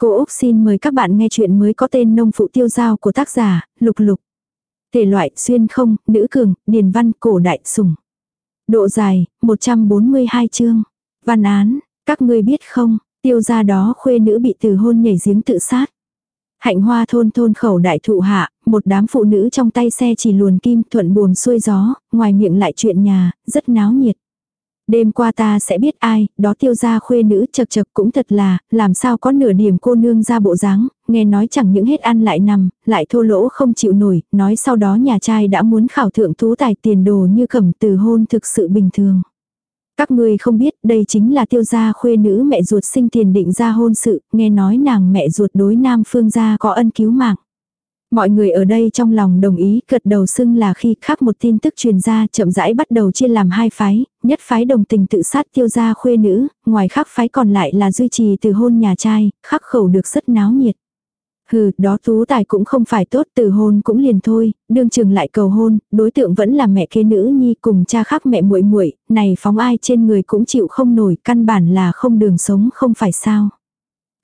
Cô Úc xin mời các bạn nghe chuyện mới có tên Nông Phụ Tiêu Giao của tác giả, Lục Lục. Thể loại xuyên không, nữ cường, điền văn, cổ đại, sủng. Độ dài, 142 chương. Văn án, các ngươi biết không, tiêu gia đó khuê nữ bị từ hôn nhảy giếng tự sát. Hạnh hoa thôn thôn khẩu đại thụ hạ, một đám phụ nữ trong tay xe chỉ luồn kim thuận buồm xuôi gió, ngoài miệng lại chuyện nhà, rất náo nhiệt. Đêm qua ta sẽ biết ai, đó tiêu gia khuê nữ chật chật cũng thật là, làm sao có nửa điểm cô nương ra bộ dáng, nghe nói chẳng những hết ăn lại nằm, lại thô lỗ không chịu nổi, nói sau đó nhà trai đã muốn khảo thượng tú tài tiền đồ như cẩm từ hôn thực sự bình thường. Các người không biết đây chính là tiêu gia khuê nữ mẹ ruột sinh tiền định ra hôn sự, nghe nói nàng mẹ ruột đối nam phương gia có ân cứu mạng. Mọi người ở đây trong lòng đồng ý gật đầu xưng là khi khác một tin tức truyền ra chậm rãi bắt đầu chia làm hai phái, nhất phái đồng tình tự sát tiêu gia khuê nữ, ngoài khác phái còn lại là duy trì từ hôn nhà trai, khắc khẩu được rất náo nhiệt. Hừ, đó tú tài cũng không phải tốt, từ hôn cũng liền thôi, đương trường lại cầu hôn, đối tượng vẫn là mẹ kế nữ nhi cùng cha khác mẹ muội muội, này phóng ai trên người cũng chịu không nổi, căn bản là không đường sống không phải sao.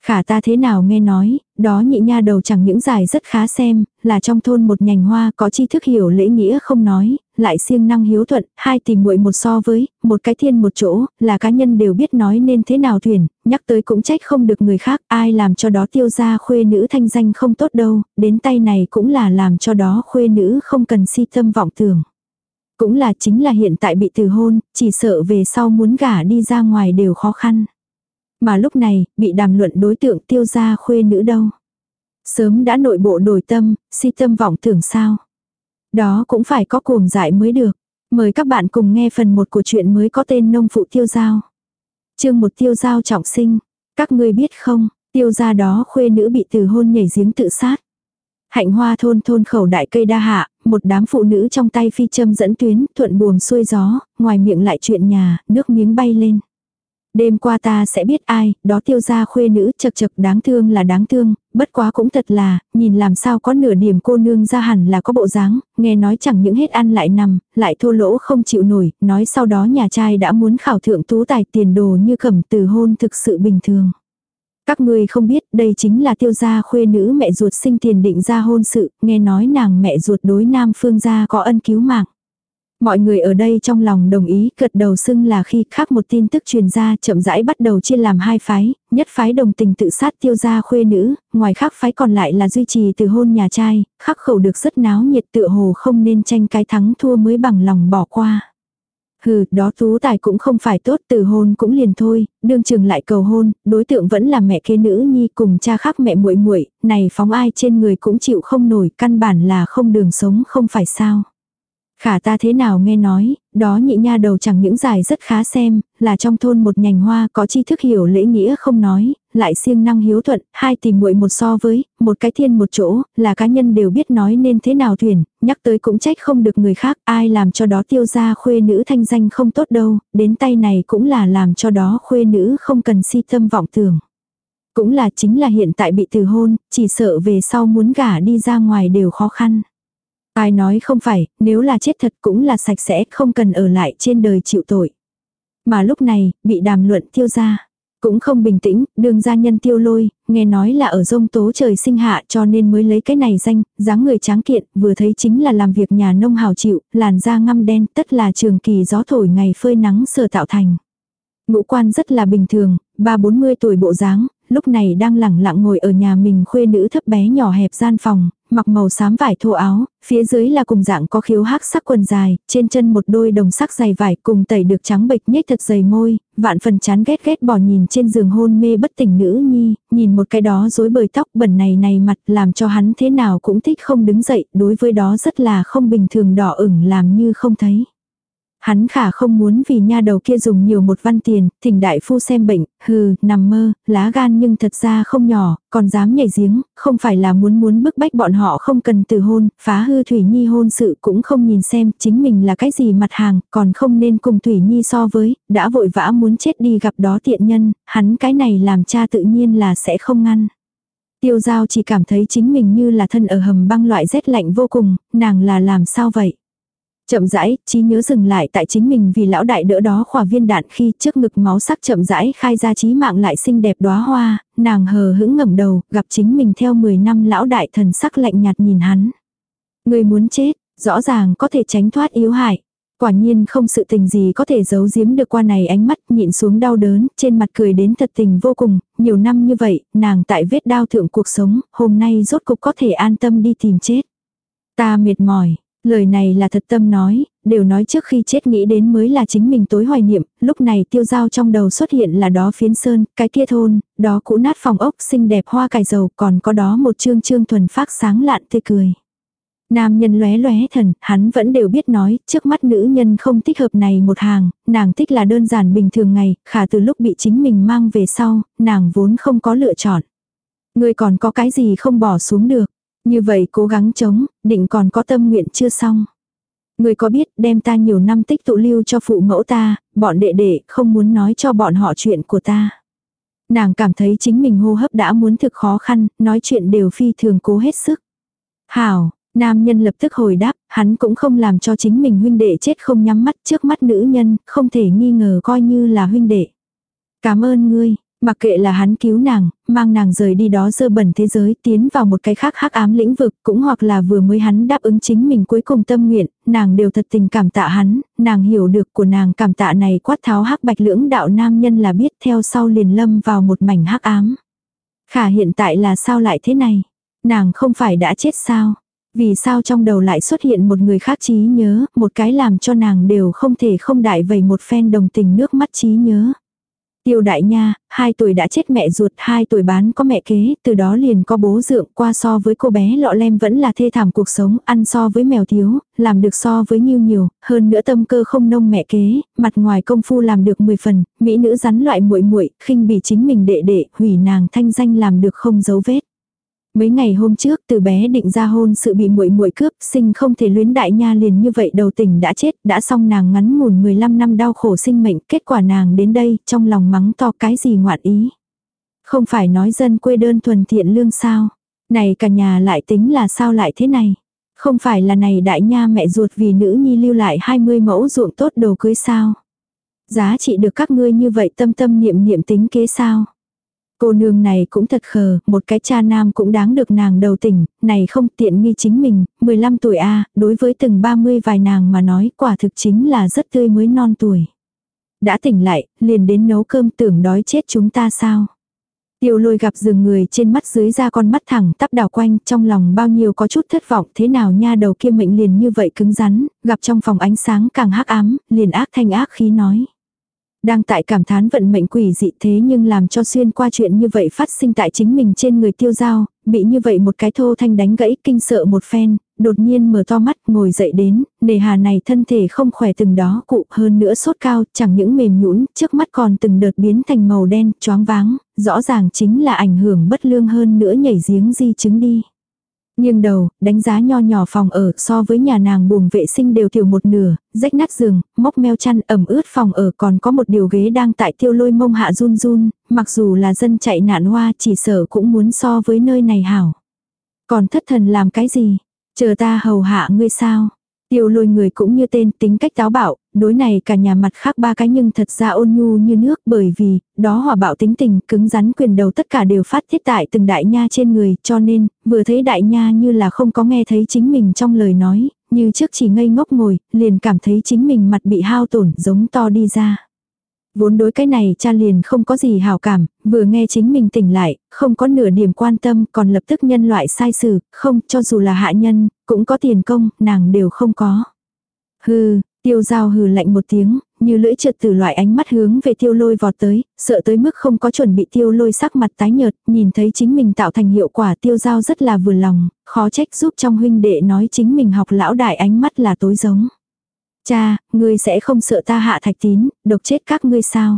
Khả ta thế nào nghe nói, đó nhị nha đầu chẳng những dài rất khá xem, là trong thôn một nhành hoa có tri thức hiểu lễ nghĩa không nói, lại siêng năng hiếu thuận, hai tìm muội một so với, một cái thiên một chỗ, là cá nhân đều biết nói nên thế nào thuyền, nhắc tới cũng trách không được người khác, ai làm cho đó tiêu ra khuê nữ thanh danh không tốt đâu, đến tay này cũng là làm cho đó khuê nữ không cần si tâm vọng tưởng. Cũng là chính là hiện tại bị từ hôn, chỉ sợ về sau muốn gả đi ra ngoài đều khó khăn. Mà lúc này, bị đàm luận đối tượng tiêu gia khuê nữ đâu. Sớm đã nội bộ đổi tâm, si tâm vọng tưởng sao. Đó cũng phải có cuồng dại mới được. Mời các bạn cùng nghe phần 1 của chuyện mới có tên nông phụ tiêu giao. chương một tiêu giao trọng sinh. Các ngươi biết không, tiêu gia đó khuê nữ bị từ hôn nhảy giếng tự sát. Hạnh hoa thôn thôn khẩu đại cây đa hạ, một đám phụ nữ trong tay phi châm dẫn tuyến, thuận buồm xuôi gió, ngoài miệng lại chuyện nhà, nước miếng bay lên. Đêm qua ta sẽ biết ai, đó tiêu gia khuê nữ chật chật đáng thương là đáng thương, bất quá cũng thật là, nhìn làm sao có nửa điểm cô nương ra hẳn là có bộ dáng, nghe nói chẳng những hết ăn lại nằm, lại thô lỗ không chịu nổi, nói sau đó nhà trai đã muốn khảo thượng tú tài tiền đồ như cẩm từ hôn thực sự bình thường. Các người không biết đây chính là tiêu gia khuê nữ mẹ ruột sinh tiền định ra hôn sự, nghe nói nàng mẹ ruột đối nam phương gia có ân cứu mạng. Mọi người ở đây trong lòng đồng ý gật đầu xưng là khi khác một tin tức truyền ra chậm rãi bắt đầu chia làm hai phái, nhất phái đồng tình tự sát tiêu gia khuê nữ, ngoài khác phái còn lại là duy trì từ hôn nhà trai, khắc khẩu được rất náo nhiệt tựa hồ không nên tranh cái thắng thua mới bằng lòng bỏ qua. Hừ, đó tú tài cũng không phải tốt, từ hôn cũng liền thôi, đương trường lại cầu hôn, đối tượng vẫn là mẹ kế nữ nhi cùng cha khác mẹ muội muội, này phóng ai trên người cũng chịu không nổi, căn bản là không đường sống không phải sao. Khả ta thế nào nghe nói, đó nhị nha đầu chẳng những dài rất khá xem, là trong thôn một nhành hoa có tri thức hiểu lễ nghĩa không nói, lại siêng năng hiếu thuận, hai tìm muội một so với, một cái thiên một chỗ, là cá nhân đều biết nói nên thế nào thuyền, nhắc tới cũng trách không được người khác, ai làm cho đó tiêu ra khuê nữ thanh danh không tốt đâu, đến tay này cũng là làm cho đó khuê nữ không cần si tâm vọng tưởng. Cũng là chính là hiện tại bị từ hôn, chỉ sợ về sau muốn gả đi ra ngoài đều khó khăn. Ai nói không phải, nếu là chết thật cũng là sạch sẽ, không cần ở lại trên đời chịu tội. Mà lúc này, bị đàm luận tiêu ra. Cũng không bình tĩnh, đường gia nhân tiêu lôi, nghe nói là ở rông tố trời sinh hạ cho nên mới lấy cái này danh, dáng người tráng kiện, vừa thấy chính là làm việc nhà nông hào chịu, làn da ngăm đen, tất là trường kỳ gió thổi ngày phơi nắng sờ tạo thành. Ngũ quan rất là bình thường, ba bốn mươi tuổi bộ dáng, lúc này đang lẳng lặng ngồi ở nhà mình khuê nữ thấp bé nhỏ hẹp gian phòng, mặc màu xám vải thô áo, phía dưới là cùng dạng có khiếu hắc sắc quần dài, trên chân một đôi đồng sắc dày vải cùng tẩy được trắng bệch nhếch thật dày môi, vạn phần chán ghét ghét bỏ nhìn trên giường hôn mê bất tỉnh nữ nhi, nhìn một cái đó rối bời tóc bẩn này này mặt làm cho hắn thế nào cũng thích không đứng dậy, đối với đó rất là không bình thường đỏ ửng làm như không thấy. Hắn khả không muốn vì nha đầu kia dùng nhiều một văn tiền, thỉnh đại phu xem bệnh, hừ, nằm mơ, lá gan nhưng thật ra không nhỏ, còn dám nhảy giếng, không phải là muốn muốn bức bách bọn họ không cần từ hôn, phá hư Thủy Nhi hôn sự cũng không nhìn xem chính mình là cái gì mặt hàng, còn không nên cùng Thủy Nhi so với, đã vội vã muốn chết đi gặp đó tiện nhân, hắn cái này làm cha tự nhiên là sẽ không ngăn. Tiêu giao chỉ cảm thấy chính mình như là thân ở hầm băng loại rét lạnh vô cùng, nàng là làm sao vậy? Chậm rãi, trí nhớ dừng lại tại chính mình vì lão đại đỡ đó khỏa viên đạn khi trước ngực máu sắc chậm rãi khai ra trí mạng lại xinh đẹp đóa hoa, nàng hờ hững ngẩng đầu, gặp chính mình theo 10 năm lão đại thần sắc lạnh nhạt nhìn hắn. Người muốn chết, rõ ràng có thể tránh thoát yếu hại. Quả nhiên không sự tình gì có thể giấu giếm được qua này ánh mắt nhịn xuống đau đớn, trên mặt cười đến thật tình vô cùng, nhiều năm như vậy, nàng tại vết đau thượng cuộc sống, hôm nay rốt cục có thể an tâm đi tìm chết. Ta mệt mỏi, lời này là thật tâm nói, đều nói trước khi chết nghĩ đến mới là chính mình tối hoài niệm, lúc này tiêu giao trong đầu xuất hiện là đó phiến sơn, cái kia thôn, đó cũ nát phòng ốc xinh đẹp hoa cải dầu, còn có đó một trương trương thuần phát sáng lạn tươi cười. Nam nhân lóe lóe thần, hắn vẫn đều biết nói, trước mắt nữ nhân không thích hợp này một hàng, nàng thích là đơn giản bình thường ngày, khả từ lúc bị chính mình mang về sau, nàng vốn không có lựa chọn. Người còn có cái gì không bỏ xuống được, như vậy cố gắng chống, định còn có tâm nguyện chưa xong. Người có biết đem ta nhiều năm tích tụ lưu cho phụ mẫu ta, bọn đệ đệ không muốn nói cho bọn họ chuyện của ta. Nàng cảm thấy chính mình hô hấp đã muốn thực khó khăn, nói chuyện đều phi thường cố hết sức. Hảo, Nam nhân lập tức hồi đáp, hắn cũng không làm cho chính mình huynh đệ chết không nhắm mắt trước mắt nữ nhân, không thể nghi ngờ coi như là huynh đệ. Cảm ơn ngươi, mặc kệ là hắn cứu nàng, mang nàng rời đi đó dơ bẩn thế giới, tiến vào một cái khác hắc ám lĩnh vực, cũng hoặc là vừa mới hắn đáp ứng chính mình cuối cùng tâm nguyện, nàng đều thật tình cảm tạ hắn, nàng hiểu được của nàng cảm tạ này quát tháo hắc bạch lưỡng đạo nam nhân là biết theo sau liền lâm vào một mảnh hắc ám. Khả hiện tại là sao lại thế này? Nàng không phải đã chết sao? Vì sao trong đầu lại xuất hiện một người khác trí nhớ, một cái làm cho nàng đều không thể không đại vầy một phen đồng tình nước mắt trí nhớ. Tiêu đại nha, hai tuổi đã chết mẹ ruột, hai tuổi bán có mẹ kế, từ đó liền có bố dượng qua so với cô bé lọ lem vẫn là thê thảm cuộc sống, ăn so với mèo thiếu, làm được so với nhiêu nhiều, hơn nữa tâm cơ không nông mẹ kế, mặt ngoài công phu làm được 10 phần, mỹ nữ rắn loại muội muội khinh bỉ chính mình đệ đệ, hủy nàng thanh danh làm được không dấu vết. Mấy ngày hôm trước từ bé định ra hôn sự bị muội muội cướp, sinh không thể luyến đại nha liền như vậy đầu tỉnh đã chết, đã xong nàng ngắn ngủn 15 năm đau khổ sinh mệnh, kết quả nàng đến đây, trong lòng mắng to cái gì ngoạn ý. Không phải nói dân quê đơn thuần thiện lương sao, này cả nhà lại tính là sao lại thế này. Không phải là này đại nha mẹ ruột vì nữ nhi lưu lại 20 mẫu ruộng tốt đồ cưới sao. Giá trị được các ngươi như vậy tâm tâm niệm niệm tính kế sao. Cô nương này cũng thật khờ, một cái cha nam cũng đáng được nàng đầu tỉnh, này không tiện nghi chính mình, 15 tuổi a đối với từng 30 vài nàng mà nói quả thực chính là rất tươi mới non tuổi. Đã tỉnh lại, liền đến nấu cơm tưởng đói chết chúng ta sao. Tiêu lôi gặp rừng người trên mắt dưới ra con mắt thẳng tắp đảo quanh trong lòng bao nhiêu có chút thất vọng thế nào nha đầu kia mệnh liền như vậy cứng rắn, gặp trong phòng ánh sáng càng hắc ám, liền ác thanh ác khí nói. Đang tại cảm thán vận mệnh quỷ dị thế nhưng làm cho xuyên qua chuyện như vậy phát sinh tại chính mình trên người tiêu giao, bị như vậy một cái thô thanh đánh gãy kinh sợ một phen, đột nhiên mở to mắt ngồi dậy đến, nề hà này thân thể không khỏe từng đó cụ hơn nữa sốt cao, chẳng những mềm nhũn trước mắt còn từng đợt biến thành màu đen, choáng váng, rõ ràng chính là ảnh hưởng bất lương hơn nữa nhảy giếng di chứng đi. Nhưng đầu, đánh giá nho nhỏ phòng ở so với nhà nàng buồng vệ sinh đều tiểu một nửa, rách nát giường, móc meo chăn ẩm ướt phòng ở còn có một điều ghế đang tại tiêu lôi mông hạ run run, mặc dù là dân chạy nạn hoa chỉ sợ cũng muốn so với nơi này hảo. Còn thất thần làm cái gì? Chờ ta hầu hạ ngươi sao? Tiêu lôi người cũng như tên tính cách táo bạo, đối này cả nhà mặt khác ba cái nhưng thật ra ôn nhu như nước bởi vì, đó hòa bạo tính tình cứng rắn quyền đầu tất cả đều phát thiết tại từng đại nha trên người cho nên, vừa thấy đại nha như là không có nghe thấy chính mình trong lời nói, như trước chỉ ngây ngốc ngồi, liền cảm thấy chính mình mặt bị hao tổn giống to đi ra. Vốn đối cái này cha liền không có gì hào cảm, vừa nghe chính mình tỉnh lại, không có nửa điểm quan tâm, còn lập tức nhân loại sai xử, không, cho dù là hạ nhân, cũng có tiền công, nàng đều không có. Hừ, tiêu giao hừ lạnh một tiếng, như lưỡi trượt từ loại ánh mắt hướng về tiêu lôi vọt tới, sợ tới mức không có chuẩn bị tiêu lôi sắc mặt tái nhợt, nhìn thấy chính mình tạo thành hiệu quả tiêu giao rất là vừa lòng, khó trách giúp trong huynh đệ nói chính mình học lão đại ánh mắt là tối giống. Cha, ngươi sẽ không sợ ta hạ thạch tín, độc chết các ngươi sao?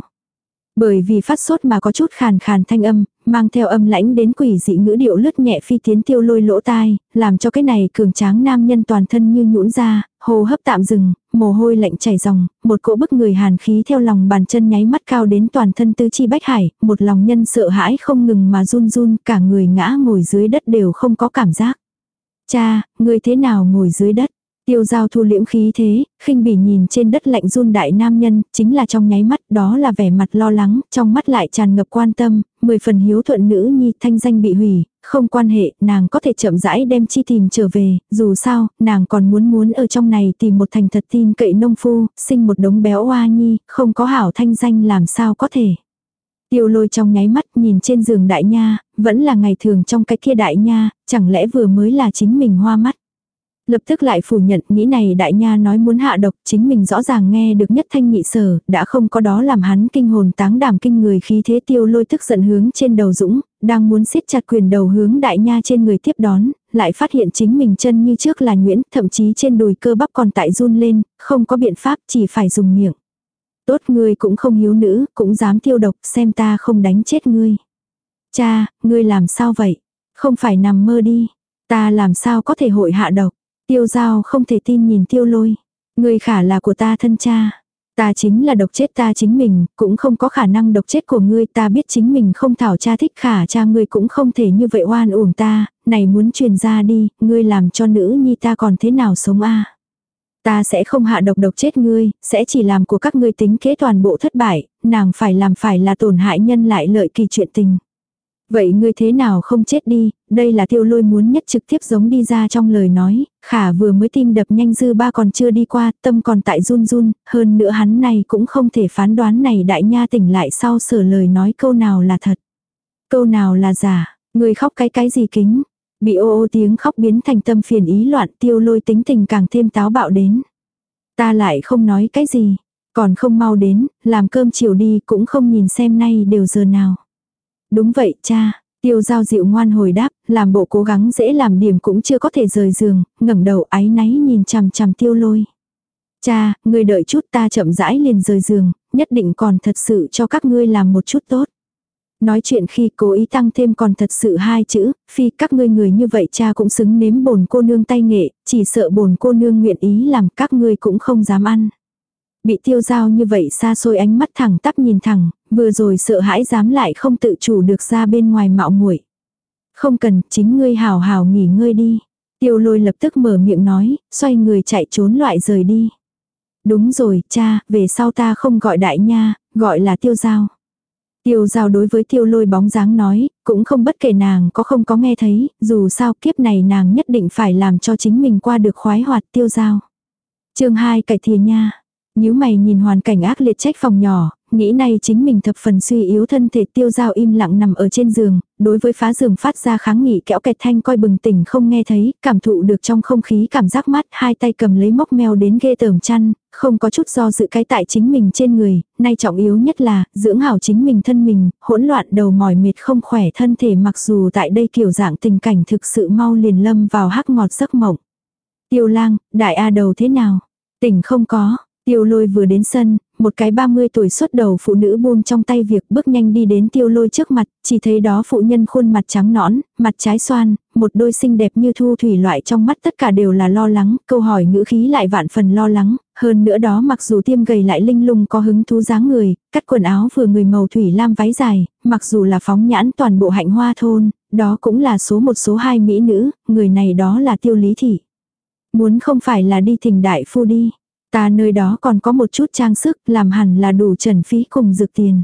Bởi vì phát sốt mà có chút khàn khàn thanh âm, mang theo âm lãnh đến quỷ dị ngữ điệu lướt nhẹ phi tiến tiêu lôi lỗ tai, làm cho cái này cường tráng nam nhân toàn thân như nhũn ra, hô hấp tạm dừng, mồ hôi lạnh chảy ròng, một cỗ bức người hàn khí theo lòng bàn chân nháy mắt cao đến toàn thân tứ chi bách hải, một lòng nhân sợ hãi không ngừng mà run run, cả người ngã ngồi dưới đất đều không có cảm giác. Cha, ngươi thế nào ngồi dưới đất? Tiêu giao thu liễm khí thế, khinh bỉ nhìn trên đất lạnh run đại nam nhân, chính là trong nháy mắt đó là vẻ mặt lo lắng, trong mắt lại tràn ngập quan tâm, mười phần hiếu thuận nữ nhi thanh danh bị hủy, không quan hệ, nàng có thể chậm rãi đem chi tìm trở về, dù sao, nàng còn muốn muốn ở trong này tìm một thành thật tin cậy nông phu, sinh một đống béo oa nhi, không có hảo thanh danh làm sao có thể. Tiêu lôi trong nháy mắt nhìn trên giường đại nha, vẫn là ngày thường trong cái kia đại nha, chẳng lẽ vừa mới là chính mình hoa mắt. Lập tức lại phủ nhận nghĩ này đại nha nói muốn hạ độc chính mình rõ ràng nghe được nhất thanh nhị sở, đã không có đó làm hắn kinh hồn táng đảm kinh người khí thế tiêu lôi tức giận hướng trên đầu dũng, đang muốn siết chặt quyền đầu hướng đại nha trên người tiếp đón, lại phát hiện chính mình chân như trước là nhuyễn, thậm chí trên đùi cơ bắp còn tại run lên, không có biện pháp chỉ phải dùng miệng. Tốt ngươi cũng không hiếu nữ, cũng dám tiêu độc, xem ta không đánh chết ngươi. Cha, ngươi làm sao vậy? Không phải nằm mơ đi. Ta làm sao có thể hội hạ độc? Tiêu giao không thể tin nhìn tiêu lôi. Ngươi khả là của ta thân cha. Ta chính là độc chết ta chính mình, cũng không có khả năng độc chết của ngươi, ta biết chính mình không thảo cha thích khả cha ngươi cũng không thể như vậy oan uổng ta, này muốn truyền ra đi, ngươi làm cho nữ nhi ta còn thế nào sống a Ta sẽ không hạ độc độc chết ngươi, sẽ chỉ làm của các ngươi tính kế toàn bộ thất bại, nàng phải làm phải là tổn hại nhân lại lợi kỳ chuyện tình. Vậy ngươi thế nào không chết đi, đây là tiêu lôi muốn nhất trực tiếp giống đi ra trong lời nói, khả vừa mới tim đập nhanh dư ba còn chưa đi qua, tâm còn tại run run, hơn nữa hắn này cũng không thể phán đoán này đại nha tỉnh lại sau sửa lời nói câu nào là thật. Câu nào là giả, người khóc cái cái gì kính, bị ô ô tiếng khóc biến thành tâm phiền ý loạn tiêu lôi tính tình càng thêm táo bạo đến. Ta lại không nói cái gì, còn không mau đến, làm cơm chiều đi cũng không nhìn xem nay đều giờ nào. Đúng vậy cha, tiêu giao dịu ngoan hồi đáp, làm bộ cố gắng dễ làm điểm cũng chưa có thể rời giường, ngẩng đầu áy náy nhìn chằm chằm tiêu lôi. Cha, ngươi đợi chút ta chậm rãi liền rời giường, nhất định còn thật sự cho các ngươi làm một chút tốt. Nói chuyện khi cố ý tăng thêm còn thật sự hai chữ, phi các ngươi người như vậy cha cũng xứng nếm bồn cô nương tay nghệ, chỉ sợ bồn cô nương nguyện ý làm các ngươi cũng không dám ăn. Bị tiêu giao như vậy xa xôi ánh mắt thẳng tắp nhìn thẳng, vừa rồi sợ hãi dám lại không tự chủ được ra bên ngoài mạo muội Không cần, chính ngươi hào hào nghỉ ngơi đi. Tiêu lôi lập tức mở miệng nói, xoay người chạy trốn loại rời đi. Đúng rồi, cha, về sau ta không gọi đại nha, gọi là tiêu giao. Tiêu giao đối với tiêu lôi bóng dáng nói, cũng không bất kể nàng có không có nghe thấy, dù sao kiếp này nàng nhất định phải làm cho chính mình qua được khoái hoạt tiêu giao. chương 2 cải thìa nha nhíu mày nhìn hoàn cảnh ác liệt trách phòng nhỏ, nghĩ nay chính mình thập phần suy yếu thân thể tiêu dao im lặng nằm ở trên giường, đối với phá giường phát ra kháng nghị kẽo kẹt thanh coi bừng tỉnh không nghe thấy, cảm thụ được trong không khí cảm giác mát, hai tay cầm lấy móc mèo đến ghê tởm chăn, không có chút do dự cái tại chính mình trên người, nay trọng yếu nhất là, dưỡng hảo chính mình thân mình, hỗn loạn đầu mỏi mệt không khỏe thân thể mặc dù tại đây kiểu dạng tình cảnh thực sự mau liền lâm vào hắc ngọt giấc mộng. Tiêu lang, đại A đầu thế nào? Tỉnh không có, Tiêu lôi vừa đến sân, một cái 30 tuổi xuất đầu phụ nữ buông trong tay việc bước nhanh đi đến tiêu lôi trước mặt, chỉ thấy đó phụ nhân khuôn mặt trắng nõn, mặt trái xoan, một đôi xinh đẹp như thu thủy loại trong mắt tất cả đều là lo lắng, câu hỏi ngữ khí lại vạn phần lo lắng, hơn nữa đó mặc dù tiêm gầy lại linh lung có hứng thú dáng người, cắt quần áo vừa người màu thủy lam váy dài, mặc dù là phóng nhãn toàn bộ hạnh hoa thôn, đó cũng là số một số hai mỹ nữ, người này đó là tiêu lý thị. Muốn không phải là đi thỉnh đại phu đi. Ta nơi đó còn có một chút trang sức, làm hẳn là đủ trần phí cùng dược tiền.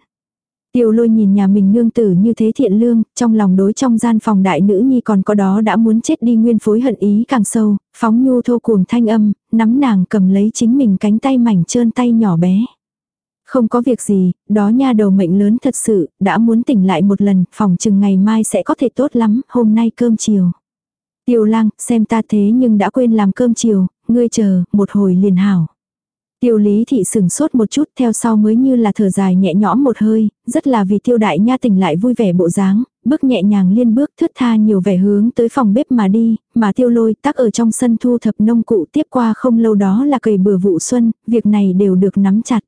Tiêu lôi nhìn nhà mình nương tử như thế thiện lương, trong lòng đối trong gian phòng đại nữ nhi còn có đó đã muốn chết đi nguyên phối hận ý càng sâu, phóng nhu thô cuồng thanh âm, nắm nàng cầm lấy chính mình cánh tay mảnh trơn tay nhỏ bé. Không có việc gì, đó nha đầu mệnh lớn thật sự, đã muốn tỉnh lại một lần, phòng chừng ngày mai sẽ có thể tốt lắm, hôm nay cơm chiều. Tiêu lang, xem ta thế nhưng đã quên làm cơm chiều, ngươi chờ, một hồi liền hảo. Tiêu lý thị sừng sốt một chút theo sau mới như là thở dài nhẹ nhõm một hơi, rất là vì tiêu đại nha tỉnh lại vui vẻ bộ dáng, bước nhẹ nhàng liên bước thướt tha nhiều vẻ hướng tới phòng bếp mà đi, mà tiêu lôi tắc ở trong sân thu thập nông cụ tiếp qua không lâu đó là cầy bừa vụ xuân, việc này đều được nắm chặt.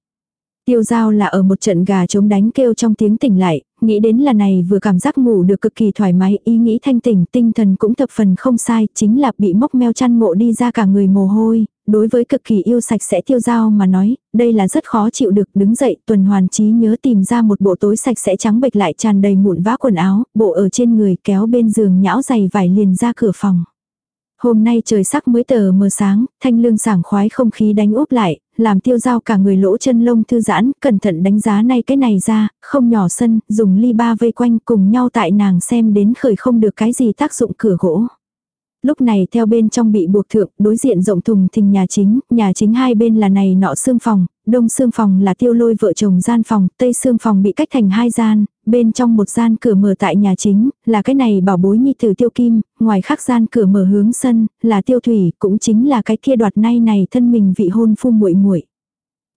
Tiêu giao là ở một trận gà chống đánh kêu trong tiếng tỉnh lại, nghĩ đến là này vừa cảm giác ngủ được cực kỳ thoải mái, ý nghĩ thanh tỉnh, tinh thần cũng thập phần không sai, chính là bị móc meo chăn ngộ đi ra cả người mồ hôi, đối với cực kỳ yêu sạch sẽ tiêu dao mà nói, đây là rất khó chịu được, đứng dậy tuần hoàn trí nhớ tìm ra một bộ tối sạch sẽ trắng bệch lại tràn đầy mụn vá quần áo, bộ ở trên người kéo bên giường nhão giày vải liền ra cửa phòng. Hôm nay trời sắc mới tờ mờ sáng, thanh lương sảng khoái không khí đánh úp lại, làm tiêu dao cả người lỗ chân lông thư giãn, cẩn thận đánh giá nay cái này ra, không nhỏ sân, dùng ly ba vây quanh cùng nhau tại nàng xem đến khởi không được cái gì tác dụng cửa gỗ. Lúc này theo bên trong bị buộc thượng, đối diện rộng thùng thình nhà chính, nhà chính hai bên là này nọ xương phòng, đông xương phòng là tiêu lôi vợ chồng gian phòng, tây xương phòng bị cách thành hai gian, bên trong một gian cửa mở tại nhà chính, là cái này bảo bối nhi tử tiêu kim, ngoài khác gian cửa mở hướng sân, là tiêu thủy, cũng chính là cái kia đoạt nay này thân mình vị hôn phu muội muội.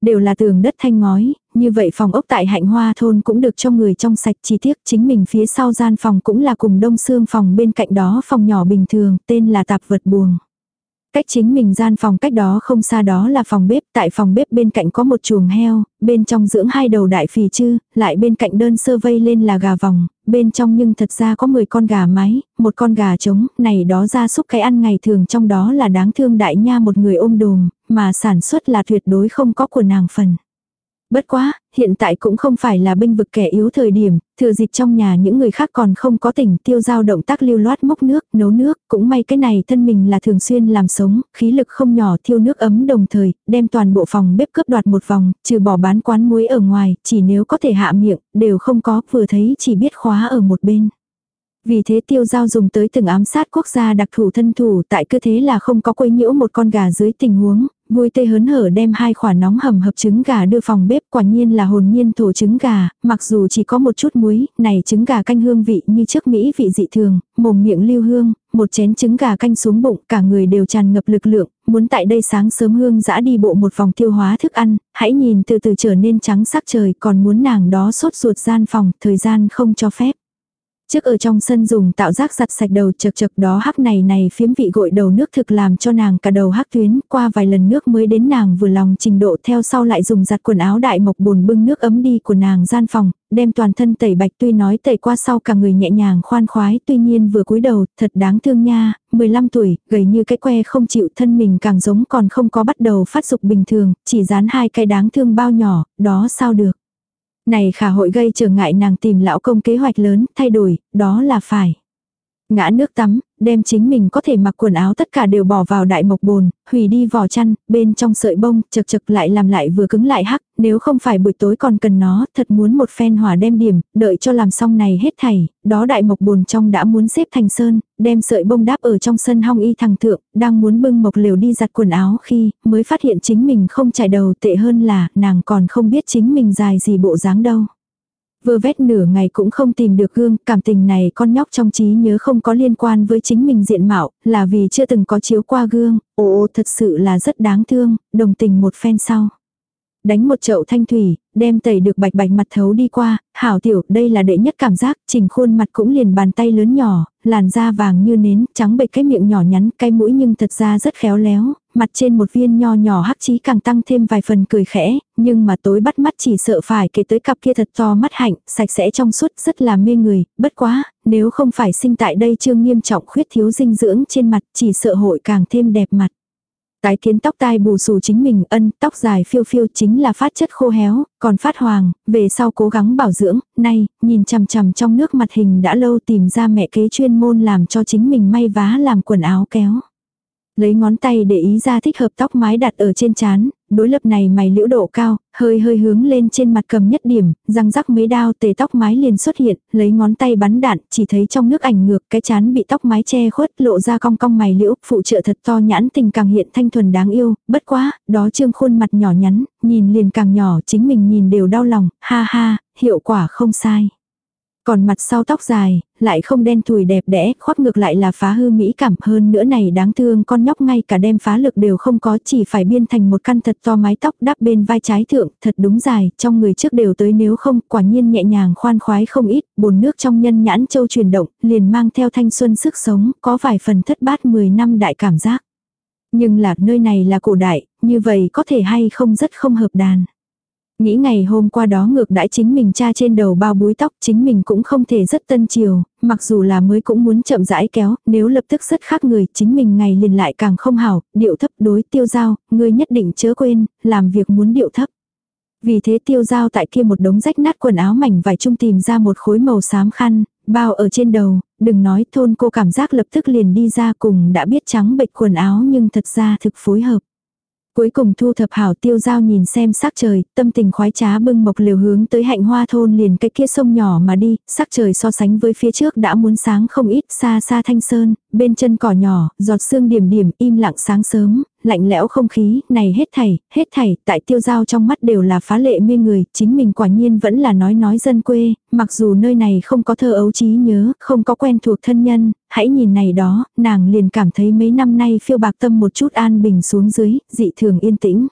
Đều là tường đất thanh ngói, như vậy phòng ốc tại hạnh hoa thôn cũng được cho người trong sạch chi tiết chính mình phía sau gian phòng cũng là cùng đông xương phòng bên cạnh đó phòng nhỏ bình thường, tên là tạp vật buồng. Cách chính mình gian phòng cách đó không xa đó là phòng bếp, tại phòng bếp bên cạnh có một chuồng heo, bên trong dưỡng hai đầu đại phì chư, lại bên cạnh đơn sơ vây lên là gà vòng, bên trong nhưng thật ra có 10 con gà mái, một con gà trống, này đó ra xúc cái ăn ngày thường trong đó là đáng thương đại nha một người ôm đồm, mà sản xuất là tuyệt đối không có của nàng phần. Bất quá, hiện tại cũng không phải là binh vực kẻ yếu thời điểm, thừa dịp trong nhà những người khác còn không có tỉnh tiêu giao động tác lưu loát mốc nước, nấu nước, cũng may cái này thân mình là thường xuyên làm sống, khí lực không nhỏ thiêu nước ấm đồng thời, đem toàn bộ phòng bếp cướp đoạt một vòng, trừ bỏ bán quán muối ở ngoài, chỉ nếu có thể hạ miệng, đều không có, vừa thấy chỉ biết khóa ở một bên. Vì thế tiêu giao dùng tới từng ám sát quốc gia đặc thủ thân thủ tại cơ thế là không có quấy nhiễu một con gà dưới tình huống, vui tê hớn hở đem hai khỏa nóng hầm hập trứng gà đưa phòng bếp quả nhiên là hồn nhiên thổ trứng gà, mặc dù chỉ có một chút muối, này trứng gà canh hương vị như trước Mỹ vị dị thường, mồm miệng lưu hương, một chén trứng gà canh xuống bụng, cả người đều tràn ngập lực lượng, muốn tại đây sáng sớm hương dã đi bộ một vòng tiêu hóa thức ăn, hãy nhìn từ từ trở nên trắng sắc trời còn muốn nàng đó sốt ruột gian phòng, thời gian không cho phép. Trước ở trong sân dùng tạo rác giặt sạch đầu chật chật đó hắc này này phiếm vị gội đầu nước thực làm cho nàng cả đầu hắc tuyến qua vài lần nước mới đến nàng vừa lòng trình độ theo sau lại dùng giặt quần áo đại mộc bồn bưng nước ấm đi của nàng gian phòng, đem toàn thân tẩy bạch tuy nói tẩy qua sau cả người nhẹ nhàng khoan khoái tuy nhiên vừa cúi đầu thật đáng thương nha, 15 tuổi, gầy như cái que không chịu thân mình càng giống còn không có bắt đầu phát dục bình thường, chỉ dán hai cái đáng thương bao nhỏ, đó sao được. Này khả hội gây trở ngại nàng tìm lão công kế hoạch lớn, thay đổi, đó là phải. Ngã nước tắm, đem chính mình có thể mặc quần áo tất cả đều bỏ vào đại mộc bồn, hủy đi vỏ chăn, bên trong sợi bông, chật chật lại làm lại vừa cứng lại hắc, nếu không phải buổi tối còn cần nó, thật muốn một phen hỏa đem điểm, đợi cho làm xong này hết thảy, đó đại mộc bồn trong đã muốn xếp thành sơn, đem sợi bông đáp ở trong sân hong y thằng thượng, đang muốn bưng mộc liều đi giặt quần áo khi, mới phát hiện chính mình không trải đầu tệ hơn là, nàng còn không biết chính mình dài gì bộ dáng đâu. Vơ vét nửa ngày cũng không tìm được gương, cảm tình này con nhóc trong trí nhớ không có liên quan với chính mình diện mạo, là vì chưa từng có chiếu qua gương, ồ thật sự là rất đáng thương, đồng tình một phen sau. Đánh một chậu thanh thủy, đem tẩy được bạch bạch mặt thấu đi qua, hảo tiểu, đây là đệ nhất cảm giác, chỉnh khuôn mặt cũng liền bàn tay lớn nhỏ, làn da vàng như nến, trắng bệch cái miệng nhỏ nhắn, cái mũi nhưng thật ra rất khéo léo, mặt trên một viên nho nhỏ hắc chí càng tăng thêm vài phần cười khẽ, nhưng mà tối bắt mắt chỉ sợ phải kể tới cặp kia thật to mắt hạnh, sạch sẽ trong suốt rất là mê người, bất quá, nếu không phải sinh tại đây trương nghiêm trọng khuyết thiếu dinh dưỡng trên mặt chỉ sợ hội càng thêm đẹp mặt. Tái kiến tóc tai bù xù chính mình ân, tóc dài phiêu phiêu chính là phát chất khô héo, còn phát hoàng, về sau cố gắng bảo dưỡng, nay, nhìn chằm chằm trong nước mặt hình đã lâu tìm ra mẹ kế chuyên môn làm cho chính mình may vá làm quần áo kéo. Lấy ngón tay để ý ra thích hợp tóc mái đặt ở trên chán, đối lập này mày liễu độ cao, hơi hơi hướng lên trên mặt cầm nhất điểm, răng rắc mấy đao tề tóc mái liền xuất hiện, lấy ngón tay bắn đạn, chỉ thấy trong nước ảnh ngược cái chán bị tóc mái che khuất lộ ra cong cong mày liễu, phụ trợ thật to nhãn tình càng hiện thanh thuần đáng yêu, bất quá, đó trương khuôn mặt nhỏ nhắn, nhìn liền càng nhỏ chính mình nhìn đều đau lòng, ha ha, hiệu quả không sai. Còn mặt sau tóc dài, lại không đen thùi đẹp đẽ, khoác ngược lại là phá hư mỹ cảm hơn nữa này đáng thương con nhóc ngay cả đem phá lực đều không có chỉ phải biên thành một căn thật to mái tóc đắp bên vai trái thượng, thật đúng dài, trong người trước đều tới nếu không, quả nhiên nhẹ nhàng khoan khoái không ít, bồn nước trong nhân nhãn châu chuyển động, liền mang theo thanh xuân sức sống, có vài phần thất bát 10 năm đại cảm giác. Nhưng là nơi này là cổ đại, như vậy có thể hay không rất không hợp đàn. Nghĩ ngày hôm qua đó ngược đãi chính mình cha trên đầu bao búi tóc chính mình cũng không thể rất tân chiều, mặc dù là mới cũng muốn chậm rãi kéo, nếu lập tức rất khác người chính mình ngày liền lại càng không hảo, điệu thấp đối tiêu giao, người nhất định chớ quên, làm việc muốn điệu thấp. Vì thế tiêu giao tại kia một đống rách nát quần áo mảnh vải trung tìm ra một khối màu xám khăn, Bao ở trên đầu, đừng nói thôn cô cảm giác lập tức liền đi ra cùng đã biết trắng bệch quần áo nhưng thật ra thực phối hợp. Cuối cùng thu thập hảo tiêu giao nhìn xem sắc trời, tâm tình khoái trá bưng mộc liều hướng tới hạnh hoa thôn liền cái kia sông nhỏ mà đi, sắc trời so sánh với phía trước đã muốn sáng không ít, xa xa thanh sơn, bên chân cỏ nhỏ, giọt sương điểm điểm, im lặng sáng sớm, lạnh lẽo không khí, này hết thảy, hết thảy, tại tiêu giao trong mắt đều là phá lệ mê người, chính mình quả nhiên vẫn là nói nói dân quê, mặc dù nơi này không có thơ ấu trí nhớ, không có quen thuộc thân nhân, hãy nhìn này đó, nàng liền cảm thấy mấy năm nay phiêu bạc tâm một chút an bình xuống dưới, dị thường yên tĩnh.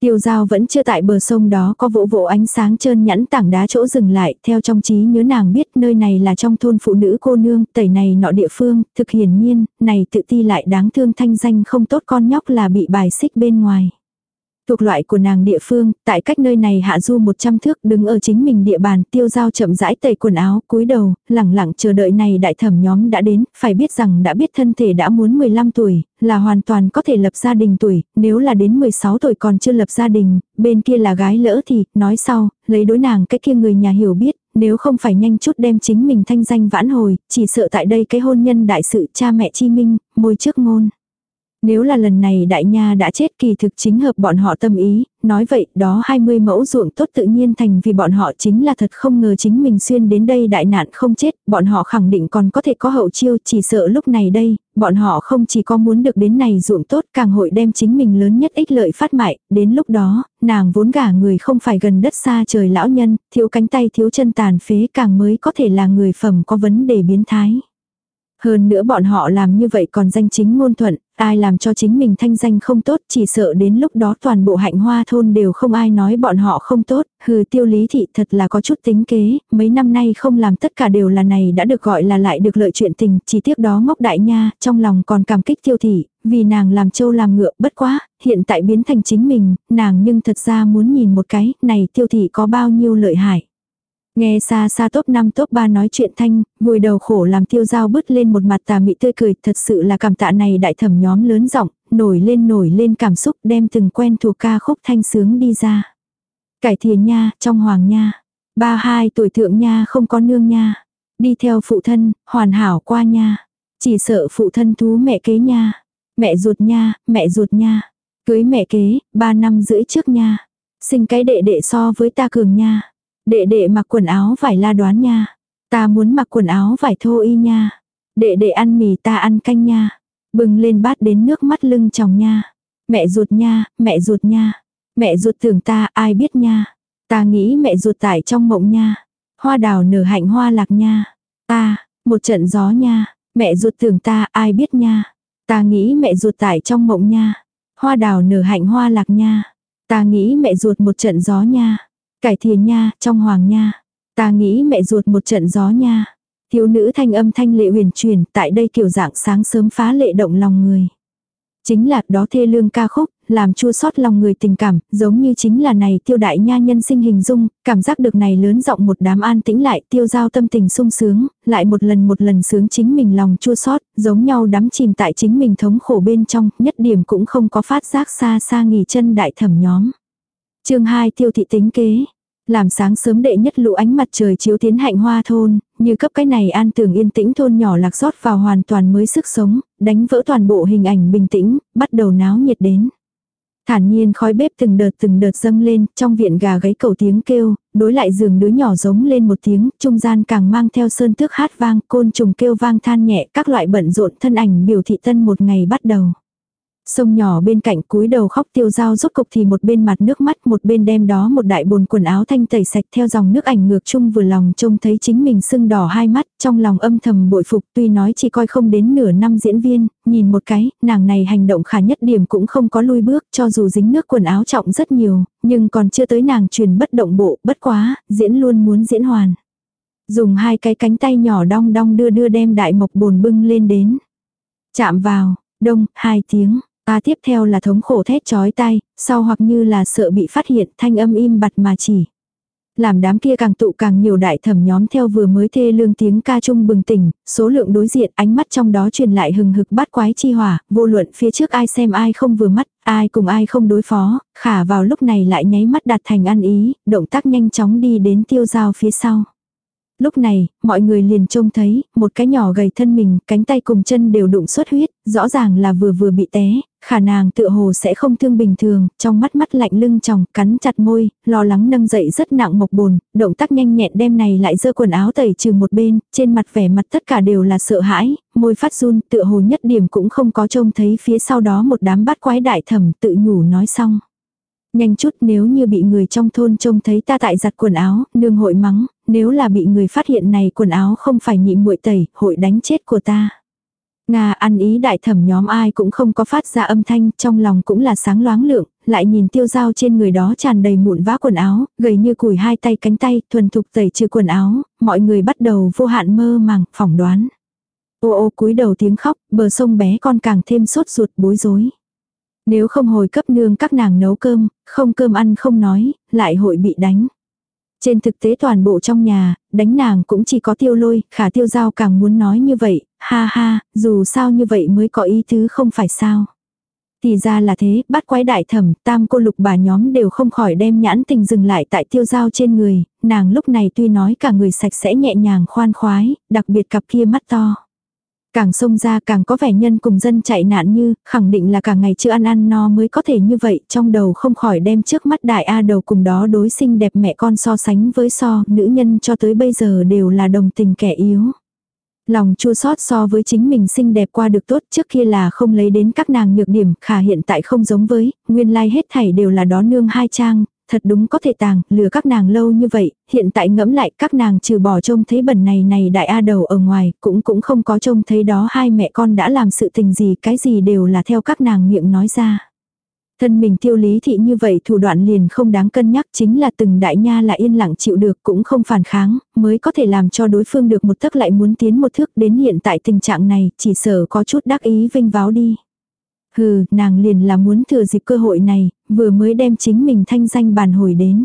Tiêu giao vẫn chưa tại bờ sông đó có vỗ vỗ ánh sáng trơn nhẵn tảng đá chỗ dừng lại, theo trong trí nhớ nàng biết nơi này là trong thôn phụ nữ cô nương, tẩy này nọ địa phương, thực hiển nhiên, này tự ti lại đáng thương thanh danh không tốt con nhóc là bị bài xích bên ngoài. Thuộc loại của nàng địa phương, tại cách nơi này hạ du 100 thước đứng ở chính mình địa bàn tiêu giao chậm rãi tẩy quần áo, cúi đầu, lẳng lặng chờ đợi này đại thẩm nhóm đã đến, phải biết rằng đã biết thân thể đã muốn 15 tuổi, là hoàn toàn có thể lập gia đình tuổi, nếu là đến 16 tuổi còn chưa lập gia đình, bên kia là gái lỡ thì, nói sau, lấy đối nàng cái kia người nhà hiểu biết, nếu không phải nhanh chút đem chính mình thanh danh vãn hồi, chỉ sợ tại đây cái hôn nhân đại sự cha mẹ chi minh, môi trước ngôn. Nếu là lần này đại nha đã chết kỳ thực chính hợp bọn họ tâm ý, nói vậy đó 20 mẫu ruộng tốt tự nhiên thành vì bọn họ chính là thật không ngờ chính mình xuyên đến đây đại nạn không chết, bọn họ khẳng định còn có thể có hậu chiêu chỉ sợ lúc này đây, bọn họ không chỉ có muốn được đến này ruộng tốt càng hội đem chính mình lớn nhất ích lợi phát mại, đến lúc đó, nàng vốn gả người không phải gần đất xa trời lão nhân, thiếu cánh tay thiếu chân tàn phế càng mới có thể là người phẩm có vấn đề biến thái. Hơn nữa bọn họ làm như vậy còn danh chính ngôn thuận, ai làm cho chính mình thanh danh không tốt chỉ sợ đến lúc đó toàn bộ hạnh hoa thôn đều không ai nói bọn họ không tốt, hừ tiêu lý thị thật là có chút tính kế, mấy năm nay không làm tất cả đều là này đã được gọi là lại được lợi chuyện tình, chỉ tiếc đó ngốc đại nha, trong lòng còn cảm kích tiêu thị, vì nàng làm trâu làm ngựa bất quá, hiện tại biến thành chính mình, nàng nhưng thật ra muốn nhìn một cái, này tiêu thị có bao nhiêu lợi hại. Nghe xa xa top 5 top 3 nói chuyện thanh, vùi đầu khổ làm tiêu dao bứt lên một mặt tà mị tươi cười, thật sự là cảm tạ này đại thẩm nhóm lớn giọng nổi lên nổi lên cảm xúc đem từng quen thuộc ca khúc thanh sướng đi ra. Cải thiền nha, trong hoàng nha, ba hai tuổi thượng nha không có nương nha, đi theo phụ thân, hoàn hảo qua nha, chỉ sợ phụ thân thú mẹ kế nha, mẹ ruột nha, mẹ ruột nha, cưới mẹ kế, ba năm rưỡi trước nha, sinh cái đệ đệ so với ta cường nha. Đệ đệ mặc quần áo vải la đoán nha. Ta muốn mặc quần áo vải thô y nha. Đệ đệ ăn mì ta ăn canh nha. Bừng lên bát đến nước mắt lưng chồng nha. Mẹ ruột nha, mẹ ruột nha. Mẹ ruột tưởng ta ai biết nha. Ta nghĩ mẹ ruột tại trong mộng nha. Hoa đào nở hạnh hoa lạc nha. Ta, một trận gió nha. Mẹ ruột tưởng ta ai biết nha. Ta nghĩ mẹ ruột tại trong mộng nha. Hoa đào nở hạnh hoa lạc nha. Ta nghĩ mẹ ruột một trận gió nha. Cải thiền nha, trong hoàng nha. Ta nghĩ mẹ ruột một trận gió nha. Thiếu nữ thanh âm thanh lệ huyền truyền, tại đây kiểu dạng sáng sớm phá lệ động lòng người. Chính là đó thê lương ca khúc, làm chua sót lòng người tình cảm, giống như chính là này tiêu đại nha nhân sinh hình dung, cảm giác được này lớn giọng một đám an tĩnh lại tiêu giao tâm tình sung sướng, lại một lần một lần sướng chính mình lòng chua sót, giống nhau đắm chìm tại chính mình thống khổ bên trong, nhất điểm cũng không có phát giác xa xa nghỉ chân đại thẩm nhóm chương 2 tiêu thị tính kế. Làm sáng sớm đệ nhất lũ ánh mặt trời chiếu tiến hạnh hoa thôn, như cấp cái này an tường yên tĩnh thôn nhỏ lạc rót vào hoàn toàn mới sức sống, đánh vỡ toàn bộ hình ảnh bình tĩnh, bắt đầu náo nhiệt đến. Thản nhiên khói bếp từng đợt từng đợt dâng lên, trong viện gà gáy cầu tiếng kêu, đối lại giường đứa nhỏ giống lên một tiếng, trung gian càng mang theo sơn tước hát vang, côn trùng kêu vang than nhẹ, các loại bận rộn thân ảnh biểu thị tân một ngày bắt đầu. Sông nhỏ bên cạnh cúi đầu khóc tiêu dao rốt cục thì một bên mặt nước mắt một bên đem đó một đại bồn quần áo thanh tẩy sạch theo dòng nước ảnh ngược chung vừa lòng trông thấy chính mình sưng đỏ hai mắt trong lòng âm thầm bội phục tuy nói chỉ coi không đến nửa năm diễn viên, nhìn một cái, nàng này hành động khả nhất điểm cũng không có lui bước cho dù dính nước quần áo trọng rất nhiều, nhưng còn chưa tới nàng truyền bất động bộ, bất quá, diễn luôn muốn diễn hoàn. Dùng hai cái cánh tay nhỏ đong đong đưa đưa đem đại mộc bồn bưng lên đến. Chạm vào, đông, hai tiếng. A tiếp theo là thống khổ thét chói tai, sau hoặc như là sợ bị phát hiện thanh âm im bặt mà chỉ. Làm đám kia càng tụ càng nhiều đại thẩm nhóm theo vừa mới thê lương tiếng ca chung bừng tỉnh, số lượng đối diện ánh mắt trong đó truyền lại hừng hực bát quái chi hỏa, vô luận phía trước ai xem ai không vừa mắt, ai cùng ai không đối phó, khả vào lúc này lại nháy mắt đạt thành ăn ý, động tác nhanh chóng đi đến tiêu giao phía sau. Lúc này, mọi người liền trông thấy, một cái nhỏ gầy thân mình, cánh tay cùng chân đều đụng xuất huyết, rõ ràng là vừa vừa bị té, khả nàng tựa hồ sẽ không thương bình thường, trong mắt mắt lạnh lưng tròng, cắn chặt môi, lo lắng nâng dậy rất nặng mộc bồn, động tác nhanh nhẹn đem này lại dơ quần áo tẩy trừ một bên, trên mặt vẻ mặt tất cả đều là sợ hãi, môi phát run, tựa hồ nhất điểm cũng không có trông thấy phía sau đó một đám bát quái đại thẩm tự nhủ nói xong. Nhanh chút nếu như bị người trong thôn trông thấy ta tại giặt quần áo, nương hội mắng, nếu là bị người phát hiện này quần áo không phải nhị muội tẩy, hội đánh chết của ta. Nga ăn ý đại thẩm nhóm ai cũng không có phát ra âm thanh, trong lòng cũng là sáng loáng lượng, lại nhìn tiêu dao trên người đó tràn đầy mụn vá quần áo, gầy như củi hai tay cánh tay, thuần thục tẩy trừ quần áo, mọi người bắt đầu vô hạn mơ màng, phỏng đoán. Ô ô cúi đầu tiếng khóc, bờ sông bé con càng thêm sốt ruột bối rối. Nếu không hồi cấp nương các nàng nấu cơm, không cơm ăn không nói, lại hội bị đánh. Trên thực tế toàn bộ trong nhà, đánh nàng cũng chỉ có tiêu lôi, khả tiêu giao càng muốn nói như vậy, ha ha, dù sao như vậy mới có ý tứ không phải sao. Thì ra là thế, bắt quái đại thẩm, tam cô lục bà nhóm đều không khỏi đem nhãn tình dừng lại tại tiêu giao trên người, nàng lúc này tuy nói cả người sạch sẽ nhẹ nhàng khoan khoái, đặc biệt cặp kia mắt to. Càng xông ra càng có vẻ nhân cùng dân chạy nạn như, khẳng định là cả ngày chưa ăn ăn no mới có thể như vậy, trong đầu không khỏi đem trước mắt đại A đầu cùng đó đối sinh đẹp mẹ con so sánh với so, nữ nhân cho tới bây giờ đều là đồng tình kẻ yếu. Lòng chua sót so với chính mình xinh đẹp qua được tốt trước kia là không lấy đến các nàng nhược điểm, khả hiện tại không giống với, nguyên lai like hết thảy đều là đó nương hai trang, thật đúng có thể tàng, lừa các nàng lâu như vậy, hiện tại ngẫm lại các nàng trừ bỏ trông thấy bẩn này này đại A đầu ở ngoài, cũng cũng không có trông thấy đó hai mẹ con đã làm sự tình gì, cái gì đều là theo các nàng miệng nói ra. Thân mình tiêu lý thị như vậy thủ đoạn liền không đáng cân nhắc chính là từng đại nha là yên lặng chịu được cũng không phản kháng, mới có thể làm cho đối phương được một thức lại muốn tiến một thước đến hiện tại tình trạng này, chỉ sợ có chút đắc ý vinh váo đi. Hừ, nàng liền là muốn thừa dịp cơ hội này, vừa mới đem chính mình thanh danh bàn hồi đến.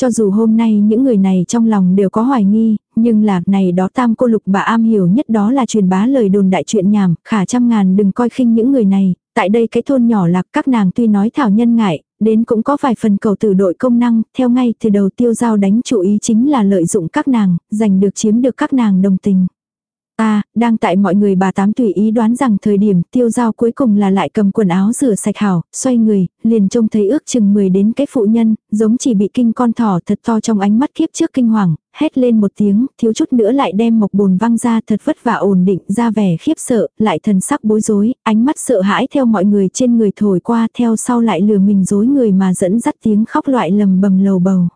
Cho dù hôm nay những người này trong lòng đều có hoài nghi, nhưng là này đó tam cô lục bà am hiểu nhất đó là truyền bá lời đồn đại chuyện nhảm, khả trăm ngàn đừng coi khinh những người này, tại đây cái thôn nhỏ lạc các nàng tuy nói thảo nhân ngại, đến cũng có vài phần cầu tử đội công năng, theo ngay từ đầu tiêu giao đánh chủ ý chính là lợi dụng các nàng, giành được chiếm được các nàng đồng tình. À, đang tại mọi người bà tám tùy ý đoán rằng thời điểm tiêu giao cuối cùng là lại cầm quần áo rửa sạch hảo, xoay người, liền trông thấy ước chừng 10 đến cái phụ nhân, giống chỉ bị kinh con thỏ thật to trong ánh mắt kiếp trước kinh hoàng, hét lên một tiếng, thiếu chút nữa lại đem mộc bồn văng ra thật vất vả ổn định ra vẻ khiếp sợ, lại thần sắc bối rối, ánh mắt sợ hãi theo mọi người trên người thổi qua theo sau lại lừa mình dối người mà dẫn dắt tiếng khóc loại lầm bầm lầu bầu.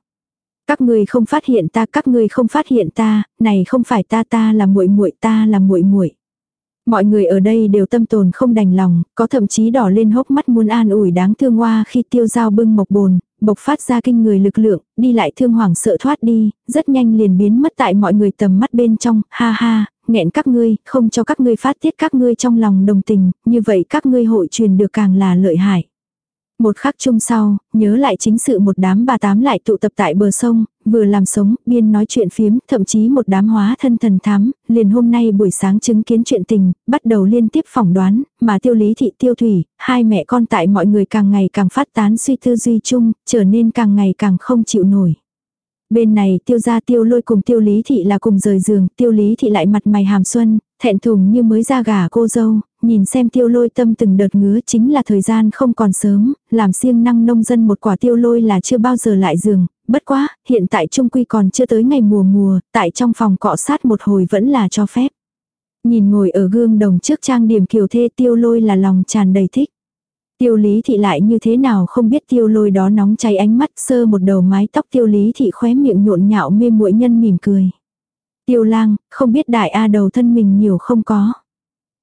Các ngươi không phát hiện ta, các ngươi không phát hiện ta, này không phải ta ta là muội muội ta là muội muội. Mọi người ở đây đều tâm tồn không đành lòng, có thậm chí đỏ lên hốc mắt muốn an ủi đáng thương hoa khi tiêu dao bưng mộc bồn, bộc phát ra kinh người lực lượng, đi lại thương hoàng sợ thoát đi, rất nhanh liền biến mất tại mọi người tầm mắt bên trong, ha ha, nghẹn các ngươi, không cho các ngươi phát tiết các ngươi trong lòng đồng tình, như vậy các ngươi hội truyền được càng là lợi hại. Một khắc chung sau, nhớ lại chính sự một đám bà tám lại tụ tập tại bờ sông, vừa làm sống, biên nói chuyện phiếm, thậm chí một đám hóa thân thần thám, liền hôm nay buổi sáng chứng kiến chuyện tình, bắt đầu liên tiếp phỏng đoán, mà tiêu lý thị tiêu thủy, hai mẹ con tại mọi người càng ngày càng phát tán suy tư duy chung, trở nên càng ngày càng không chịu nổi. Bên này tiêu gia tiêu lôi cùng tiêu lý thị là cùng rời giường, tiêu lý thị lại mặt mày hàm xuân, thẹn thùng như mới ra gà cô dâu, nhìn xem tiêu lôi tâm từng đợt ngứa chính là thời gian không còn sớm, làm siêng năng nông dân một quả tiêu lôi là chưa bao giờ lại giường, bất quá, hiện tại trung quy còn chưa tới ngày mùa mùa, tại trong phòng cọ sát một hồi vẫn là cho phép. Nhìn ngồi ở gương đồng trước trang điểm kiều thê tiêu lôi là lòng tràn đầy thích. Tiêu lý thị lại như thế nào không biết tiêu lôi đó nóng cháy ánh mắt sơ một đầu mái tóc tiêu lý thị khóe miệng nhộn nhạo mê muội nhân mỉm cười. Tiêu lang, không biết đại A đầu thân mình nhiều không có.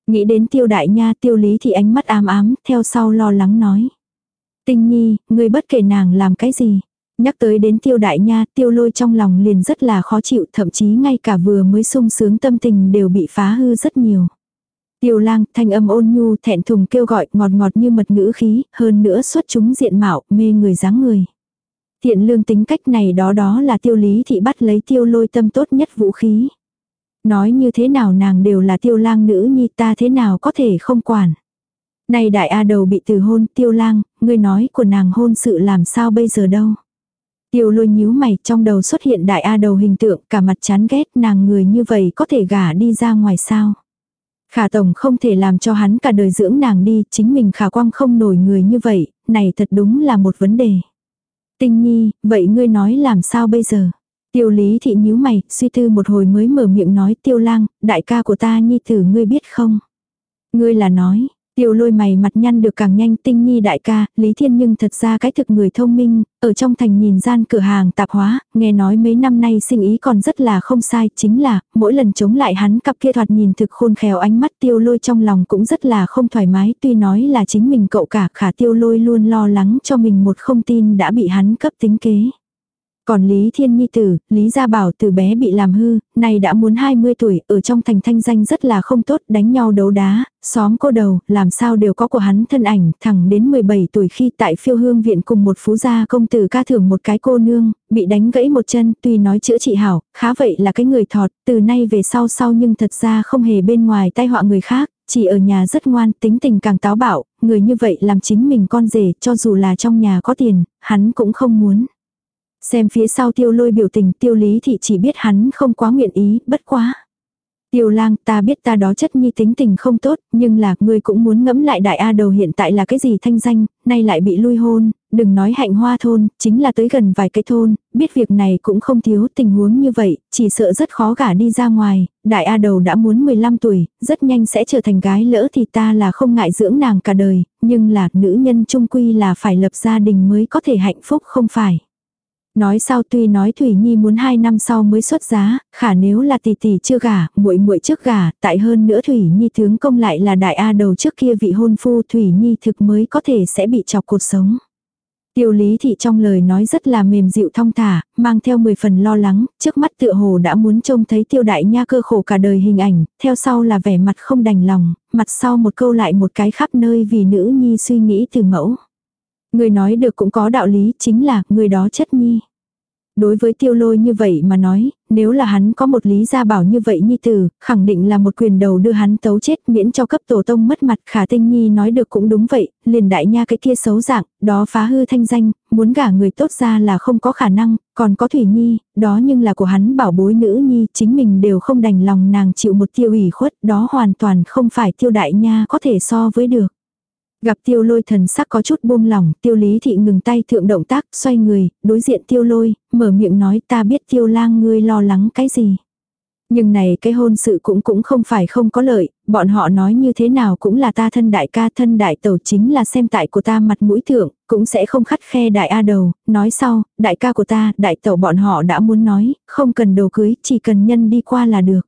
Nghĩ đến tiêu đại nha tiêu lý thì ánh mắt ám ám, theo sau lo lắng nói. Tinh nhi, ngươi bất kể nàng làm cái gì. Nhắc tới đến tiêu đại nha, tiêu lôi trong lòng liền rất là khó chịu, thậm chí ngay cả vừa mới sung sướng tâm tình đều bị phá hư rất nhiều. Tiêu lang, thanh âm ôn nhu, thẹn thùng kêu gọi, ngọt ngọt như mật ngữ khí, hơn nữa xuất chúng diện mạo, mê người dáng người. Thiện lương tính cách này đó đó là tiêu lý thị bắt lấy tiêu lôi tâm tốt nhất vũ khí. Nói như thế nào nàng đều là tiêu lang nữ nhi ta thế nào có thể không quản. Này đại A đầu bị từ hôn tiêu lang, ngươi nói của nàng hôn sự làm sao bây giờ đâu. Tiêu lôi nhíu mày trong đầu xuất hiện đại A đầu hình tượng cả mặt chán ghét nàng người như vậy có thể gả đi ra ngoài sao. Khả tổng không thể làm cho hắn cả đời dưỡng nàng đi, chính mình khả quang không nổi người như vậy, này thật đúng là một vấn đề. Tinh nhi, vậy ngươi nói làm sao bây giờ? Tiêu lý thị nhíu mày, suy tư một hồi mới mở miệng nói tiêu lang, đại ca của ta nhi tử ngươi biết không? Ngươi là nói, Tiêu lôi mày mặt nhăn được càng nhanh tinh nhi đại ca, Lý Thiên nhưng thật ra cái thực người thông minh, ở trong thành nhìn gian cửa hàng tạp hóa, nghe nói mấy năm nay sinh ý còn rất là không sai, chính là, mỗi lần chống lại hắn cặp kia thoạt nhìn thực khôn khéo ánh mắt tiêu lôi trong lòng cũng rất là không thoải mái, tuy nói là chính mình cậu cả khả tiêu lôi luôn lo lắng cho mình một không tin đã bị hắn cấp tính kế. Còn Lý Thiên Nhi Tử, Lý Gia Bảo từ bé bị làm hư, nay đã muốn 20 tuổi, ở trong thành thanh danh rất là không tốt, đánh nhau đấu đá, xóm cô đầu, làm sao đều có của hắn thân ảnh, thẳng đến 17 tuổi khi tại phiêu hương viện cùng một phú gia công tử ca thưởng một cái cô nương, bị đánh gãy một chân, tuy nói chữa trị hảo, khá vậy là cái người thọt, từ nay về sau sau nhưng thật ra không hề bên ngoài tai họa người khác, chỉ ở nhà rất ngoan, tính tình càng táo bạo, người như vậy làm chính mình con rể, cho dù là trong nhà có tiền, hắn cũng không muốn. Xem phía sau tiêu lôi biểu tình tiêu lý thị chỉ biết hắn không quá nguyện ý, bất quá. Tiêu lang ta biết ta đó chất nhi tính tình không tốt, nhưng là ngươi cũng muốn ngẫm lại đại A đầu hiện tại là cái gì thanh danh, nay lại bị lui hôn, đừng nói hạnh hoa thôn, chính là tới gần vài cái thôn, biết việc này cũng không thiếu tình huống như vậy, chỉ sợ rất khó gả đi ra ngoài, đại A đầu đã muốn 15 tuổi, rất nhanh sẽ trở thành gái lỡ thì ta là không ngại dưỡng nàng cả đời, nhưng là nữ nhân trung quy là phải lập gia đình mới có thể hạnh phúc không phải. Nói sau tuy nói Thủy Nhi muốn 2 năm sau mới xuất giá, khả nếu là tỷ tỷ chưa gả, muội muội trước gả, tại hơn nữa Thủy Nhi tướng công lại là đại A đầu trước kia vị hôn phu Thủy Nhi thực mới có thể sẽ bị chọc cuộc sống. Tiêu lý thị trong lời nói rất là mềm dịu thong thả, mang theo 10 phần lo lắng, trước mắt tựa hồ đã muốn trông thấy tiêu đại nha cơ khổ cả đời hình ảnh, theo sau là vẻ mặt không đành lòng, mặt sau một câu lại một cái khắp nơi vì nữ nhi suy nghĩ từ mẫu. Người nói được cũng có đạo lý, chính là người đó chất nhi. Đối với tiêu lôi như vậy mà nói, nếu là hắn có một lý gia bảo như vậy nhi tử, khẳng định là một quyền đầu đưa hắn tấu chết miễn cho cấp tổ tông mất mặt khả tinh nhi nói được cũng đúng vậy, liền đại nha cái kia xấu dạng, đó phá hư thanh danh, muốn gả người tốt ra là không có khả năng, còn có thủy nhi, đó nhưng là của hắn bảo bối nữ nhi, chính mình đều không đành lòng nàng chịu một tiêu ủy khuất, đó hoàn toàn không phải tiêu đại nha có thể so với được. Gặp tiêu lôi thần sắc có chút buông lỏng, tiêu lý thị ngừng tay thượng động tác, xoay người, đối diện tiêu lôi, mở miệng nói ta biết tiêu lang ngươi lo lắng cái gì. Nhưng này cái hôn sự cũng cũng không phải không có lợi, bọn họ nói như thế nào cũng là ta thân đại ca thân đại tẩu chính là xem tại của ta mặt mũi thượng, cũng sẽ không khắt khe đại A đầu, nói sau, đại ca của ta, đại tẩu bọn họ đã muốn nói, không cần đồ cưới, chỉ cần nhân đi qua là được.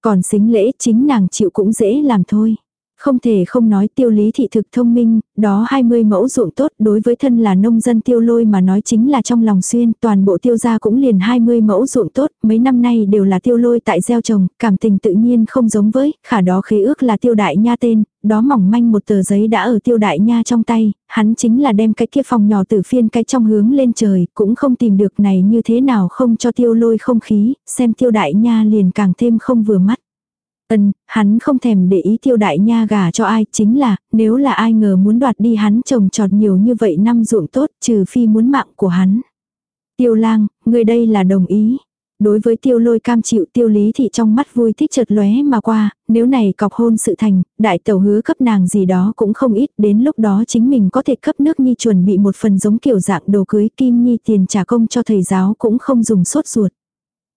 Còn xính lễ chính nàng chịu cũng dễ làm thôi. Không thể không nói tiêu lý thị thực thông minh, đó 20 mẫu ruộng tốt đối với thân là nông dân tiêu lôi mà nói chính là trong lòng xuyên, toàn bộ tiêu gia cũng liền 20 mẫu ruộng tốt, mấy năm nay đều là tiêu lôi tại gieo trồng, cảm tình tự nhiên không giống với, khả đó khế ước là tiêu đại nha tên, đó mỏng manh một tờ giấy đã ở tiêu đại nha trong tay, hắn chính là đem cái kia phòng nhỏ tử phiên cái trong hướng lên trời, cũng không tìm được này như thế nào không cho tiêu lôi không khí, xem tiêu đại nha liền càng thêm không vừa mắt. Ân, hắn không thèm để ý tiêu đại nha gả cho ai, chính là, nếu là ai ngờ muốn đoạt đi hắn trồng trọt nhiều như vậy năm ruộng tốt, trừ phi muốn mạng của hắn. Tiêu lang, người đây là đồng ý. Đối với tiêu lôi cam chịu tiêu lý thị trong mắt vui thích chợt lóe mà qua, nếu này cọc hôn sự thành, đại tẩu hứa cấp nàng gì đó cũng không ít, đến lúc đó chính mình có thể cấp nước nhi chuẩn bị một phần giống kiểu dạng đồ cưới kim nhi tiền trả công cho thầy giáo cũng không dùng sốt ruột.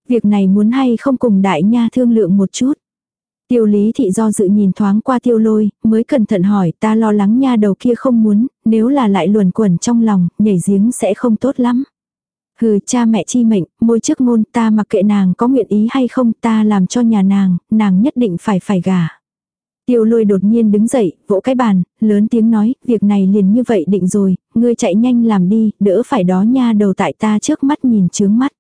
Việc này muốn hay không cùng đại nha thương lượng một chút. Tiêu lý thị do dự nhìn thoáng qua tiêu lôi, mới cẩn thận hỏi ta lo lắng nha đầu kia không muốn, nếu là lại luồn quẩn trong lòng, nhảy giếng sẽ không tốt lắm. Hừ cha mẹ chi mệnh, môi trước ngôn ta mặc kệ nàng có nguyện ý hay không ta làm cho nhà nàng, nàng nhất định phải phải gả. Tiêu lôi đột nhiên đứng dậy, vỗ cái bàn, lớn tiếng nói, việc này liền như vậy định rồi, ngươi chạy nhanh làm đi, đỡ phải đó nha đầu tại ta trước mắt nhìn chướng mắt.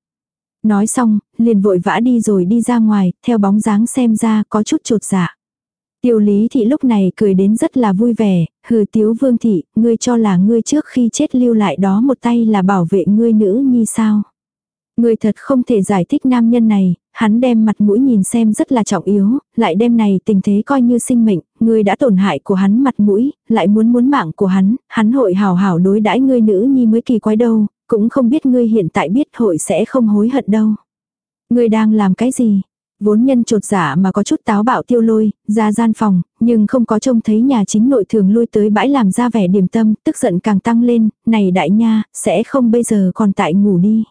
Nói xong, liền vội vã đi rồi đi ra ngoài, theo bóng dáng xem ra có chút trột dạ. Tiêu lý thị lúc này cười đến rất là vui vẻ, hừ tiếu vương thị, ngươi cho là ngươi trước khi chết lưu lại đó một tay là bảo vệ ngươi nữ nhi sao. Ngươi thật không thể giải thích nam nhân này, hắn đem mặt mũi nhìn xem rất là trọng yếu, lại đem này tình thế coi như sinh mệnh, ngươi đã tổn hại của hắn mặt mũi, lại muốn muốn mạng của hắn, hắn hội hào hảo đối đãi ngươi nữ nhi mới kỳ quái đâu, cũng không biết ngươi hiện tại biết hội sẽ không hối hận đâu. Ngươi đang làm cái gì? Vốn nhân trột giả mà có chút táo bạo tiêu lôi, ra gian phòng, nhưng không có trông thấy nhà chính nội thường lui tới bãi làm ra vẻ điểm tâm, tức giận càng tăng lên, này đại nha, sẽ không bây giờ còn tại ngủ đi.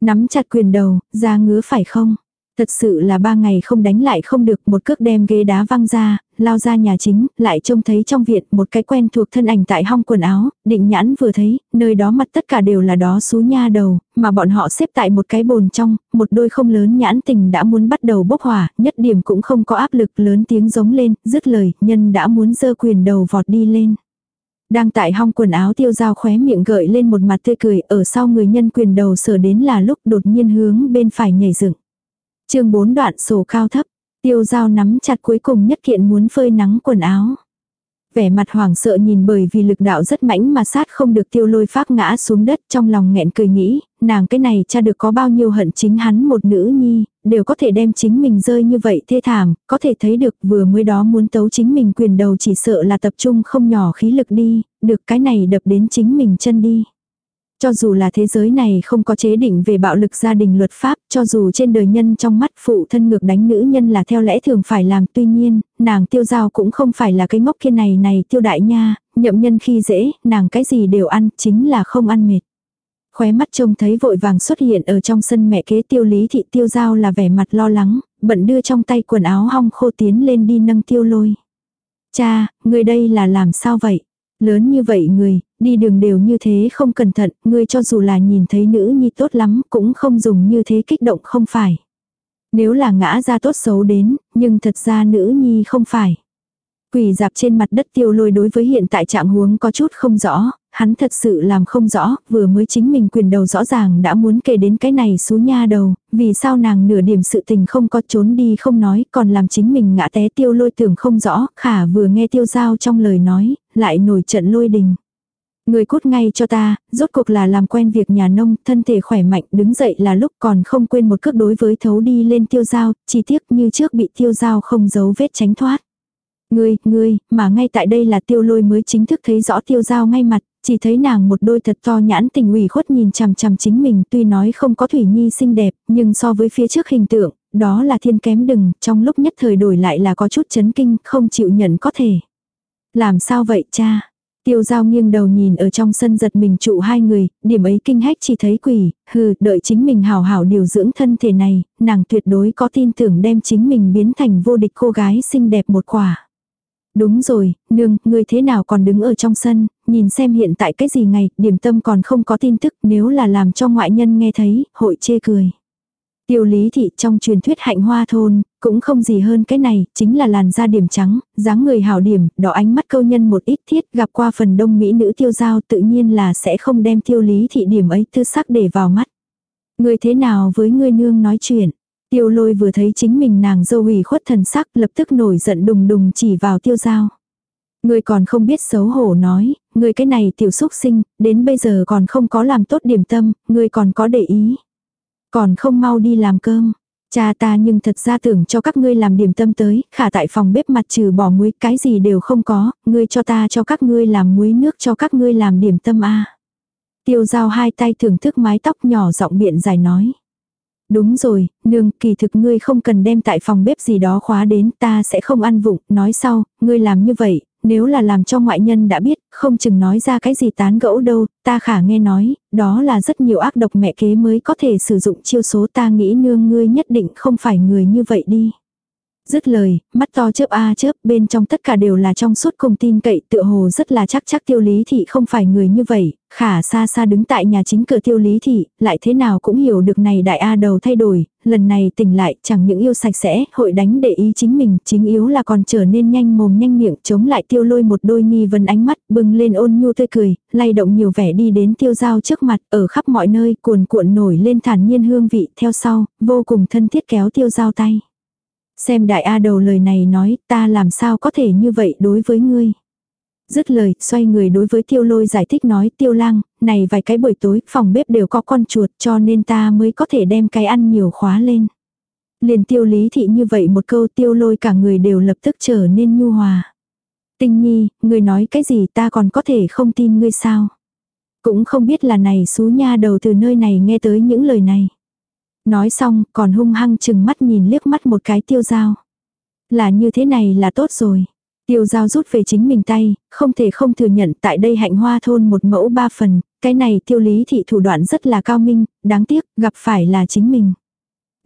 Nắm chặt quyền đầu, ra ngứa phải không? Thật sự là ba ngày không đánh lại không được một cước đem ghế đá văng ra, lao ra nhà chính, lại trông thấy trong viện một cái quen thuộc thân ảnh tại hong quần áo, định nhãn vừa thấy, nơi đó mặt tất cả đều là đó xú nha đầu, mà bọn họ xếp tại một cái bồn trong, một đôi không lớn nhãn tình đã muốn bắt đầu bốc hỏa, nhất điểm cũng không có áp lực lớn tiếng giống lên, dứt lời, nhân đã muốn dơ quyền đầu vọt đi lên. Đang tại hong quần áo tiêu dao khóe miệng gợi lên một mặt tươi cười, ở sau người nhân quyền đầu sở đến là lúc đột nhiên hướng bên phải nhảy dựng chương 4 đoạn sổ cao thấp, tiêu dao nắm chặt cuối cùng nhất kiện muốn phơi nắng quần áo. Vẻ mặt hoảng sợ nhìn bởi vì lực đạo rất mãnh mà sát không được tiêu lôi phát ngã xuống đất trong lòng nghẹn cười nghĩ, nàng cái này cha được có bao nhiêu hận chính hắn một nữ nhi, đều có thể đem chính mình rơi như vậy thê thảm, có thể thấy được vừa mới đó muốn tấu chính mình quyền đầu chỉ sợ là tập trung không nhỏ khí lực đi, được cái này đập đến chính mình chân đi. Cho dù là thế giới này không có chế định về bạo lực gia đình luật pháp, cho dù trên đời nhân trong mắt phụ thân ngược đánh nữ nhân là theo lẽ thường phải làm, tuy nhiên, nàng tiêu giao cũng không phải là cái ngốc kia này này tiêu đại nha, nhậm nhân khi dễ, nàng cái gì đều ăn, chính là không ăn mệt. Khóe mắt trông thấy vội vàng xuất hiện ở trong sân mẹ kế tiêu lý thị tiêu giao là vẻ mặt lo lắng, bận đưa trong tay quần áo hong khô tiến lên đi nâng tiêu lôi. Cha, người đây là làm sao vậy? Lớn như vậy người, đi đường đều như thế không cẩn thận, ngươi cho dù là nhìn thấy nữ nhi tốt lắm cũng không dùng như thế kích động không phải. Nếu là ngã ra tốt xấu đến, nhưng thật ra nữ nhi không phải. Quỳ dạp trên mặt đất tiêu lôi đối với hiện tại trạng huống có chút không rõ, hắn thật sự làm không rõ, vừa mới chính mình quyền đầu rõ ràng đã muốn kể đến cái này xú nha đầu, vì sao nàng nửa điểm sự tình không có trốn đi không nói, còn làm chính mình ngã té tiêu lôi tưởng không rõ, khả vừa nghe tiêu giao trong lời nói, lại nổi trận lôi đình. Người cút ngay cho ta, rốt cuộc là làm quen việc nhà nông, thân thể khỏe mạnh, đứng dậy là lúc còn không quên một cước đối với thấu đi lên tiêu dao, chi tiết như trước bị tiêu dao không giấu vết tránh thoát. Ngươi, ngươi, mà ngay tại đây là tiêu lôi mới chính thức thấy rõ tiêu dao ngay mặt, chỉ thấy nàng một đôi thật to nhãn tình ủy khuất nhìn chằm chằm chính mình tuy nói không có thủy nhi xinh đẹp, nhưng so với phía trước hình tượng, đó là thiên kém đừng, trong lúc nhất thời đổi lại là có chút chấn kinh, không chịu nhận có thể. Làm sao vậy cha? Tiêu giao nghiêng đầu nhìn ở trong sân giật mình trụ hai người, điểm ấy kinh hách chỉ thấy quỷ, hừ, đợi chính mình hào hảo điều dưỡng thân thể này, nàng tuyệt đối có tin tưởng đem chính mình biến thành vô địch cô gái xinh đẹp một quả. Đúng rồi, nương, người thế nào còn đứng ở trong sân, nhìn xem hiện tại cái gì ngày, điểm tâm còn không có tin tức, nếu là làm cho ngoại nhân nghe thấy, hội chê cười. Tiêu lý thị trong truyền thuyết hạnh hoa thôn, cũng không gì hơn cái này, chính là làn da điểm trắng, dáng người hảo điểm, đỏ ánh mắt câu nhân một ít thiết gặp qua phần đông mỹ nữ tiêu giao tự nhiên là sẽ không đem tiêu lý thị điểm ấy tư sắc để vào mắt. Người thế nào với người nương nói chuyện? Tiêu lôi vừa thấy chính mình nàng dâu ủy khuất thần sắc lập tức nổi giận đùng đùng chỉ vào tiêu giao. Người còn không biết xấu hổ nói, người cái này tiểu xúc sinh, đến bây giờ còn không có làm tốt điểm tâm, người còn có để ý. Còn không mau đi làm cơm. Cha ta nhưng thật ra tưởng cho các ngươi làm điểm tâm tới, khả tại phòng bếp mặt trừ bỏ muối cái gì đều không có, ngươi cho ta cho các ngươi làm muối nước cho các ngươi làm điểm tâm a. Tiêu giao hai tay thưởng thức mái tóc nhỏ giọng biện giải nói. Đúng rồi, nương, kỳ thực ngươi không cần đem tại phòng bếp gì đó khóa đến, ta sẽ không ăn vụng, nói sau, ngươi làm như vậy, nếu là làm cho ngoại nhân đã biết, không chừng nói ra cái gì tán gẫu đâu, ta khả nghe nói, đó là rất nhiều ác độc mẹ kế mới có thể sử dụng chiêu số ta nghĩ nương ngươi nhất định không phải người như vậy đi. Dứt lời, mắt to chớp a chớp, bên trong tất cả đều là trong suốt cùng tin cậy tựa hồ rất là chắc chắc tiêu lý thị không phải người như vậy, khả xa xa đứng tại nhà chính cửa tiêu lý thị, lại thế nào cũng hiểu được này đại A đầu thay đổi, lần này tỉnh lại chẳng những yêu sạch sẽ, hội đánh để ý chính mình, chính yếu là còn trở nên nhanh mồm nhanh miệng chống lại tiêu lôi một đôi nghi vấn ánh mắt, bừng lên ôn nhu tươi cười, lay động nhiều vẻ đi đến tiêu giao trước mặt, ở khắp mọi nơi cuồn cuộn nổi lên thản nhiên hương vị, theo sau, vô cùng thân thiết kéo tiêu giao tay. Xem đại A đầu lời này nói, ta làm sao có thể như vậy đối với ngươi. Dứt lời, xoay người đối với tiêu lôi giải thích nói tiêu lang, này vài cái buổi tối, phòng bếp đều có con chuột cho nên ta mới có thể đem cái ăn nhiều khóa lên. Liền tiêu lý thị như vậy một câu tiêu lôi cả người đều lập tức trở nên nhu hòa. Tinh nhi, người nói cái gì ta còn có thể không tin ngươi sao? Cũng không biết là này xú nha đầu từ nơi này nghe tới những lời này. Nói xong còn hung hăng chừng mắt nhìn liếc mắt một cái tiêu dao Là như thế này là tốt rồi. Tiêu giao rút về chính mình tay, không thể không thừa nhận tại đây hạnh hoa thôn một mẫu ba phần, cái này tiêu lý thị thủ đoạn rất là cao minh, đáng tiếc, gặp phải là chính mình.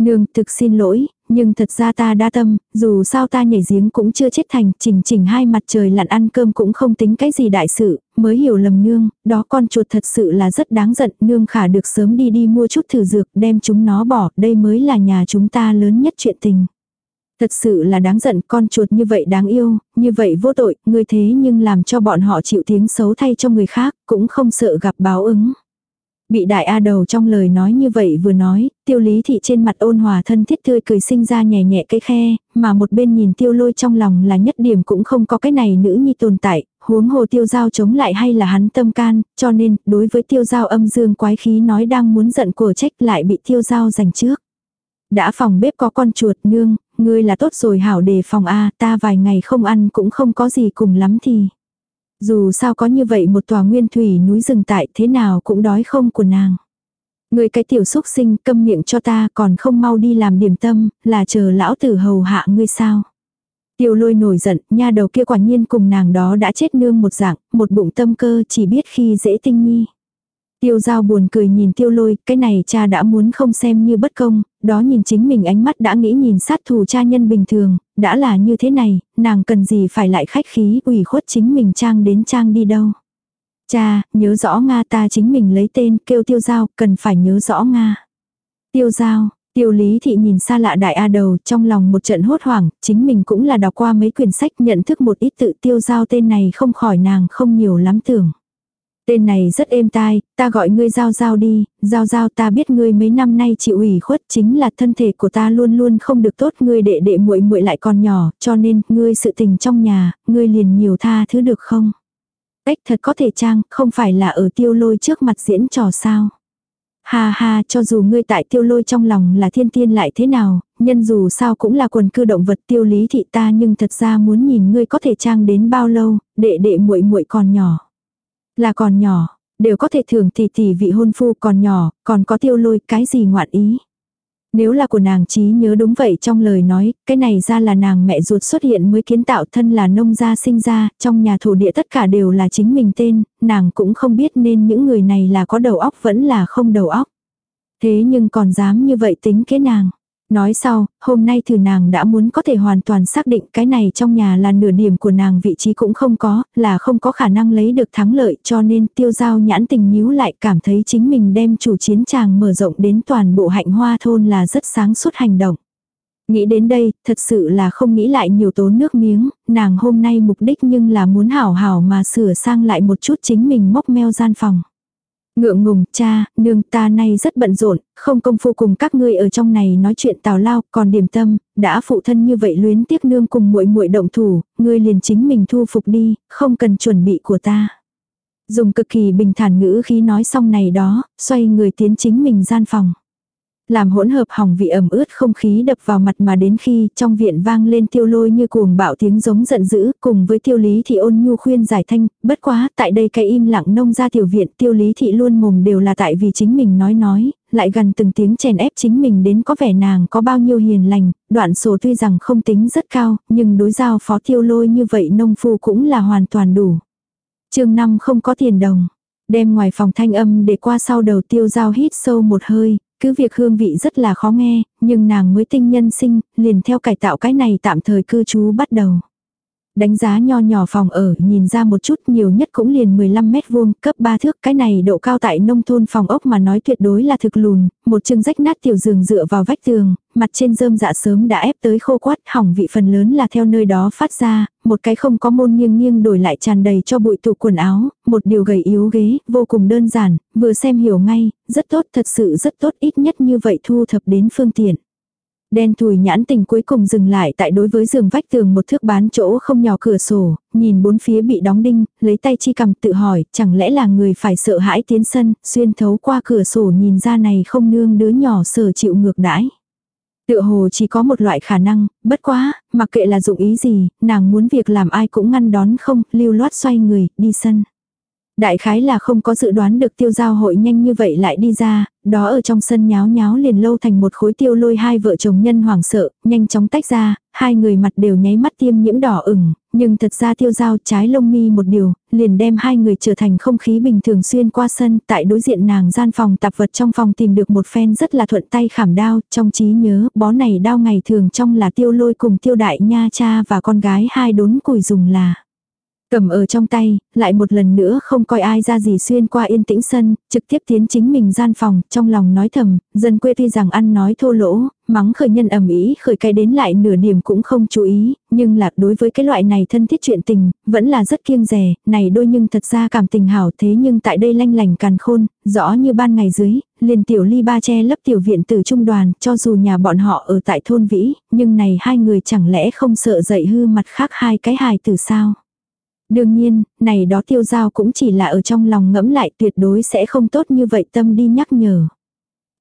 Nương, thực xin lỗi, nhưng thật ra ta đa tâm, dù sao ta nhảy giếng cũng chưa chết thành, chỉnh chỉnh hai mặt trời lặn ăn cơm cũng không tính cái gì đại sự, mới hiểu lầm nương, đó con chuột thật sự là rất đáng giận, nương khả được sớm đi đi mua chút thử dược, đem chúng nó bỏ, đây mới là nhà chúng ta lớn nhất chuyện tình. Thật sự là đáng giận con chuột như vậy đáng yêu, như vậy vô tội, ngươi thế nhưng làm cho bọn họ chịu tiếng xấu thay cho người khác, cũng không sợ gặp báo ứng. Bị đại A đầu trong lời nói như vậy vừa nói, tiêu lý thị trên mặt ôn hòa thân thiết tươi cười sinh ra nhẹ nhẹ cái khe, mà một bên nhìn tiêu lôi trong lòng là nhất điểm cũng không có cái này nữ nhi tồn tại, huống hồ tiêu giao chống lại hay là hắn tâm can, cho nên, đối với tiêu giao âm dương quái khí nói đang muốn giận của trách lại bị tiêu giao giành trước. Đã phòng bếp có con chuột nương, ngươi là tốt rồi hảo đề phòng A, ta vài ngày không ăn cũng không có gì cùng lắm thì. Dù sao có như vậy một tòa nguyên thủy núi rừng tại thế nào cũng đói không của nàng. Người cái tiểu xúc sinh câm miệng cho ta còn không mau đi làm điểm tâm, là chờ lão tử hầu hạ ngươi sao. Tiêu lôi nổi giận, nha đầu kia quả nhiên cùng nàng đó đã chết nương một dạng, một bụng tâm cơ chỉ biết khi dễ tinh nhi. Tiêu giao buồn cười nhìn tiêu lôi, cái này cha đã muốn không xem như bất công, đó nhìn chính mình ánh mắt đã nghĩ nhìn sát thủ cha nhân bình thường, đã là như thế này, nàng cần gì phải lại khách khí ủy khuất chính mình trang đến trang đi đâu. Cha, nhớ rõ Nga ta chính mình lấy tên kêu tiêu giao, cần phải nhớ rõ Nga. Tiêu giao, tiêu lý thị nhìn xa lạ đại A đầu trong lòng một trận hốt hoảng, chính mình cũng là đọc qua mấy quyển sách nhận thức một ít tự tiêu giao tên này không khỏi nàng không nhiều lắm tưởng. Tên này rất êm tai, ta gọi ngươi giao giao đi, giao giao ta biết ngươi mấy năm nay chịu ủy khuất chính là thân thể của ta luôn luôn không được tốt ngươi đệ đệ muội muội lại còn nhỏ, cho nên ngươi sự tình trong nhà, ngươi liền nhiều tha thứ được không? Ếch thật có thể trang, không phải là ở tiêu lôi trước mặt diễn trò sao? Ha ha, cho dù ngươi tại tiêu lôi trong lòng là thiên tiên lại thế nào, nhân dù sao cũng là quần cư động vật tiêu lý thị ta nhưng thật ra muốn nhìn ngươi có thể trang đến bao lâu, đệ đệ muội muội còn nhỏ. Là còn nhỏ, đều có thể thưởng tỷ tỷ vị hôn phu còn nhỏ, còn có tiêu lôi cái gì ngoạn ý. Nếu là của nàng trí nhớ đúng vậy trong lời nói, cái này ra là nàng mẹ ruột xuất hiện mới kiến tạo thân là nông gia sinh ra, trong nhà thổ địa tất cả đều là chính mình tên, nàng cũng không biết nên những người này là có đầu óc vẫn là không đầu óc. Thế nhưng còn dám như vậy tính kế nàng. Nói sau, hôm nay thử nàng đã muốn có thể hoàn toàn xác định cái này trong nhà là nửa điểm của nàng vị trí cũng không có, là không có khả năng lấy được thắng lợi cho nên tiêu giao nhãn tình nhíu lại cảm thấy chính mình đem chủ chiến tràng mở rộng đến toàn bộ hạnh hoa thôn là rất sáng suốt hành động. Nghĩ đến đây, thật sự là không nghĩ lại nhiều tốn nước miếng, nàng hôm nay mục đích nhưng là muốn hảo hảo mà sửa sang lại một chút chính mình móc meo gian phòng. Ngượng ngùng, cha, nương ta nay rất bận rộn, không công phu cùng các ngươi ở trong này nói chuyện tào lao, còn điểm tâm, đã phụ thân như vậy luyến tiếc nương cùng muội muội động thủ, ngươi liền chính mình thu phục đi, không cần chuẩn bị của ta. Dùng cực kỳ bình thản ngữ khi nói xong này đó, xoay người tiến chính mình gian phòng làm hỗn hợp hỏng vị ẩm ướt không khí đập vào mặt mà đến khi trong viện vang lên tiêu lôi như cuồng bạo tiếng giống giận dữ, cùng với tiêu lý thị ôn nhu khuyên giải thanh, bất quá, tại đây cái im lặng nông ra tiểu viện tiêu lý thị luôn mồm đều là tại vì chính mình nói nói, lại gần từng tiếng chèn ép chính mình đến có vẻ nàng có bao nhiêu hiền lành, đoạn sổ tuy rằng không tính rất cao, nhưng đối giao phó tiêu lôi như vậy nông phu cũng là hoàn toàn đủ. chương năm không có tiền đồng. Đem ngoài phòng thanh âm để qua sau đầu tiêu giao hít sâu một hơi, cứ việc hương vị rất là khó nghe, nhưng nàng mới tinh nhân sinh, liền theo cải tạo cái này tạm thời cư trú bắt đầu. Đánh giá nho nhỏ phòng ở nhìn ra một chút nhiều nhất cũng liền 15 mét vuông, cấp 3 thước, cái này độ cao tại nông thôn phòng ốc mà nói tuyệt đối là thực lùn, một chừng rách nát tiểu giường dựa vào vách tường, mặt trên rơm dạ sớm đã ép tới khô quát, hỏng vị phần lớn là theo nơi đó phát ra, một cái không có môn nghiêng nghiêng đổi lại tràn đầy cho bụi tụ quần áo, một điều gầy yếu ghế, vô cùng đơn giản, vừa xem hiểu ngay, rất tốt thật sự rất tốt ít nhất như vậy thu thập đến phương tiện. Đen thùi nhãn tình cuối cùng dừng lại tại đối với giường vách tường một thước bán chỗ không nhỏ cửa sổ, nhìn bốn phía bị đóng đinh, lấy tay chi cầm tự hỏi, chẳng lẽ là người phải sợ hãi tiến sân, xuyên thấu qua cửa sổ nhìn ra này không nương đứa nhỏ sở chịu ngược đãi. Tựa hồ chỉ có một loại khả năng, bất quá, mặc kệ là dụng ý gì, nàng muốn việc làm ai cũng ngăn đón không, lưu loát xoay người, đi sân. Đại khái là không có dự đoán được tiêu giao hội nhanh như vậy lại đi ra, đó ở trong sân nháo nháo liền lâu thành một khối tiêu lôi hai vợ chồng nhân hoảng sợ, nhanh chóng tách ra, hai người mặt đều nháy mắt tiêm nhiễm đỏ ửng, nhưng thật ra tiêu giao trái lông mi một điều, liền đem hai người trở thành không khí bình thường xuyên qua sân, tại đối diện nàng gian phòng tạp vật trong phòng tìm được một phen rất là thuận tay khảm đao, trong trí nhớ, bó này đao ngày thường trong là tiêu lôi cùng tiêu đại nha cha và con gái hai đốn củi dùng là. Cầm ở trong tay, lại một lần nữa không coi ai ra gì xuyên qua yên tĩnh sân, trực tiếp tiến chính mình gian phòng, trong lòng nói thầm, dân quê tuy rằng ăn nói thô lỗ, mắng khởi nhân ầm ý khởi cái đến lại nửa điểm cũng không chú ý, nhưng là đối với cái loại này thân thiết chuyện tình, vẫn là rất kiêng rè, này đôi nhưng thật ra cảm tình hảo thế nhưng tại đây lanh lành càn khôn, rõ như ban ngày dưới, liền tiểu ly ba che lấp tiểu viện tử trung đoàn, cho dù nhà bọn họ ở tại thôn vĩ, nhưng này hai người chẳng lẽ không sợ dậy hư mặt khác hai cái hài từ sao. Đương nhiên, này đó tiêu giao cũng chỉ là ở trong lòng ngẫm lại tuyệt đối sẽ không tốt như vậy tâm đi nhắc nhở.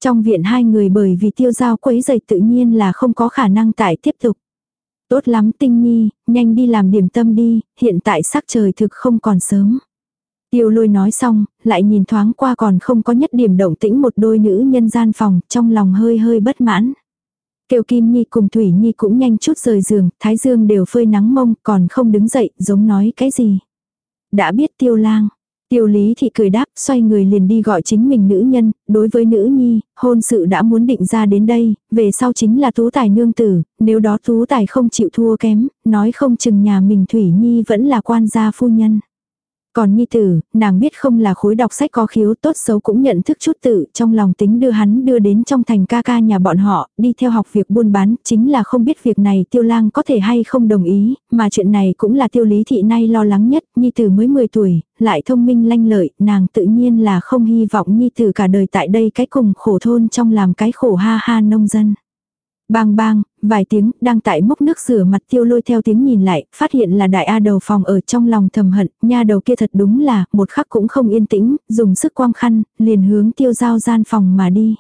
Trong viện hai người bởi vì tiêu giao quấy dày tự nhiên là không có khả năng tại tiếp tục. Tốt lắm tinh nhi, nhanh đi làm điểm tâm đi, hiện tại sắc trời thực không còn sớm. Tiêu lôi nói xong, lại nhìn thoáng qua còn không có nhất điểm động tĩnh một đôi nữ nhân gian phòng, trong lòng hơi hơi bất mãn. Kêu Kim Nhi cùng Thủy Nhi cũng nhanh chút rời giường, Thái Dương đều phơi nắng mông, còn không đứng dậy, giống nói cái gì. Đã biết tiêu lang. Tiêu lý thì cười đáp, xoay người liền đi gọi chính mình nữ nhân, đối với nữ nhi, hôn sự đã muốn định ra đến đây, về sau chính là tú tài nương tử, nếu đó tú tài không chịu thua kém, nói không chừng nhà mình Thủy Nhi vẫn là quan gia phu nhân. Còn nhi tử, nàng biết không là khối đọc sách có khiếu tốt xấu cũng nhận thức chút tự, trong lòng tính đưa hắn đưa đến trong thành ca ca nhà bọn họ, đi theo học việc buôn bán, chính là không biết việc này tiêu lang có thể hay không đồng ý, mà chuyện này cũng là tiêu lý thị nay lo lắng nhất, nhi tử mới 10 tuổi, lại thông minh lanh lợi, nàng tự nhiên là không hy vọng nhi tử cả đời tại đây cái cùng khổ thôn trong làm cái khổ ha ha nông dân. Bang bang, vài tiếng, đang tại mốc nước rửa mặt tiêu lôi theo tiếng nhìn lại, phát hiện là đại A đầu phòng ở trong lòng thầm hận, nha đầu kia thật đúng là, một khắc cũng không yên tĩnh, dùng sức quang khăn, liền hướng tiêu giao gian phòng mà đi.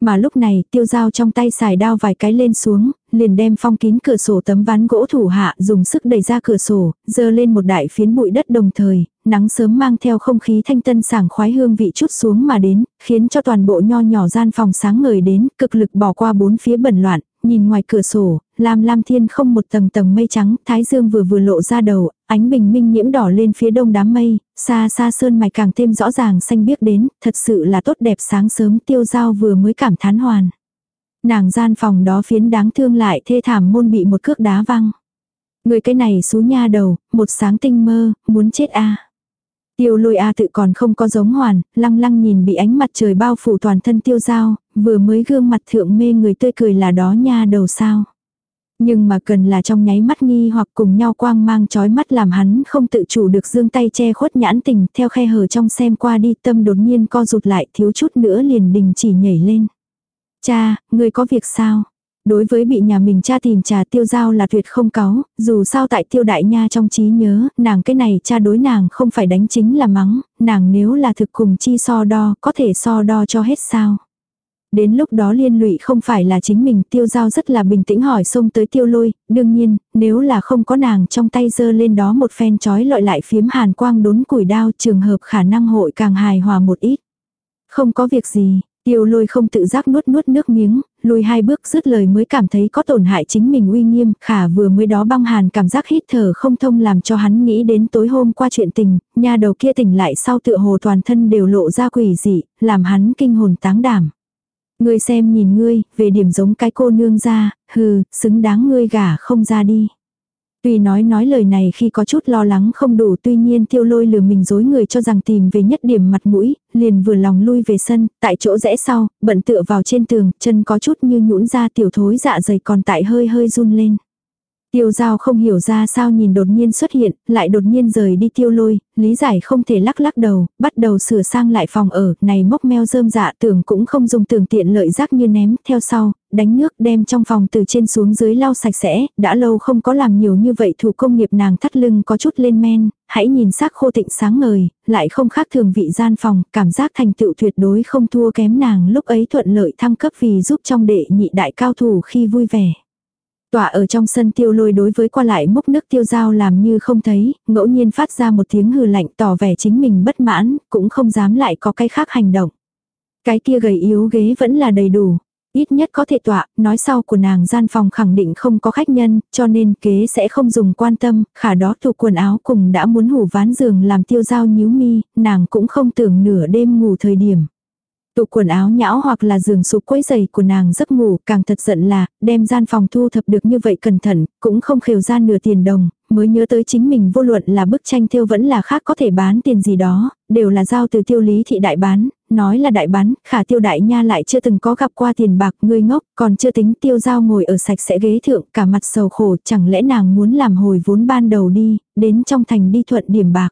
Mà lúc này, tiêu dao trong tay xài đao vài cái lên xuống, liền đem phong kín cửa sổ tấm ván gỗ thủ hạ dùng sức đẩy ra cửa sổ, dơ lên một đại phiến bụi đất đồng thời, nắng sớm mang theo không khí thanh tân sảng khoái hương vị chút xuống mà đến, khiến cho toàn bộ nho nhỏ gian phòng sáng ngời đến, cực lực bỏ qua bốn phía bẩn loạn, nhìn ngoài cửa sổ, lam lam thiên không một tầng tầng mây trắng, thái dương vừa vừa lộ ra đầu, ánh bình minh nhiễm đỏ lên phía đông đám mây, xa xa sơn mạch càng thêm rõ ràng xanh biếc đến, thật sự là tốt đẹp sáng sớm tiêu giao vừa mới cảm thán hoàn. Nàng gian phòng đó phiến đáng thương lại thê thảm môn bị một cước đá văng. Người cái này xú nha đầu, một sáng tinh mơ, muốn chết a Tiêu lôi A tự còn không có giống hoàn, lăng lăng nhìn bị ánh mặt trời bao phủ toàn thân tiêu dao vừa mới gương mặt thượng mê người tươi cười là đó nha đầu sao. Nhưng mà cần là trong nháy mắt nghi hoặc cùng nhau quang mang chói mắt làm hắn không tự chủ được dương tay che khuất nhãn tình theo khe hở trong xem qua đi tâm đột nhiên co rụt lại thiếu chút nữa liền đình chỉ nhảy lên. Cha, người có việc sao? Đối với bị nhà mình cha tìm trà tiêu giao là tuyệt không cáu, dù sao tại tiêu đại nha trong trí nhớ, nàng cái này cha đối nàng không phải đánh chính là mắng, nàng nếu là thực cùng chi so đo, có thể so đo cho hết sao. Đến lúc đó liên lụy không phải là chính mình tiêu giao rất là bình tĩnh hỏi xông tới tiêu lôi, đương nhiên, nếu là không có nàng trong tay giơ lên đó một phen chói lọi lại phiếm hàn quang đốn củi đao trường hợp khả năng hội càng hài hòa một ít. Không có việc gì, Tiêu lôi không tự giác nuốt nuốt nước miếng, lùi hai bước dứt lời mới cảm thấy có tổn hại chính mình uy nghiêm, khả vừa mới đó băng hàn cảm giác hít thở không thông làm cho hắn nghĩ đến tối hôm qua chuyện tình, nhà đầu kia tỉnh lại sau tựa hồ toàn thân đều lộ ra quỷ dị, làm hắn kinh hồn táng đảm. Ngươi xem nhìn ngươi, về điểm giống cái cô nương ra, hừ, xứng đáng ngươi gả không ra đi. Tuy nói nói lời này khi có chút lo lắng không đủ tuy nhiên tiêu lôi lừa mình dối người cho rằng tìm về nhất điểm mặt mũi, liền vừa lòng lui về sân, tại chỗ rẽ sau, bận tựa vào trên tường, chân có chút như nhũn ra tiểu thối dạ dày còn tại hơi hơi run lên. Tiêu giao không hiểu ra sao nhìn đột nhiên xuất hiện, lại đột nhiên rời đi tiêu lôi, lý giải không thể lắc lắc đầu, bắt đầu sửa sang lại phòng ở, này mốc meo rơm dạ tưởng cũng không dùng tưởng tiện lợi rác như ném, theo sau, đánh nước đem trong phòng từ trên xuống dưới lau sạch sẽ, đã lâu không có làm nhiều như vậy thủ công nghiệp nàng thắt lưng có chút lên men, hãy nhìn xác khô tịnh sáng ngời, lại không khác thường vị gian phòng, cảm giác thành tựu tuyệt đối không thua kém nàng lúc ấy thuận lợi thăng cấp vì giúp trong đệ nhị đại cao thủ khi vui vẻ. Tỏa ở trong sân tiêu lôi đối với qua lại múc nước tiêu dao làm như không thấy, ngẫu nhiên phát ra một tiếng hừ lạnh tỏ vẻ chính mình bất mãn, cũng không dám lại có cái khác hành động. Cái kia gầy yếu ghế vẫn là đầy đủ. Ít nhất có thể tọa, nói sau của nàng gian phòng khẳng định không có khách nhân, cho nên kế sẽ không dùng quan tâm, khả đó tủ quần áo cùng đã muốn hủ ván giường làm tiêu dao nhíu mi, nàng cũng không tưởng nửa đêm ngủ thời điểm. Tụ quần áo nhão hoặc là giường sụp quấy giày của nàng giấc ngủ càng thật giận là, đem gian phòng thu thập được như vậy cẩn thận, cũng không khều ra nửa tiền đồng, mới nhớ tới chính mình vô luận là bức tranh thiêu vẫn là khác có thể bán tiền gì đó, đều là giao từ tiêu lý thị đại bán, nói là đại bán, khả tiêu đại nha lại chưa từng có gặp qua tiền bạc ngươi ngốc, còn chưa tính tiêu giao ngồi ở sạch sẽ ghế thượng, cả mặt sầu khổ, chẳng lẽ nàng muốn làm hồi vốn ban đầu đi, đến trong thành đi thuận điểm bạc.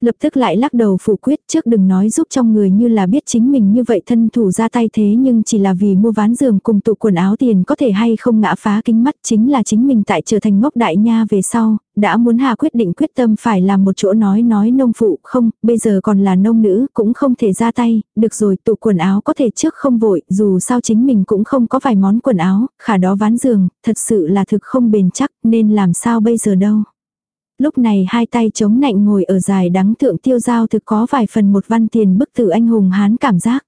Lập tức lại lắc đầu phủ quyết trước đừng nói giúp trong người như là biết chính mình như vậy thân thủ ra tay thế nhưng chỉ là vì mua ván giường cùng tụ quần áo tiền có thể hay không ngã phá kính mắt chính là chính mình tại trở thành ngốc đại nha về sau, đã muốn hà quyết định quyết tâm phải làm một chỗ nói nói nông phụ không, bây giờ còn là nông nữ cũng không thể ra tay, được rồi tụ quần áo có thể trước không vội, dù sao chính mình cũng không có vài món quần áo, khả đó ván giường, thật sự là thực không bền chắc nên làm sao bây giờ đâu. Lúc này hai tay chống nạnh ngồi ở dài đắng thượng tiêu giao thực có vài phần một văn tiền bức tử anh hùng hán cảm giác.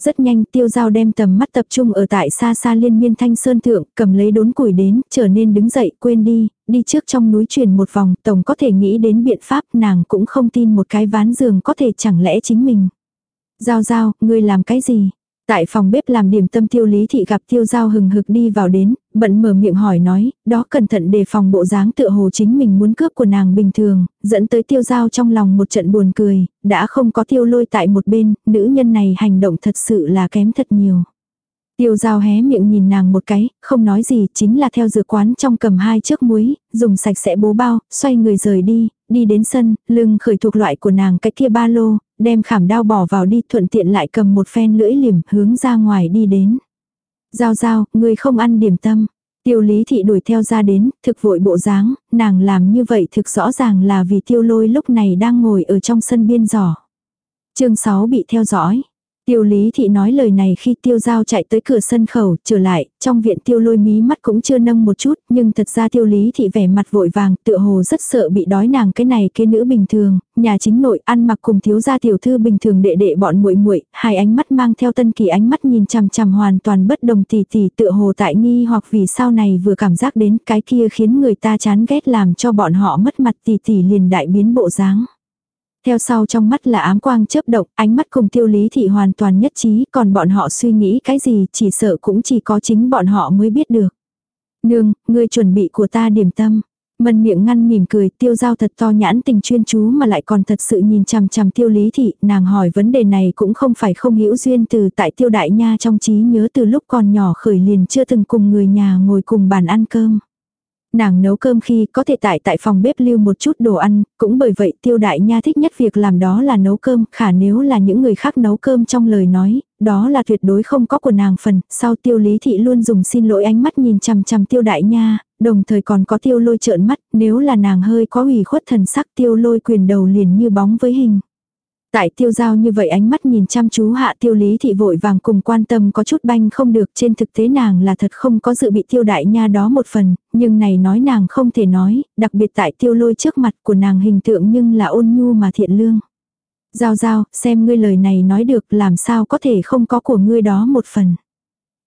Rất nhanh tiêu giao đem tầm mắt tập trung ở tại xa xa liên miên thanh sơn thượng, cầm lấy đốn củi đến, trở nên đứng dậy, quên đi, đi trước trong núi truyền một vòng, tổng có thể nghĩ đến biện pháp, nàng cũng không tin một cái ván giường có thể chẳng lẽ chính mình. Giao giao, ngươi làm cái gì? Tại phòng bếp làm điểm tâm tiêu lý thị gặp tiêu giao hừng hực đi vào đến, bận mở miệng hỏi nói, đó cẩn thận đề phòng bộ dáng tựa hồ chính mình muốn cướp của nàng bình thường, dẫn tới tiêu giao trong lòng một trận buồn cười, đã không có tiêu lôi tại một bên, nữ nhân này hành động thật sự là kém thật nhiều. Tiêu dao hé miệng nhìn nàng một cái, không nói gì, chính là theo dược quán trong cầm hai chiếc muối, dùng sạch sẽ bố bao, xoay người rời đi, đi đến sân, lưng khởi thuộc loại của nàng cái kia ba lô, đem khảm đao bỏ vào đi thuận tiện lại cầm một phen lưỡi liềm hướng ra ngoài đi đến. Giao giao, người không ăn điểm tâm. Tiêu lý thị đuổi theo ra đến, thực vội bộ dáng, nàng làm như vậy thực rõ ràng là vì tiêu lôi lúc này đang ngồi ở trong sân biên giỏ. chương 6 bị theo dõi. Tiêu lý thị nói lời này khi tiêu giao chạy tới cửa sân khẩu, trở lại, trong viện tiêu lôi mí mắt cũng chưa nâng một chút, nhưng thật ra tiêu lý thị vẻ mặt vội vàng, tựa hồ rất sợ bị đói nàng cái này cái nữ bình thường, nhà chính nội ăn mặc cùng thiếu gia tiểu thư bình thường đệ đệ bọn muội muội hai ánh mắt mang theo tân kỳ ánh mắt nhìn chằm chằm hoàn toàn bất đồng tỷ tỷ tựa hồ tại nghi hoặc vì sao này vừa cảm giác đến cái kia khiến người ta chán ghét làm cho bọn họ mất mặt tỷ tỷ liền đại biến bộ dáng. Theo sau trong mắt là ám quang chớp động, ánh mắt cùng tiêu lý thị hoàn toàn nhất trí, còn bọn họ suy nghĩ cái gì chỉ sợ cũng chỉ có chính bọn họ mới biết được. Nương, ngươi chuẩn bị của ta điểm tâm. Mân miệng ngăn mỉm cười, tiêu giao thật to nhãn tình chuyên chú mà lại còn thật sự nhìn chằm chằm tiêu lý thị, nàng hỏi vấn đề này cũng không phải không hiểu duyên từ tại tiêu đại nha trong trí nhớ từ lúc còn nhỏ khởi liền chưa từng cùng người nhà ngồi cùng bàn ăn cơm. Nàng nấu cơm khi có thể tại tại phòng bếp lưu một chút đồ ăn, cũng bởi vậy tiêu đại nha thích nhất việc làm đó là nấu cơm, khả nếu là những người khác nấu cơm trong lời nói, đó là tuyệt đối không có của nàng phần, sau tiêu lý thị luôn dùng xin lỗi ánh mắt nhìn chằm chằm tiêu đại nha, đồng thời còn có tiêu lôi trợn mắt, nếu là nàng hơi có ủy khuất thần sắc tiêu lôi quyền đầu liền như bóng với hình. Tại tiêu giao như vậy ánh mắt nhìn chăm chú hạ tiêu lý thị vội vàng cùng quan tâm có chút banh không được trên thực tế nàng là thật không có dự bị tiêu đại nha đó một phần, nhưng này nói nàng không thể nói, đặc biệt tại tiêu lôi trước mặt của nàng hình tượng nhưng là ôn nhu mà thiện lương. Giao giao, xem ngươi lời này nói được làm sao có thể không có của ngươi đó một phần.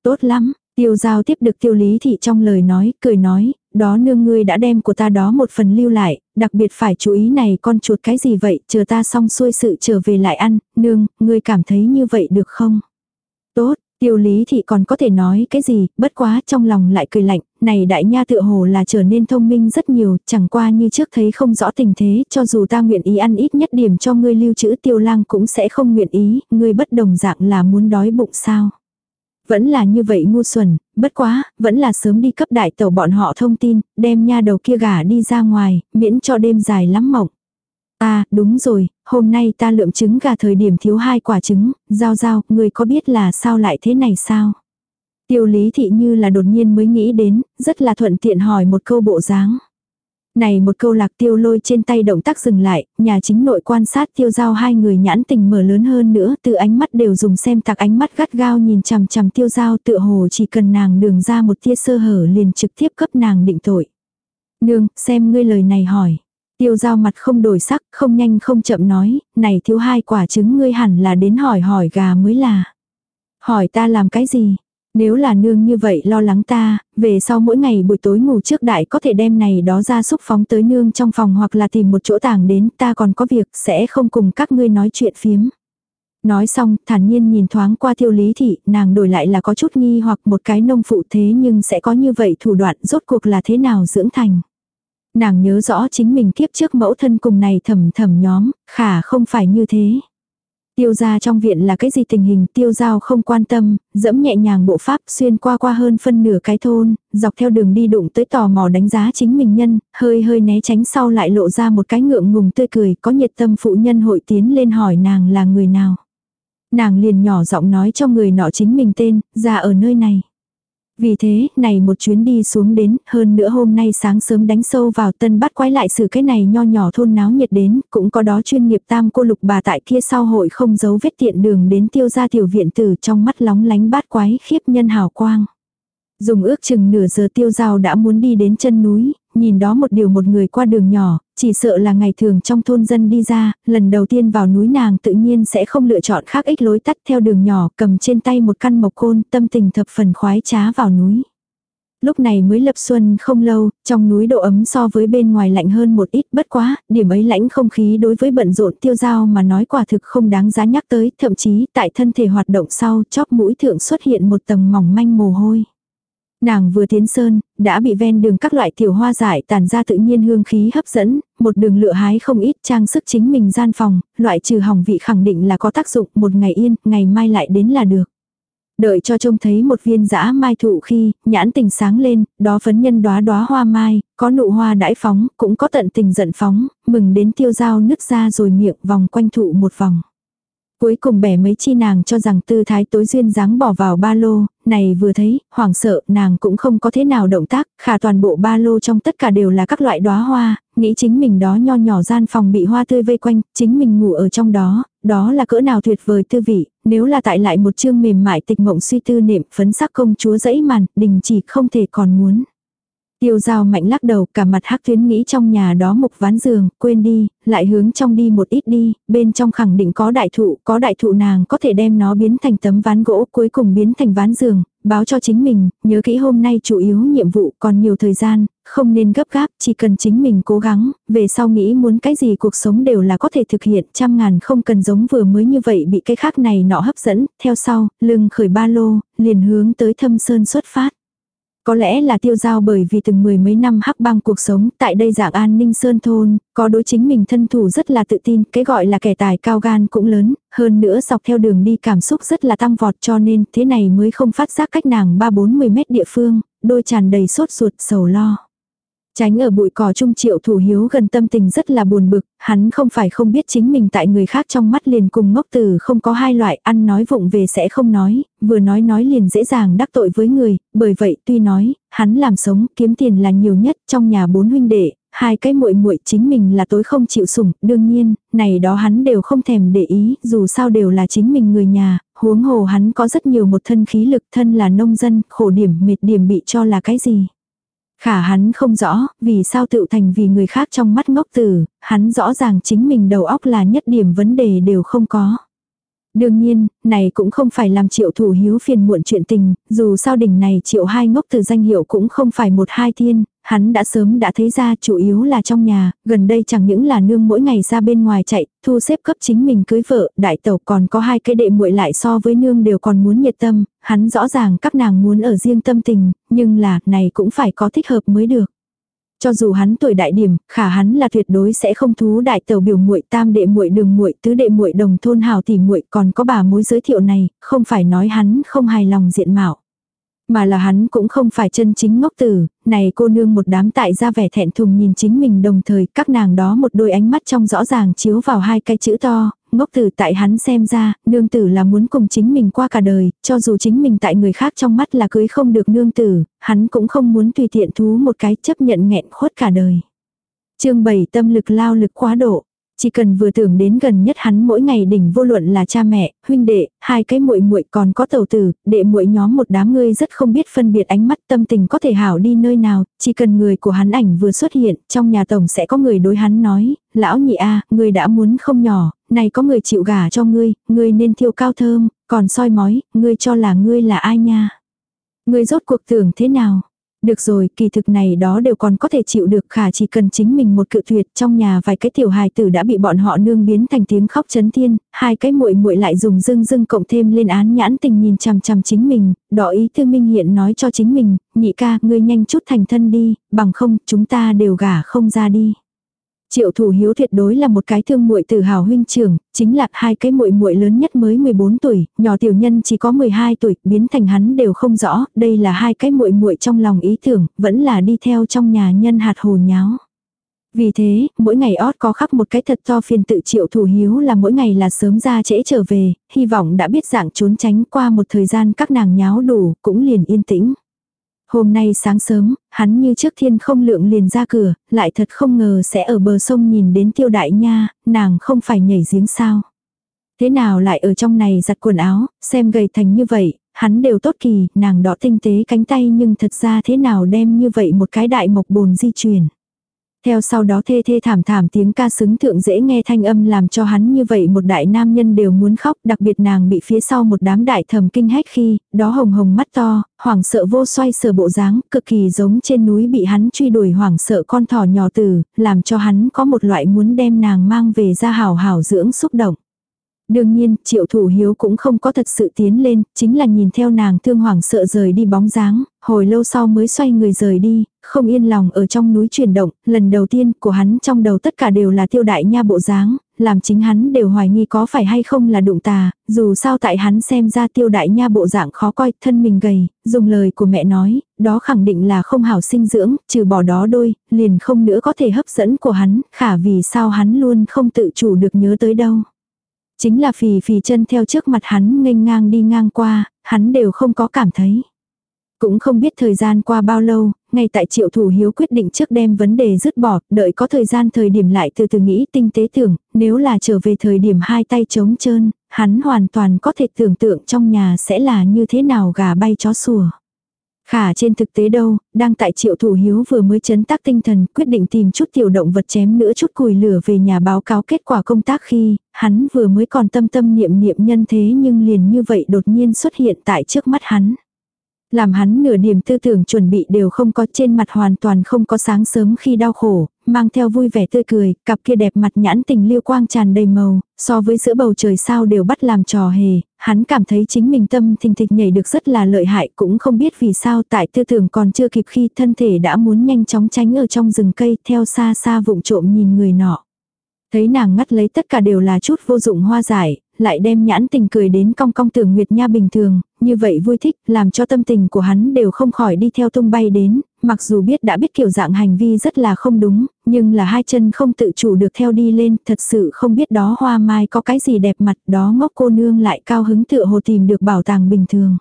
Tốt lắm, tiêu giao tiếp được tiêu lý thị trong lời nói, cười nói, đó nương ngươi đã đem của ta đó một phần lưu lại, đặc biệt phải chú ý này con chuột cái gì vậy, chờ ta xong xuôi sự trở về lại ăn, nương, ngươi cảm thấy như vậy được không? Tốt, tiêu lý thị còn có thể nói cái gì, bất quá trong lòng lại cười lạnh, này đại nha tựa hồ là trở nên thông minh rất nhiều, chẳng qua như trước thấy không rõ tình thế, cho dù ta nguyện ý ăn ít nhất điểm cho ngươi lưu trữ tiêu lang cũng sẽ không nguyện ý, ngươi bất đồng dạng là muốn đói bụng sao. Vẫn là như vậy ngu xuẩn, bất quá, vẫn là sớm đi cấp đại tàu bọn họ thông tin, đem nha đầu kia gả đi ra ngoài, miễn cho đêm dài lắm mộng. À, đúng rồi, hôm nay ta lượm trứng gà thời điểm thiếu hai quả trứng, giao giao, người có biết là sao lại thế này sao? Tiêu lý thị như là đột nhiên mới nghĩ đến, rất là thuận tiện hỏi một câu bộ dáng. Này một câu lạc tiêu lôi trên tay động tác dừng lại, nhà chính nội quan sát tiêu giao hai người nhãn tình mở lớn hơn nữa, từ ánh mắt đều dùng xem tạc ánh mắt gắt gao nhìn chằm chằm tiêu giao tựa hồ chỉ cần nàng đường ra một tia sơ hở liền trực tiếp cấp nàng định tội. Nương, xem ngươi lời này hỏi. Tiêu giao mặt không đổi sắc, không nhanh không chậm nói, này thiếu hai quả trứng ngươi hẳn là đến hỏi hỏi gà mới là. Hỏi ta làm cái gì? Nếu là nương như vậy lo lắng ta, về sau mỗi ngày buổi tối ngủ trước đại có thể đem này đó ra xúc phóng tới nương trong phòng hoặc là tìm một chỗ tàng đến ta còn có việc sẽ không cùng các ngươi nói chuyện phiếm. Nói xong, thản nhiên nhìn thoáng qua tiêu lý thị, nàng đổi lại là có chút nghi hoặc một cái nông phụ thế nhưng sẽ có như vậy thủ đoạn rốt cuộc là thế nào dưỡng thành. Nàng nhớ rõ chính mình kiếp trước mẫu thân cùng này thầm thầm nhóm, khả không phải như thế. Tiêu gia trong viện là cái gì tình hình tiêu giao không quan tâm, dẫm nhẹ nhàng bộ pháp xuyên qua qua hơn phân nửa cái thôn, dọc theo đường đi đụng tới tò mò đánh giá chính mình nhân, hơi hơi né tránh sau lại lộ ra một cái ngượng ngùng tươi cười có nhiệt tâm phụ nhân hội tiến lên hỏi nàng là người nào. Nàng liền nhỏ giọng nói cho người nọ chính mình tên, ra ở nơi này. Vì thế, này một chuyến đi xuống đến, hơn nữa hôm nay sáng sớm đánh sâu vào tân bắt quái lại sự cái này nho nhỏ thôn náo nhiệt đến, cũng có đó chuyên nghiệp tam cô lục bà tại kia sau hội không giấu vết tiện đường đến tiêu ra tiểu viện tử trong mắt lóng lánh bát quái khiếp nhân hào quang. Dùng ước chừng nửa giờ tiêu giao đã muốn đi đến chân núi, nhìn đó một điều một người qua đường nhỏ, chỉ sợ là ngày thường trong thôn dân đi ra, lần đầu tiên vào núi nàng tự nhiên sẽ không lựa chọn khác ích lối tắt theo đường nhỏ, cầm trên tay một căn mộc côn, tâm tình thập phần khoái trá vào núi. Lúc này mới lập xuân không lâu, trong núi độ ấm so với bên ngoài lạnh hơn một ít bất quá, điểm ấy lãnh không khí đối với bận rộn tiêu dao mà nói quả thực không đáng giá nhắc tới, thậm chí tại thân thể hoạt động sau chóp mũi thượng xuất hiện một tầng mỏng manh mồ hôi. Nàng vừa tiến sơn, đã bị ven đường các loại tiểu hoa giải tàn ra tự nhiên hương khí hấp dẫn, một đường lựa hái không ít trang sức chính mình gian phòng, loại trừ hỏng vị khẳng định là có tác dụng một ngày yên, ngày mai lại đến là được. Đợi cho trông thấy một viên dã mai thụ khi, nhãn tình sáng lên, đó phấn nhân đóa đóa hoa mai, có nụ hoa đãi phóng, cũng có tận tình giận phóng, mừng đến tiêu dao nứt ra rồi miệng vòng quanh thụ một vòng. Cuối cùng bẻ mấy chi nàng cho rằng tư thái tối duyên dáng bỏ vào ba lô, này vừa thấy, hoảng sợ, nàng cũng không có thế nào động tác, khả toàn bộ ba lô trong tất cả đều là các loại đóa hoa, nghĩ chính mình đó nho nhỏ gian phòng bị hoa tươi vây quanh, chính mình ngủ ở trong đó, đó là cỡ nào tuyệt vời tư vị, nếu là tại lại một chương mềm mại tịch mộng suy tư niệm phấn sắc công chúa dẫy màn, đình chỉ không thể còn muốn. Tiêu dao mạnh lắc đầu, cả mặt hắc tuyến nghĩ trong nhà đó mục ván giường, quên đi, lại hướng trong đi một ít đi, bên trong khẳng định có đại thụ, có đại thụ nàng có thể đem nó biến thành tấm ván gỗ, cuối cùng biến thành ván giường, báo cho chính mình, nhớ kỹ hôm nay chủ yếu nhiệm vụ còn nhiều thời gian, không nên gấp gáp, chỉ cần chính mình cố gắng, về sau nghĩ muốn cái gì cuộc sống đều là có thể thực hiện, trăm ngàn không cần giống vừa mới như vậy bị cái khác này nọ hấp dẫn, theo sau, lưng khởi ba lô, liền hướng tới thâm sơn xuất phát. Có lẽ là tiêu giao bởi vì từng mười mấy năm hắc băng cuộc sống tại đây dạng an ninh sơn thôn, có đối chính mình thân thủ rất là tự tin, cái gọi là kẻ tài cao gan cũng lớn, hơn nữa dọc theo đường đi cảm xúc rất là tăng vọt cho nên thế này mới không phát giác cách nàng ba bốn mươi mét địa phương, đôi tràn đầy sốt ruột sầu lo. Tránh ở bụi cỏ trung triệu thủ hiếu gần tâm tình rất là buồn bực, hắn không phải không biết chính mình tại người khác trong mắt liền cùng ngốc tử không có hai loại ăn nói vụng về sẽ không nói, vừa nói nói liền dễ dàng đắc tội với người, bởi vậy tuy nói, hắn làm sống kiếm tiền là nhiều nhất trong nhà bốn huynh đệ, hai cái muội muội chính mình là tối không chịu sủng, đương nhiên, này đó hắn đều không thèm để ý, dù sao đều là chính mình người nhà, huống hồ hắn có rất nhiều một thân khí lực thân là nông dân, khổ điểm mệt điểm bị cho là cái gì. Khả hắn không rõ, vì sao tự thành vì người khác trong mắt ngốc tử, hắn rõ ràng chính mình đầu óc là nhất điểm vấn đề đều không có. Đương nhiên, này cũng không phải làm triệu thủ hiếu phiền muộn chuyện tình, dù sao đỉnh này triệu hai ngốc từ danh hiệu cũng không phải một hai thiên, hắn đã sớm đã thấy ra chủ yếu là trong nhà, gần đây chẳng những là nương mỗi ngày ra bên ngoài chạy, thu xếp cấp chính mình cưới vợ, đại tẩu còn có hai cái đệ muội lại so với nương đều còn muốn nhiệt tâm, hắn rõ ràng các nàng muốn ở riêng tâm tình, nhưng là này cũng phải có thích hợp mới được. Cho dù hắn tuổi đại điểm, khả hắn là tuyệt đối sẽ không thú đại tẩu biểu muội tam đệ muội đường muội tứ đệ muội đồng thôn hào tỷ muội còn có bà mối giới thiệu này, không phải nói hắn không hài lòng diện mạo. Mà là hắn cũng không phải chân chính ngốc tử, này cô nương một đám tại ra vẻ thẹn thùng nhìn chính mình đồng thời các nàng đó một đôi ánh mắt trong rõ ràng chiếu vào hai cái chữ to, ngốc tử tại hắn xem ra, nương tử là muốn cùng chính mình qua cả đời, cho dù chính mình tại người khác trong mắt là cưới không được nương tử, hắn cũng không muốn tùy tiện thú một cái chấp nhận nghẹn khuất cả đời. chương 7 tâm lực lao lực quá độ. Chỉ cần vừa tưởng đến gần nhất hắn mỗi ngày đỉnh vô luận là cha mẹ, huynh đệ, hai cái muội muội còn có tàu tử, đệ muội nhóm một đám ngươi rất không biết phân biệt ánh mắt tâm tình có thể hảo đi nơi nào, chỉ cần người của hắn ảnh vừa xuất hiện, trong nhà tổng sẽ có người đối hắn nói, lão nhị a, ngươi đã muốn không nhỏ, này có người chịu gả cho ngươi, ngươi nên thiêu cao thơm, còn soi mói, ngươi cho là ngươi là ai nha. Ngươi rốt cuộc tưởng thế nào? Được rồi, kỳ thực này đó đều còn có thể chịu được khả chỉ cần chính mình một cự tuyệt trong nhà vài cái tiểu hài tử đã bị bọn họ nương biến thành tiếng khóc chấn thiên, hai cái muội muội lại dùng dưng dưng cộng thêm lên án nhãn tình nhìn chằm chằm chính mình, đỏ ý thư minh hiện nói cho chính mình, nhị ca, ngươi nhanh chút thành thân đi, bằng không chúng ta đều gả không ra đi. Triệu Thủ Hiếu tuyệt đối là một cái thương muội từ hào huynh trưởng, chính là hai cái muội muội lớn nhất mới 14 tuổi, nhỏ tiểu nhân chỉ có 12 tuổi, biến thành hắn đều không rõ, đây là hai cái muội muội trong lòng ý tưởng, vẫn là đi theo trong nhà nhân hạt hồ nháo. Vì thế, mỗi ngày ót có khắc một cái thật to phiền tự triệu thủ hiếu là mỗi ngày là sớm ra trễ trở về, hy vọng đã biết dạng trốn tránh qua một thời gian các nàng nháo đủ, cũng liền yên tĩnh. Hôm nay sáng sớm, hắn như trước thiên không lượng liền ra cửa, lại thật không ngờ sẽ ở bờ sông nhìn đến tiêu đại nha, nàng không phải nhảy giếng sao. Thế nào lại ở trong này giặt quần áo, xem gầy thành như vậy, hắn đều tốt kỳ, nàng đỏ tinh tế cánh tay nhưng thật ra thế nào đem như vậy một cái đại mộc bồn di chuyển. Theo sau đó thê thê thảm thảm tiếng ca xứng thượng dễ nghe thanh âm làm cho hắn như vậy một đại nam nhân đều muốn khóc, đặc biệt nàng bị phía sau một đám đại thầm kinh hét khi, đó hồng hồng mắt to, hoảng sợ vô xoay sờ bộ dáng, cực kỳ giống trên núi bị hắn truy đuổi hoảng sợ con thỏ nhỏ tử, làm cho hắn có một loại muốn đem nàng mang về ra hảo hảo dưỡng xúc động. Đương nhiên, triệu thủ hiếu cũng không có thật sự tiến lên, chính là nhìn theo nàng thương hoảng sợ rời đi bóng dáng, hồi lâu sau mới xoay người rời đi, không yên lòng ở trong núi chuyển động, lần đầu tiên của hắn trong đầu tất cả đều là tiêu đại nha bộ dáng, làm chính hắn đều hoài nghi có phải hay không là đụng tà, dù sao tại hắn xem ra tiêu đại nha bộ dạng khó coi, thân mình gầy, dùng lời của mẹ nói, đó khẳng định là không hảo sinh dưỡng, trừ bỏ đó đôi, liền không nữa có thể hấp dẫn của hắn, khả vì sao hắn luôn không tự chủ được nhớ tới đâu. Chính là phì phì chân theo trước mặt hắn nghênh ngang đi ngang qua, hắn đều không có cảm thấy. Cũng không biết thời gian qua bao lâu, ngay tại triệu thủ hiếu quyết định trước đem vấn đề dứt bỏ, đợi có thời gian thời điểm lại từ từ nghĩ tinh tế tưởng, nếu là trở về thời điểm hai tay trống trơn, hắn hoàn toàn có thể tưởng tượng trong nhà sẽ là như thế nào gà bay chó sủa. Khả trên thực tế đâu, đang tại triệu thủ hiếu vừa mới chấn tác tinh thần quyết định tìm chút tiểu động vật chém nữa chút cùi lửa về nhà báo cáo kết quả công tác khi, hắn vừa mới còn tâm tâm niệm niệm nhân thế nhưng liền như vậy đột nhiên xuất hiện tại trước mắt hắn. Làm hắn nửa niềm tư tưởng chuẩn bị đều không có trên mặt hoàn toàn không có sáng sớm khi đau khổ, mang theo vui vẻ tươi cười, cặp kia đẹp mặt nhãn tình liêu quang tràn đầy màu, so với giữa bầu trời sao đều bắt làm trò hề, hắn cảm thấy chính mình tâm thình thịch nhảy được rất là lợi hại cũng không biết vì sao tại tư tưởng còn chưa kịp khi thân thể đã muốn nhanh chóng tránh ở trong rừng cây theo xa xa vụng trộm nhìn người nọ. Thấy nàng ngắt lấy tất cả đều là chút vô dụng hoa giải, lại đem nhãn tình cười đến cong cong tưởng Nguyệt Nha bình thường, như vậy vui thích, làm cho tâm tình của hắn đều không khỏi đi theo tung bay đến, mặc dù biết đã biết kiểu dạng hành vi rất là không đúng, nhưng là hai chân không tự chủ được theo đi lên, thật sự không biết đó hoa mai có cái gì đẹp mặt đó ngốc cô nương lại cao hứng tựa hồ tìm được bảo tàng bình thường.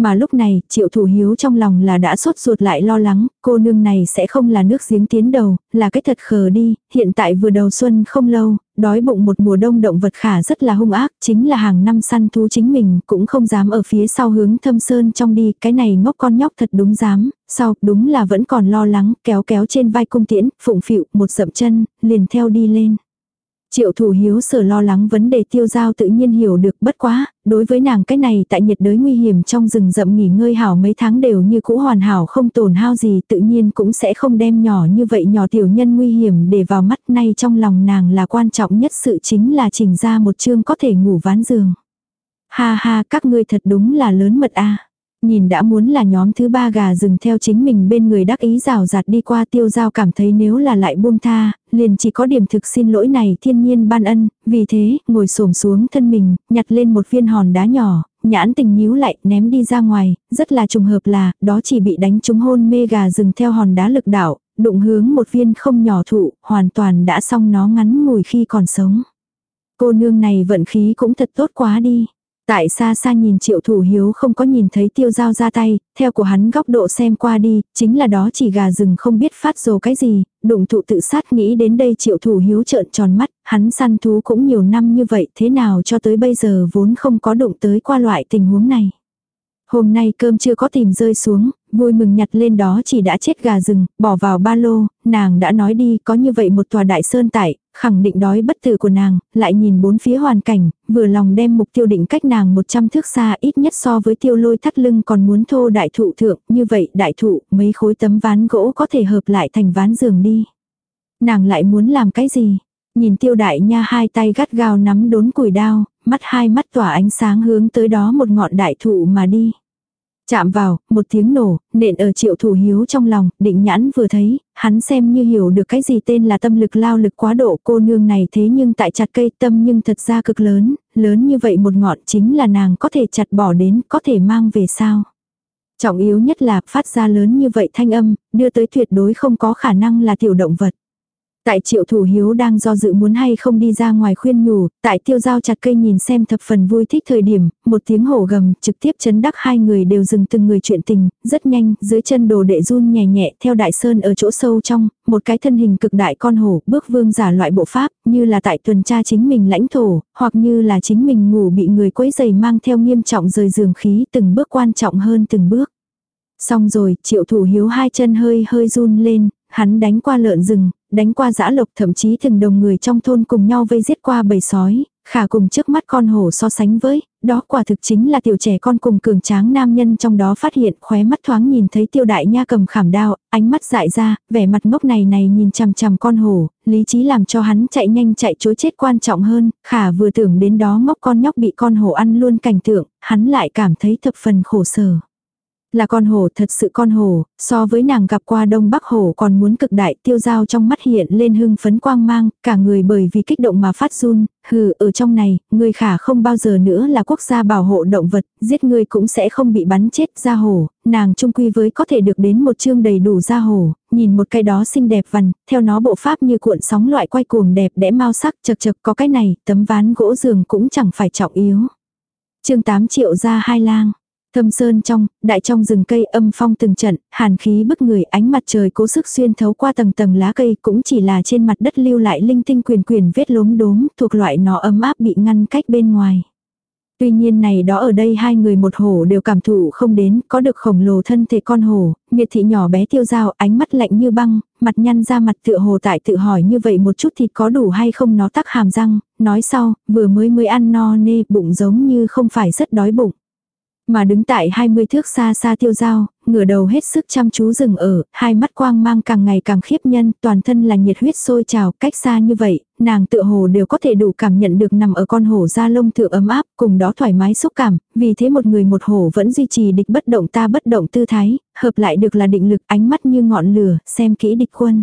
Mà lúc này, triệu thủ hiếu trong lòng là đã sốt ruột lại lo lắng, cô nương này sẽ không là nước giếng tiến đầu, là cái thật khờ đi, hiện tại vừa đầu xuân không lâu, đói bụng một mùa đông động vật khả rất là hung ác, chính là hàng năm săn thú chính mình, cũng không dám ở phía sau hướng thâm sơn trong đi, cái này ngốc con nhóc thật đúng dám, sau đúng là vẫn còn lo lắng, kéo kéo trên vai cung tiễn, phụng phịu, một dậm chân, liền theo đi lên. Triệu thủ hiếu sở lo lắng vấn đề tiêu giao tự nhiên hiểu được bất quá, đối với nàng cái này tại nhiệt đới nguy hiểm trong rừng rậm nghỉ ngơi hảo mấy tháng đều như cũ hoàn hảo không tổn hao gì tự nhiên cũng sẽ không đem nhỏ như vậy nhỏ tiểu nhân nguy hiểm để vào mắt nay trong lòng nàng là quan trọng nhất sự chính là chỉnh ra một chương có thể ngủ ván giường. Ha ha các ngươi thật đúng là lớn mật a Nhìn đã muốn là nhóm thứ ba gà rừng theo chính mình bên người đắc ý rào rạt đi qua tiêu giao cảm thấy nếu là lại buông tha, liền chỉ có điểm thực xin lỗi này thiên nhiên ban ân, vì thế, ngồi xổm xuống thân mình, nhặt lên một viên hòn đá nhỏ, nhãn tình nhíu lại, ném đi ra ngoài, rất là trùng hợp là, đó chỉ bị đánh trúng hôn mê gà rừng theo hòn đá lực đạo, đụng hướng một viên không nhỏ thụ, hoàn toàn đã xong nó ngắn ngủi khi còn sống. Cô nương này vận khí cũng thật tốt quá đi. Tại xa xa nhìn triệu thủ hiếu không có nhìn thấy tiêu dao ra tay, theo của hắn góc độ xem qua đi, chính là đó chỉ gà rừng không biết phát rồ cái gì, đụng thụ tự sát nghĩ đến đây triệu thủ hiếu trợn tròn mắt, hắn săn thú cũng nhiều năm như vậy thế nào cho tới bây giờ vốn không có đụng tới qua loại tình huống này. Hôm nay cơm chưa có tìm rơi xuống, vui mừng nhặt lên đó chỉ đã chết gà rừng, bỏ vào ba lô, nàng đã nói đi có như vậy một tòa đại sơn tại, khẳng định đói bất tử của nàng, lại nhìn bốn phía hoàn cảnh, vừa lòng đem mục tiêu định cách nàng 100 thước xa ít nhất so với tiêu lôi thắt lưng còn muốn thô đại thụ thượng, như vậy đại thụ, mấy khối tấm ván gỗ có thể hợp lại thành ván giường đi. Nàng lại muốn làm cái gì? Nhìn tiêu đại nha hai tay gắt gao nắm đốn củi đao, mắt hai mắt tỏa ánh sáng hướng tới đó một ngọn đại thụ mà đi. Chạm vào, một tiếng nổ, nện ở triệu thủ hiếu trong lòng, định nhãn vừa thấy, hắn xem như hiểu được cái gì tên là tâm lực lao lực quá độ cô nương này thế nhưng tại chặt cây tâm nhưng thật ra cực lớn, lớn như vậy một ngọn chính là nàng có thể chặt bỏ đến, có thể mang về sao. Trọng yếu nhất là phát ra lớn như vậy thanh âm, đưa tới tuyệt đối không có khả năng là tiểu động vật. Tại triệu thủ hiếu đang do dự muốn hay không đi ra ngoài khuyên nhủ, tại tiêu giao chặt cây nhìn xem thập phần vui thích thời điểm, một tiếng hổ gầm trực tiếp chấn đắc hai người đều dừng từng người chuyện tình, rất nhanh, dưới chân đồ đệ run nhẹ nhẹ theo đại sơn ở chỗ sâu trong, một cái thân hình cực đại con hổ bước vương giả loại bộ pháp, như là tại tuần tra chính mình lãnh thổ, hoặc như là chính mình ngủ bị người quấy giày mang theo nghiêm trọng rời giường khí từng bước quan trọng hơn từng bước. Xong rồi, triệu thủ hiếu hai chân hơi hơi run lên, hắn đánh qua lợn rừng, đánh qua giã lộc thậm chí từng đồng người trong thôn cùng nhau vây giết qua bầy sói, khả cùng trước mắt con hổ so sánh với, đó quả thực chính là tiểu trẻ con cùng cường tráng nam nhân trong đó phát hiện khóe mắt thoáng nhìn thấy tiêu đại nha cầm khảm đao, ánh mắt dại ra, vẻ mặt ngốc này này nhìn chằm chằm con hổ, lý trí làm cho hắn chạy nhanh chạy chối chết quan trọng hơn, khả vừa tưởng đến đó ngốc con nhóc bị con hổ ăn luôn cảnh tượng, hắn lại cảm thấy thập phần khổ sở. Là con hổ thật sự con hổ, so với nàng gặp qua đông bắc hổ còn muốn cực đại tiêu dao trong mắt hiện lên hưng phấn quang mang, cả người bởi vì kích động mà phát run, hừ ở trong này, người khả không bao giờ nữa là quốc gia bảo hộ động vật, giết người cũng sẽ không bị bắn chết ra hổ, nàng trung quy với có thể được đến một chương đầy đủ ra hổ, nhìn một cái đó xinh đẹp vằn, theo nó bộ pháp như cuộn sóng loại quay cuồng đẹp đẽ mau sắc chật chật có cái này, tấm ván gỗ giường cũng chẳng phải trọng yếu. chương 8 triệu ra hai lang. Thâm sơn trong, đại trong rừng cây âm phong từng trận, hàn khí bức người ánh mặt trời cố sức xuyên thấu qua tầng tầng lá cây cũng chỉ là trên mặt đất lưu lại linh tinh quyền quyền vết lốm đốm thuộc loại nó ấm áp bị ngăn cách bên ngoài. Tuy nhiên này đó ở đây hai người một hổ đều cảm thụ không đến, có được khổng lồ thân thể con hổ, miệt thị nhỏ bé tiêu dao ánh mắt lạnh như băng, mặt nhăn ra mặt tựa hồ tại tự hỏi như vậy một chút thì có đủ hay không nó tắc hàm răng, nói sau, vừa mới mới ăn no nê bụng giống như không phải rất đói bụng. Mà đứng tại 20 thước xa xa tiêu dao ngửa đầu hết sức chăm chú dừng ở, hai mắt quang mang càng ngày càng khiếp nhân, toàn thân là nhiệt huyết sôi trào, cách xa như vậy, nàng tựa hồ đều có thể đủ cảm nhận được nằm ở con hổ da lông thượng ấm áp, cùng đó thoải mái xúc cảm, vì thế một người một hổ vẫn duy trì địch bất động ta bất động tư thái, hợp lại được là định lực ánh mắt như ngọn lửa, xem kỹ địch quân.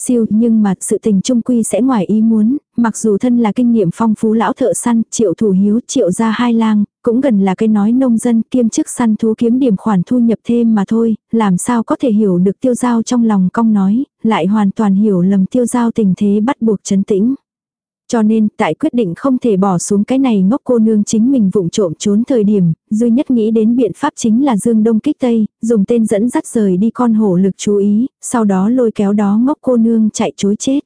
Siêu nhưng mà sự tình trung quy sẽ ngoài ý muốn, mặc dù thân là kinh nghiệm phong phú lão thợ săn, triệu thủ hiếu, triệu ra hai lang, cũng gần là cái nói nông dân kiêm chức săn thú kiếm điểm khoản thu nhập thêm mà thôi, làm sao có thể hiểu được tiêu giao trong lòng cong nói, lại hoàn toàn hiểu lầm tiêu giao tình thế bắt buộc chấn tĩnh. Cho nên, tại quyết định không thể bỏ xuống cái này ngốc cô nương chính mình vụng trộm trốn thời điểm, duy nhất nghĩ đến biện pháp chính là Dương Đông kích Tây, dùng tên dẫn dắt rời đi con hổ lực chú ý, sau đó lôi kéo đó ngốc cô nương chạy chối chết.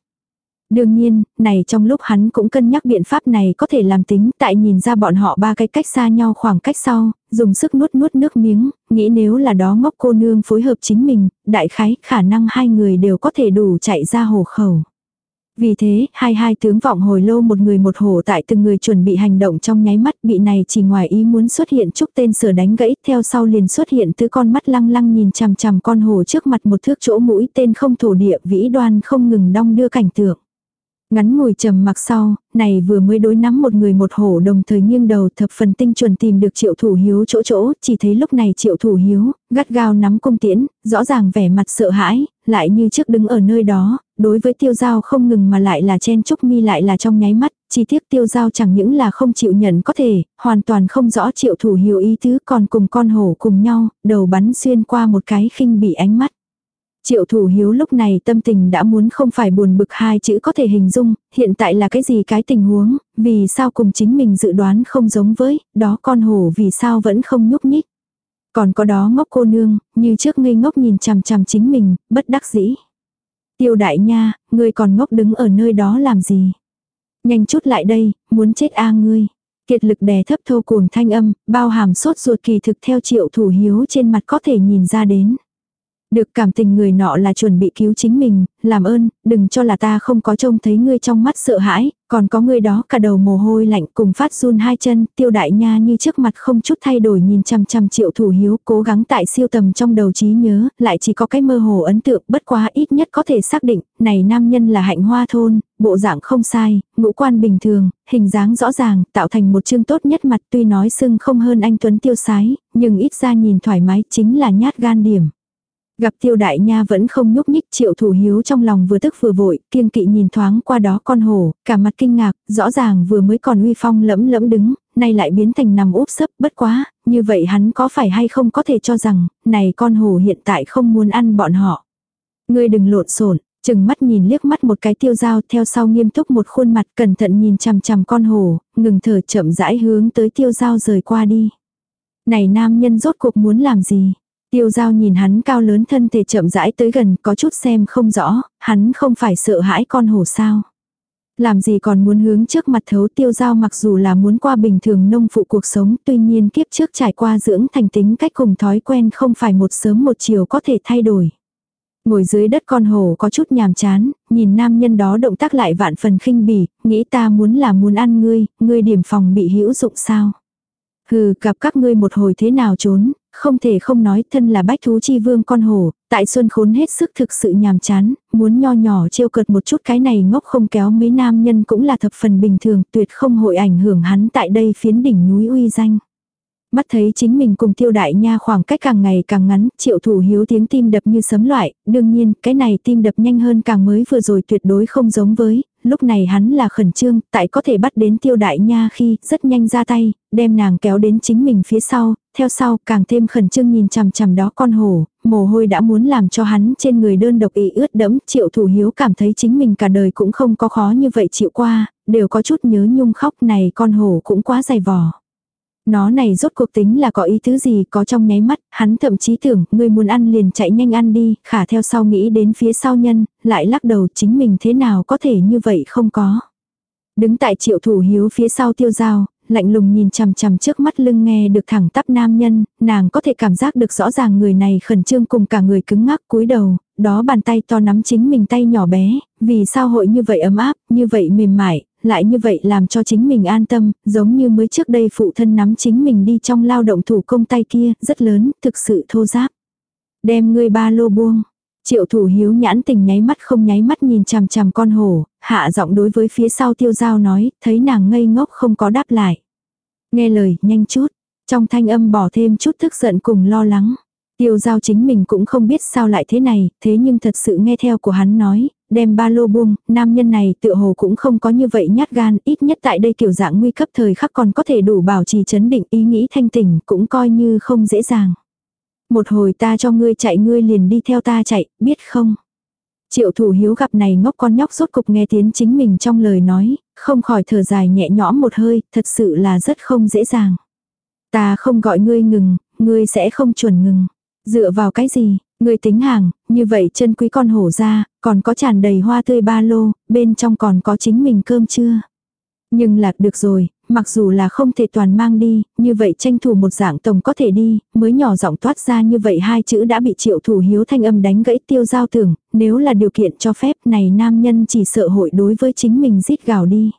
Đương nhiên, này trong lúc hắn cũng cân nhắc biện pháp này có thể làm tính tại nhìn ra bọn họ ba cái cách xa nhau khoảng cách sau, dùng sức nuốt nuốt nước miếng, nghĩ nếu là đó ngốc cô nương phối hợp chính mình, đại khái khả năng hai người đều có thể đủ chạy ra hồ khẩu. Vì thế, hai hai tướng vọng hồi lâu một người một hổ tại từng người chuẩn bị hành động trong nháy mắt bị này chỉ ngoài ý muốn xuất hiện chúc tên sửa đánh gãy theo sau liền xuất hiện từ con mắt lăng lăng nhìn chằm chằm con hổ trước mặt một thước chỗ mũi tên không thổ địa vĩ đoan không ngừng đong đưa cảnh tượng. Ngắn ngồi trầm mặc sau, này vừa mới đối nắm một người một hổ đồng thời nghiêng đầu thập phần tinh chuẩn tìm được triệu thủ hiếu chỗ chỗ, chỉ thấy lúc này triệu thủ hiếu, gắt gao nắm cung tiễn, rõ ràng vẻ mặt sợ hãi, lại như trước đứng ở nơi đó, đối với tiêu giao không ngừng mà lại là chen chúc mi lại là trong nháy mắt, chi tiết tiêu giao chẳng những là không chịu nhận có thể, hoàn toàn không rõ triệu thủ hiếu ý tứ còn cùng con hổ cùng nhau, đầu bắn xuyên qua một cái khinh bị ánh mắt. Triệu thủ hiếu lúc này tâm tình đã muốn không phải buồn bực hai chữ có thể hình dung, hiện tại là cái gì cái tình huống, vì sao cùng chính mình dự đoán không giống với, đó con hổ vì sao vẫn không nhúc nhích. Còn có đó ngốc cô nương, như trước ngây ngốc nhìn chằm chằm chính mình, bất đắc dĩ. Tiêu đại nha, ngươi còn ngốc đứng ở nơi đó làm gì? Nhanh chút lại đây, muốn chết a ngươi. Kiệt lực đè thấp thô cuồng thanh âm, bao hàm sốt ruột kỳ thực theo triệu thủ hiếu trên mặt có thể nhìn ra đến. Được cảm tình người nọ là chuẩn bị cứu chính mình, làm ơn, đừng cho là ta không có trông thấy ngươi trong mắt sợ hãi, còn có người đó cả đầu mồ hôi lạnh cùng phát run hai chân, tiêu đại nha như trước mặt không chút thay đổi nhìn chăm chăm triệu thủ hiếu cố gắng tại siêu tầm trong đầu trí nhớ, lại chỉ có cái mơ hồ ấn tượng bất quá ít nhất có thể xác định, này nam nhân là hạnh hoa thôn, bộ dạng không sai, ngũ quan bình thường, hình dáng rõ ràng, tạo thành một chương tốt nhất mặt tuy nói sưng không hơn anh Tuấn tiêu sái, nhưng ít ra nhìn thoải mái chính là nhát gan điểm. Gặp tiêu đại nha vẫn không nhúc nhích triệu thủ hiếu trong lòng vừa tức vừa vội, kiêng kỵ nhìn thoáng qua đó con hổ, cả mặt kinh ngạc, rõ ràng vừa mới còn uy phong lẫm lẫm đứng, nay lại biến thành nằm úp sấp bất quá, như vậy hắn có phải hay không có thể cho rằng, này con hổ hiện tại không muốn ăn bọn họ. Ngươi đừng lộn xộn chừng mắt nhìn liếc mắt một cái tiêu dao theo sau nghiêm túc một khuôn mặt cẩn thận nhìn chằm chằm con hổ, ngừng thở chậm rãi hướng tới tiêu dao rời qua đi. Này nam nhân rốt cuộc muốn làm gì? Tiêu giao nhìn hắn cao lớn thân thể chậm rãi tới gần có chút xem không rõ, hắn không phải sợ hãi con hổ sao. Làm gì còn muốn hướng trước mặt thấu tiêu giao mặc dù là muốn qua bình thường nông phụ cuộc sống tuy nhiên kiếp trước trải qua dưỡng thành tính cách cùng thói quen không phải một sớm một chiều có thể thay đổi. Ngồi dưới đất con hổ có chút nhàm chán, nhìn nam nhân đó động tác lại vạn phần khinh bỉ, nghĩ ta muốn là muốn ăn ngươi, ngươi điểm phòng bị hữu dụng sao. Hừ, gặp các ngươi một hồi thế nào trốn, không thể không nói thân là bách thú chi vương con hổ, tại xuân khốn hết sức thực sự nhàm chán, muốn nho nhỏ trêu cợt một chút cái này ngốc không kéo mấy nam nhân cũng là thập phần bình thường, tuyệt không hội ảnh hưởng hắn tại đây phiến đỉnh núi uy danh. Mắt thấy chính mình cùng tiêu đại nha khoảng cách càng ngày càng ngắn, triệu thủ hiếu tiếng tim đập như sấm loại, đương nhiên, cái này tim đập nhanh hơn càng mới vừa rồi tuyệt đối không giống với, lúc này hắn là khẩn trương, tại có thể bắt đến tiêu đại nha khi rất nhanh ra tay, đem nàng kéo đến chính mình phía sau, theo sau càng thêm khẩn trương nhìn chằm chằm đó con hổ, mồ hôi đã muốn làm cho hắn trên người đơn độc ý ướt đẫm, triệu thủ hiếu cảm thấy chính mình cả đời cũng không có khó như vậy chịu qua, đều có chút nhớ nhung khóc này con hổ cũng quá dày vò. Nó này rốt cuộc tính là có ý thứ gì có trong nháy mắt, hắn thậm chí tưởng, người muốn ăn liền chạy nhanh ăn đi, khả theo sau nghĩ đến phía sau nhân, lại lắc đầu chính mình thế nào có thể như vậy không có. Đứng tại triệu thủ hiếu phía sau tiêu dao lạnh lùng nhìn chằm chằm trước mắt lưng nghe được thẳng tắp nam nhân, nàng có thể cảm giác được rõ ràng người này khẩn trương cùng cả người cứng ngắc cúi đầu, đó bàn tay to nắm chính mình tay nhỏ bé, vì sao hội như vậy ấm áp, như vậy mềm mại, lại như vậy làm cho chính mình an tâm, giống như mới trước đây phụ thân nắm chính mình đi trong lao động thủ công tay kia, rất lớn, thực sự thô giáp. Đem ngươi ba lô buông. Triệu thủ hiếu nhãn tình nháy mắt không nháy mắt nhìn chằm chằm con hổ, hạ giọng đối với phía sau tiêu giao nói, thấy nàng ngây ngốc không có đáp lại. Nghe lời, nhanh chút. Trong thanh âm bỏ thêm chút tức giận cùng lo lắng. Tiêu giao chính mình cũng không biết sao lại thế này, thế nhưng thật sự nghe theo của hắn nói, đem ba lô buông, nam nhân này tự hồ cũng không có như vậy nhát gan, ít nhất tại đây kiểu dạng nguy cấp thời khắc còn có thể đủ bảo trì chấn định ý nghĩ thanh tỉnh, cũng coi như không dễ dàng. Một hồi ta cho ngươi chạy ngươi liền đi theo ta chạy, biết không? Triệu thủ hiếu gặp này ngốc con nhóc rốt cục nghe tiếng chính mình trong lời nói, không khỏi thở dài nhẹ nhõm một hơi, thật sự là rất không dễ dàng. Ta không gọi ngươi ngừng, ngươi sẽ không chuẩn ngừng. Dựa vào cái gì, người tính hàng, như vậy chân quý con hổ ra, còn có tràn đầy hoa tươi ba lô, bên trong còn có chính mình cơm chưa. Nhưng lạc được rồi, mặc dù là không thể toàn mang đi, như vậy tranh thủ một dạng tổng có thể đi, mới nhỏ giọng toát ra như vậy hai chữ đã bị triệu thủ hiếu thanh âm đánh gãy tiêu giao tưởng, nếu là điều kiện cho phép này nam nhân chỉ sợ hội đối với chính mình rít gào đi.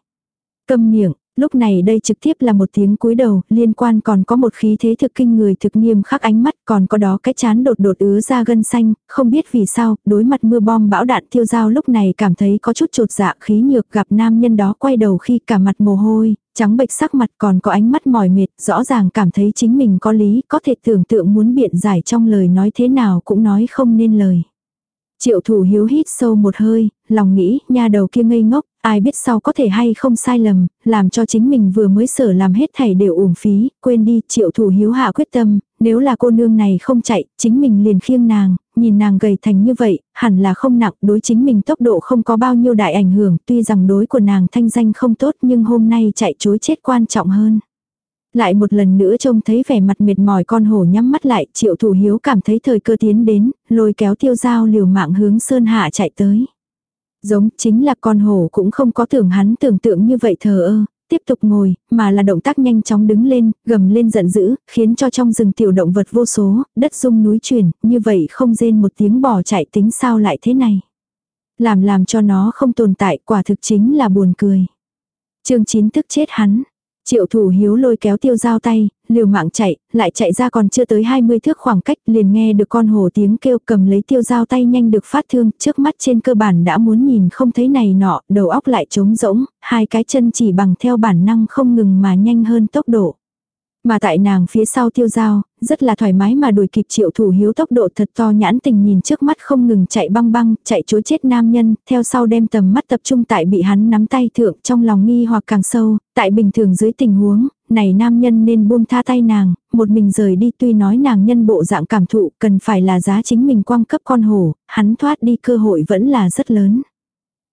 Câm miệng, Lúc này đây trực tiếp là một tiếng cúi đầu, liên quan còn có một khí thế thực kinh người thực nghiêm khắc ánh mắt, còn có đó cái chán đột đột ứa ra gân xanh, không biết vì sao, đối mặt mưa bom bão đạn tiêu dao lúc này cảm thấy có chút trột dạ khí nhược gặp nam nhân đó quay đầu khi cả mặt mồ hôi, trắng bệch sắc mặt còn có ánh mắt mỏi mệt, rõ ràng cảm thấy chính mình có lý, có thể tưởng tượng muốn biện giải trong lời nói thế nào cũng nói không nên lời. Triệu thủ hiếu hít sâu một hơi, lòng nghĩ, nha đầu kia ngây ngốc, ai biết sau có thể hay không sai lầm, làm cho chính mình vừa mới sở làm hết thảy đều uổng phí, quên đi, triệu thủ hiếu hạ quyết tâm, nếu là cô nương này không chạy, chính mình liền khiêng nàng, nhìn nàng gầy thành như vậy, hẳn là không nặng, đối chính mình tốc độ không có bao nhiêu đại ảnh hưởng, tuy rằng đối của nàng thanh danh không tốt nhưng hôm nay chạy chối chết quan trọng hơn. Lại một lần nữa trông thấy vẻ mặt mệt mỏi con hổ nhắm mắt lại, triệu thủ hiếu cảm thấy thời cơ tiến đến, lôi kéo tiêu dao liều mạng hướng sơn hạ chạy tới. Giống chính là con hổ cũng không có tưởng hắn tưởng tượng như vậy thờ ơ, tiếp tục ngồi, mà là động tác nhanh chóng đứng lên, gầm lên giận dữ, khiến cho trong rừng tiểu động vật vô số, đất rung núi chuyển, như vậy không rên một tiếng bỏ chạy tính sao lại thế này. Làm làm cho nó không tồn tại quả thực chính là buồn cười. chương 9 tức chết hắn, Triệu thủ hiếu lôi kéo tiêu dao tay, liều mạng chạy, lại chạy ra còn chưa tới 20 thước khoảng cách liền nghe được con hổ tiếng kêu cầm lấy tiêu dao tay nhanh được phát thương, trước mắt trên cơ bản đã muốn nhìn không thấy này nọ, đầu óc lại trống rỗng, hai cái chân chỉ bằng theo bản năng không ngừng mà nhanh hơn tốc độ. Mà tại nàng phía sau tiêu dao rất là thoải mái mà đuổi kịp triệu thủ hiếu tốc độ thật to nhãn tình nhìn trước mắt không ngừng chạy băng băng, chạy chối chết nam nhân, theo sau đem tầm mắt tập trung tại bị hắn nắm tay thượng trong lòng nghi hoặc càng sâu, tại bình thường dưới tình huống, này nam nhân nên buông tha tay nàng, một mình rời đi tuy nói nàng nhân bộ dạng cảm thụ cần phải là giá chính mình quang cấp con hổ, hắn thoát đi cơ hội vẫn là rất lớn.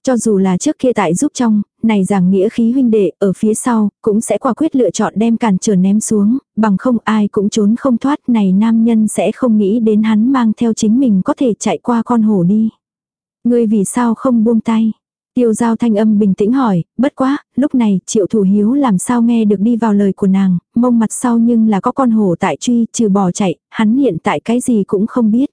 Cho dù là trước kia tại giúp trong, này giảng nghĩa khí huynh đệ ở phía sau, cũng sẽ quả quyết lựa chọn đem cản trở ném xuống, bằng không ai cũng trốn không thoát này nam nhân sẽ không nghĩ đến hắn mang theo chính mình có thể chạy qua con hổ đi. Ngươi vì sao không buông tay? Tiêu giao thanh âm bình tĩnh hỏi, bất quá, lúc này triệu thủ hiếu làm sao nghe được đi vào lời của nàng, mông mặt sau nhưng là có con hổ tại truy, trừ bỏ chạy, hắn hiện tại cái gì cũng không biết.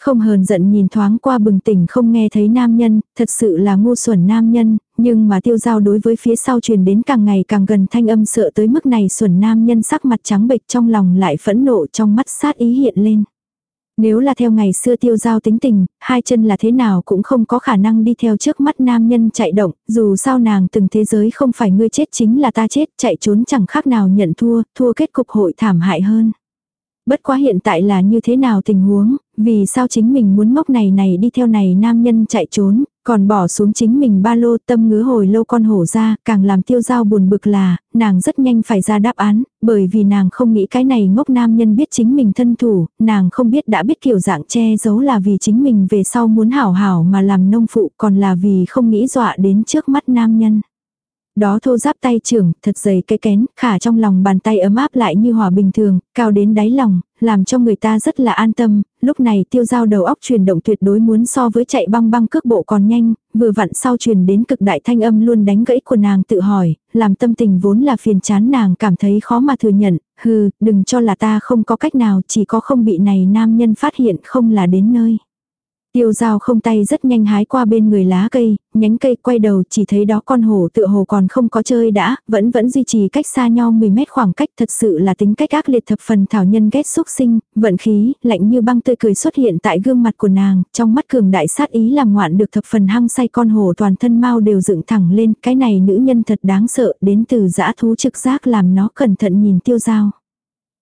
Không hờn giận nhìn thoáng qua bừng tỉnh không nghe thấy nam nhân, thật sự là ngu xuẩn nam nhân, nhưng mà tiêu giao đối với phía sau truyền đến càng ngày càng gần thanh âm sợ tới mức này xuẩn nam nhân sắc mặt trắng bệch trong lòng lại phẫn nộ trong mắt sát ý hiện lên. Nếu là theo ngày xưa tiêu giao tính tình, hai chân là thế nào cũng không có khả năng đi theo trước mắt nam nhân chạy động, dù sao nàng từng thế giới không phải ngươi chết chính là ta chết, chạy trốn chẳng khác nào nhận thua, thua kết cục hội thảm hại hơn. Bất quá hiện tại là như thế nào tình huống, vì sao chính mình muốn ngốc này này đi theo này nam nhân chạy trốn, còn bỏ xuống chính mình ba lô tâm ngứa hồi lâu con hổ ra, càng làm tiêu giao buồn bực là, nàng rất nhanh phải ra đáp án, bởi vì nàng không nghĩ cái này ngốc nam nhân biết chính mình thân thủ, nàng không biết đã biết kiểu dạng che giấu là vì chính mình về sau muốn hảo hảo mà làm nông phụ còn là vì không nghĩ dọa đến trước mắt nam nhân. Đó thô giáp tay trưởng, thật dày cái kén, khả trong lòng bàn tay ấm áp lại như hỏa bình thường, cao đến đáy lòng, làm cho người ta rất là an tâm, lúc này tiêu giao đầu óc chuyển động tuyệt đối muốn so với chạy băng băng cước bộ còn nhanh, vừa vặn sau truyền đến cực đại thanh âm luôn đánh gãy của nàng tự hỏi, làm tâm tình vốn là phiền chán nàng cảm thấy khó mà thừa nhận, hừ, đừng cho là ta không có cách nào chỉ có không bị này nam nhân phát hiện không là đến nơi. Tiêu dao không tay rất nhanh hái qua bên người lá cây, nhánh cây quay đầu chỉ thấy đó con hổ tựa hồ còn không có chơi đã, vẫn vẫn duy trì cách xa nhau 10 mét khoảng cách thật sự là tính cách ác liệt thập phần thảo nhân ghét xúc sinh, vận khí, lạnh như băng tươi cười xuất hiện tại gương mặt của nàng, trong mắt cường đại sát ý làm ngoạn được thập phần hăng say con hổ toàn thân mau đều dựng thẳng lên, cái này nữ nhân thật đáng sợ, đến từ dã thú trực giác làm nó cẩn thận nhìn tiêu dao.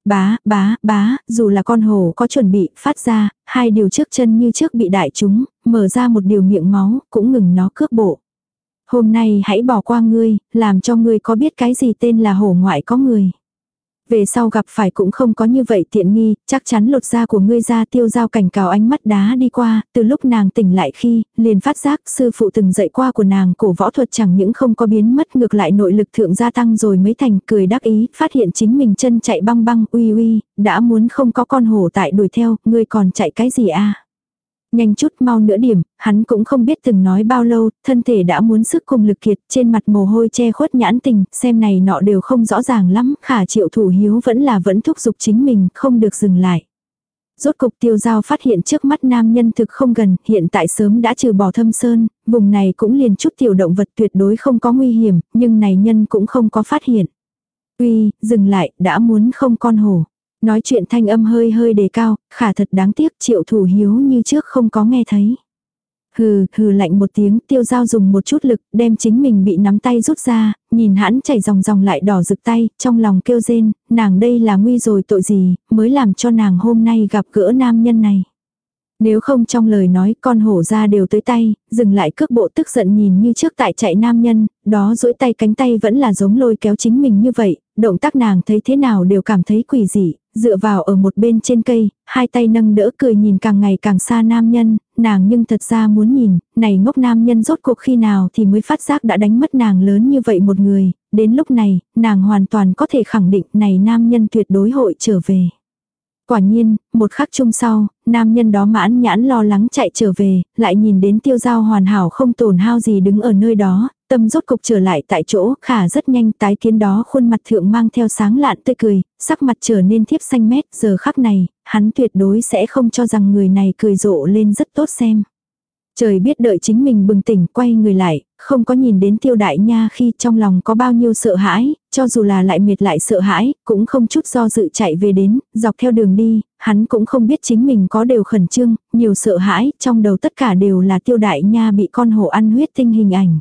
Bá, bá, bá, dù là con hổ có chuẩn bị phát ra, hai điều trước chân như trước bị đại chúng, mở ra một điều miệng máu, cũng ngừng nó cướp bộ. Hôm nay hãy bỏ qua ngươi, làm cho ngươi có biết cái gì tên là hổ ngoại có người. Về sau gặp phải cũng không có như vậy tiện nghi, chắc chắn lột da của ngươi ra tiêu giao cảnh cáo ánh mắt đá đi qua, từ lúc nàng tỉnh lại khi, liền phát giác sư phụ từng dạy qua của nàng cổ võ thuật chẳng những không có biến mất ngược lại nội lực thượng gia tăng rồi mới thành cười đắc ý, phát hiện chính mình chân chạy băng băng uy uy, đã muốn không có con hổ tại đuổi theo, ngươi còn chạy cái gì a Nhanh chút mau nữa điểm, hắn cũng không biết từng nói bao lâu, thân thể đã muốn sức cùng lực kiệt, trên mặt mồ hôi che khuất nhãn tình, xem này nọ đều không rõ ràng lắm, khả triệu thủ hiếu vẫn là vẫn thúc giục chính mình, không được dừng lại. Rốt cục tiêu giao phát hiện trước mắt nam nhân thực không gần, hiện tại sớm đã trừ bỏ thâm sơn, vùng này cũng liền chút tiểu động vật tuyệt đối không có nguy hiểm, nhưng này nhân cũng không có phát hiện. Uy, dừng lại, đã muốn không con hổ. Nói chuyện thanh âm hơi hơi đề cao, khả thật đáng tiếc triệu thủ hiếu như trước không có nghe thấy. Hừ, hừ lạnh một tiếng, tiêu dao dùng một chút lực, đem chính mình bị nắm tay rút ra, nhìn hãn chảy dòng dòng lại đỏ rực tay, trong lòng kêu rên, nàng đây là nguy rồi tội gì, mới làm cho nàng hôm nay gặp gỡ nam nhân này. Nếu không trong lời nói con hổ ra đều tới tay, dừng lại cước bộ tức giận nhìn như trước tại chạy nam nhân, đó duỗi tay cánh tay vẫn là giống lôi kéo chính mình như vậy, động tác nàng thấy thế nào đều cảm thấy quỷ dị, dựa vào ở một bên trên cây, hai tay nâng đỡ cười nhìn càng ngày càng xa nam nhân, nàng nhưng thật ra muốn nhìn, này ngốc nam nhân rốt cuộc khi nào thì mới phát giác đã đánh mất nàng lớn như vậy một người, đến lúc này, nàng hoàn toàn có thể khẳng định này nam nhân tuyệt đối hội trở về. Quả nhiên, một khắc chung sau, nam nhân đó mãn nhãn lo lắng chạy trở về, lại nhìn đến tiêu giao hoàn hảo không tổn hao gì đứng ở nơi đó, tâm rốt cục trở lại tại chỗ, khả rất nhanh tái kiến đó khuôn mặt thượng mang theo sáng lạn tươi cười, sắc mặt trở nên thiếp xanh mét, giờ khắc này, hắn tuyệt đối sẽ không cho rằng người này cười rộ lên rất tốt xem. Trời biết đợi chính mình bừng tỉnh quay người lại, không có nhìn đến tiêu đại nha khi trong lòng có bao nhiêu sợ hãi, cho dù là lại mệt lại sợ hãi, cũng không chút do dự chạy về đến, dọc theo đường đi, hắn cũng không biết chính mình có đều khẩn trương, nhiều sợ hãi, trong đầu tất cả đều là tiêu đại nha bị con hổ ăn huyết tinh hình ảnh.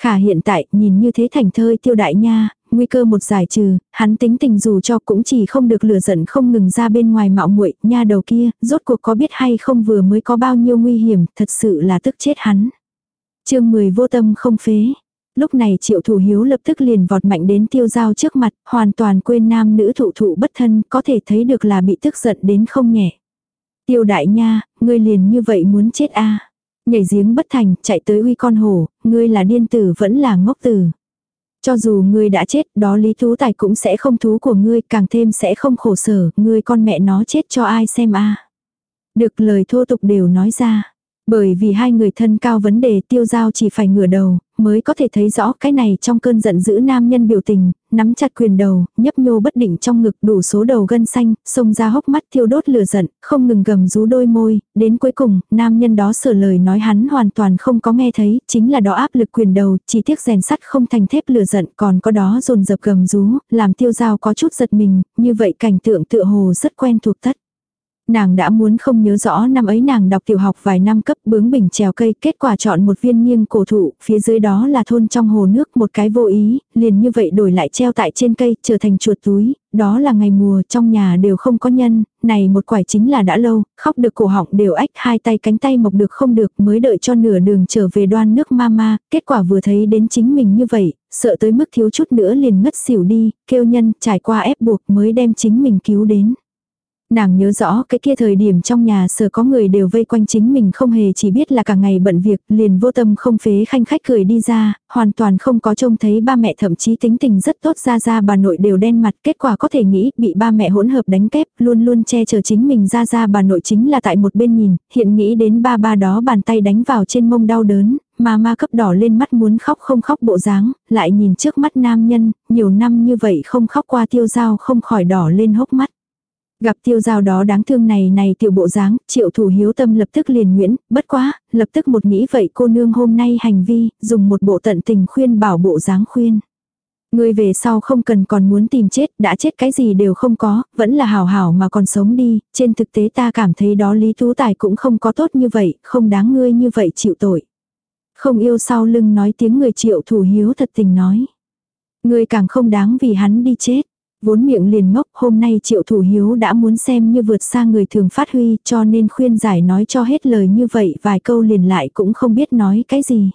Khả hiện tại, nhìn như thế thành thơi tiêu đại nha, nguy cơ một giải trừ, hắn tính tình dù cho cũng chỉ không được lửa giận không ngừng ra bên ngoài mạo muội nha đầu kia, rốt cuộc có biết hay không vừa mới có bao nhiêu nguy hiểm, thật sự là tức chết hắn. chương 10 vô tâm không phế. Lúc này triệu thủ hiếu lập tức liền vọt mạnh đến tiêu giao trước mặt, hoàn toàn quên nam nữ thụ thụ bất thân, có thể thấy được là bị tức giận đến không nhẹ. Tiêu đại nha, ngươi liền như vậy muốn chết a Nhảy giếng bất thành, chạy tới uy con hổ, ngươi là điên tử vẫn là ngốc tử. Cho dù ngươi đã chết, đó lý thú tài cũng sẽ không thú của ngươi, càng thêm sẽ không khổ sở, ngươi con mẹ nó chết cho ai xem a Được lời thô tục đều nói ra. Bởi vì hai người thân cao vấn đề tiêu giao chỉ phải ngửa đầu, mới có thể thấy rõ cái này trong cơn giận dữ nam nhân biểu tình, nắm chặt quyền đầu, nhấp nhô bất định trong ngực đủ số đầu gân xanh, xông ra hốc mắt thiêu đốt lửa giận, không ngừng gầm rú đôi môi, đến cuối cùng, nam nhân đó sửa lời nói hắn hoàn toàn không có nghe thấy, chính là đó áp lực quyền đầu, chỉ tiếc rèn sắt không thành thép lửa giận, còn có đó dồn dập gầm rú, làm tiêu giao có chút giật mình, như vậy cảnh tượng tựa hồ rất quen thuộc tất. Nàng đã muốn không nhớ rõ năm ấy nàng đọc tiểu học vài năm cấp bướng bình trèo cây, kết quả chọn một viên nghiêng cổ thụ, phía dưới đó là thôn trong hồ nước một cái vô ý, liền như vậy đổi lại treo tại trên cây, trở thành chuột túi, đó là ngày mùa trong nhà đều không có nhân, này một quải chính là đã lâu, khóc được cổ họng đều ách hai tay cánh tay mọc được không được mới đợi cho nửa đường trở về đoan nước mama, kết quả vừa thấy đến chính mình như vậy, sợ tới mức thiếu chút nữa liền ngất xỉu đi, kêu nhân trải qua ép buộc mới đem chính mình cứu đến. Nàng nhớ rõ cái kia thời điểm trong nhà sở có người đều vây quanh chính mình không hề chỉ biết là cả ngày bận việc, liền vô tâm không phế khanh khách cười đi ra, hoàn toàn không có trông thấy ba mẹ thậm chí tính tình rất tốt ra ra bà nội đều đen mặt, kết quả có thể nghĩ bị ba mẹ hỗn hợp đánh kép, luôn luôn che chở chính mình ra ra bà nội chính là tại một bên nhìn, hiện nghĩ đến ba ba đó bàn tay đánh vào trên mông đau đớn, mà ma cấp đỏ lên mắt muốn khóc không khóc bộ dáng, lại nhìn trước mắt nam nhân, nhiều năm như vậy không khóc qua tiêu dao không khỏi đỏ lên hốc mắt. Gặp tiêu giao đó đáng thương này này tiểu bộ dáng, triệu thủ hiếu tâm lập tức liền nguyễn, bất quá, lập tức một nghĩ vậy cô nương hôm nay hành vi, dùng một bộ tận tình khuyên bảo bộ dáng khuyên. Người về sau không cần còn muốn tìm chết, đã chết cái gì đều không có, vẫn là hảo hảo mà còn sống đi, trên thực tế ta cảm thấy đó Lý Tú Tài cũng không có tốt như vậy, không đáng ngươi như vậy chịu tội. Không yêu sau lưng nói tiếng người triệu thủ hiếu thật tình nói. Ngươi càng không đáng vì hắn đi chết. Vốn miệng liền ngốc, hôm nay triệu thủ hiếu đã muốn xem như vượt xa người thường phát huy cho nên khuyên giải nói cho hết lời như vậy vài câu liền lại cũng không biết nói cái gì.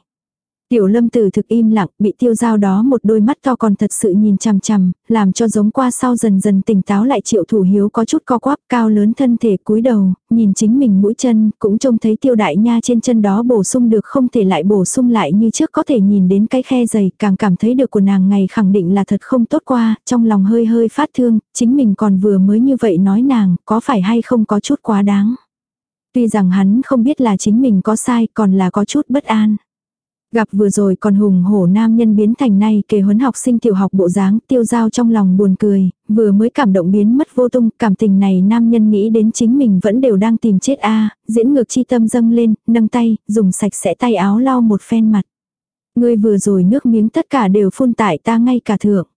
Tiểu lâm tử thực im lặng, bị tiêu dao đó một đôi mắt to còn thật sự nhìn chằm chằm, làm cho giống qua sau dần dần tỉnh táo lại triệu thủ hiếu có chút co quắp cao lớn thân thể cúi đầu, nhìn chính mình mũi chân, cũng trông thấy tiêu đại nha trên chân đó bổ sung được không thể lại bổ sung lại như trước có thể nhìn đến cái khe dày, càng cảm thấy được của nàng ngày khẳng định là thật không tốt qua, trong lòng hơi hơi phát thương, chính mình còn vừa mới như vậy nói nàng, có phải hay không có chút quá đáng. Tuy rằng hắn không biết là chính mình có sai còn là có chút bất an. Gặp vừa rồi còn hùng hổ nam nhân biến thành nay kề huấn học sinh tiểu học bộ dáng tiêu giao trong lòng buồn cười, vừa mới cảm động biến mất vô tung, cảm tình này nam nhân nghĩ đến chính mình vẫn đều đang tìm chết a diễn ngược chi tâm dâng lên, nâng tay, dùng sạch sẽ tay áo lau một phen mặt. Ngươi vừa rồi nước miếng tất cả đều phun tại ta ngay cả thượng.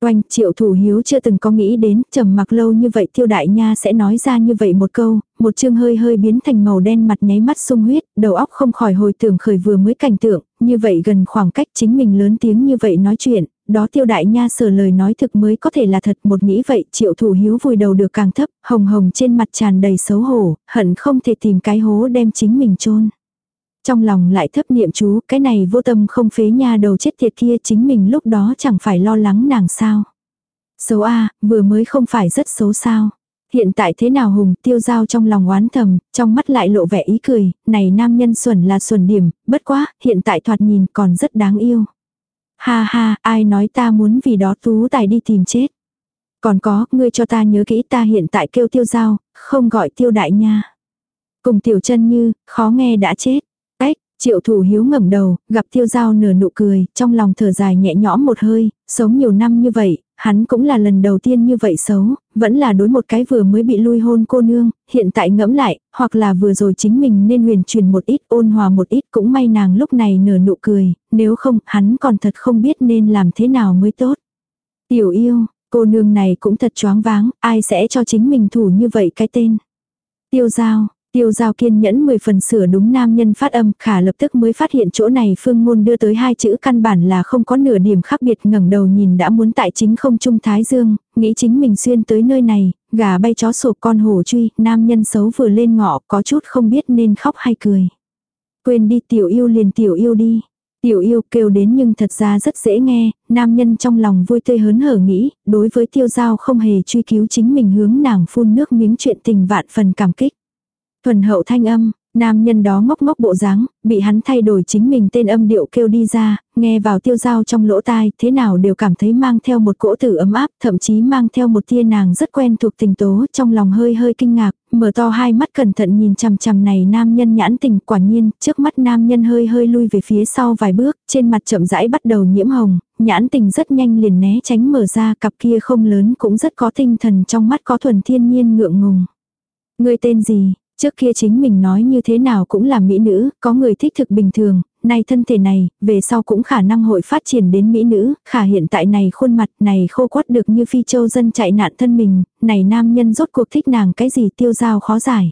Oanh, triệu thủ hiếu chưa từng có nghĩ đến, trầm mặc lâu như vậy tiêu đại nha sẽ nói ra như vậy một câu, một chương hơi hơi biến thành màu đen mặt nháy mắt sung huyết, đầu óc không khỏi hồi tưởng khởi vừa mới cảnh tượng, như vậy gần khoảng cách chính mình lớn tiếng như vậy nói chuyện, đó tiêu đại nha sở lời nói thực mới có thể là thật một nghĩ vậy, triệu thủ hiếu vùi đầu được càng thấp, hồng hồng trên mặt tràn đầy xấu hổ, hận không thể tìm cái hố đem chính mình chôn trong lòng lại thấp niệm chú, cái này vô tâm không phế nha đầu chết thiệt kia chính mình lúc đó chẳng phải lo lắng nàng sao. Xấu a vừa mới không phải rất xấu sao. Hiện tại thế nào hùng tiêu giao trong lòng oán thầm, trong mắt lại lộ vẻ ý cười, này nam nhân xuẩn là xuẩn điểm, bất quá, hiện tại thoạt nhìn còn rất đáng yêu. Ha ha, ai nói ta muốn vì đó tú tài đi tìm chết. Còn có, ngươi cho ta nhớ kỹ ta hiện tại kêu tiêu giao, không gọi tiêu đại nha. Cùng tiểu chân như, khó nghe đã chết. Triệu thủ hiếu ngẩng đầu, gặp tiêu giao nửa nụ cười, trong lòng thở dài nhẹ nhõm một hơi, sống nhiều năm như vậy, hắn cũng là lần đầu tiên như vậy xấu, vẫn là đối một cái vừa mới bị lui hôn cô nương, hiện tại ngẫm lại, hoặc là vừa rồi chính mình nên huyền truyền một ít ôn hòa một ít cũng may nàng lúc này nở nụ cười, nếu không hắn còn thật không biết nên làm thế nào mới tốt. Tiểu yêu, cô nương này cũng thật choáng váng, ai sẽ cho chính mình thủ như vậy cái tên. Tiêu giao, Tiêu giao kiên nhẫn 10 phần sửa đúng nam nhân phát âm, khả lập tức mới phát hiện chỗ này phương ngôn đưa tới hai chữ căn bản là không có nửa điểm khác biệt ngẩng đầu nhìn đã muốn tại chính không trung thái dương, nghĩ chính mình xuyên tới nơi này, gà bay chó sụp con hổ truy, nam nhân xấu vừa lên ngọ có chút không biết nên khóc hay cười. Quên đi tiểu yêu liền tiểu yêu đi. Tiểu yêu kêu đến nhưng thật ra rất dễ nghe, nam nhân trong lòng vui tươi hớn hở nghĩ, đối với tiêu giao không hề truy cứu chính mình hướng nàng phun nước miếng chuyện tình vạn phần cảm kích. Thuần hậu thanh âm, nam nhân đó ngốc ngốc bộ dáng, bị hắn thay đổi chính mình tên âm điệu kêu đi ra, nghe vào tiêu dao trong lỗ tai, thế nào đều cảm thấy mang theo một cỗ tử ấm áp, thậm chí mang theo một tia nàng rất quen thuộc tình tố, trong lòng hơi hơi kinh ngạc, mở to hai mắt cẩn thận nhìn chằm chằm này nam nhân nhãn tình, quả nhiên, trước mắt nam nhân hơi hơi lui về phía sau vài bước, trên mặt chậm rãi bắt đầu nhiễm hồng, nhãn tình rất nhanh liền né tránh mở ra, cặp kia không lớn cũng rất có tinh thần trong mắt có thuần thiên nhiên ngượng ngùng. Người tên gì? Trước kia chính mình nói như thế nào cũng là mỹ nữ, có người thích thực bình thường, nay thân thể này, về sau cũng khả năng hội phát triển đến mỹ nữ, khả hiện tại này khuôn mặt này khô quắt được như phi châu dân chạy nạn thân mình, này nam nhân rốt cuộc thích nàng cái gì tiêu giao khó giải.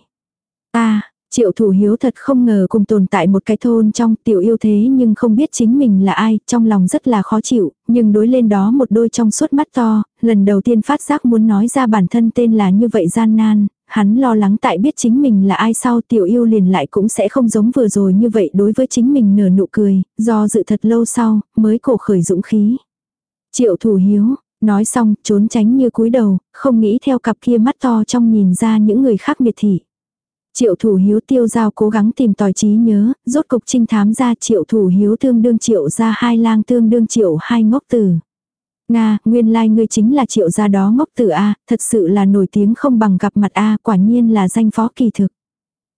ta Triệu thủ hiếu thật không ngờ cùng tồn tại một cái thôn trong tiểu yêu thế nhưng không biết chính mình là ai, trong lòng rất là khó chịu, nhưng đối lên đó một đôi trong suốt mắt to, lần đầu tiên phát giác muốn nói ra bản thân tên là như vậy gian nan, hắn lo lắng tại biết chính mình là ai sau tiểu yêu liền lại cũng sẽ không giống vừa rồi như vậy đối với chính mình nở nụ cười, do dự thật lâu sau, mới cổ khởi dũng khí. Triệu thủ hiếu, nói xong, trốn tránh như cúi đầu, không nghĩ theo cặp kia mắt to trong nhìn ra những người khác miệt thị. Triệu thủ hiếu tiêu giao cố gắng tìm tòi trí nhớ, rốt cục trinh thám ra triệu thủ hiếu tương đương triệu ra hai lang tương đương triệu hai ngốc tử. Nga, nguyên lai like ngươi chính là triệu gia đó ngốc tử A, thật sự là nổi tiếng không bằng gặp mặt A, quả nhiên là danh phó kỳ thực.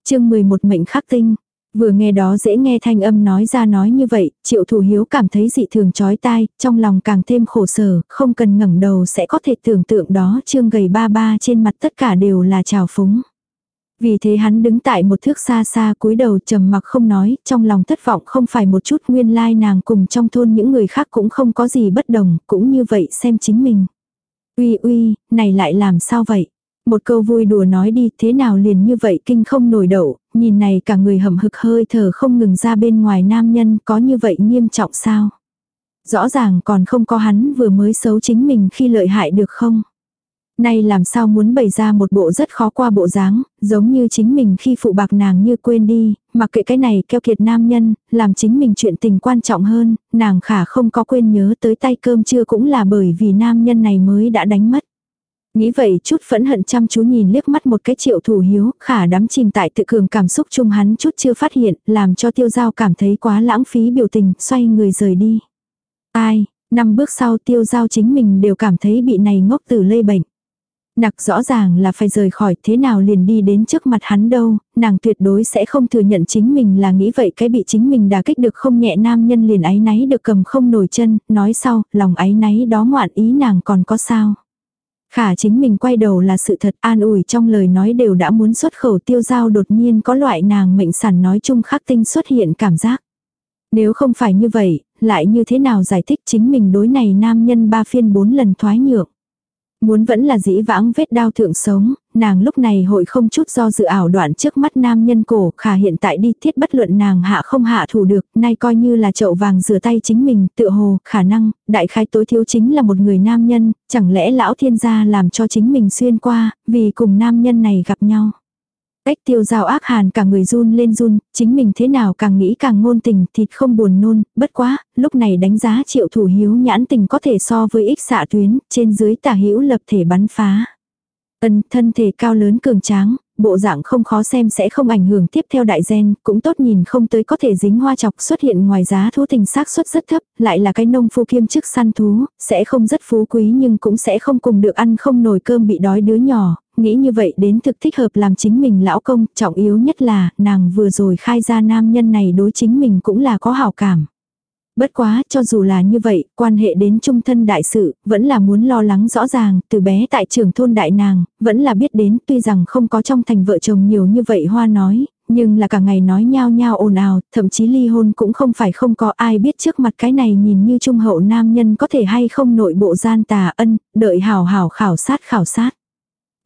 chương 11 mệnh khắc tinh. Vừa nghe đó dễ nghe thanh âm nói ra nói như vậy, triệu thủ hiếu cảm thấy dị thường chói tai, trong lòng càng thêm khổ sở, không cần ngẩng đầu sẽ có thể tưởng tượng đó trương gầy ba ba trên mặt tất cả đều là trào phúng. Vì thế hắn đứng tại một thước xa xa cúi đầu trầm mặc không nói, trong lòng thất vọng không phải một chút nguyên lai nàng cùng trong thôn những người khác cũng không có gì bất đồng, cũng như vậy xem chính mình. Uy uy, này lại làm sao vậy? Một câu vui đùa nói đi thế nào liền như vậy kinh không nổi đậu, nhìn này cả người hầm hực hơi thở không ngừng ra bên ngoài nam nhân có như vậy nghiêm trọng sao? Rõ ràng còn không có hắn vừa mới xấu chính mình khi lợi hại được không? Nay làm sao muốn bày ra một bộ rất khó qua bộ dáng, giống như chính mình khi phụ bạc nàng như quên đi, mặc kệ cái này keo kiệt nam nhân, làm chính mình chuyện tình quan trọng hơn, nàng khả không có quên nhớ tới tay cơm chưa cũng là bởi vì nam nhân này mới đã đánh mất. Nghĩ vậy chút phẫn hận chăm chú nhìn liếc mắt một cái triệu thủ hiếu, khả đắm chìm tại tự cường cảm xúc chung hắn chút chưa phát hiện, làm cho tiêu giao cảm thấy quá lãng phí biểu tình, xoay người rời đi. Ai, năm bước sau tiêu giao chính mình đều cảm thấy bị này ngốc tử lây bệnh. Nặc rõ ràng là phải rời khỏi thế nào liền đi đến trước mặt hắn đâu, nàng tuyệt đối sẽ không thừa nhận chính mình là nghĩ vậy cái bị chính mình đà kích được không nhẹ nam nhân liền áy náy được cầm không nổi chân, nói sau, lòng áy náy đó ngoạn ý nàng còn có sao. Khả chính mình quay đầu là sự thật an ủi trong lời nói đều đã muốn xuất khẩu tiêu giao đột nhiên có loại nàng mệnh sản nói chung khắc tinh xuất hiện cảm giác. Nếu không phải như vậy, lại như thế nào giải thích chính mình đối này nam nhân ba phiên bốn lần thoái nhượng. Muốn vẫn là dĩ vãng vết đau thượng sống, nàng lúc này hội không chút do dự ảo đoạn trước mắt nam nhân cổ, khả hiện tại đi thiết bất luận nàng hạ không hạ thủ được, nay coi như là chậu vàng rửa tay chính mình, tựa hồ, khả năng, đại khái tối thiếu chính là một người nam nhân, chẳng lẽ lão thiên gia làm cho chính mình xuyên qua, vì cùng nam nhân này gặp nhau. Cách tiêu giao ác hàn cả người run lên run, chính mình thế nào càng nghĩ càng ngôn tình, thịt không buồn nôn, bất quá, lúc này đánh giá triệu thủ hiếu nhãn tình có thể so với ích xạ tuyến, trên dưới tả hữu lập thể bắn phá. Ân thân thể cao lớn cường tráng, bộ dạng không khó xem sẽ không ảnh hưởng tiếp theo đại gen, cũng tốt nhìn không tới có thể dính hoa chọc xuất hiện ngoài giá thú tình xác suất rất thấp, lại là cái nông phu kiêm chức săn thú, sẽ không rất phú quý nhưng cũng sẽ không cùng được ăn không nổi cơm bị đói đứa nhỏ, nghĩ như vậy đến thực thích hợp làm chính mình lão công, trọng yếu nhất là nàng vừa rồi khai ra nam nhân này đối chính mình cũng là có hảo cảm. Bất quá, cho dù là như vậy, quan hệ đến trung thân đại sự, vẫn là muốn lo lắng rõ ràng, từ bé tại trường thôn đại nàng, vẫn là biết đến, tuy rằng không có trong thành vợ chồng nhiều như vậy hoa nói, nhưng là cả ngày nói nhao nhao ồn ào, thậm chí ly hôn cũng không phải không có ai biết trước mặt cái này nhìn như trung hậu nam nhân có thể hay không nội bộ gian tà ân, đợi hảo hảo khảo sát khảo sát.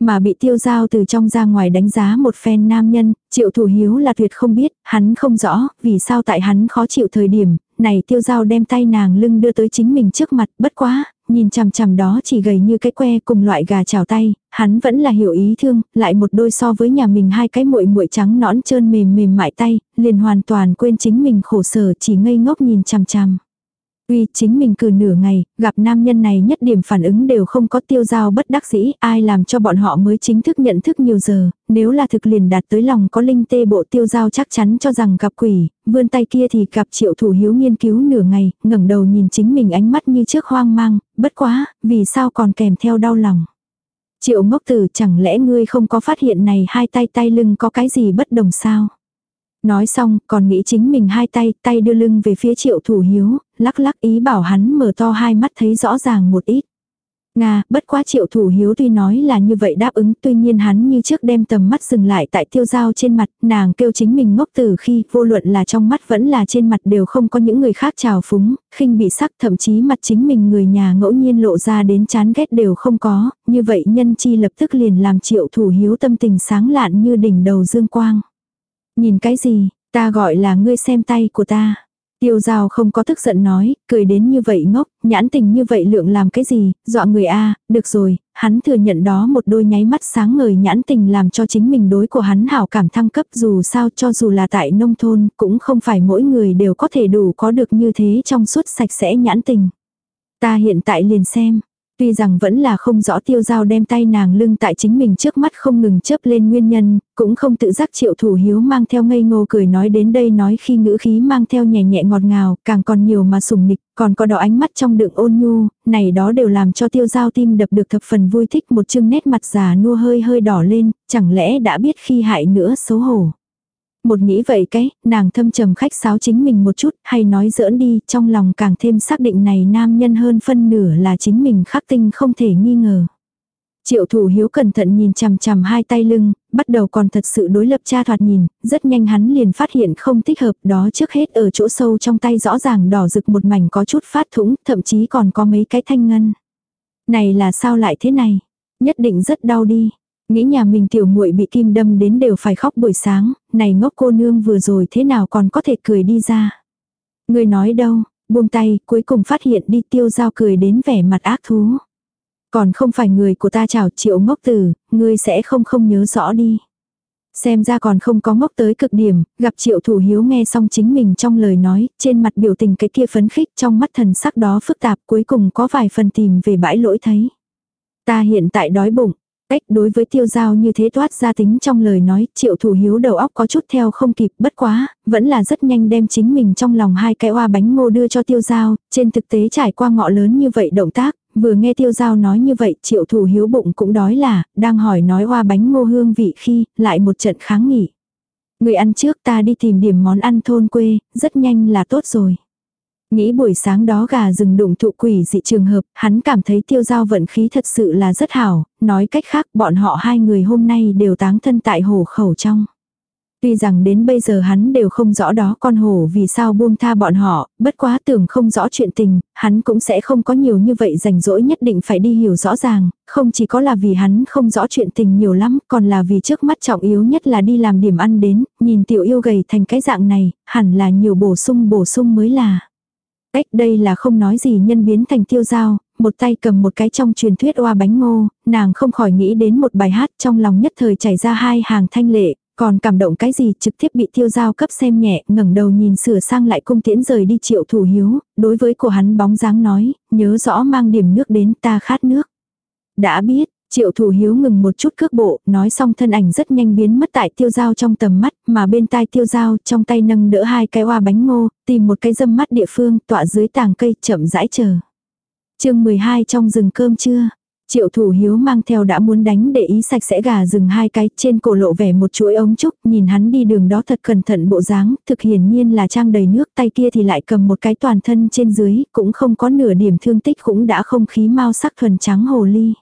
Mà bị tiêu giao từ trong ra ngoài đánh giá một phen nam nhân, triệu thủ hiếu là tuyệt không biết, hắn không rõ, vì sao tại hắn khó chịu thời điểm, này tiêu giao đem tay nàng lưng đưa tới chính mình trước mặt, bất quá, nhìn chằm chằm đó chỉ gầy như cái que cùng loại gà chảo tay, hắn vẫn là hiểu ý thương, lại một đôi so với nhà mình hai cái muội muội trắng nõn trơn mềm mềm mại tay, liền hoàn toàn quên chính mình khổ sở chỉ ngây ngốc nhìn chằm chằm. Uy chính mình cử nửa ngày, gặp nam nhân này nhất điểm phản ứng đều không có tiêu giao bất đắc dĩ, ai làm cho bọn họ mới chính thức nhận thức nhiều giờ, nếu là thực liền đạt tới lòng có linh tê bộ tiêu giao chắc chắn cho rằng gặp quỷ, vươn tay kia thì gặp triệu thủ hiếu nghiên cứu nửa ngày, ngẩng đầu nhìn chính mình ánh mắt như trước hoang mang, bất quá, vì sao còn kèm theo đau lòng. Triệu ngốc tử chẳng lẽ ngươi không có phát hiện này hai tay tay lưng có cái gì bất đồng sao? Nói xong, còn nghĩ chính mình hai tay, tay đưa lưng về phía triệu thủ hiếu, lắc lắc ý bảo hắn mở to hai mắt thấy rõ ràng một ít. Nga, bất quá triệu thủ hiếu tuy nói là như vậy đáp ứng, tuy nhiên hắn như trước đem tầm mắt dừng lại tại tiêu giao trên mặt, nàng kêu chính mình ngốc từ khi vô luận là trong mắt vẫn là trên mặt đều không có những người khác trào phúng, khinh bị sắc thậm chí mặt chính mình người nhà ngẫu nhiên lộ ra đến chán ghét đều không có, như vậy nhân chi lập tức liền làm triệu thủ hiếu tâm tình sáng lạn như đỉnh đầu dương quang. Nhìn cái gì, ta gọi là ngươi xem tay của ta. Tiêu giao không có tức giận nói, cười đến như vậy ngốc, nhãn tình như vậy lượng làm cái gì, dọa người a được rồi, hắn thừa nhận đó một đôi nháy mắt sáng ngời nhãn tình làm cho chính mình đối của hắn hảo cảm thăng cấp dù sao cho dù là tại nông thôn cũng không phải mỗi người đều có thể đủ có được như thế trong suốt sạch sẽ nhãn tình. Ta hiện tại liền xem, Tuy rằng vẫn là không rõ tiêu giao đem tay nàng lưng tại chính mình trước mắt không ngừng chớp lên nguyên nhân, cũng không tự giác triệu thủ hiếu mang theo ngây ngô cười nói đến đây nói khi ngữ khí mang theo nhẹ nhẹ ngọt ngào, càng còn nhiều mà sùng nịch, còn có đỏ ánh mắt trong đựng ôn nhu, này đó đều làm cho tiêu giao tim đập được thập phần vui thích một chương nét mặt già nua hơi hơi đỏ lên, chẳng lẽ đã biết khi hại nữa xấu hổ. Một nghĩ vậy cái, nàng thâm trầm khách sáo chính mình một chút, hay nói giỡn đi, trong lòng càng thêm xác định này nam nhân hơn phân nửa là chính mình khắc tinh không thể nghi ngờ. Triệu thủ hiếu cẩn thận nhìn chằm chằm hai tay lưng, bắt đầu còn thật sự đối lập cha thoạt nhìn, rất nhanh hắn liền phát hiện không thích hợp đó trước hết ở chỗ sâu trong tay rõ ràng đỏ rực một mảnh có chút phát thủng, thậm chí còn có mấy cái thanh ngân. Này là sao lại thế này? Nhất định rất đau đi. Nghĩ nhà mình tiểu muội bị kim đâm đến đều phải khóc buổi sáng, này ngốc cô nương vừa rồi thế nào còn có thể cười đi ra. Người nói đâu, buông tay, cuối cùng phát hiện đi tiêu giao cười đến vẻ mặt ác thú. Còn không phải người của ta chào triệu ngốc tử, ngươi sẽ không không nhớ rõ đi. Xem ra còn không có ngốc tới cực điểm, gặp triệu thủ hiếu nghe xong chính mình trong lời nói, trên mặt biểu tình cái kia phấn khích trong mắt thần sắc đó phức tạp cuối cùng có vài phần tìm về bãi lỗi thấy. Ta hiện tại đói bụng, Cách đối với tiêu giao như thế toát ra tính trong lời nói, triệu thủ hiếu đầu óc có chút theo không kịp bất quá, vẫn là rất nhanh đem chính mình trong lòng hai cái hoa bánh ngô đưa cho tiêu giao, trên thực tế trải qua ngọ lớn như vậy động tác, vừa nghe tiêu giao nói như vậy triệu thủ hiếu bụng cũng đói là, đang hỏi nói hoa bánh ngô hương vị khi, lại một trận kháng nghỉ. Người ăn trước ta đi tìm điểm món ăn thôn quê, rất nhanh là tốt rồi. Nghĩ buổi sáng đó gà rừng đụng thụ quỷ dị trường hợp, hắn cảm thấy tiêu giao vận khí thật sự là rất hảo, nói cách khác bọn họ hai người hôm nay đều táng thân tại hồ khẩu trong. Tuy rằng đến bây giờ hắn đều không rõ đó con hổ vì sao buông tha bọn họ, bất quá tưởng không rõ chuyện tình, hắn cũng sẽ không có nhiều như vậy rảnh rỗi nhất định phải đi hiểu rõ ràng, không chỉ có là vì hắn không rõ chuyện tình nhiều lắm, còn là vì trước mắt trọng yếu nhất là đi làm điểm ăn đến, nhìn tiểu yêu gầy thành cái dạng này, hẳn là nhiều bổ sung bổ sung mới là. Ếch đây là không nói gì nhân biến thành tiêu dao một tay cầm một cái trong truyền thuyết oa bánh ngô, nàng không khỏi nghĩ đến một bài hát trong lòng nhất thời chảy ra hai hàng thanh lệ, Còn cảm động cái gì trực tiếp bị tiêu giao cấp xem nhẹ, ngẩng đầu nhìn sửa sang lại cung tiễn rời đi triệu thủ hiếu, đối với của hắn bóng dáng nói, nhớ rõ mang điểm nước đến ta khát nước. Đã biết, Triệu thủ hiếu ngừng một chút cước bộ, nói xong thân ảnh rất nhanh biến mất tại tiêu dao trong tầm mắt, mà bên tai tiêu dao trong tay nâng đỡ hai cái hoa bánh ngô, tìm một cái dâm mắt địa phương tọa dưới tàng cây chậm rãi chờ. chương 12 trong rừng cơm trưa. Triệu thủ hiếu mang theo đã muốn đánh để ý sạch sẽ gà rừng hai cái trên cổ lộ vẻ một chuỗi ống trúc nhìn hắn đi đường đó thật cẩn thận bộ dáng thực hiển nhiên là trang đầy nước tay kia thì lại cầm một cái toàn thân trên dưới cũng không có nửa điểm thương tích cũng đã không khí mau sắc thuần trắng hồ ly.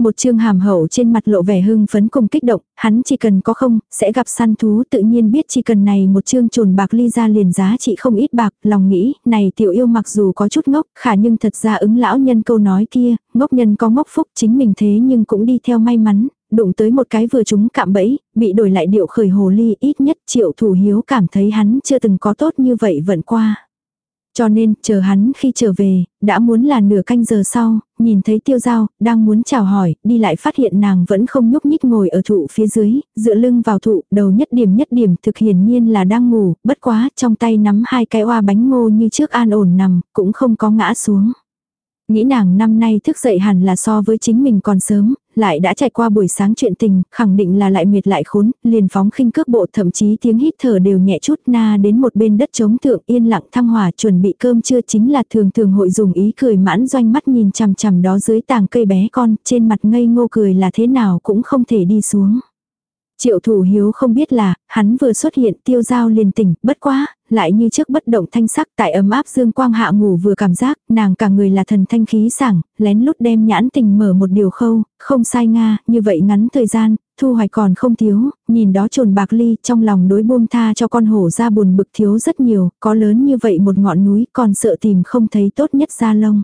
Một chương hàm hậu trên mặt lộ vẻ hưng phấn cùng kích động, hắn chỉ cần có không, sẽ gặp săn thú tự nhiên biết chỉ cần này một chương trồn bạc ly ra liền giá trị không ít bạc, lòng nghĩ, này tiểu yêu mặc dù có chút ngốc, khả nhưng thật ra ứng lão nhân câu nói kia, ngốc nhân có ngốc phúc chính mình thế nhưng cũng đi theo may mắn, đụng tới một cái vừa chúng cạm bẫy, bị đổi lại điệu khởi hồ ly ít nhất triệu thủ hiếu cảm thấy hắn chưa từng có tốt như vậy vận qua. Cho nên, chờ hắn khi trở về, đã muốn là nửa canh giờ sau, nhìn thấy tiêu giao, đang muốn chào hỏi, đi lại phát hiện nàng vẫn không nhúc nhích ngồi ở thụ phía dưới, dựa lưng vào thụ, đầu nhất điểm nhất điểm thực hiển nhiên là đang ngủ, bất quá, trong tay nắm hai cái oa bánh ngô như trước an ổn nằm, cũng không có ngã xuống. Nghĩ nàng năm nay thức dậy hẳn là so với chính mình còn sớm, lại đã trải qua buổi sáng chuyện tình, khẳng định là lại mệt lại khốn, liền phóng khinh cước bộ thậm chí tiếng hít thở đều nhẹ chút na đến một bên đất trống thượng yên lặng thăng hòa chuẩn bị cơm trưa chính là thường thường hội dùng ý cười mãn doanh mắt nhìn chằm chằm đó dưới tàng cây bé con, trên mặt ngây ngô cười là thế nào cũng không thể đi xuống. Triệu thủ hiếu không biết là, hắn vừa xuất hiện tiêu giao liền tỉnh, bất quá, lại như trước bất động thanh sắc tại ấm áp dương quang hạ ngủ vừa cảm giác, nàng cả người là thần thanh khí sảng, lén lút đem nhãn tình mở một điều khâu, không sai nga, như vậy ngắn thời gian, thu hoạch còn không thiếu, nhìn đó trồn bạc ly trong lòng đối buông tha cho con hổ ra buồn bực thiếu rất nhiều, có lớn như vậy một ngọn núi còn sợ tìm không thấy tốt nhất ra lông.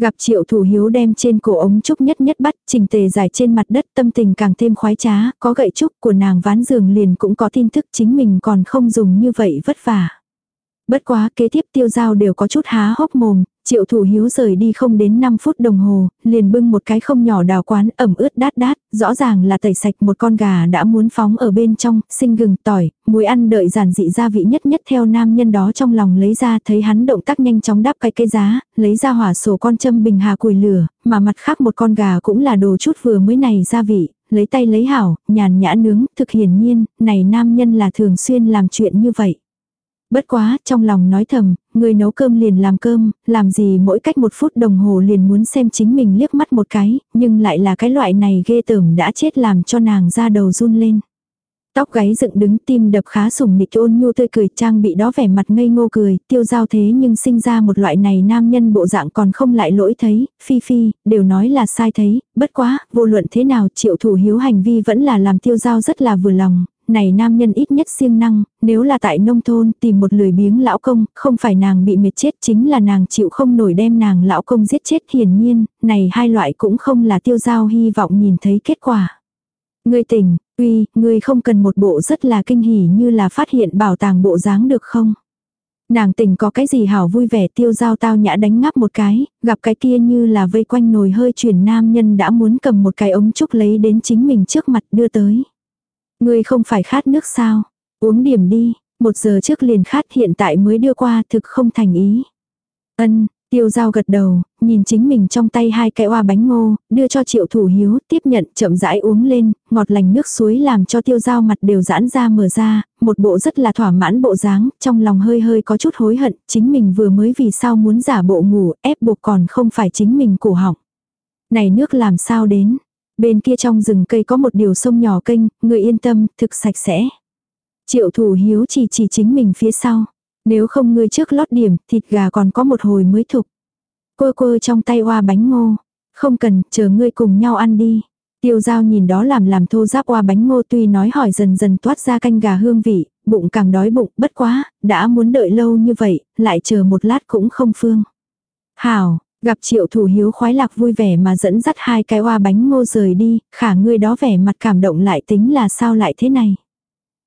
Gặp triệu thủ hiếu đem trên cổ ống trúc nhất nhất bắt, trình tề dài trên mặt đất tâm tình càng thêm khoái trá, có gậy trúc của nàng ván giường liền cũng có tin tức chính mình còn không dùng như vậy vất vả. Bất quá kế tiếp tiêu giao đều có chút há hốc mồm, triệu thủ hiếu rời đi không đến 5 phút đồng hồ, liền bưng một cái không nhỏ đào quán ẩm ướt đát đát, rõ ràng là tẩy sạch một con gà đã muốn phóng ở bên trong, sinh gừng tỏi, muối ăn đợi giản dị gia vị nhất nhất theo nam nhân đó trong lòng lấy ra thấy hắn động tác nhanh chóng đắp cái cây giá, lấy ra hỏa sổ con châm bình hà củi lửa, mà mặt khác một con gà cũng là đồ chút vừa mới này gia vị, lấy tay lấy hảo, nhàn nhã nướng, thực hiển nhiên, này nam nhân là thường xuyên làm chuyện như vậy. Bất quá, trong lòng nói thầm, người nấu cơm liền làm cơm, làm gì mỗi cách một phút đồng hồ liền muốn xem chính mình liếc mắt một cái, nhưng lại là cái loại này ghê tởm đã chết làm cho nàng ra đầu run lên. Tóc gáy dựng đứng tim đập khá sủng nịch ôn nhu tươi cười trang bị đó vẻ mặt ngây ngô cười, tiêu giao thế nhưng sinh ra một loại này nam nhân bộ dạng còn không lại lỗi thấy, phi phi, đều nói là sai thấy, bất quá, vô luận thế nào triệu thủ hiếu hành vi vẫn là làm tiêu giao rất là vừa lòng, này nam nhân ít nhất siêng năng, nếu là tại nông thôn tìm một lười biếng lão công, không phải nàng bị mệt chết chính là nàng chịu không nổi đem nàng lão công giết chết hiển nhiên, này hai loại cũng không là tiêu giao hy vọng nhìn thấy kết quả. Ngươi tỉnh, uy, ngươi không cần một bộ rất là kinh hỉ như là phát hiện bảo tàng bộ dáng được không? Nàng tỉnh có cái gì hảo vui vẻ tiêu giao tao nhã đánh ngáp một cái, gặp cái kia như là vây quanh nồi hơi chuyển nam nhân đã muốn cầm một cái ống trúc lấy đến chính mình trước mặt đưa tới. Ngươi không phải khát nước sao? Uống điểm đi, một giờ trước liền khát hiện tại mới đưa qua thực không thành ý. Ân, tiêu dao gật đầu, nhìn chính mình trong tay hai cái oa bánh ngô, đưa cho triệu thủ hiếu, tiếp nhận chậm rãi uống lên, ngọt lành nước suối làm cho tiêu dao mặt đều giãn ra mở ra, một bộ rất là thỏa mãn bộ dáng, trong lòng hơi hơi có chút hối hận, chính mình vừa mới vì sao muốn giả bộ ngủ, ép buộc còn không phải chính mình cổ họng. Này nước làm sao đến, Bên kia trong rừng cây có một điều sông nhỏ kênh, người yên tâm, thực sạch sẽ. Triệu thủ hiếu chỉ chỉ chính mình phía sau. Nếu không ngươi trước lót điểm, thịt gà còn có một hồi mới thục. Cô cô trong tay hoa bánh ngô. Không cần, chờ ngươi cùng nhau ăn đi. Tiêu dao nhìn đó làm làm thô giáp qua bánh ngô tuy nói hỏi dần dần toát ra canh gà hương vị, bụng càng đói bụng, bất quá, đã muốn đợi lâu như vậy, lại chờ một lát cũng không phương. Hảo, Gặp triệu thủ hiếu khoái lạc vui vẻ mà dẫn dắt hai cái oa bánh ngô rời đi, khả người đó vẻ mặt cảm động lại tính là sao lại thế này.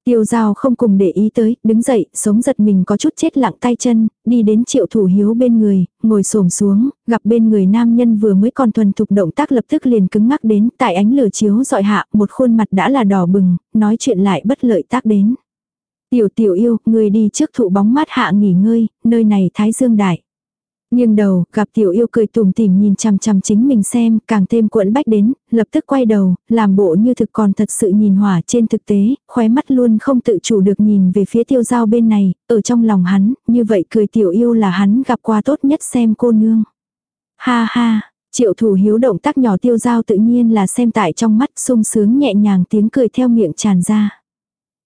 Tiêu giao không cùng để ý tới, đứng dậy, sống giật mình có chút chết lặng tay chân, đi đến triệu thủ hiếu bên người, ngồi xổm xuống, gặp bên người nam nhân vừa mới còn thuần thục động tác lập tức liền cứng ngắc đến, tại ánh lửa chiếu dọi hạ, một khuôn mặt đã là đỏ bừng, nói chuyện lại bất lợi tác đến. Tiểu tiểu yêu, người đi trước thụ bóng mát hạ nghỉ ngơi, nơi này thái dương đại. Nhưng đầu, gặp tiểu yêu cười tùm tìm nhìn chằm chằm chính mình xem, càng thêm cuộn bách đến, lập tức quay đầu, làm bộ như thực còn thật sự nhìn hỏa trên thực tế, khóe mắt luôn không tự chủ được nhìn về phía tiêu giao bên này, ở trong lòng hắn, như vậy cười tiểu yêu là hắn gặp qua tốt nhất xem cô nương. Ha ha, triệu thủ hiếu động tác nhỏ tiêu giao tự nhiên là xem tại trong mắt sung sướng nhẹ nhàng tiếng cười theo miệng tràn ra.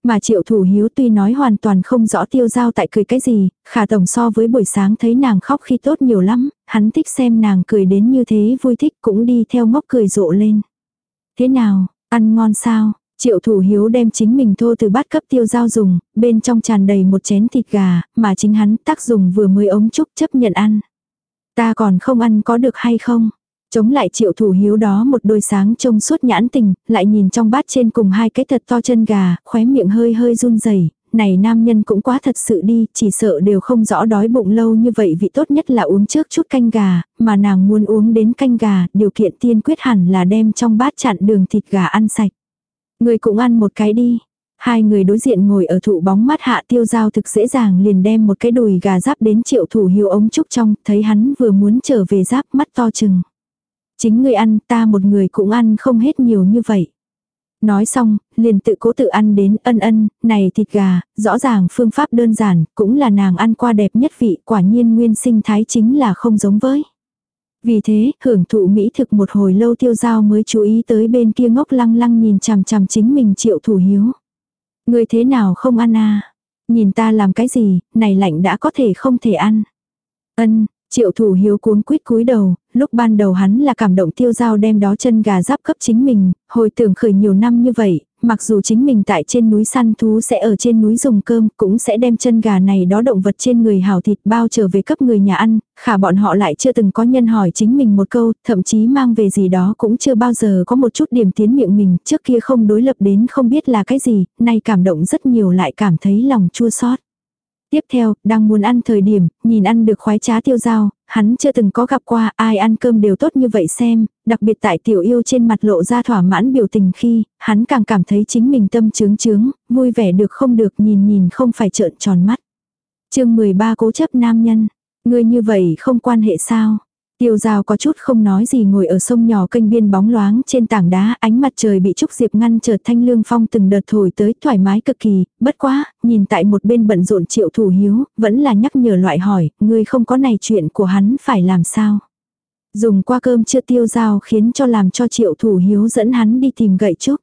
Mà triệu thủ hiếu tuy nói hoàn toàn không rõ tiêu giao tại cười cái gì, khả tổng so với buổi sáng thấy nàng khóc khi tốt nhiều lắm, hắn thích xem nàng cười đến như thế vui thích cũng đi theo ngốc cười rộ lên. Thế nào, ăn ngon sao? Triệu thủ hiếu đem chính mình thô từ bát cấp tiêu giao dùng, bên trong tràn đầy một chén thịt gà, mà chính hắn tác dùng vừa mới ống trúc chấp nhận ăn. Ta còn không ăn có được hay không? Chống lại triệu thủ hiếu đó một đôi sáng trông suốt nhãn tình, lại nhìn trong bát trên cùng hai cái thật to chân gà, khóe miệng hơi hơi run rẩy này nam nhân cũng quá thật sự đi, chỉ sợ đều không rõ đói bụng lâu như vậy vị tốt nhất là uống trước chút canh gà, mà nàng muốn uống đến canh gà, điều kiện tiên quyết hẳn là đem trong bát chặn đường thịt gà ăn sạch. Người cũng ăn một cái đi. Hai người đối diện ngồi ở thụ bóng mắt hạ tiêu giao thực dễ dàng liền đem một cái đùi gà giáp đến triệu thủ hiếu ống trúc trong, thấy hắn vừa muốn trở về giáp mắt to chừng. Chính ngươi ăn, ta một người cũng ăn không hết nhiều như vậy. Nói xong, liền tự cố tự ăn đến ân ân, này thịt gà, rõ ràng phương pháp đơn giản, cũng là nàng ăn qua đẹp nhất vị, quả nhiên nguyên sinh thái chính là không giống với. Vì thế, hưởng thụ mỹ thực một hồi lâu tiêu giao mới chú ý tới bên kia ngốc lăng lăng nhìn chằm chằm chính mình triệu thủ hiếu. Người thế nào không ăn à? Nhìn ta làm cái gì, này lạnh đã có thể không thể ăn. Ân, Triệu thủ hiếu cuống quýt cúi đầu, lúc ban đầu hắn là cảm động tiêu giao đem đó chân gà giáp cấp chính mình, hồi tưởng khởi nhiều năm như vậy, mặc dù chính mình tại trên núi săn thú sẽ ở trên núi dùng cơm, cũng sẽ đem chân gà này đó động vật trên người hảo thịt bao trở về cấp người nhà ăn, khả bọn họ lại chưa từng có nhân hỏi chính mình một câu, thậm chí mang về gì đó cũng chưa bao giờ có một chút điểm tiến miệng mình, trước kia không đối lập đến không biết là cái gì, nay cảm động rất nhiều lại cảm thấy lòng chua xót. Tiếp theo, đang muốn ăn thời điểm, nhìn ăn được khoái trá tiêu dao hắn chưa từng có gặp qua ai ăn cơm đều tốt như vậy xem, đặc biệt tại tiểu yêu trên mặt lộ ra thỏa mãn biểu tình khi, hắn càng cảm thấy chính mình tâm trướng trướng, vui vẻ được không được nhìn nhìn không phải trợn tròn mắt. chương 13 cố chấp nam nhân, người như vậy không quan hệ sao? Tiêu Giao có chút không nói gì ngồi ở sông nhỏ kênh biên bóng loáng trên tảng đá, ánh mặt trời bị trúc diệp ngăn trở thanh lương phong từng đợt thổi tới thoải mái cực kỳ, bất quá, nhìn tại một bên bận rộn triệu thủ hiếu, vẫn là nhắc nhở loại hỏi, người không có này chuyện của hắn phải làm sao. Dùng qua cơm chưa tiêu Giao khiến cho làm cho triệu thủ hiếu dẫn hắn đi tìm gậy trúc.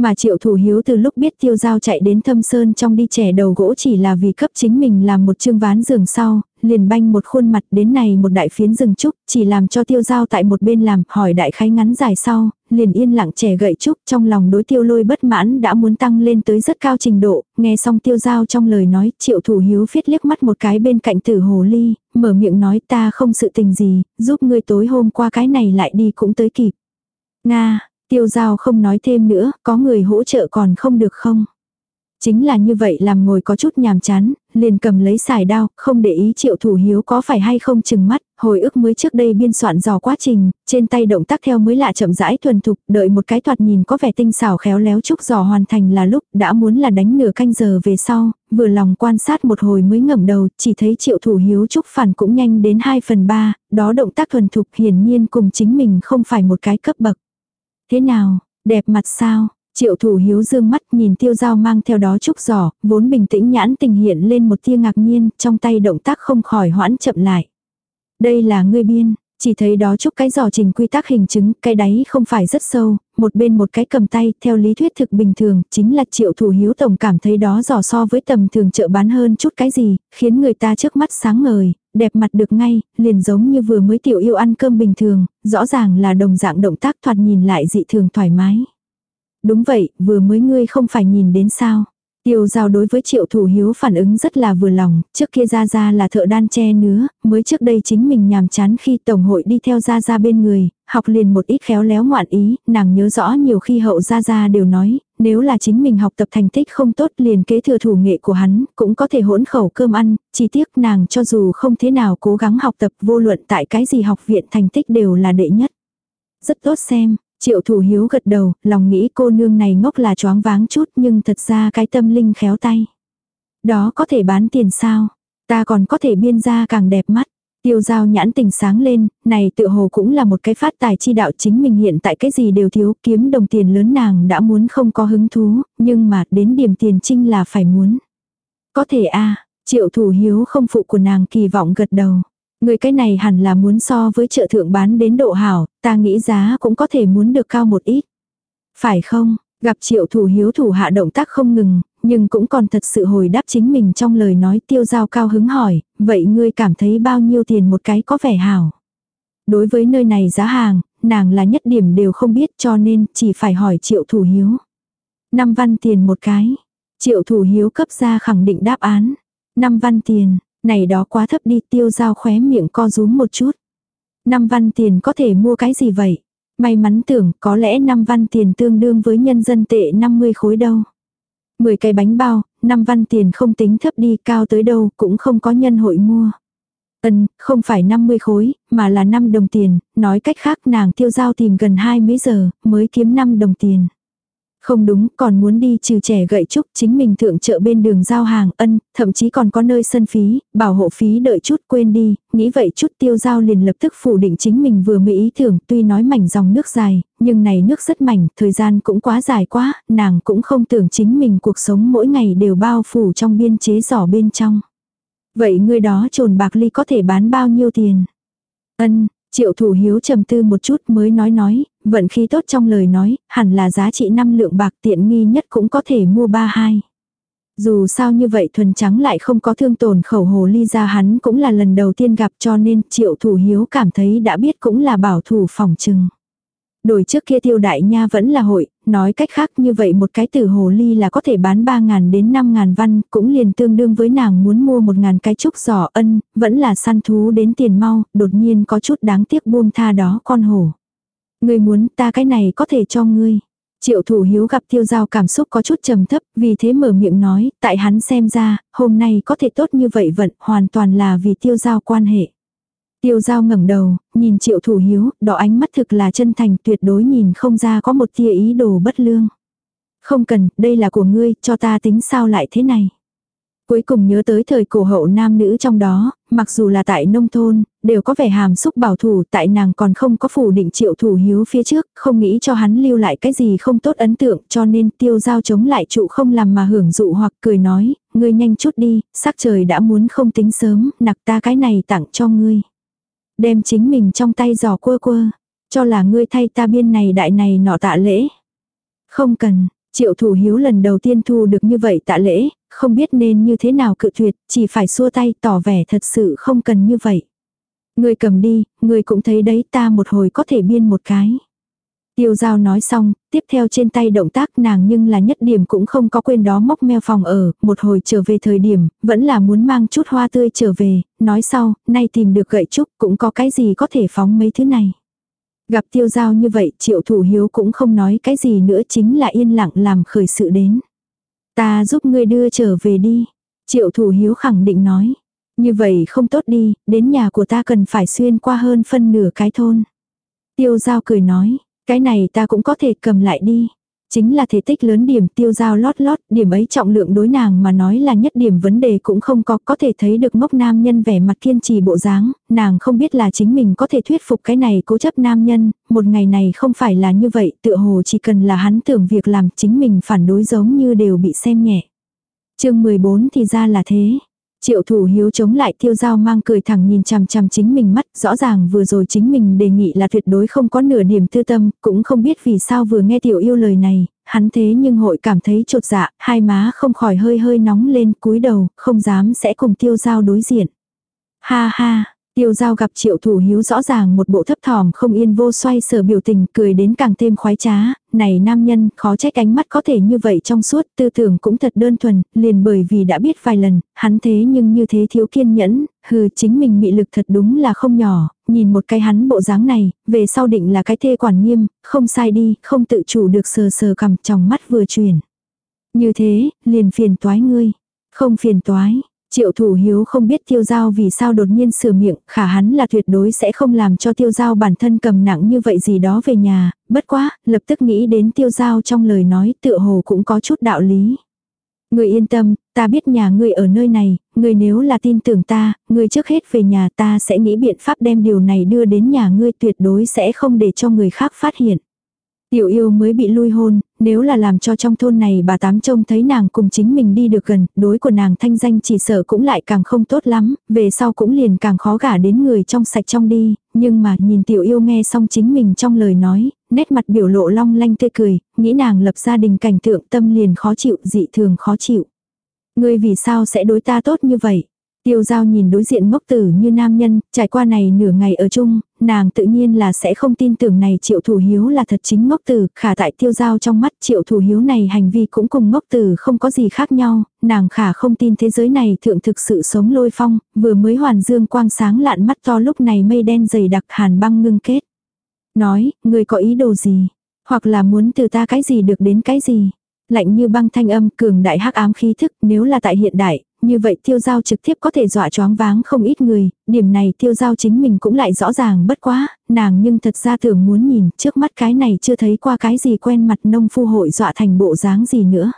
Mà triệu thủ hiếu từ lúc biết tiêu giao chạy đến thâm sơn trong đi trẻ đầu gỗ chỉ là vì cấp chính mình làm một chương ván giường sau, liền banh một khuôn mặt đến này một đại phiến rừng trúc, chỉ làm cho tiêu giao tại một bên làm, hỏi đại khái ngắn dài sau, liền yên lặng trẻ gậy trúc trong lòng đối tiêu lôi bất mãn đã muốn tăng lên tới rất cao trình độ, nghe xong tiêu giao trong lời nói, triệu thủ hiếu phiết liếc mắt một cái bên cạnh tử hồ ly, mở miệng nói ta không sự tình gì, giúp ngươi tối hôm qua cái này lại đi cũng tới kịp. Nga, tiêu giao không nói thêm nữa, có người hỗ trợ còn không được không? Chính là như vậy làm ngồi có chút nhàm chán, liền cầm lấy xài đao, không để ý triệu thủ hiếu có phải hay không chừng mắt, hồi ức mới trước đây biên soạn dò quá trình, trên tay động tác theo mới lạ chậm rãi thuần thục, đợi một cái thoạt nhìn có vẻ tinh xảo khéo léo chúc dò hoàn thành là lúc đã muốn là đánh nửa canh giờ về sau, vừa lòng quan sát một hồi mới ngẩng đầu, chỉ thấy triệu thủ hiếu trúc phản cũng nhanh đến 2 phần 3, đó động tác thuần thục hiển nhiên cùng chính mình không phải một cái cấp bậc. Thế nào, đẹp mặt sao? Triệu thủ hiếu dương mắt nhìn tiêu dao mang theo đó trúc giỏ, vốn bình tĩnh nhãn tình hiện lên một tia ngạc nhiên, trong tay động tác không khỏi hoãn chậm lại. Đây là ngươi biên, chỉ thấy đó chúc cái giỏ trình quy tắc hình chứng, cái đáy không phải rất sâu, một bên một cái cầm tay, theo lý thuyết thực bình thường, chính là triệu thủ hiếu tổng cảm thấy đó giỏ so với tầm thường chợ bán hơn chút cái gì, khiến người ta trước mắt sáng ngời, đẹp mặt được ngay, liền giống như vừa mới tiểu yêu ăn cơm bình thường, rõ ràng là đồng dạng động tác thoạt nhìn lại dị thường thoải mái. Đúng vậy, vừa mới ngươi không phải nhìn đến sao. Tiêu giao đối với triệu thủ hiếu phản ứng rất là vừa lòng, trước kia ra ra là thợ đan che nứa, mới trước đây chính mình nhàm chán khi tổng hội đi theo ra ra bên người, học liền một ít khéo léo ngoạn ý, nàng nhớ rõ nhiều khi hậu ra ra đều nói, nếu là chính mình học tập thành tích không tốt liền kế thừa thủ nghệ của hắn, cũng có thể hỗn khẩu cơm ăn, chỉ tiếc nàng cho dù không thế nào cố gắng học tập vô luận tại cái gì học viện thành tích đều là đệ nhất. Rất tốt xem, triệu thủ hiếu gật đầu, lòng nghĩ cô nương này ngốc là choáng váng chút nhưng thật ra cái tâm linh khéo tay. Đó có thể bán tiền sao? Ta còn có thể biên ra càng đẹp mắt. Tiêu giao nhãn tình sáng lên, này tự hồ cũng là một cái phát tài chi đạo chính mình hiện tại cái gì đều thiếu kiếm đồng tiền lớn nàng đã muốn không có hứng thú, nhưng mà đến điểm tiền trinh là phải muốn. Có thể a triệu thủ hiếu không phụ của nàng kỳ vọng gật đầu. Người cái này hẳn là muốn so với chợ thượng bán đến độ hảo, ta nghĩ giá cũng có thể muốn được cao một ít. Phải không, gặp triệu thủ hiếu thủ hạ động tác không ngừng, nhưng cũng còn thật sự hồi đáp chính mình trong lời nói tiêu giao cao hứng hỏi, vậy ngươi cảm thấy bao nhiêu tiền một cái có vẻ hảo. Đối với nơi này giá hàng, nàng là nhất điểm đều không biết cho nên chỉ phải hỏi triệu thủ hiếu. Năm văn tiền một cái. Triệu thủ hiếu cấp ra khẳng định đáp án. Năm văn tiền, này đó quá thấp đi tiêu giao khóe miệng co rúm một chút. Năm văn tiền có thể mua cái gì vậy? May mắn tưởng có lẽ năm văn tiền tương đương với nhân dân tệ 50 khối đâu. 10 cái bánh bao, năm văn tiền không tính thấp đi cao tới đâu cũng không có nhân hội mua. Ân, không phải 50 khối, mà là 5 đồng tiền, nói cách khác nàng tiêu giao tìm gần hai mấy giờ, mới kiếm 5 đồng tiền. Không đúng, còn muốn đi trừ trẻ gậy trúc chính mình thượng chợ bên đường giao hàng ân, thậm chí còn có nơi sân phí, bảo hộ phí đợi chút quên đi, nghĩ vậy chút tiêu giao liền lập tức phủ định chính mình vừa mới ý tưởng tuy nói mảnh dòng nước dài, nhưng này nước rất mảnh, thời gian cũng quá dài quá, nàng cũng không tưởng chính mình cuộc sống mỗi ngày đều bao phủ trong biên chế giỏ bên trong. Vậy người đó trồn bạc ly có thể bán bao nhiêu tiền? Ân, Triệu thủ hiếu trầm tư một chút mới nói nói, vận khí tốt trong lời nói, hẳn là giá trị 5 lượng bạc tiện nghi nhất cũng có thể mua ba hai. Dù sao như vậy thuần trắng lại không có thương tổn khẩu hồ ly ra hắn cũng là lần đầu tiên gặp cho nên triệu thủ hiếu cảm thấy đã biết cũng là bảo thủ phòng trừng. Đổi trước kia tiêu đại nha vẫn là hội, nói cách khác như vậy một cái tử hồ ly là có thể bán 3.000 đến 5.000 văn, cũng liền tương đương với nàng muốn mua 1.000 cái trúc giỏ ân, vẫn là săn thú đến tiền mau, đột nhiên có chút đáng tiếc buông tha đó con hổ. Ngươi muốn ta cái này có thể cho ngươi. Triệu thủ hiếu gặp tiêu giao cảm xúc có chút trầm thấp, vì thế mở miệng nói, tại hắn xem ra, hôm nay có thể tốt như vậy vận, hoàn toàn là vì tiêu giao quan hệ. Tiêu giao ngẩng đầu, nhìn triệu thủ hiếu, đỏ ánh mắt thực là chân thành tuyệt đối nhìn không ra có một tia ý đồ bất lương. Không cần, đây là của ngươi, cho ta tính sao lại thế này. Cuối cùng nhớ tới thời cổ hậu nam nữ trong đó, mặc dù là tại nông thôn, đều có vẻ hàm xúc bảo thủ tại nàng còn không có phủ định triệu thủ hiếu phía trước, không nghĩ cho hắn lưu lại cái gì không tốt ấn tượng cho nên tiêu giao chống lại trụ không làm mà hưởng dụ hoặc cười nói, ngươi nhanh chút đi, sắc trời đã muốn không tính sớm, nặc ta cái này tặng cho ngươi. Đem chính mình trong tay giò quơ quơ. Cho là ngươi thay ta biên này đại này nọ tạ lễ. Không cần, triệu thủ hiếu lần đầu tiên thu được như vậy tạ lễ, không biết nên như thế nào cự tuyệt, chỉ phải xua tay tỏ vẻ thật sự không cần như vậy. Ngươi cầm đi, ngươi cũng thấy đấy ta một hồi có thể biên một cái. Tiêu giao nói xong, tiếp theo trên tay động tác nàng nhưng là nhất điểm cũng không có quên đó móc meo phòng ở, một hồi trở về thời điểm, vẫn là muốn mang chút hoa tươi trở về, nói sau, nay tìm được gậy trúc cũng có cái gì có thể phóng mấy thứ này. Gặp tiêu giao như vậy triệu thủ hiếu cũng không nói cái gì nữa chính là yên lặng làm khởi sự đến. Ta giúp ngươi đưa trở về đi. Triệu thủ hiếu khẳng định nói. Như vậy không tốt đi, đến nhà của ta cần phải xuyên qua hơn phân nửa cái thôn. Tiêu giao cười nói, cái này ta cũng có thể cầm lại đi. Chính là thể tích lớn điểm tiêu giao lót lót, điểm ấy trọng lượng đối nàng mà nói là nhất điểm vấn đề cũng không có, có thể thấy được ngốc nam nhân vẻ mặt kiên trì bộ dáng, nàng không biết là chính mình có thể thuyết phục cái này cố chấp nam nhân, một ngày này không phải là như vậy, tựa hồ chỉ cần là hắn tưởng việc làm chính mình phản đối giống như đều bị xem nhẹ. chương 14 thì ra là thế. Triệu thủ hiếu chống lại tiêu giao mang cười thẳng nhìn chằm chằm chính mình mắt, rõ ràng vừa rồi chính mình đề nghị là tuyệt đối không có nửa điểm tư tâm, cũng không biết vì sao vừa nghe tiểu yêu lời này, hắn thế nhưng hội cảm thấy trột dạ, hai má không khỏi hơi hơi nóng lên cúi đầu, không dám sẽ cùng tiêu giao đối diện. Ha ha, Tiêu giao gặp triệu thủ hiếu rõ ràng một bộ thấp thỏm không yên vô xoay sở biểu tình cười đến càng thêm khoái trá, này nam nhân khó trách ánh mắt có thể như vậy trong suốt tư tưởng cũng thật đơn thuần, liền bởi vì đã biết vài lần, hắn thế nhưng như thế thiếu kiên nhẫn, hừ chính mình mị lực thật đúng là không nhỏ, nhìn một cái hắn bộ dáng này, về sau định là cái thê quản nghiêm, không sai đi, không tự chủ được sờ sờ cầm trong mắt vừa chuyển. Như thế, liền phiền toái ngươi, không phiền toái. Triệu thủ hiếu không biết tiêu giao vì sao đột nhiên sửa miệng, khả hắn là tuyệt đối sẽ không làm cho tiêu giao bản thân cầm nặng như vậy gì đó về nhà, bất quá, lập tức nghĩ đến tiêu giao trong lời nói tựa hồ cũng có chút đạo lý. Người yên tâm, ta biết nhà ngươi ở nơi này, người nếu là tin tưởng ta, người trước hết về nhà ta sẽ nghĩ biện pháp đem điều này đưa đến nhà ngươi tuyệt đối sẽ không để cho người khác phát hiện. Tiểu yêu mới bị lui hôn, nếu là làm cho trong thôn này bà tám trông thấy nàng cùng chính mình đi được gần, đối của nàng thanh danh chỉ sợ cũng lại càng không tốt lắm, về sau cũng liền càng khó gả đến người trong sạch trong đi, nhưng mà nhìn tiểu yêu nghe xong chính mình trong lời nói, nét mặt biểu lộ long lanh tươi cười, nghĩ nàng lập gia đình cảnh tượng tâm liền khó chịu, dị thường khó chịu. Ngươi vì sao sẽ đối ta tốt như vậy? Tiêu giao nhìn đối diện ngốc tử như nam nhân, trải qua này nửa ngày ở chung, nàng tự nhiên là sẽ không tin tưởng này triệu thủ hiếu là thật chính ngốc tử, khả tại tiêu giao trong mắt triệu thủ hiếu này hành vi cũng cùng ngốc tử không có gì khác nhau, nàng khả không tin thế giới này thượng thực sự sống lôi phong, vừa mới hoàn dương quang sáng lạn mắt to lúc này mây đen dày đặc hàn băng ngưng kết. Nói, người có ý đồ gì? Hoặc là muốn từ ta cái gì được đến cái gì? lạnh như băng thanh âm cường đại hắc ám khí thức nếu là tại hiện đại, như vậy tiêu giao trực tiếp có thể dọa choáng váng không ít người, điểm này tiêu giao chính mình cũng lại rõ ràng bất quá, nàng nhưng thật ra tưởng muốn nhìn trước mắt cái này chưa thấy qua cái gì quen mặt nông phu hội dọa thành bộ dáng gì nữa.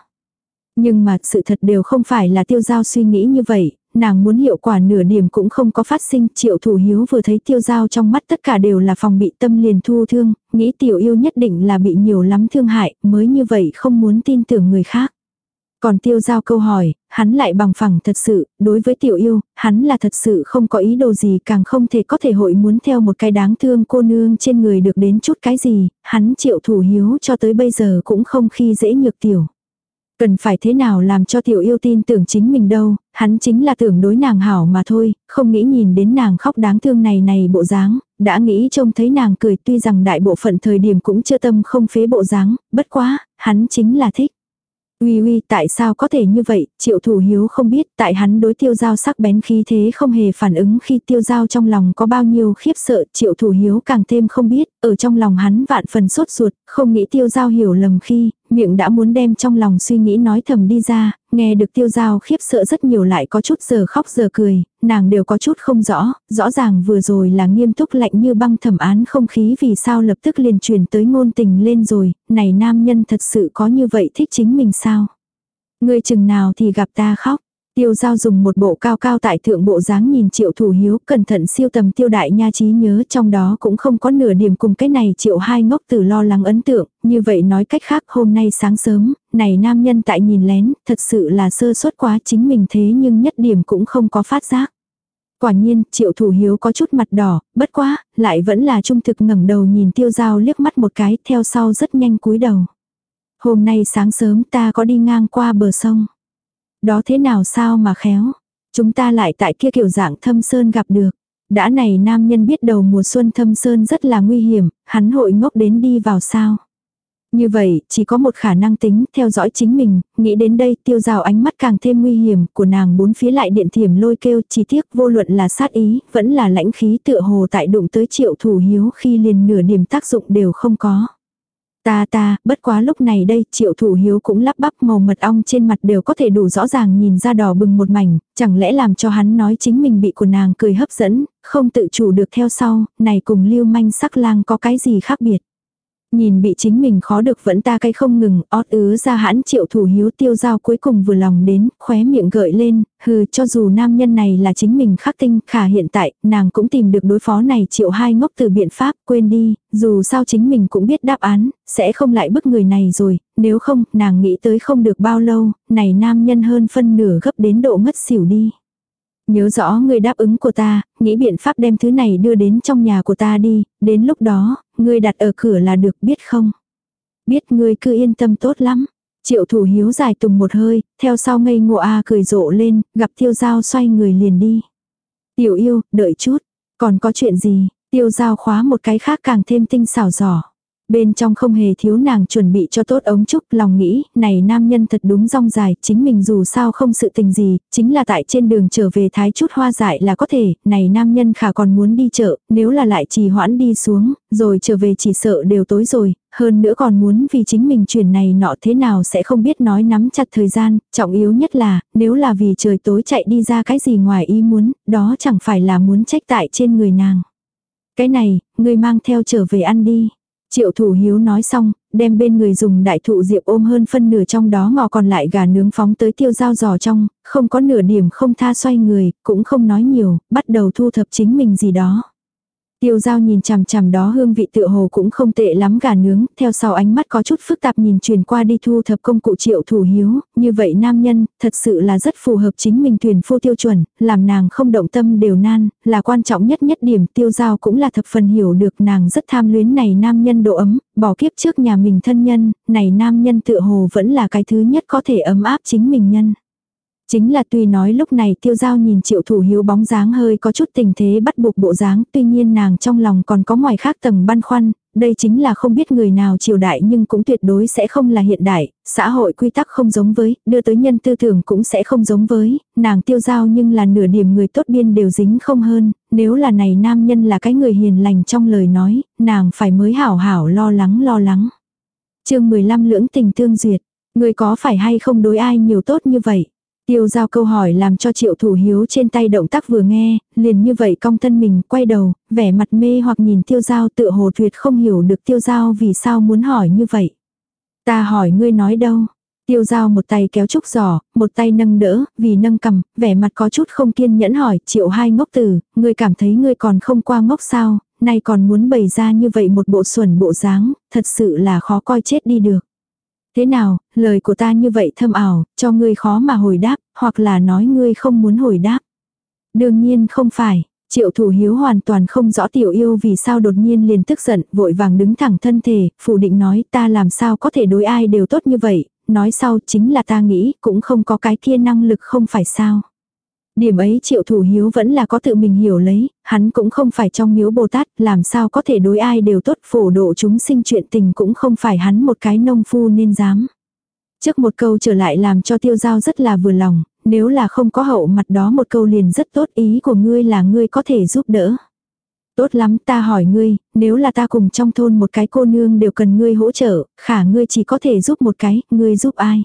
Nhưng mà sự thật đều không phải là tiêu giao suy nghĩ như vậy, nàng muốn hiệu quả nửa điểm cũng không có phát sinh, triệu thủ hiếu vừa thấy tiêu giao trong mắt tất cả đều là phòng bị tâm liền thu thương, nghĩ tiểu yêu nhất định là bị nhiều lắm thương hại, mới như vậy không muốn tin tưởng người khác. Còn tiêu giao câu hỏi, hắn lại bằng phẳng thật sự, đối với tiểu yêu, hắn là thật sự không có ý đồ gì càng không thể có thể hội muốn theo một cái đáng thương cô nương trên người được đến chút cái gì, hắn triệu thủ hiếu cho tới bây giờ cũng không khi dễ nhược tiểu. Cần phải thế nào làm cho tiểu yêu tin tưởng chính mình đâu, hắn chính là tưởng đối nàng hảo mà thôi, không nghĩ nhìn đến nàng khóc đáng thương này này bộ dáng, đã nghĩ trông thấy nàng cười tuy rằng đại bộ phận thời điểm cũng chưa tâm không phế bộ dáng, bất quá, hắn chính là thích. Uy uy tại sao có thể như vậy, triệu thủ hiếu không biết tại hắn đối tiêu giao sắc bén khí thế không hề phản ứng khi tiêu giao trong lòng có bao nhiêu khiếp sợ triệu thủ hiếu càng thêm không biết, ở trong lòng hắn vạn phần sốt ruột, không nghĩ tiêu giao hiểu lầm khi, miệng đã muốn đem trong lòng suy nghĩ nói thầm đi ra, nghe được tiêu giao khiếp sợ rất nhiều lại có chút giờ khóc giờ cười, nàng đều có chút không rõ, rõ ràng vừa rồi là nghiêm túc lạnh như băng thẩm án không khí vì sao lập tức liền truyền tới ngôn tình lên rồi, này nam nhân thật sự có như vậy thích chính mình sao? Người chừng nào thì gặp ta khóc, Tiêu giao dùng một bộ cao cao tại thượng bộ dáng nhìn triệu thủ hiếu cẩn thận siêu tầm tiêu đại nha trí nhớ trong đó cũng không có nửa điểm cùng cái này triệu hai ngốc từ lo lắng ấn tượng, như vậy nói cách khác hôm nay sáng sớm, này nam nhân tại nhìn lén, thật sự là sơ suất quá chính mình thế nhưng nhất điểm cũng không có phát giác. Quả nhiên, triệu thủ hiếu có chút mặt đỏ, bất quá, lại vẫn là trung thực ngẩng đầu nhìn tiêu giao liếc mắt một cái, theo sau rất nhanh cúi đầu. Hôm nay sáng sớm ta có đi ngang qua bờ sông. Đó thế nào sao mà khéo. Chúng ta lại tại kia kiểu dạng thâm sơn gặp được. Đã này nam nhân biết đầu mùa xuân thâm sơn rất là nguy hiểm, hắn hội ngốc đến đi vào sao. Như vậy, chỉ có một khả năng tính, theo dõi chính mình, nghĩ đến đây tiêu rào ánh mắt càng thêm nguy hiểm, của nàng bốn phía lại điện thiểm lôi kêu, chi tiết vô luận là sát ý, vẫn là lãnh khí tựa hồ tại đụng tới triệu thủ hiếu khi liền nửa điểm tác dụng đều không có. Ta ta, bất quá lúc này đây, triệu thủ hiếu cũng lắp bắp màu mật ong trên mặt đều có thể đủ rõ ràng nhìn ra đỏ bừng một mảnh, chẳng lẽ làm cho hắn nói chính mình bị của nàng cười hấp dẫn, không tự chủ được theo sau, này cùng lưu manh sắc lang có cái gì khác biệt. Nhìn bị chính mình khó được vẫn ta cay không ngừng, ót ứ ra hãn triệu thủ hiếu tiêu giao cuối cùng vừa lòng đến, khóe miệng gợi lên, hừ cho dù nam nhân này là chính mình khắc tinh, khả hiện tại, nàng cũng tìm được đối phó này triệu hai ngốc từ biện pháp, quên đi, dù sao chính mình cũng biết đáp án, sẽ không lại bức người này rồi, nếu không, nàng nghĩ tới không được bao lâu, này nam nhân hơn phân nửa gấp đến độ ngất xỉu đi. Nhớ rõ người đáp ứng của ta, nghĩ biện pháp đem thứ này đưa đến trong nhà của ta đi, đến lúc đó, ngươi đặt ở cửa là được biết không? Biết ngươi cứ yên tâm tốt lắm. Triệu thủ hiếu dài tùng một hơi, theo sau ngây ngộ a cười rộ lên, gặp tiêu giao xoay người liền đi. Tiểu yêu, đợi chút. Còn có chuyện gì, tiêu giao khóa một cái khác càng thêm tinh xảo giỏ. Bên trong không hề thiếu nàng chuẩn bị cho tốt ống trúc, lòng nghĩ, này nam nhân thật đúng rong dài, chính mình dù sao không sự tình gì, chính là tại trên đường trở về thái chút hoa dại là có thể, này nam nhân khả còn muốn đi chợ, nếu là lại trì hoãn đi xuống, rồi trở về chỉ sợ đều tối rồi, hơn nữa còn muốn vì chính mình chuyển này nọ thế nào sẽ không biết nói nắm chặt thời gian, trọng yếu nhất là, nếu là vì trời tối chạy đi ra cái gì ngoài ý muốn, đó chẳng phải là muốn trách tại trên người nàng. Cái này, người mang theo trở về ăn đi. Triệu thủ hiếu nói xong, đem bên người dùng đại thụ diệp ôm hơn phân nửa trong đó ngò còn lại gà nướng phóng tới tiêu dao giò trong, không có nửa điểm không tha xoay người, cũng không nói nhiều, bắt đầu thu thập chính mình gì đó. Tiêu giao nhìn chằm chằm đó hương vị tựa hồ cũng không tệ lắm gà nướng, theo sau ánh mắt có chút phức tạp nhìn truyền qua đi thu thập công cụ triệu thủ hiếu, như vậy nam nhân, thật sự là rất phù hợp chính mình thuyền phu tiêu chuẩn, làm nàng không động tâm đều nan, là quan trọng nhất nhất điểm tiêu giao cũng là thập phần hiểu được nàng rất tham luyến này nam nhân độ ấm, bỏ kiếp trước nhà mình thân nhân, này nam nhân tựa hồ vẫn là cái thứ nhất có thể ấm áp chính mình nhân. Chính là tuy nói lúc này tiêu giao nhìn triệu thủ hiếu bóng dáng hơi có chút tình thế bắt buộc bộ dáng, tuy nhiên nàng trong lòng còn có ngoài khác tầng băn khoăn, đây chính là không biết người nào triều đại nhưng cũng tuyệt đối sẽ không là hiện đại, xã hội quy tắc không giống với, đưa tới nhân tư tưởng cũng sẽ không giống với, nàng tiêu giao nhưng là nửa điểm người tốt biên đều dính không hơn, nếu là này nam nhân là cái người hiền lành trong lời nói, nàng phải mới hảo hảo lo lắng lo lắng. chương 15 lưỡng tình tương duyệt, người có phải hay không đối ai nhiều tốt như vậy? Tiêu giao câu hỏi làm cho triệu thủ hiếu trên tay động tác vừa nghe, liền như vậy cong thân mình quay đầu, vẻ mặt mê hoặc nhìn tiêu giao tự hồ tuyệt không hiểu được tiêu giao vì sao muốn hỏi như vậy. Ta hỏi ngươi nói đâu. Tiêu giao một tay kéo trúc giỏ, một tay nâng đỡ, vì nâng cầm, vẻ mặt có chút không kiên nhẫn hỏi triệu hai ngốc tử, ngươi cảm thấy ngươi còn không qua ngốc sao, nay còn muốn bày ra như vậy một bộ xuẩn bộ dáng, thật sự là khó coi chết đi được. Thế nào, lời của ta như vậy thâm ảo, cho ngươi khó mà hồi đáp, hoặc là nói ngươi không muốn hồi đáp. Đương nhiên không phải, triệu thủ hiếu hoàn toàn không rõ tiểu yêu vì sao đột nhiên liền tức giận, vội vàng đứng thẳng thân thể, phủ định nói ta làm sao có thể đối ai đều tốt như vậy, nói sau chính là ta nghĩ cũng không có cái kia năng lực không phải sao. Điểm ấy triệu thủ hiếu vẫn là có tự mình hiểu lấy, hắn cũng không phải trong miếu Bồ Tát, làm sao có thể đối ai đều tốt phổ độ chúng sinh chuyện tình cũng không phải hắn một cái nông phu nên dám. Trước một câu trở lại làm cho tiêu giao rất là vừa lòng, nếu là không có hậu mặt đó một câu liền rất tốt ý của ngươi là ngươi có thể giúp đỡ. Tốt lắm ta hỏi ngươi, nếu là ta cùng trong thôn một cái cô nương đều cần ngươi hỗ trợ, khả ngươi chỉ có thể giúp một cái, ngươi giúp ai?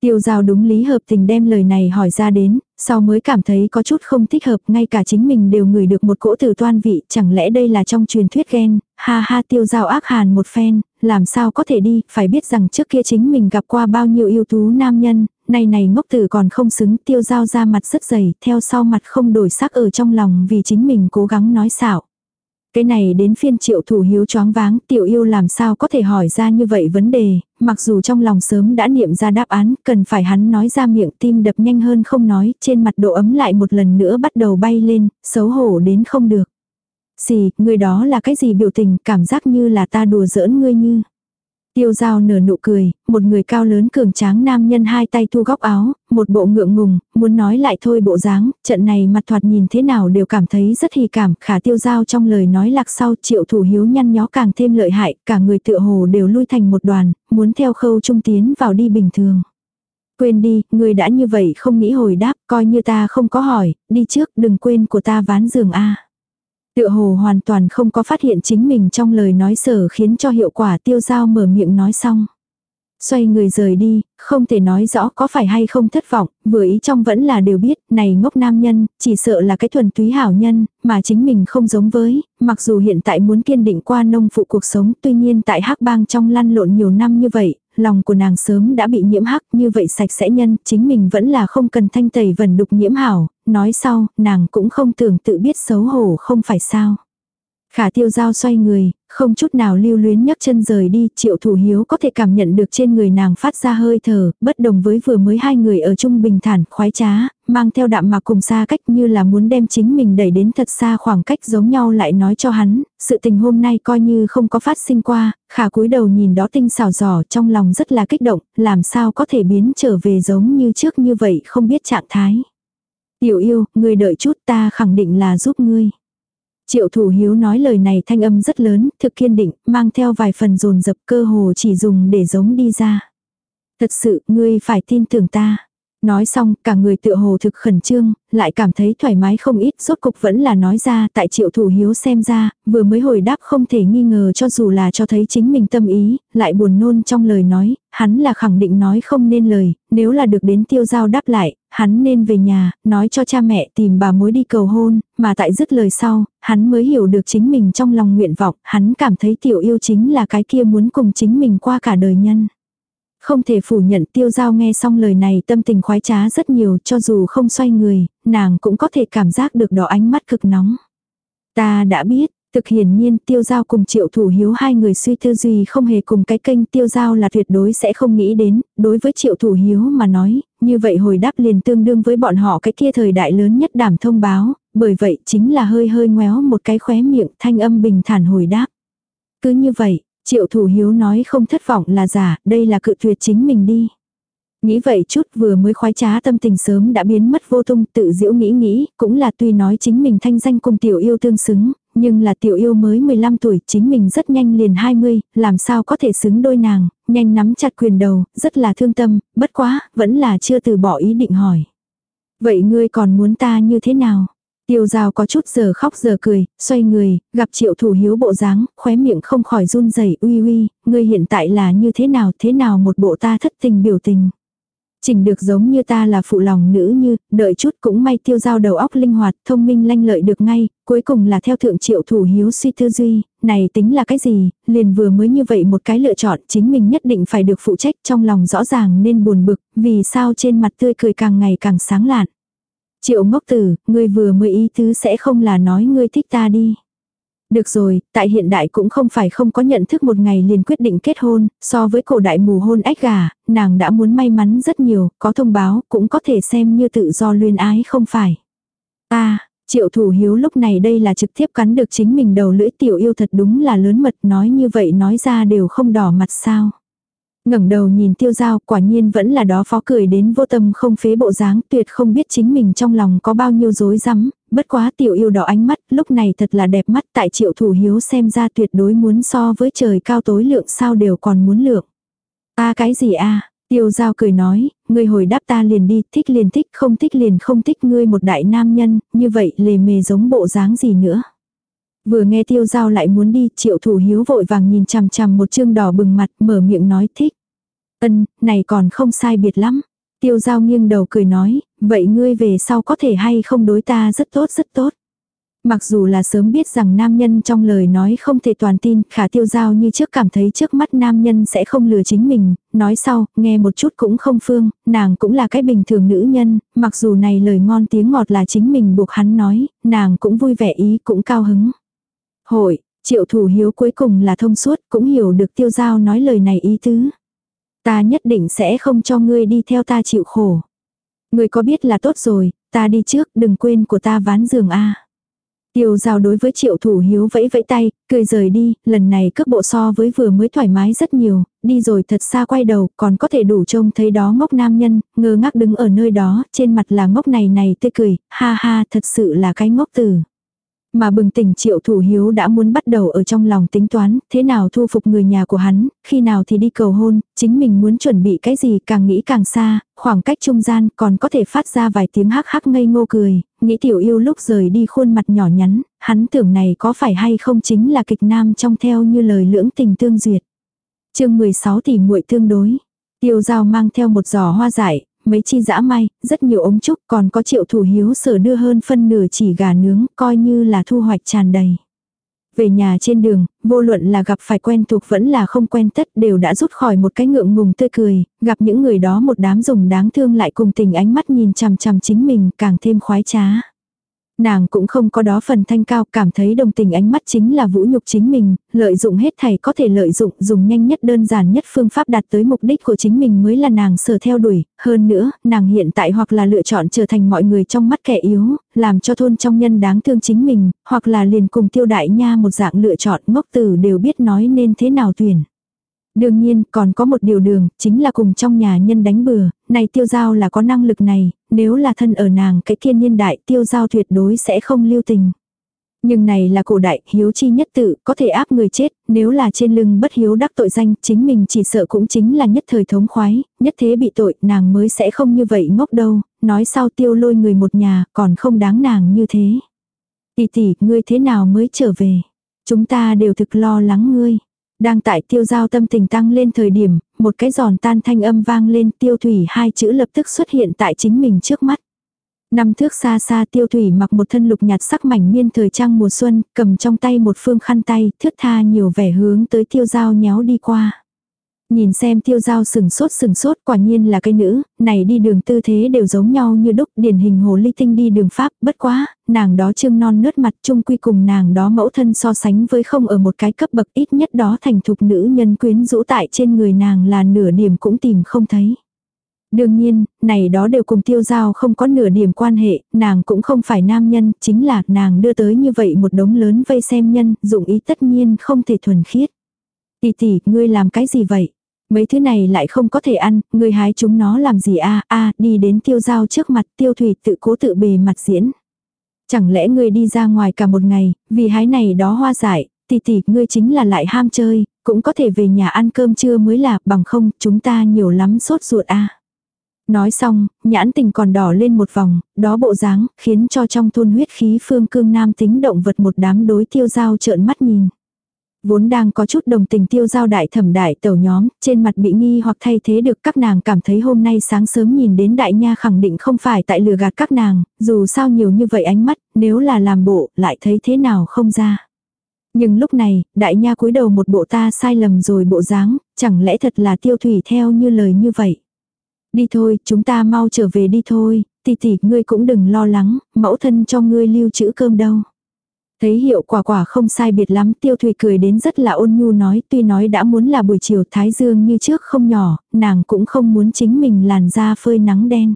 Tiêu giao đúng lý hợp tình đem lời này hỏi ra đến, sau mới cảm thấy có chút không thích hợp, ngay cả chính mình đều ngửi được một cỗ từ toan vị, chẳng lẽ đây là trong truyền thuyết ghen, ha ha tiêu giao ác hàn một phen, làm sao có thể đi, phải biết rằng trước kia chính mình gặp qua bao nhiêu yêu tú nam nhân, này này ngốc tử còn không xứng, tiêu giao ra mặt rất dày, theo sau mặt không đổi sắc ở trong lòng vì chính mình cố gắng nói xạo. Cái này đến phiên triệu thủ hiếu choáng váng, tiểu yêu làm sao có thể hỏi ra như vậy vấn đề, mặc dù trong lòng sớm đã niệm ra đáp án, cần phải hắn nói ra miệng tim đập nhanh hơn không nói, trên mặt độ ấm lại một lần nữa bắt đầu bay lên, xấu hổ đến không được. Xì, người đó là cái gì biểu tình, cảm giác như là ta đùa giỡn ngươi như. Tiêu giao nở nụ cười, một người cao lớn cường tráng nam nhân hai tay thu góc áo, một bộ ngượng ngùng, muốn nói lại thôi bộ dáng, trận này mặt thoạt nhìn thế nào đều cảm thấy rất hì cảm, khả tiêu giao trong lời nói lạc sau triệu thủ hiếu nhăn nhó càng thêm lợi hại, cả người tựa hồ đều lui thành một đoàn, muốn theo khâu trung tiến vào đi bình thường. Quên đi, người đã như vậy không nghĩ hồi đáp, coi như ta không có hỏi, đi trước đừng quên của ta ván giường A. Tựa hồ hoàn toàn không có phát hiện chính mình trong lời nói sở khiến cho hiệu quả tiêu giao mở miệng nói xong. Xoay người rời đi, không thể nói rõ có phải hay không thất vọng, vừa ý trong vẫn là đều biết, này ngốc nam nhân, chỉ sợ là cái thuần túy hảo nhân, mà chính mình không giống với, mặc dù hiện tại muốn kiên định qua nông phụ cuộc sống, tuy nhiên tại hắc bang trong lăn lộn nhiều năm như vậy, lòng của nàng sớm đã bị nhiễm hắc như vậy sạch sẽ nhân, chính mình vẫn là không cần thanh tẩy vần đục nhiễm hảo, nói sau, nàng cũng không tưởng tự biết xấu hổ không phải sao. Khả tiêu giao xoay người, không chút nào lưu luyến nhấc chân rời đi, triệu thủ hiếu có thể cảm nhận được trên người nàng phát ra hơi thở, bất đồng với vừa mới hai người ở chung bình thản, khoái trá, mang theo đạm mà cùng xa cách như là muốn đem chính mình đẩy đến thật xa khoảng cách giống nhau lại nói cho hắn, sự tình hôm nay coi như không có phát sinh qua, khả cúi đầu nhìn đó tinh xào giỏ trong lòng rất là kích động, làm sao có thể biến trở về giống như trước như vậy không biết trạng thái. Tiểu yêu, người đợi chút ta khẳng định là giúp ngươi. Triệu thủ hiếu nói lời này thanh âm rất lớn, thực kiên định, mang theo vài phần dồn dập cơ hồ chỉ dùng để giống đi ra. Thật sự, ngươi phải tin tưởng ta. Nói xong, cả người tựa hồ thực khẩn trương, lại cảm thấy thoải mái không ít, rốt cục vẫn là nói ra, tại triệu thủ hiếu xem ra, vừa mới hồi đáp không thể nghi ngờ cho dù là cho thấy chính mình tâm ý, lại buồn nôn trong lời nói, hắn là khẳng định nói không nên lời, nếu là được đến tiêu giao đáp lại, hắn nên về nhà, nói cho cha mẹ tìm bà mối đi cầu hôn, mà tại dứt lời sau, hắn mới hiểu được chính mình trong lòng nguyện vọng, hắn cảm thấy tiểu yêu chính là cái kia muốn cùng chính mình qua cả đời nhân. Không thể phủ nhận tiêu giao nghe xong lời này tâm tình khoái trá rất nhiều cho dù không xoay người, nàng cũng có thể cảm giác được đỏ ánh mắt cực nóng. Ta đã biết, thực hiển nhiên tiêu giao cùng triệu thủ hiếu hai người suy tư duy không hề cùng cái kênh tiêu giao là tuyệt đối sẽ không nghĩ đến, đối với triệu thủ hiếu mà nói, như vậy hồi đáp liền tương đương với bọn họ cái kia thời đại lớn nhất đảm thông báo, bởi vậy chính là hơi hơi ngoéo một cái khóe miệng thanh âm bình thản hồi đáp. Cứ như vậy, Triệu thủ hiếu nói không thất vọng là giả, đây là cự tuyệt chính mình đi. Nghĩ vậy chút vừa mới khoái trá tâm tình sớm đã biến mất vô tung tự diễu nghĩ nghĩ, cũng là tuy nói chính mình thanh danh cùng tiểu yêu tương xứng, nhưng là tiểu yêu mới 15 tuổi, chính mình rất nhanh liền 20, làm sao có thể xứng đôi nàng, nhanh nắm chặt quyền đầu, rất là thương tâm, bất quá, vẫn là chưa từ bỏ ý định hỏi. Vậy ngươi còn muốn ta như thế nào? Tiêu giao có chút giờ khóc giờ cười, xoay người, gặp triệu thủ hiếu bộ dáng, khóe miệng không khỏi run rẩy uy uy, ngươi hiện tại là như thế nào thế nào một bộ ta thất tình biểu tình. Chỉnh được giống như ta là phụ lòng nữ như, đợi chút cũng may tiêu giao đầu óc linh hoạt, thông minh lanh lợi được ngay, cuối cùng là theo thượng triệu thủ hiếu suy tư duy, này tính là cái gì, liền vừa mới như vậy một cái lựa chọn chính mình nhất định phải được phụ trách trong lòng rõ ràng nên buồn bực, vì sao trên mặt tươi cười càng ngày càng sáng lạn. Triệu ngốc tử, ngươi vừa mới ý tứ sẽ không là nói ngươi thích ta đi. Được rồi, tại hiện đại cũng không phải không có nhận thức một ngày liền quyết định kết hôn, so với cổ đại mù hôn ách gà, nàng đã muốn may mắn rất nhiều, có thông báo, cũng có thể xem như tự do luyên ái không phải. À, triệu thủ hiếu lúc này đây là trực tiếp cắn được chính mình đầu lưỡi tiểu yêu thật đúng là lớn mật nói như vậy nói ra đều không đỏ mặt sao ngẩng đầu nhìn tiêu giao quả nhiên vẫn là đó phó cười đến vô tâm không phế bộ dáng tuyệt không biết chính mình trong lòng có bao nhiêu rối rắm bất quá tiểu yêu đỏ ánh mắt lúc này thật là đẹp mắt tại triệu thủ hiếu xem ra tuyệt đối muốn so với trời cao tối lượng sao đều còn muốn lượng. Ta cái gì a Tiêu giao cười nói, ngươi hồi đáp ta liền đi, thích liền thích, không thích liền không thích ngươi một đại nam nhân, như vậy lề mề giống bộ dáng gì nữa. Vừa nghe tiêu giao lại muốn đi, triệu thủ hiếu vội vàng nhìn chằm chằm một chương đỏ bừng mặt, mở miệng nói thích. Ân, này còn không sai biệt lắm. Tiêu giao nghiêng đầu cười nói, vậy ngươi về sau có thể hay không đối ta rất tốt rất tốt. Mặc dù là sớm biết rằng nam nhân trong lời nói không thể toàn tin, khả tiêu giao như trước cảm thấy trước mắt nam nhân sẽ không lừa chính mình, nói sau, nghe một chút cũng không phương, nàng cũng là cái bình thường nữ nhân, mặc dù này lời ngon tiếng ngọt là chính mình buộc hắn nói, nàng cũng vui vẻ ý cũng cao hứng. Hội, triệu thủ hiếu cuối cùng là thông suốt cũng hiểu được tiêu giao nói lời này ý tứ. Ta nhất định sẽ không cho ngươi đi theo ta chịu khổ. Ngươi có biết là tốt rồi, ta đi trước đừng quên của ta ván giường a. Tiêu giao đối với triệu thủ hiếu vẫy vẫy tay, cười rời đi, lần này cước bộ so với vừa mới thoải mái rất nhiều, đi rồi thật xa quay đầu, còn có thể đủ trông thấy đó ngốc nam nhân, ngơ ngác đứng ở nơi đó, trên mặt là ngốc này này tươi cười, ha ha thật sự là cái ngốc tử. Mà bừng tỉnh triệu thủ hiếu đã muốn bắt đầu ở trong lòng tính toán, thế nào thu phục người nhà của hắn, khi nào thì đi cầu hôn, chính mình muốn chuẩn bị cái gì càng nghĩ càng xa, khoảng cách trung gian còn có thể phát ra vài tiếng hắc hắc ngây ngô cười, nghĩ tiểu yêu lúc rời đi khuôn mặt nhỏ nhắn, hắn tưởng này có phải hay không chính là kịch nam trong theo như lời lưỡng tình tương duyệt. chương 16 tỷ muội tương đối. Tiêu giao mang theo một giỏ hoa dại, mấy chi dã may, rất nhiều ống trúc còn có triệu thủ hiếu sở đưa hơn phân nửa chỉ gà nướng, coi như là thu hoạch tràn đầy. Về nhà trên đường, vô luận là gặp phải quen thuộc vẫn là không quen tất đều đã rút khỏi một cái ngượng ngùng tươi cười, gặp những người đó một đám dùng đáng thương lại cùng tình ánh mắt nhìn chằm chằm chính mình càng thêm khoái trá. Nàng cũng không có đó phần thanh cao cảm thấy đồng tình ánh mắt chính là vũ nhục chính mình, lợi dụng hết thảy có thể lợi dụng dùng nhanh nhất đơn giản nhất phương pháp đạt tới mục đích của chính mình mới là nàng sở theo đuổi. Hơn nữa, nàng hiện tại hoặc là lựa chọn trở thành mọi người trong mắt kẻ yếu, làm cho thôn trong nhân đáng thương chính mình, hoặc là liền cùng tiêu đại nha một dạng lựa chọn ngốc tử đều biết nói nên thế nào tuyển. Đương nhiên, còn có một điều đường, chính là cùng trong nhà nhân đánh bừa, này tiêu giao là có năng lực này, nếu là thân ở nàng cái kiên niên đại tiêu giao tuyệt đối sẽ không lưu tình. Nhưng này là cổ đại, hiếu chi nhất tự, có thể áp người chết, nếu là trên lưng bất hiếu đắc tội danh, chính mình chỉ sợ cũng chính là nhất thời thống khoái, nhất thế bị tội, nàng mới sẽ không như vậy ngốc đâu, nói sau tiêu lôi người một nhà, còn không đáng nàng như thế. Tỷ tỷ, ngươi thế nào mới trở về? Chúng ta đều thực lo lắng ngươi. Đang tại tiêu giao tâm tình tăng lên thời điểm, một cái giòn tan thanh âm vang lên tiêu thủy hai chữ lập tức xuất hiện tại chính mình trước mắt. Năm thước xa xa tiêu thủy mặc một thân lục nhạt sắc mảnh miên thời trang mùa xuân, cầm trong tay một phương khăn tay, thước tha nhiều vẻ hướng tới tiêu giao nhéo đi qua. Nhìn xem tiêu giao sừng sốt sừng sốt quả nhiên là cây nữ, này đi đường tư thế đều giống nhau như đúc điển hình hồ ly tinh đi đường Pháp, bất quá, nàng đó trương non nớt mặt chung quy cùng nàng đó mẫu thân so sánh với không ở một cái cấp bậc ít nhất đó thành thục nữ nhân quyến rũ tại trên người nàng là nửa điểm cũng tìm không thấy. Đương nhiên, này đó đều cùng tiêu giao không có nửa điểm quan hệ, nàng cũng không phải nam nhân, chính là nàng đưa tới như vậy một đống lớn vây xem nhân, dụng ý tất nhiên không thể thuần khiết. Tỷ tỷ, ngươi làm cái gì vậy? Mấy thứ này lại không có thể ăn, ngươi hái chúng nó làm gì a a đi đến tiêu giao trước mặt tiêu thủy tự cố tự bề mặt diễn. Chẳng lẽ ngươi đi ra ngoài cả một ngày, vì hái này đó hoa dại, tỷ tỷ, ngươi chính là lại ham chơi, cũng có thể về nhà ăn cơm trưa mới là, bằng không, chúng ta nhiều lắm sốt ruột a Nói xong, nhãn tình còn đỏ lên một vòng, đó bộ dáng, khiến cho trong thôn huyết khí phương cương nam tính động vật một đám đối tiêu giao trợn mắt nhìn. Vốn đang có chút đồng tình tiêu giao đại thẩm đại tẩu nhóm, trên mặt bị nghi hoặc thay thế được các nàng cảm thấy hôm nay sáng sớm nhìn đến đại nha khẳng định không phải tại lừa gạt các nàng, dù sao nhiều như vậy ánh mắt, nếu là làm bộ, lại thấy thế nào không ra. Nhưng lúc này, đại nha cúi đầu một bộ ta sai lầm rồi bộ dáng, chẳng lẽ thật là tiêu thủy theo như lời như vậy. Đi thôi, chúng ta mau trở về đi thôi, tỷ tỷ, ngươi cũng đừng lo lắng, mẫu thân cho ngươi lưu trữ cơm đâu. Thấy hiệu quả quả không sai biệt lắm, tiêu thủy cười đến rất là ôn nhu nói, tuy nói đã muốn là buổi chiều thái dương như trước không nhỏ, nàng cũng không muốn chính mình làn da phơi nắng đen.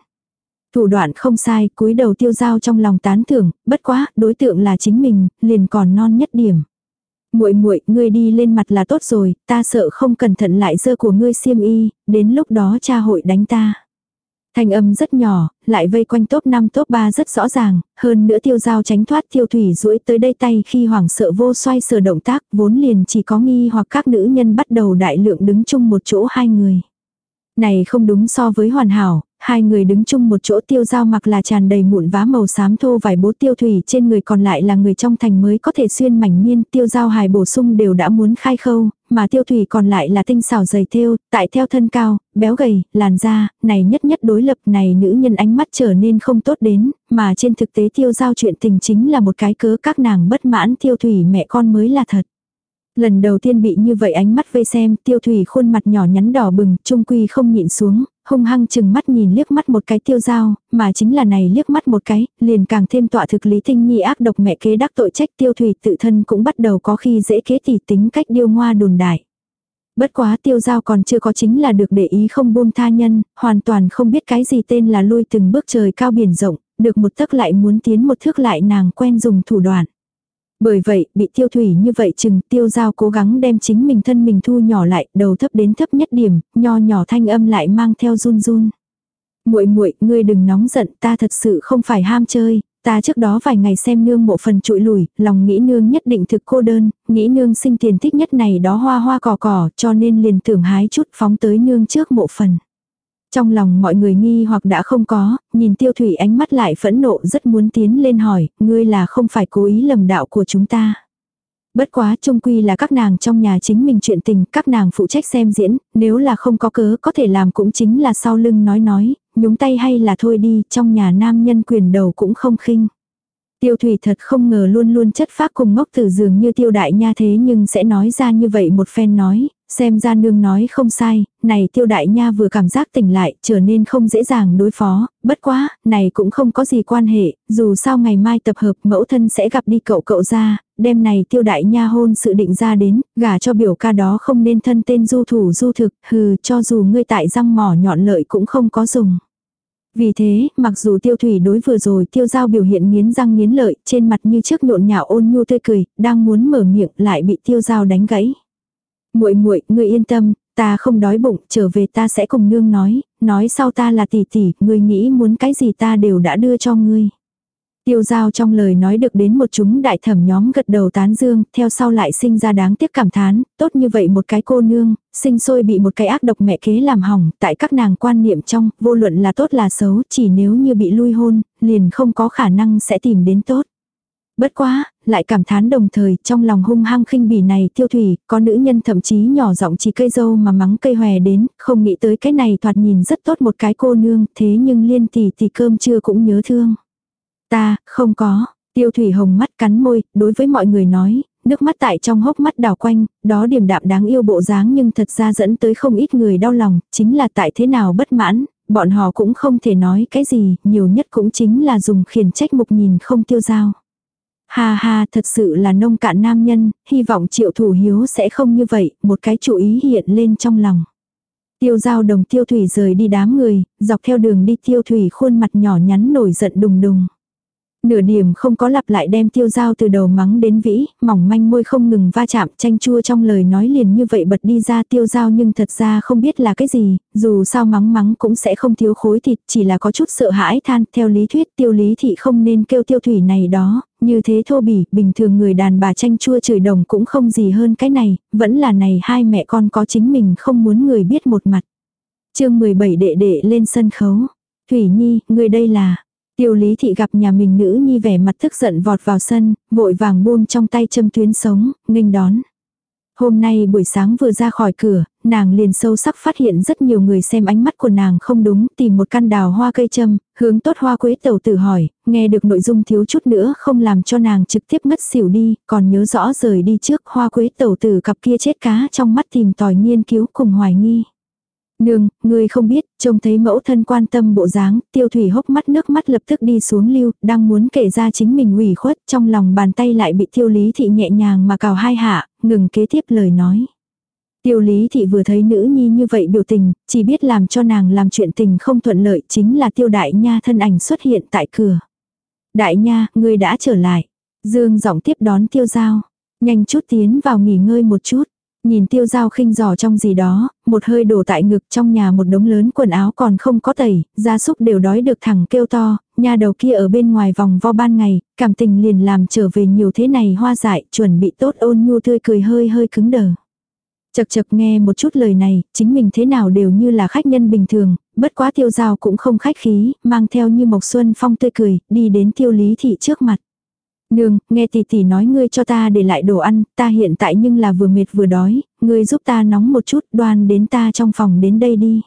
Thủ đoạn không sai, cúi đầu tiêu giao trong lòng tán thưởng, bất quá, đối tượng là chính mình, liền còn non nhất điểm. Muội muội, ngươi đi lên mặt là tốt rồi, ta sợ không cẩn thận lại dơ của ngươi xiêm y, đến lúc đó cha hội đánh ta. Thanh âm rất nhỏ, lại vây quanh top 5 top 3 rất rõ ràng, hơn nữa tiêu giao tránh thoát tiêu thủy duỗi tới đây tay khi hoảng sợ vô xoay sở động tác vốn liền chỉ có nghi hoặc các nữ nhân bắt đầu đại lượng đứng chung một chỗ hai người. Này không đúng so với hoàn hảo, hai người đứng chung một chỗ tiêu giao mặc là tràn đầy mụn vá màu xám thô vài bố tiêu thủy trên người còn lại là người trong thành mới có thể xuyên mảnh miên tiêu giao hài bổ sung đều đã muốn khai khâu, mà tiêu thủy còn lại là tinh xảo dày thêu, tại theo thân cao, béo gầy, làn da, này nhất nhất đối lập này nữ nhân ánh mắt trở nên không tốt đến, mà trên thực tế tiêu giao chuyện tình chính là một cái cớ các nàng bất mãn tiêu thủy mẹ con mới là thật. Lần đầu tiên bị như vậy ánh mắt vây xem, tiêu thủy khuôn mặt nhỏ nhắn đỏ bừng, trung quy không nhịn xuống, hung hăng chừng mắt nhìn liếc mắt một cái tiêu dao, mà chính là này liếc mắt một cái, liền càng thêm tọa thực lý tinh nhi ác độc mẹ kế đắc tội trách tiêu thủy tự thân cũng bắt đầu có khi dễ kế tỉ tính cách điêu ngoa đồn đại. Bất quá tiêu giao còn chưa có chính là được để ý không buông tha nhân, hoàn toàn không biết cái gì tên là lui từng bước trời cao biển rộng, được một tấc lại muốn tiến một thước lại nàng quen dùng thủ đoạn. Bởi vậy, bị tiêu thủy như vậy chừng tiêu giao cố gắng đem chính mình thân mình thu nhỏ lại, đầu thấp đến thấp nhất điểm, nho nhỏ thanh âm lại mang theo run run. muội muội ngươi đừng nóng giận, ta thật sự không phải ham chơi, ta trước đó vài ngày xem nương mộ phần trụi lùi, lòng nghĩ nương nhất định thực cô đơn, nghĩ nương sinh tiền thích nhất này đó hoa hoa cỏ cỏ, cho nên liền tưởng hái chút phóng tới nương trước mộ phần. Trong lòng mọi người nghi hoặc đã không có, nhìn tiêu thủy ánh mắt lại phẫn nộ rất muốn tiến lên hỏi, ngươi là không phải cố ý lầm đạo của chúng ta. Bất quá trung quy là các nàng trong nhà chính mình chuyện tình, các nàng phụ trách xem diễn, nếu là không có cớ có thể làm cũng chính là sau lưng nói nói, nhúng tay hay là thôi đi, trong nhà nam nhân quyền đầu cũng không khinh. Tiêu thủy thật không ngờ luôn luôn chất phác cùng ngốc tử dường như tiêu đại nha thế nhưng sẽ nói ra như vậy một phen nói, xem ra nương nói không sai, này tiêu đại nha vừa cảm giác tỉnh lại trở nên không dễ dàng đối phó, bất quá, này cũng không có gì quan hệ, dù sao ngày mai tập hợp mẫu thân sẽ gặp đi cậu cậu ra, đêm này tiêu đại nha hôn sự định ra đến, gả cho biểu ca đó không nên thân tên du thủ du thực, hừ cho dù ngươi tại răng mỏ nhọn lợi cũng không có dùng. Vì thế, mặc dù tiêu thủy đối vừa rồi tiêu giao biểu hiện nghiến răng nghiến lợi, trên mặt như trước nhộn nhạo ôn nhu tươi cười, đang muốn mở miệng lại bị tiêu giao đánh gãy muội muội ngươi yên tâm, ta không đói bụng, trở về ta sẽ cùng nương nói, nói sau ta là tỷ tỷ, ngươi nghĩ muốn cái gì ta đều đã đưa cho ngươi. Tiêu giao trong lời nói được đến một chúng đại thẩm nhóm gật đầu tán dương, theo sau lại sinh ra đáng tiếc cảm thán, tốt như vậy một cái cô nương, sinh sôi bị một cái ác độc mẹ kế làm hỏng, tại các nàng quan niệm trong, vô luận là tốt là xấu, chỉ nếu như bị lui hôn, liền không có khả năng sẽ tìm đến tốt. Bất quá, lại cảm thán đồng thời trong lòng hung hăng khinh bỉ này tiêu thủy, có nữ nhân thậm chí nhỏ giọng chỉ cây dâu mà mắng cây hòe đến, không nghĩ tới cái này thoạt nhìn rất tốt một cái cô nương, thế nhưng liên tỷ tỷ cơm chưa cũng nhớ thương. Ta, không có. Tiêu thủy hồng mắt cắn môi, đối với mọi người nói, nước mắt tại trong hốc mắt đảo quanh, đó điềm đạm đáng yêu bộ dáng nhưng thật ra dẫn tới không ít người đau lòng, chính là tại thế nào bất mãn, bọn họ cũng không thể nói cái gì, nhiều nhất cũng chính là dùng khiển trách mục nhìn không tiêu dao. Ha ha, thật sự là nông cạn nam nhân, hy vọng triệu thủ hiếu sẽ không như vậy, một cái chủ ý hiện lên trong lòng. Tiêu giao đồng tiêu thủy rời đi đám người, dọc theo đường đi tiêu thủy khuôn mặt nhỏ nhắn nổi giận đùng đùng. Nửa điểm không có lặp lại đem tiêu dao từ đầu mắng đến vĩ, mỏng manh môi không ngừng va chạm chanh chua trong lời nói liền như vậy bật đi ra tiêu dao nhưng thật ra không biết là cái gì, dù sao mắng mắng cũng sẽ không thiếu khối thịt, chỉ là có chút sợ hãi than, theo lý thuyết tiêu lý thị không nên kêu tiêu thủy này đó, như thế thô bỉ, bình thường người đàn bà chanh chua chửi đồng cũng không gì hơn cái này, vẫn là này hai mẹ con có chính mình không muốn người biết một mặt. chương 17 đệ đệ lên sân khấu. Thủy Nhi, người đây là, Tiêu lý thị gặp nhà mình nữ nhi vẻ mặt tức giận vọt vào sân, vội vàng buông trong tay châm tuyến sống, nghênh đón. Hôm nay buổi sáng vừa ra khỏi cửa, nàng liền sâu sắc phát hiện rất nhiều người xem ánh mắt của nàng không đúng, tìm một căn đào hoa cây châm, hướng tốt hoa quế tẩu tử hỏi, nghe được nội dung thiếu chút nữa không làm cho nàng trực tiếp ngất xỉu đi, còn nhớ rõ rời đi trước hoa quế tẩu tử cặp kia chết cá trong mắt tìm tòi nghiên cứu cùng hoài nghi. Nương, ngươi không biết, trông thấy mẫu thân quan tâm bộ dáng, tiêu thủy hốc mắt nước mắt lập tức đi xuống lưu, đang muốn kể ra chính mình ủy khuất, trong lòng bàn tay lại bị tiêu lý thị nhẹ nhàng mà cào hai hạ, ngừng kế tiếp lời nói. Tiêu lý thị vừa thấy nữ nhi như vậy biểu tình, chỉ biết làm cho nàng làm chuyện tình không thuận lợi chính là tiêu đại nha thân ảnh xuất hiện tại cửa. Đại nha, ngươi đã trở lại. Dương giọng tiếp đón tiêu giao. Nhanh chút tiến vào nghỉ ngơi một chút. Nhìn tiêu dao khinh giỏ trong gì đó, một hơi đổ tại ngực trong nhà một đống lớn quần áo còn không có tẩy, gia súc đều đói được thẳng kêu to, nhà đầu kia ở bên ngoài vòng vo ban ngày, cảm tình liền làm trở về nhiều thế này hoa dại, chuẩn bị tốt ôn nhu tươi cười hơi hơi cứng đờ. Chật chật nghe một chút lời này, chính mình thế nào đều như là khách nhân bình thường, bất quá tiêu giao cũng không khách khí, mang theo như mộc xuân phong tươi cười, đi đến tiêu lý thị trước mặt. Nương, nghe tỷ tỷ nói ngươi cho ta để lại đồ ăn, ta hiện tại nhưng là vừa mệt vừa đói, ngươi giúp ta nóng một chút đoan đến ta trong phòng đến đây đi.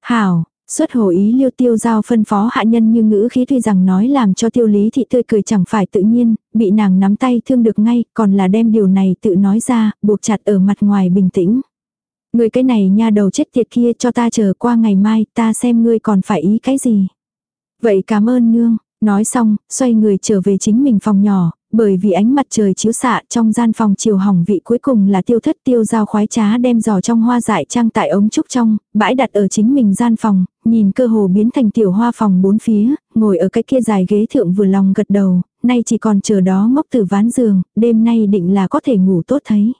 Hảo, xuất hồ ý liêu tiêu giao phân phó hạ nhân như ngữ khí tuy rằng nói làm cho tiêu lý thị tươi cười chẳng phải tự nhiên, bị nàng nắm tay thương được ngay, còn là đem điều này tự nói ra, buộc chặt ở mặt ngoài bình tĩnh. Người cái này nha đầu chết tiệt kia cho ta chờ qua ngày mai, ta xem ngươi còn phải ý cái gì. Vậy cảm ơn nương, Nói xong, xoay người trở về chính mình phòng nhỏ, bởi vì ánh mặt trời chiếu xạ trong gian phòng chiều hỏng vị cuối cùng là tiêu thất tiêu giao khoái trá đem giò trong hoa dại trang tại ống trúc trong, bãi đặt ở chính mình gian phòng, nhìn cơ hồ biến thành tiểu hoa phòng bốn phía, ngồi ở cái kia dài ghế thượng vừa lòng gật đầu, nay chỉ còn chờ đó ngốc từ ván giường, đêm nay định là có thể ngủ tốt thấy.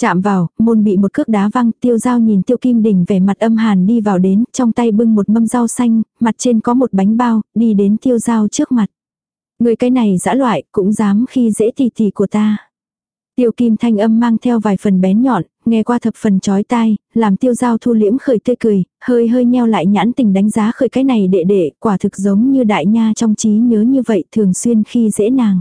Chạm vào, môn bị một cước đá văng, tiêu dao nhìn tiêu kim đình vẻ mặt âm hàn đi vào đến, trong tay bưng một mâm rau xanh, mặt trên có một bánh bao, đi đến tiêu dao trước mặt. Người cái này dã loại, cũng dám khi dễ tì tì của ta. Tiêu kim thanh âm mang theo vài phần bén nhọn, nghe qua thập phần chói tai, làm tiêu dao thu liễm khởi tươi cười, hơi hơi nheo lại nhãn tình đánh giá khởi cái này đệ đệ, quả thực giống như đại nha trong trí nhớ như vậy thường xuyên khi dễ nàng.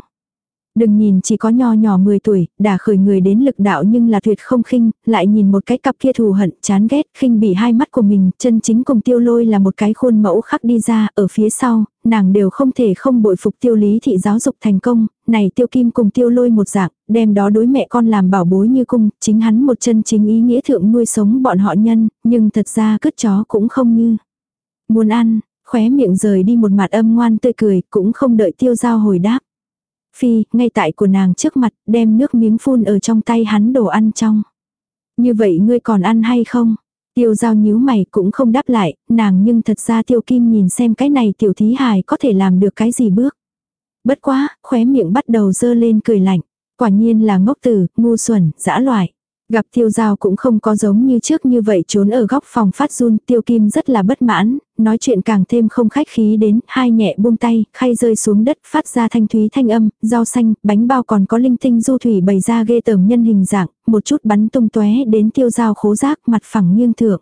Đừng nhìn chỉ có nho nhỏ 10 tuổi, đã khởi người đến lực đạo nhưng là tuyệt không khinh, lại nhìn một cái cặp kia thù hận, chán ghét, khinh bị hai mắt của mình, chân chính cùng tiêu lôi là một cái khuôn mẫu khắc đi ra, ở phía sau, nàng đều không thể không bội phục tiêu lý thị giáo dục thành công, này tiêu kim cùng tiêu lôi một dạng, đem đó đối mẹ con làm bảo bối như cung, chính hắn một chân chính ý nghĩa thượng nuôi sống bọn họ nhân, nhưng thật ra cứt chó cũng không như. Muốn ăn, khóe miệng rời đi một mặt âm ngoan tươi cười, cũng không đợi tiêu giao hồi đáp. Phi, ngay tại của nàng trước mặt, đem nước miếng phun ở trong tay hắn đồ ăn trong. Như vậy ngươi còn ăn hay không? Tiêu giao nhíu mày cũng không đáp lại, nàng nhưng thật ra tiêu kim nhìn xem cái này tiểu thí hài có thể làm được cái gì bước. Bất quá, khóe miệng bắt đầu dơ lên cười lạnh. Quả nhiên là ngốc tử, ngu xuẩn, dã loại. Gặp tiêu giao cũng không có giống như trước như vậy trốn ở góc phòng phát run, tiêu kim rất là bất mãn, nói chuyện càng thêm không khách khí đến, hai nhẹ buông tay, khay rơi xuống đất, phát ra thanh thúy thanh âm, rau xanh, bánh bao còn có linh tinh du thủy bày ra ghê tởm nhân hình dạng, một chút bắn tung tóe đến tiêu giao khố rác mặt phẳng nghiêng thượng.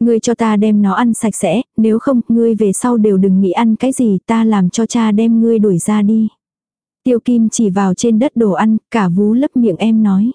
Ngươi cho ta đem nó ăn sạch sẽ, nếu không, ngươi về sau đều đừng nghĩ ăn cái gì, ta làm cho cha đem ngươi đuổi ra đi. Tiêu kim chỉ vào trên đất đồ ăn, cả vú lấp miệng em nói.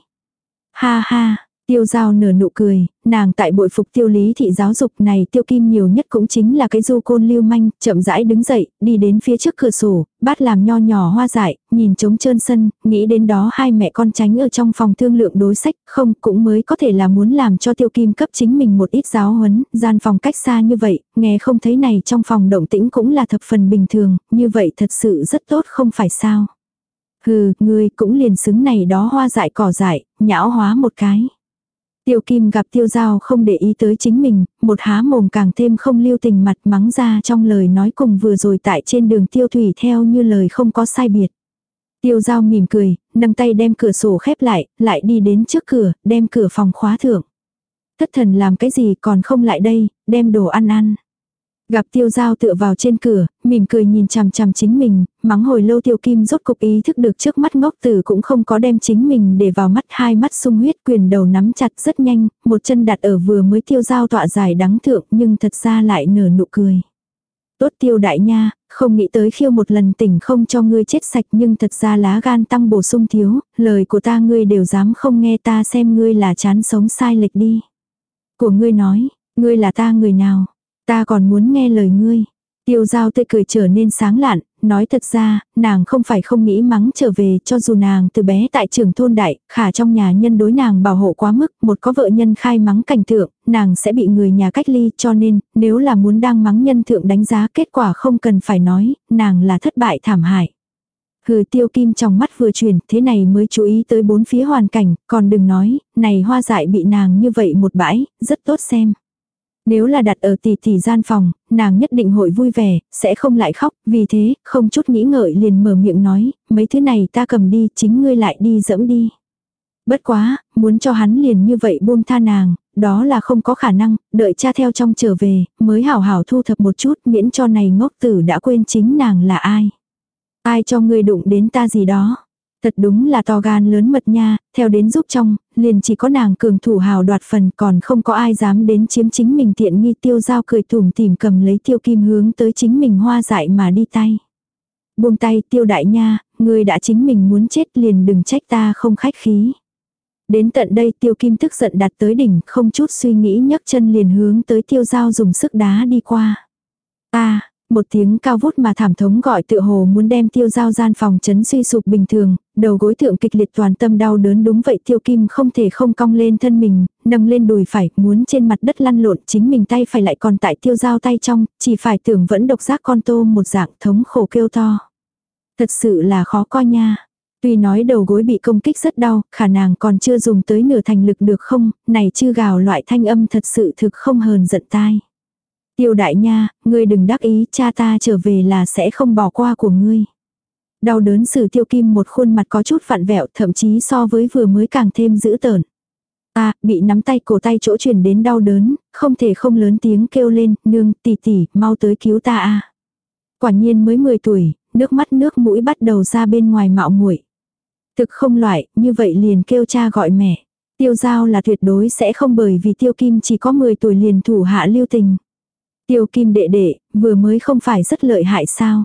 Ha ha, tiêu giao nở nụ cười, nàng tại bội phục tiêu lý thị giáo dục này tiêu kim nhiều nhất cũng chính là cái du côn lưu manh, chậm rãi đứng dậy, đi đến phía trước cửa sổ, bát làm nho nhỏ hoa dại, nhìn trống trơn sân, nghĩ đến đó hai mẹ con tránh ở trong phòng thương lượng đối sách, không cũng mới có thể là muốn làm cho tiêu kim cấp chính mình một ít giáo huấn, gian phòng cách xa như vậy, nghe không thấy này trong phòng động tĩnh cũng là thập phần bình thường, như vậy thật sự rất tốt không phải sao. Hừ, ngươi cũng liền xứng này đó hoa dại cỏ dại, nhão hóa một cái. Tiêu Kim gặp Tiêu Giao không để ý tới chính mình, một há mồm càng thêm không lưu tình mặt mắng ra trong lời nói cùng vừa rồi tại trên đường Tiêu Thủy theo như lời không có sai biệt. Tiêu Giao mỉm cười, nâng tay đem cửa sổ khép lại, lại đi đến trước cửa, đem cửa phòng khóa thượng. Thất thần làm cái gì còn không lại đây, đem đồ ăn ăn. Gặp tiêu giao tựa vào trên cửa, mỉm cười nhìn chằm chằm chính mình, mắng hồi lâu tiêu kim rốt cục ý thức được trước mắt ngốc tử cũng không có đem chính mình để vào mắt hai mắt sung huyết quyền đầu nắm chặt rất nhanh, một chân đặt ở vừa mới tiêu giao tọa dài đắng thượng nhưng thật ra lại nở nụ cười. Tốt tiêu đại nha, không nghĩ tới khiêu một lần tỉnh không cho ngươi chết sạch nhưng thật ra lá gan tăng bổ sung thiếu, lời của ta ngươi đều dám không nghe ta xem ngươi là chán sống sai lệch đi. Của ngươi nói, ngươi là ta người nào, Ta còn muốn nghe lời ngươi. Tiêu giao tươi cười trở nên sáng lạn, nói thật ra, nàng không phải không nghĩ mắng trở về cho dù nàng từ bé tại trường thôn đại, khả trong nhà nhân đối nàng bảo hộ quá mức, một có vợ nhân khai mắng cảnh tượng, nàng sẽ bị người nhà cách ly cho nên, nếu là muốn đang mắng nhân thượng đánh giá kết quả không cần phải nói, nàng là thất bại thảm hại. Hừ tiêu kim trong mắt vừa chuyển, thế này mới chú ý tới bốn phía hoàn cảnh, còn đừng nói, này hoa dại bị nàng như vậy một bãi, rất tốt xem. Nếu là đặt ở tỷ tỷ gian phòng, nàng nhất định hội vui vẻ, sẽ không lại khóc, vì thế, không chút nghĩ ngợi liền mở miệng nói, mấy thứ này ta cầm đi, chính ngươi lại đi dẫm đi. Bất quá, muốn cho hắn liền như vậy buông tha nàng, đó là không có khả năng, đợi cha theo trong trở về, mới hảo hảo thu thập một chút miễn cho này ngốc tử đã quên chính nàng là ai. Ai cho ngươi đụng đến ta gì đó. Thật đúng là to gan lớn mật nha, theo đến giúp trong, liền chỉ có nàng cường thủ hào đoạt phần còn không có ai dám đến chiếm chính mình tiện nghi tiêu giao cười thủm tìm cầm lấy tiêu kim hướng tới chính mình hoa dại mà đi tay. Buông tay tiêu đại nha, người đã chính mình muốn chết liền đừng trách ta không khách khí. Đến tận đây tiêu kim tức giận đặt tới đỉnh không chút suy nghĩ nhấc chân liền hướng tới tiêu giao dùng sức đá đi qua. Ta, một tiếng cao vút mà thảm thống gọi tựa hồ muốn đem tiêu giao gian phòng chấn suy sụp bình thường, đầu gối thượng kịch liệt toàn tâm đau đớn đúng vậy tiêu kim không thể không cong lên thân mình, nâng lên đùi phải, muốn trên mặt đất lăn lộn chính mình tay phải lại còn tại tiêu giao tay trong, chỉ phải tưởng vẫn độc giác con tô một dạng thống khổ kêu to. Thật sự là khó coi nha. Tuy nói đầu gối bị công kích rất đau, khả năng còn chưa dùng tới nửa thành lực được không, này chư gào loại thanh âm thật sự thực không hờn giận tai. Tiêu đại nha, ngươi đừng đắc ý, cha ta trở về là sẽ không bỏ qua của ngươi. Đau đớn sử tiêu kim một khuôn mặt có chút vặn vẹo, thậm chí so với vừa mới càng thêm dữ tợn. Ta, bị nắm tay cổ tay chỗ truyền đến đau đớn, không thể không lớn tiếng kêu lên, nương, tỷ tỷ, mau tới cứu ta a. Quả nhiên mới 10 tuổi, nước mắt nước mũi bắt đầu ra bên ngoài mạo muội. Thực không loại, như vậy liền kêu cha gọi mẹ. Tiêu giao là tuyệt đối sẽ không bởi vì tiêu kim chỉ có 10 tuổi liền thủ hạ lưu tình. Tiêu kim đệ đệ, vừa mới không phải rất lợi hại sao?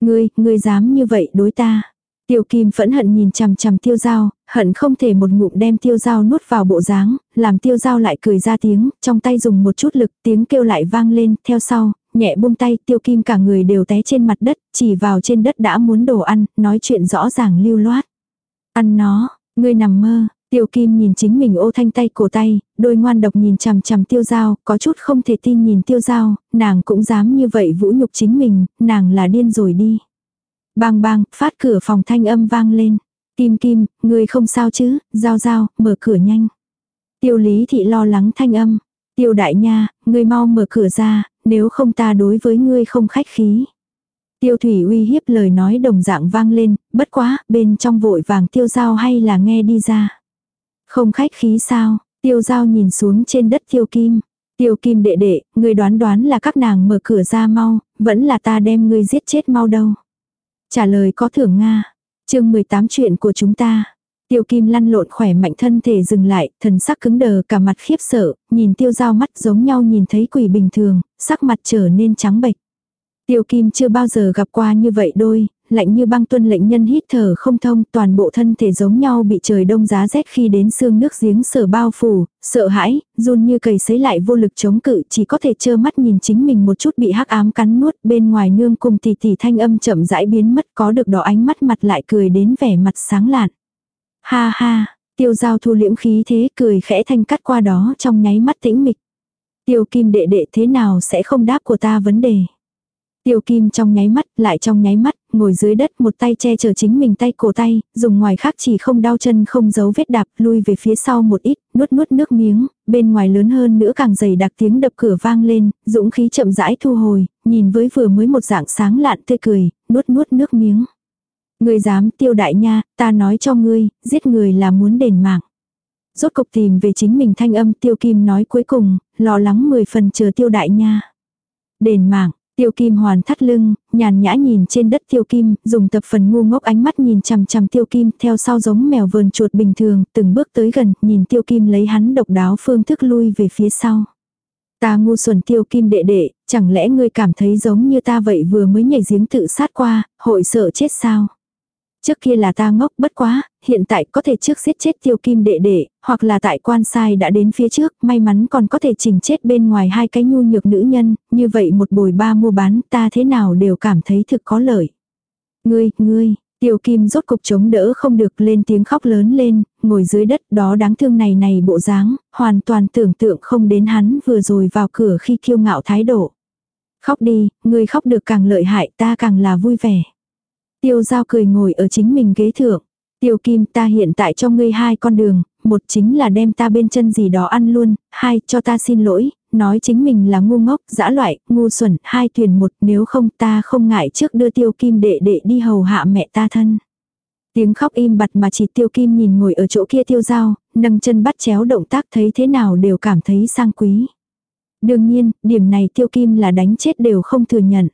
Ngươi, ngươi dám như vậy đối ta. Tiêu kim phẫn hận nhìn chằm chằm tiêu dao, hận không thể một ngụm đem tiêu dao nuốt vào bộ dáng, làm tiêu dao lại cười ra tiếng, trong tay dùng một chút lực tiếng kêu lại vang lên, theo sau, nhẹ buông tay tiêu kim cả người đều té trên mặt đất, chỉ vào trên đất đã muốn đồ ăn, nói chuyện rõ ràng lưu loát. Ăn nó, ngươi nằm mơ, Tiêu Kim nhìn chính mình ô thanh tay cổ tay, đôi ngoan độc nhìn chằm chằm tiêu giao, có chút không thể tin nhìn tiêu giao, nàng cũng dám như vậy vũ nhục chính mình, nàng là điên rồi đi. Bang bang, phát cửa phòng thanh âm vang lên. Kim Kim, người không sao chứ, giao giao, mở cửa nhanh. Tiêu lý thị lo lắng thanh âm. Tiêu đại nha, ngươi mau mở cửa ra, nếu không ta đối với ngươi không khách khí. Tiêu thủy uy hiếp lời nói đồng dạng vang lên, bất quá, bên trong vội vàng tiêu giao hay là nghe đi ra. Không khách khí sao, tiêu giao nhìn xuống trên đất tiêu kim. Tiêu kim đệ đệ, người đoán đoán là các nàng mở cửa ra mau, vẫn là ta đem ngươi giết chết mau đâu. Trả lời có thưởng Nga. chương 18 chuyện của chúng ta. Tiêu kim lăn lộn khỏe mạnh thân thể dừng lại, thần sắc cứng đờ cả mặt khiếp sợ, nhìn tiêu dao mắt giống nhau nhìn thấy quỷ bình thường, sắc mặt trở nên trắng bệch. Tiêu kim chưa bao giờ gặp qua như vậy đôi, lạnh như băng tuân lệnh nhân hít thở không thông, toàn bộ thân thể giống nhau bị trời đông giá rét khi đến xương nước giếng sở bao phủ, sợ hãi, run như cầy sấy lại vô lực chống cự, chỉ có thể trơ mắt nhìn chính mình một chút bị hắc ám cắn nuốt, bên ngoài nương cùng tỷ tỷ thanh âm chậm rãi biến mất, có được đỏ ánh mắt mặt lại cười đến vẻ mặt sáng lạn. Ha ha, tiêu giao thu liễm khí thế cười khẽ thanh cắt qua đó trong nháy mắt tĩnh mịch. Tiêu kim đệ đệ thế nào sẽ không đáp của ta vấn đề. Tiêu kim trong nháy mắt, lại trong nháy mắt, ngồi dưới đất một tay che chở chính mình tay cổ tay, dùng ngoài khác chỉ không đau chân không giấu vết đạp, lui về phía sau một ít, nuốt nuốt nước miếng, bên ngoài lớn hơn nữa càng dày đặc tiếng đập cửa vang lên, dũng khí chậm rãi thu hồi, nhìn với vừa mới một dạng sáng lạn tươi cười, nuốt nuốt nước miếng. Ngươi dám tiêu đại nha, ta nói cho ngươi, giết người là muốn đền mạng. Rốt cục tìm về chính mình thanh âm tiêu kim nói cuối cùng, lo lắng mười phần chờ tiêu đại nha. Đền mạng, Tiêu kim hoàn thắt lưng, nhàn nhã nhìn trên đất tiêu kim, dùng tập phần ngu ngốc ánh mắt nhìn chằm chằm tiêu kim, theo sau giống mèo vờn chuột bình thường, từng bước tới gần, nhìn tiêu kim lấy hắn độc đáo phương thức lui về phía sau. Ta ngu xuẩn tiêu kim đệ đệ, chẳng lẽ ngươi cảm thấy giống như ta vậy vừa mới nhảy giếng tự sát qua, hội sợ chết sao? Trước kia là ta ngốc bất quá, hiện tại có thể trước giết chết tiêu kim đệ đệ, hoặc là tại quan sai đã đến phía trước, may mắn còn có thể chỉnh chết bên ngoài hai cái nhu nhược nữ nhân, như vậy một bồi ba mua bán ta thế nào đều cảm thấy thực có lợi. Ngươi, ngươi, tiêu kim rốt cục chống đỡ không được lên tiếng khóc lớn lên, ngồi dưới đất đó đáng thương này này bộ dáng, hoàn toàn tưởng tượng không đến hắn vừa rồi vào cửa khi kiêu ngạo thái độ. Khóc đi, ngươi khóc được càng lợi hại ta càng là vui vẻ. Tiêu giao cười ngồi ở chính mình ghế thượng. Tiêu kim ta hiện tại cho ngươi hai con đường, một chính là đem ta bên chân gì đó ăn luôn, hai cho ta xin lỗi, nói chính mình là ngu ngốc, dã loại, ngu xuẩn, hai tuyển một nếu không ta không ngại trước đưa tiêu kim đệ đệ đi hầu hạ mẹ ta thân. Tiếng khóc im bặt mà chỉ tiêu kim nhìn ngồi ở chỗ kia tiêu dao nâng chân bắt chéo động tác thấy thế nào đều cảm thấy sang quý. Đương nhiên, điểm này tiêu kim là đánh chết đều không thừa nhận.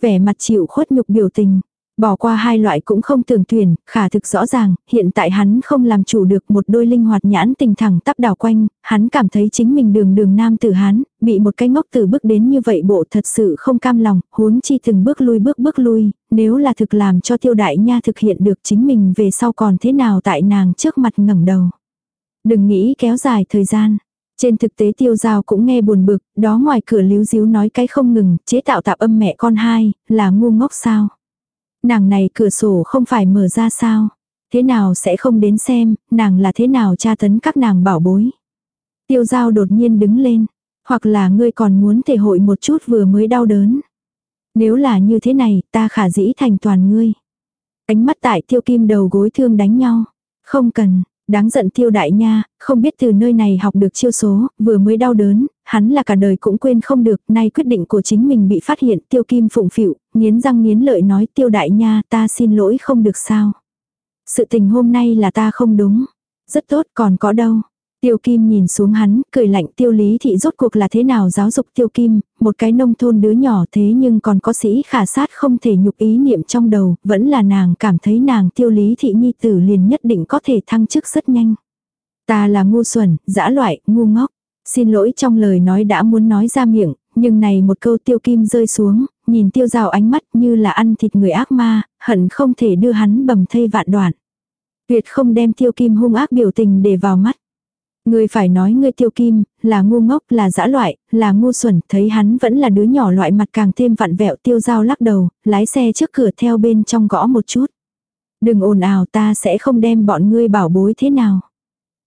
Vẻ mặt chịu khuất nhục biểu tình. Bỏ qua hai loại cũng không tưởng tuyển, khả thực rõ ràng, hiện tại hắn không làm chủ được một đôi linh hoạt nhãn tình thẳng tắp đảo quanh, hắn cảm thấy chính mình đường đường nam tử hắn, bị một cái ngốc tử bước đến như vậy bộ thật sự không cam lòng, huống chi từng bước lui bước bước lui, nếu là thực làm cho tiêu đại nha thực hiện được chính mình về sau còn thế nào tại nàng trước mặt ngẩng đầu. Đừng nghĩ kéo dài thời gian. Trên thực tế tiêu giao cũng nghe buồn bực, đó ngoài cửa líu díu nói cái không ngừng, chế tạo tạp âm mẹ con hai, là ngu ngốc sao. Nàng này cửa sổ không phải mở ra sao? Thế nào sẽ không đến xem, nàng là thế nào tra tấn các nàng bảo bối. Tiêu giao đột nhiên đứng lên. Hoặc là ngươi còn muốn thể hội một chút vừa mới đau đớn. Nếu là như thế này, ta khả dĩ thành toàn ngươi. Ánh mắt tại tiêu kim đầu gối thương đánh nhau. Không cần, Đáng giận tiêu đại nha, không biết từ nơi này học được chiêu số, vừa mới đau đớn, hắn là cả đời cũng quên không được, nay quyết định của chính mình bị phát hiện tiêu kim phụng phịu, nghiến răng nghiến lợi nói tiêu đại nha ta xin lỗi không được sao. Sự tình hôm nay là ta không đúng. Rất tốt còn có đâu. Tiêu Kim nhìn xuống hắn, cười lạnh tiêu lý thị rốt cuộc là thế nào giáo dục tiêu Kim, một cái nông thôn đứa nhỏ thế nhưng còn có sĩ khả sát không thể nhục ý niệm trong đầu, vẫn là nàng cảm thấy nàng tiêu lý thị nhi tử liền nhất định có thể thăng chức rất nhanh. Ta là ngu xuẩn, dã loại, ngu ngốc. Xin lỗi trong lời nói đã muốn nói ra miệng, nhưng này một câu tiêu kim rơi xuống, nhìn tiêu rào ánh mắt như là ăn thịt người ác ma, hận không thể đưa hắn bầm thây vạn đoạn. Tuyệt không đem tiêu kim hung ác biểu tình để vào mắt. Ngươi phải nói ngươi tiêu kim, là ngu ngốc, là dã loại, là ngu xuẩn, thấy hắn vẫn là đứa nhỏ loại mặt càng thêm vặn vẹo tiêu dao lắc đầu, lái xe trước cửa theo bên trong gõ một chút. Đừng ồn ào ta sẽ không đem bọn ngươi bảo bối thế nào.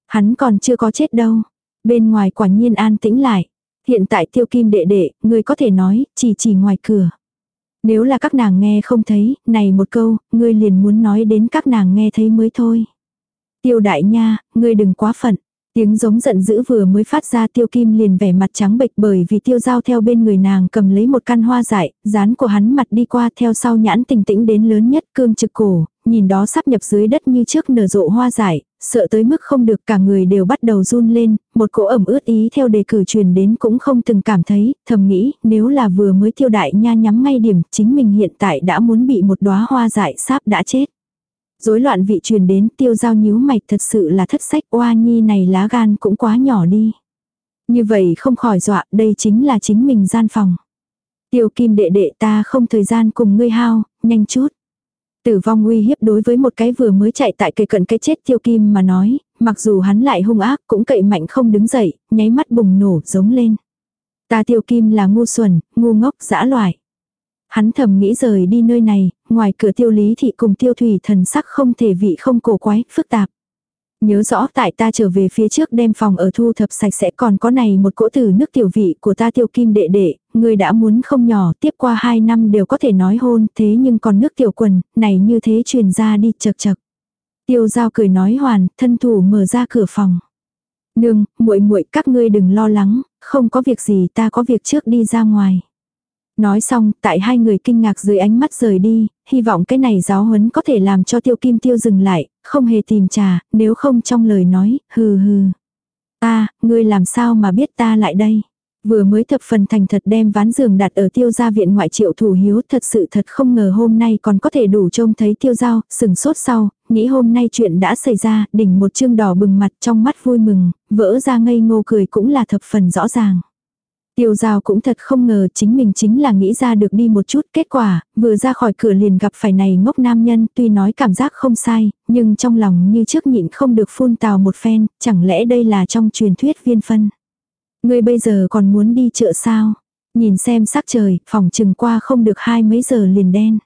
Hắn còn chưa có chết đâu. Bên ngoài quả nhiên an tĩnh lại. Hiện tại tiêu kim đệ đệ, ngươi có thể nói, chỉ chỉ ngoài cửa. Nếu là các nàng nghe không thấy, này một câu, ngươi liền muốn nói đến các nàng nghe thấy mới thôi. Tiêu đại nha, ngươi đừng quá phận. Tiếng giống giận dữ vừa mới phát ra tiêu kim liền vẻ mặt trắng bệch bởi vì tiêu giao theo bên người nàng cầm lấy một căn hoa dại, dán của hắn mặt đi qua theo sau nhãn tình tĩnh đến lớn nhất cương trực cổ, nhìn đó sắp nhập dưới đất như trước nở rộ hoa dại, sợ tới mức không được cả người đều bắt đầu run lên, một cỗ ẩm ướt ý theo đề cử truyền đến cũng không từng cảm thấy, thầm nghĩ nếu là vừa mới tiêu đại nha nhắm ngay điểm chính mình hiện tại đã muốn bị một đóa hoa dại sáp đã chết rối loạn vị truyền đến tiêu giao nhíu mày thật sự là thất sách oa nhi này lá gan cũng quá nhỏ đi. Như vậy không khỏi dọa đây chính là chính mình gian phòng. Tiêu kim đệ đệ ta không thời gian cùng ngươi hao, nhanh chút. Tử vong uy hiếp đối với một cái vừa mới chạy tại cây cận cái chết tiêu kim mà nói, mặc dù hắn lại hung ác cũng cậy mạnh không đứng dậy, nháy mắt bùng nổ giống lên. Ta tiêu kim là ngu xuẩn, ngu ngốc dã loại. Hắn thầm nghĩ rời đi nơi này, ngoài cửa tiêu lý thị cùng tiêu thủy thần sắc không thể vị không cổ quái, phức tạp. Nhớ rõ tại ta trở về phía trước đem phòng ở thu thập sạch sẽ còn có này một cỗ tử nước tiểu vị của ta tiêu kim đệ đệ, người đã muốn không nhỏ tiếp qua hai năm đều có thể nói hôn thế nhưng còn nước tiểu quần, này như thế truyền ra đi chật chật. Tiêu giao cười nói hoàn, thân thủ mở ra cửa phòng. Nương, muội muội các ngươi đừng lo lắng, không có việc gì ta có việc trước đi ra ngoài. Nói xong, tại hai người kinh ngạc dưới ánh mắt rời đi, hy vọng cái này giáo huấn có thể làm cho tiêu kim tiêu dừng lại, không hề tìm trà, nếu không trong lời nói, hừ hừ. Ta, ngươi làm sao mà biết ta lại đây? Vừa mới thập phần thành thật đem ván giường đặt ở tiêu gia viện ngoại triệu thủ hiếu thật sự thật không ngờ hôm nay còn có thể đủ trông thấy tiêu giao, sừng sốt sau, nghĩ hôm nay chuyện đã xảy ra, đỉnh một chương đỏ bừng mặt trong mắt vui mừng, vỡ ra ngây ngô cười cũng là thập phần rõ ràng. Tiêu giao cũng thật không ngờ chính mình chính là nghĩ ra được đi một chút kết quả, vừa ra khỏi cửa liền gặp phải này ngốc nam nhân tuy nói cảm giác không sai, nhưng trong lòng như trước nhịn không được phun tào một phen, chẳng lẽ đây là trong truyền thuyết viên phân. Người bây giờ còn muốn đi chợ sao? Nhìn xem sắc trời, phòng chừng qua không được hai mấy giờ liền đen.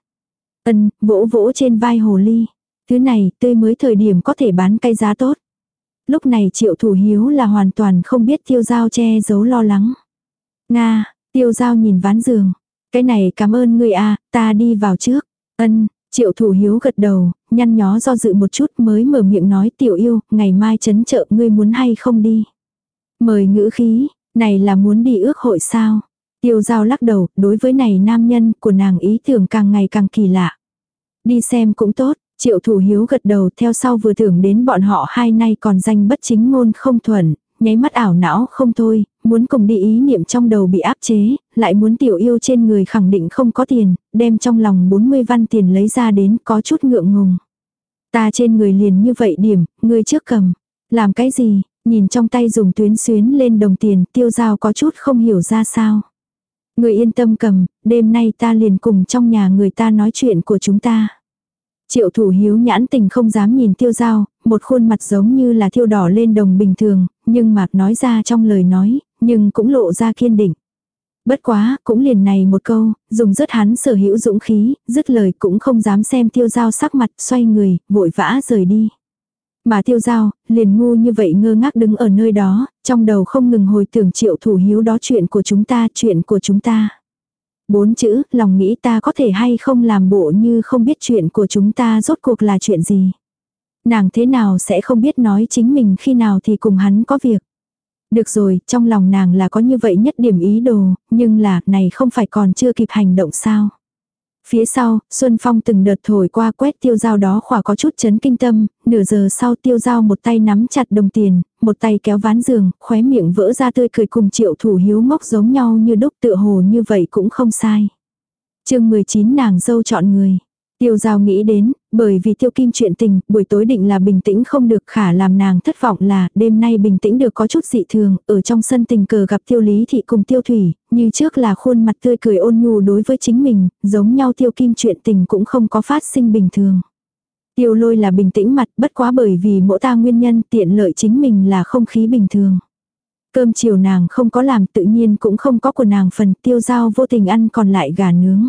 Ân, vỗ vỗ trên vai hồ ly. Thứ này, tươi mới thời điểm có thể bán cây giá tốt. Lúc này triệu thủ hiếu là hoàn toàn không biết tiêu giao che giấu lo lắng. Nga, tiêu giao nhìn ván giường. Cái này cảm ơn ngươi a ta đi vào trước. Ân, triệu thủ hiếu gật đầu, nhăn nhó do dự một chút mới mở miệng nói tiểu yêu, ngày mai chấn chợ ngươi muốn hay không đi. Mời ngữ khí, này là muốn đi ước hội sao. Tiêu giao lắc đầu, đối với này nam nhân của nàng ý tưởng càng ngày càng kỳ lạ. Đi xem cũng tốt, triệu thủ hiếu gật đầu theo sau vừa tưởng đến bọn họ hai nay còn danh bất chính ngôn không thuần, nháy mắt ảo não không thôi, muốn cùng đi ý niệm trong đầu bị áp chế, lại muốn tiểu yêu trên người khẳng định không có tiền, đem trong lòng 40 văn tiền lấy ra đến có chút ngượng ngùng. Ta trên người liền như vậy điểm, người trước cầm. Làm cái gì, nhìn trong tay dùng tuyến xuyến lên đồng tiền, tiêu giao có chút không hiểu ra sao. Người yên tâm cầm, đêm nay ta liền cùng trong nhà người ta nói chuyện của chúng ta. Triệu thủ hiếu nhãn tình không dám nhìn tiêu giao, một khuôn mặt giống như là thiêu đỏ lên đồng bình thường, nhưng mà nói ra trong lời nói, nhưng cũng lộ ra kiên định. Bất quá, cũng liền này một câu, dùng rất hắn sở hữu dũng khí, dứt lời cũng không dám xem tiêu giao sắc mặt, xoay người, vội vã rời đi. Mà tiêu giao, liền ngu như vậy ngơ ngác đứng ở nơi đó, trong đầu không ngừng hồi tưởng triệu thủ hiếu đó chuyện của chúng ta, chuyện của chúng ta. Bốn chữ, lòng nghĩ ta có thể hay không làm bộ như không biết chuyện của chúng ta rốt cuộc là chuyện gì. Nàng thế nào sẽ không biết nói chính mình khi nào thì cùng hắn có việc. Được rồi, trong lòng nàng là có như vậy nhất điểm ý đồ, nhưng là, này không phải còn chưa kịp hành động sao. Phía sau, Xuân Phong từng đợt thổi qua quét tiêu dao đó khỏa có chút chấn kinh tâm, nửa giờ sau tiêu dao một tay nắm chặt đồng tiền, một tay kéo ván giường, khóe miệng vỡ ra tươi cười cùng triệu thủ hiếu ngốc giống nhau như đúc tựa hồ như vậy cũng không sai. chương 19 nàng dâu chọn người. Tiêu giao nghĩ đến, bởi vì tiêu kim chuyện tình, buổi tối định là bình tĩnh không được khả làm nàng thất vọng là đêm nay bình tĩnh được có chút dị thường, ở trong sân tình cờ gặp tiêu lý thị cùng tiêu thủy, như trước là khuôn mặt tươi cười ôn nhu đối với chính mình, giống nhau tiêu kim chuyện tình cũng không có phát sinh bình thường. Tiêu lôi là bình tĩnh mặt bất quá bởi vì mỗi ta nguyên nhân tiện lợi chính mình là không khí bình thường. Cơm chiều nàng không có làm tự nhiên cũng không có của nàng phần tiêu giao vô tình ăn còn lại gà nướng.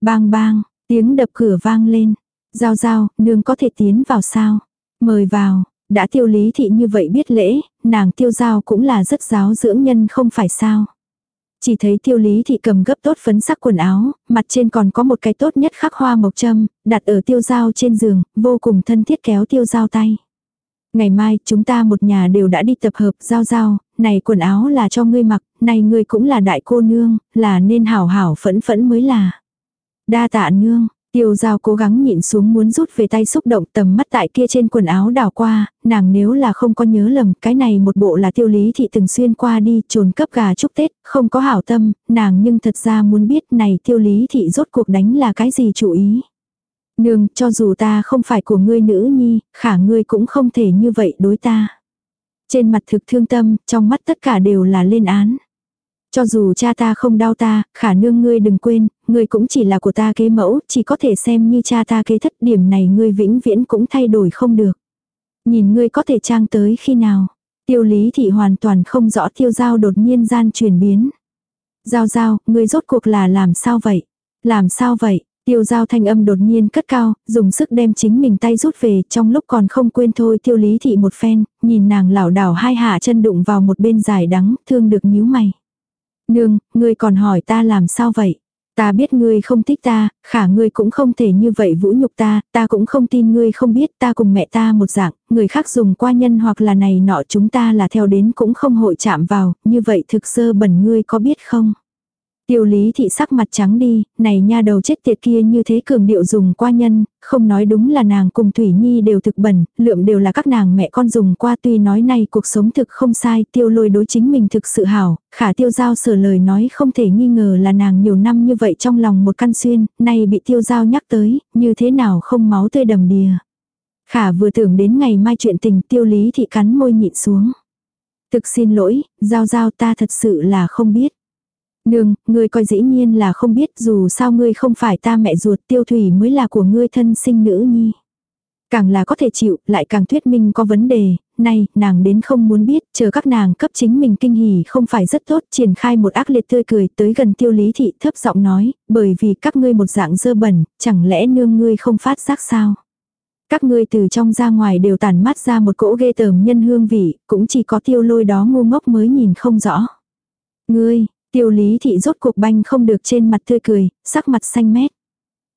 Bang bang, Tiếng đập cửa vang lên. Giao giao, nương có thể tiến vào sao? Mời vào, đã tiêu lý thị như vậy biết lễ, nàng tiêu giao cũng là rất giáo dưỡng nhân không phải sao. Chỉ thấy tiêu lý thị cầm gấp tốt phấn sắc quần áo, mặt trên còn có một cái tốt nhất khắc hoa mộc châm, đặt ở tiêu giao trên giường, vô cùng thân thiết kéo tiêu giao tay. Ngày mai chúng ta một nhà đều đã đi tập hợp giao giao, này quần áo là cho ngươi mặc, này ngươi cũng là đại cô nương, là nên hảo hảo phẫn phẫn mới là. Đa tạ nương, Tiêu giao cố gắng nhịn xuống muốn rút về tay xúc động tầm mắt tại kia trên quần áo đảo qua, nàng nếu là không có nhớ lầm, cái này một bộ là tiêu lý thị từng xuyên qua đi trồn cấp gà chúc Tết, không có hảo tâm, nàng nhưng thật ra muốn biết này tiêu lý thị rốt cuộc đánh là cái gì chủ ý. Nương, cho dù ta không phải của ngươi nữ nhi, khả ngươi cũng không thể như vậy đối ta. Trên mặt thực thương tâm, trong mắt tất cả đều là lên án. Cho dù cha ta không đau ta, khả nương ngươi đừng quên, ngươi cũng chỉ là của ta kế mẫu, chỉ có thể xem như cha ta kế thất điểm này ngươi vĩnh viễn cũng thay đổi không được. Nhìn ngươi có thể trang tới khi nào. Tiêu lý thị hoàn toàn không rõ tiêu giao đột nhiên gian chuyển biến. Giao giao, ngươi rốt cuộc là làm sao vậy? Làm sao vậy? Tiêu giao thanh âm đột nhiên cất cao, dùng sức đem chính mình tay rút về, trong lúc còn không quên thôi tiêu lý thị một phen, nhìn nàng lảo đảo hai hạ chân đụng vào một bên dài đắng, thương được nhíu mày. Nương, ngươi còn hỏi ta làm sao vậy? Ta biết ngươi không thích ta, khả ngươi cũng không thể như vậy vũ nhục ta, ta cũng không tin ngươi không biết ta cùng mẹ ta một dạng, người khác dùng qua nhân hoặc là này nọ chúng ta là theo đến cũng không hội chạm vào, như vậy thực sơ bẩn ngươi có biết không? Tiêu lý thị sắc mặt trắng đi, này nha đầu chết tiệt kia như thế cường điệu dùng qua nhân, không nói đúng là nàng cùng Thủy Nhi đều thực bẩn, lượm đều là các nàng mẹ con dùng qua tuy nói này cuộc sống thực không sai, tiêu lôi đối chính mình thực sự hảo, khả tiêu giao sở lời nói không thể nghi ngờ là nàng nhiều năm như vậy trong lòng một căn xuyên, nay bị tiêu giao nhắc tới, như thế nào không máu tươi đầm đìa. Khả vừa tưởng đến ngày mai chuyện tình tiêu lý thị cắn môi nhịn xuống. Thực xin lỗi, giao giao ta thật sự là không biết. Nương, ngươi coi dĩ nhiên là không biết dù sao ngươi không phải ta mẹ ruột tiêu thủy mới là của ngươi thân sinh nữ nhi. Càng là có thể chịu, lại càng thuyết minh có vấn đề, nay, nàng đến không muốn biết, chờ các nàng cấp chính mình kinh hỉ không phải rất tốt, triển khai một ác liệt tươi cười tới gần tiêu lý thị thấp giọng nói, bởi vì các ngươi một dạng dơ bẩn, chẳng lẽ nương ngươi không phát giác sao? Các ngươi từ trong ra ngoài đều tản mắt ra một cỗ ghê tởm nhân hương vị, cũng chỉ có tiêu lôi đó ngu ngốc mới nhìn không rõ. Ngươi, Tiêu lý thị rốt cuộc banh không được trên mặt tươi cười, sắc mặt xanh mét.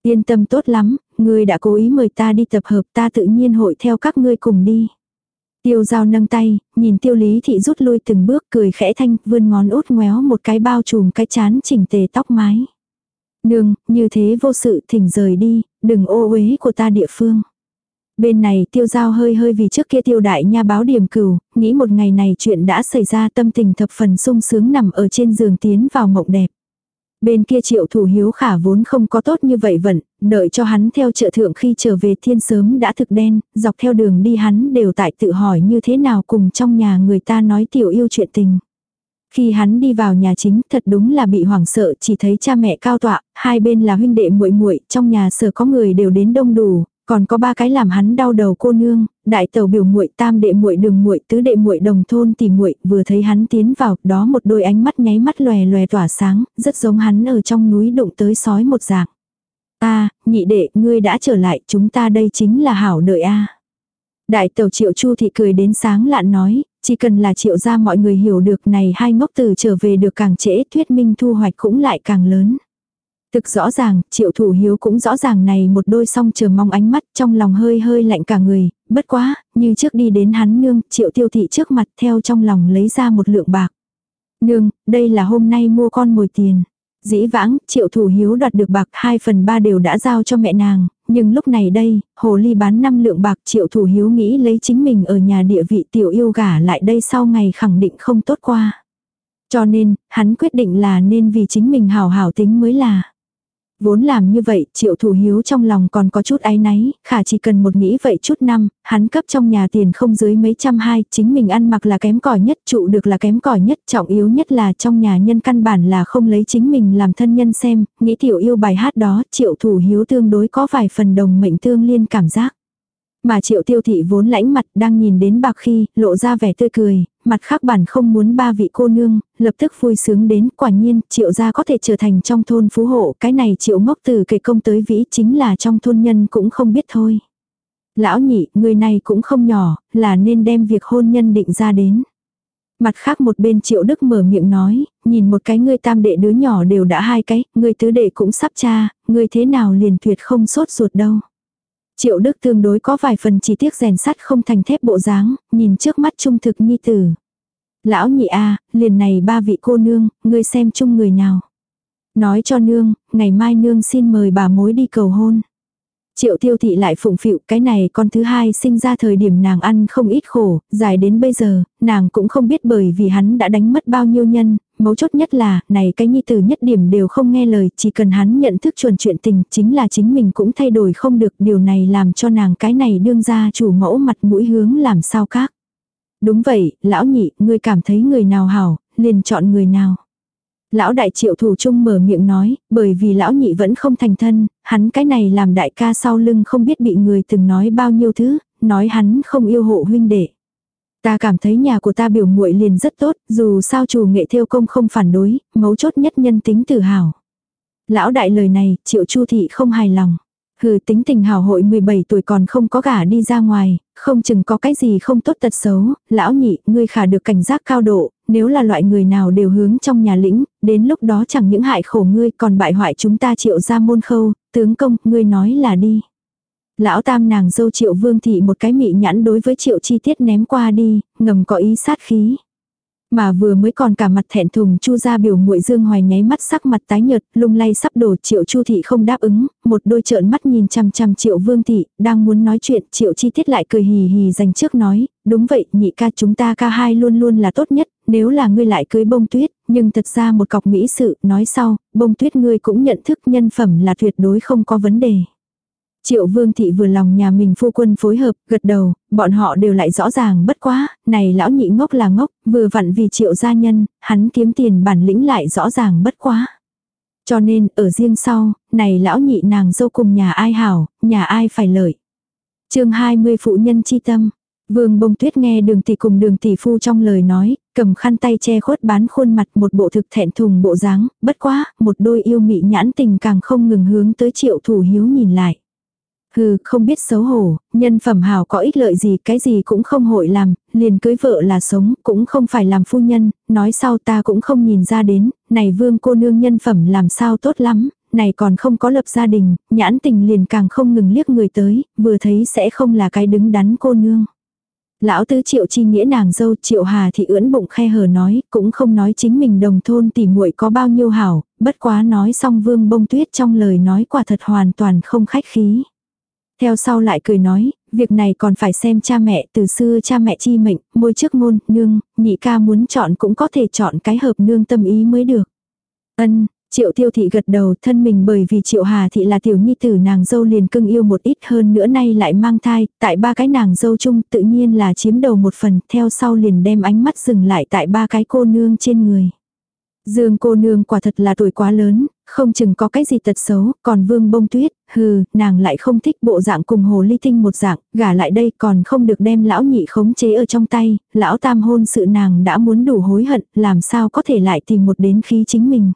Yên tâm tốt lắm, ngươi đã cố ý mời ta đi tập hợp ta tự nhiên hội theo các ngươi cùng đi. Tiêu giao nâng tay, nhìn tiêu lý thị rút lui từng bước cười khẽ thanh, vươn ngón út ngoéo một cái bao trùm cái chán chỉnh tề tóc mái. Nương, như thế vô sự thỉnh rời đi, đừng ô uế của ta địa phương. Bên này tiêu giao hơi hơi vì trước kia tiêu đại nha báo điểm cửu, nghĩ một ngày này chuyện đã xảy ra tâm tình thập phần sung sướng nằm ở trên giường tiến vào mộng đẹp. Bên kia triệu thủ hiếu khả vốn không có tốt như vậy vận, đợi cho hắn theo trợ thượng khi trở về thiên sớm đã thực đen, dọc theo đường đi hắn đều tại tự hỏi như thế nào cùng trong nhà người ta nói tiểu yêu chuyện tình. Khi hắn đi vào nhà chính, thật đúng là bị hoảng sợ, chỉ thấy cha mẹ cao tọa, hai bên là huynh đệ muội muội, trong nhà sở có người đều đến đông đủ, còn có ba cái làm hắn đau đầu cô nương, đại tàu biểu muội, tam đệ muội, đường muội, tứ đệ muội đồng thôn tỷ muội, vừa thấy hắn tiến vào, đó một đôi ánh mắt nháy mắt lòe lòe tỏa sáng, rất giống hắn ở trong núi đụng tới sói một dạng. "A, nhị đệ, ngươi đã trở lại, chúng ta đây chính là hảo đợi a." Đại tàu Triệu Chu thị cười đến sáng lạn nói, chỉ cần là Triệu gia mọi người hiểu được này hai ngốc tử trở về được càng trễ, thuyết minh thu hoạch cũng lại càng lớn. Thực rõ ràng, triệu thủ hiếu cũng rõ ràng này một đôi song chờ mong ánh mắt trong lòng hơi hơi lạnh cả người, bất quá, như trước đi đến hắn nương, triệu tiêu thị trước mặt theo trong lòng lấy ra một lượng bạc. Nương, đây là hôm nay mua con mồi tiền. Dĩ vãng, triệu thủ hiếu đoạt được bạc 2 phần 3 đều đã giao cho mẹ nàng, nhưng lúc này đây, hồ ly bán 5 lượng bạc triệu thủ hiếu nghĩ lấy chính mình ở nhà địa vị tiểu yêu gả lại đây sau ngày khẳng định không tốt qua. Cho nên, hắn quyết định là nên vì chính mình hào hảo tính mới là. Vốn làm như vậy, triệu thủ hiếu trong lòng còn có chút áy náy, khả chỉ cần một nghĩ vậy chút năm, hắn cấp trong nhà tiền không dưới mấy trăm hai, chính mình ăn mặc là kém cỏi nhất, trụ được là kém cỏi nhất, trọng yếu nhất là trong nhà nhân căn bản là không lấy chính mình làm thân nhân xem, nghĩ tiểu yêu bài hát đó, triệu thủ hiếu tương đối có vài phần đồng mệnh tương liên cảm giác. Mà triệu tiêu thị vốn lãnh mặt đang nhìn đến bạc khi, lộ ra vẻ tươi cười, mặt khác bản không muốn ba vị cô nương, lập tức vui sướng đến quả nhiên triệu gia có thể trở thành trong thôn phú hộ, cái này triệu ngốc từ kể công tới vĩ chính là trong thôn nhân cũng không biết thôi. Lão nhị, người này cũng không nhỏ, là nên đem việc hôn nhân định ra đến. Mặt khác một bên triệu đức mở miệng nói, nhìn một cái người tam đệ đứa nhỏ đều đã hai cái, người tứ đệ cũng sắp cha, người thế nào liền tuyệt không sốt ruột đâu. Triệu Đức tương đối có vài phần chỉ tiếc rèn sắt không thành thép bộ dáng, nhìn trước mắt trung thực nhi tử. Lão nhị a, liền này ba vị cô nương, ngươi xem chung người nào. Nói cho nương, ngày mai nương xin mời bà mối đi cầu hôn. Triệu tiêu thị lại phụng phịu cái này con thứ hai sinh ra thời điểm nàng ăn không ít khổ, dài đến bây giờ, nàng cũng không biết bởi vì hắn đã đánh mất bao nhiêu nhân, mấu chốt nhất là, này cái nhi tử nhất điểm đều không nghe lời, chỉ cần hắn nhận thức chuẩn chuyện tình, chính là chính mình cũng thay đổi không được, điều này làm cho nàng cái này đương ra chủ mẫu mặt mũi hướng làm sao khác. Đúng vậy, lão nhị, ngươi cảm thấy người nào hảo, liền chọn người nào. Lão đại triệu thủ trung mở miệng nói, bởi vì lão nhị vẫn không thành thân, hắn cái này làm đại ca sau lưng không biết bị người từng nói bao nhiêu thứ, nói hắn không yêu hộ huynh đệ. Ta cảm thấy nhà của ta biểu muội liền rất tốt, dù sao chủ nghệ theo công không phản đối, mấu chốt nhất nhân tính tự hào. Lão đại lời này, triệu chu thị không hài lòng. Hừ tính tình hào hội 17 tuổi còn không có gả đi ra ngoài, không chừng có cái gì không tốt tật xấu, lão nhị, ngươi khả được cảnh giác cao độ, nếu là loại người nào đều hướng trong nhà lĩnh, đến lúc đó chẳng những hại khổ ngươi còn bại hoại chúng ta triệu ra môn khâu, tướng công, ngươi nói là đi. Lão tam nàng dâu triệu vương thị một cái mị nhãn đối với triệu chi tiết ném qua đi, ngầm có ý sát khí. Mà vừa mới còn cả mặt thẹn thùng chu ra biểu muội dương hoài nháy mắt sắc mặt tái nhợt, lung lay sắp đổ triệu chu thị không đáp ứng, một đôi trợn mắt nhìn chằm chằm triệu vương thị, đang muốn nói chuyện triệu chi tiết lại cười hì hì dành trước nói, đúng vậy nhị ca chúng ta ca hai luôn luôn là tốt nhất, nếu là ngươi lại cưới bông tuyết, nhưng thật ra một cọc mỹ sự, nói sau, bông tuyết ngươi cũng nhận thức nhân phẩm là tuyệt đối không có vấn đề. Triệu vương thị vừa lòng nhà mình phu quân phối hợp, gật đầu, bọn họ đều lại rõ ràng bất quá, này lão nhị ngốc là ngốc, vừa vặn vì triệu gia nhân, hắn kiếm tiền bản lĩnh lại rõ ràng bất quá. Cho nên, ở riêng sau, này lão nhị nàng dâu cùng nhà ai hảo, nhà ai phải lợi. chương 20 phụ nhân chi tâm. Vương bông tuyết nghe đường tỷ cùng đường tỷ phu trong lời nói, cầm khăn tay che khuất bán khuôn mặt một bộ thực thẹn thùng bộ dáng, bất quá, một đôi yêu mị nhãn tình càng không ngừng hướng tới triệu thủ hiếu nhìn lại. Hừ, không biết xấu hổ, nhân phẩm hảo có ích lợi gì, cái gì cũng không hội làm, liền cưới vợ là sống, cũng không phải làm phu nhân, nói sau ta cũng không nhìn ra đến, này vương cô nương nhân phẩm làm sao tốt lắm, này còn không có lập gia đình, nhãn tình liền càng không ngừng liếc người tới, vừa thấy sẽ không là cái đứng đắn cô nương. Lão tứ triệu chi nghĩa nàng dâu triệu hà thì ưỡn bụng khe hở nói, cũng không nói chính mình đồng thôn tỉ muội có bao nhiêu hảo, bất quá nói xong vương bông tuyết trong lời nói quả thật hoàn toàn không khách khí. Theo sau lại cười nói, việc này còn phải xem cha mẹ, từ xưa cha mẹ chi mệnh, môi trước ngôn, nương, nhị ca muốn chọn cũng có thể chọn cái hợp nương tâm ý mới được. Ân, Triệu tiêu thị gật đầu thân mình bởi vì triệu hà thị là tiểu nhi tử nàng dâu liền cưng yêu một ít hơn nữa nay lại mang thai, tại ba cái nàng dâu chung tự nhiên là chiếm đầu một phần, theo sau liền đem ánh mắt dừng lại tại ba cái cô nương trên người. Dương cô nương quả thật là tuổi quá lớn, không chừng có cái gì tật xấu, còn vương bông tuyết, hừ, nàng lại không thích bộ dạng cùng hồ ly tinh một dạng, gả lại đây còn không được đem lão nhị khống chế ở trong tay, lão tam hôn sự nàng đã muốn đủ hối hận, làm sao có thể lại tìm một đến khí chính mình.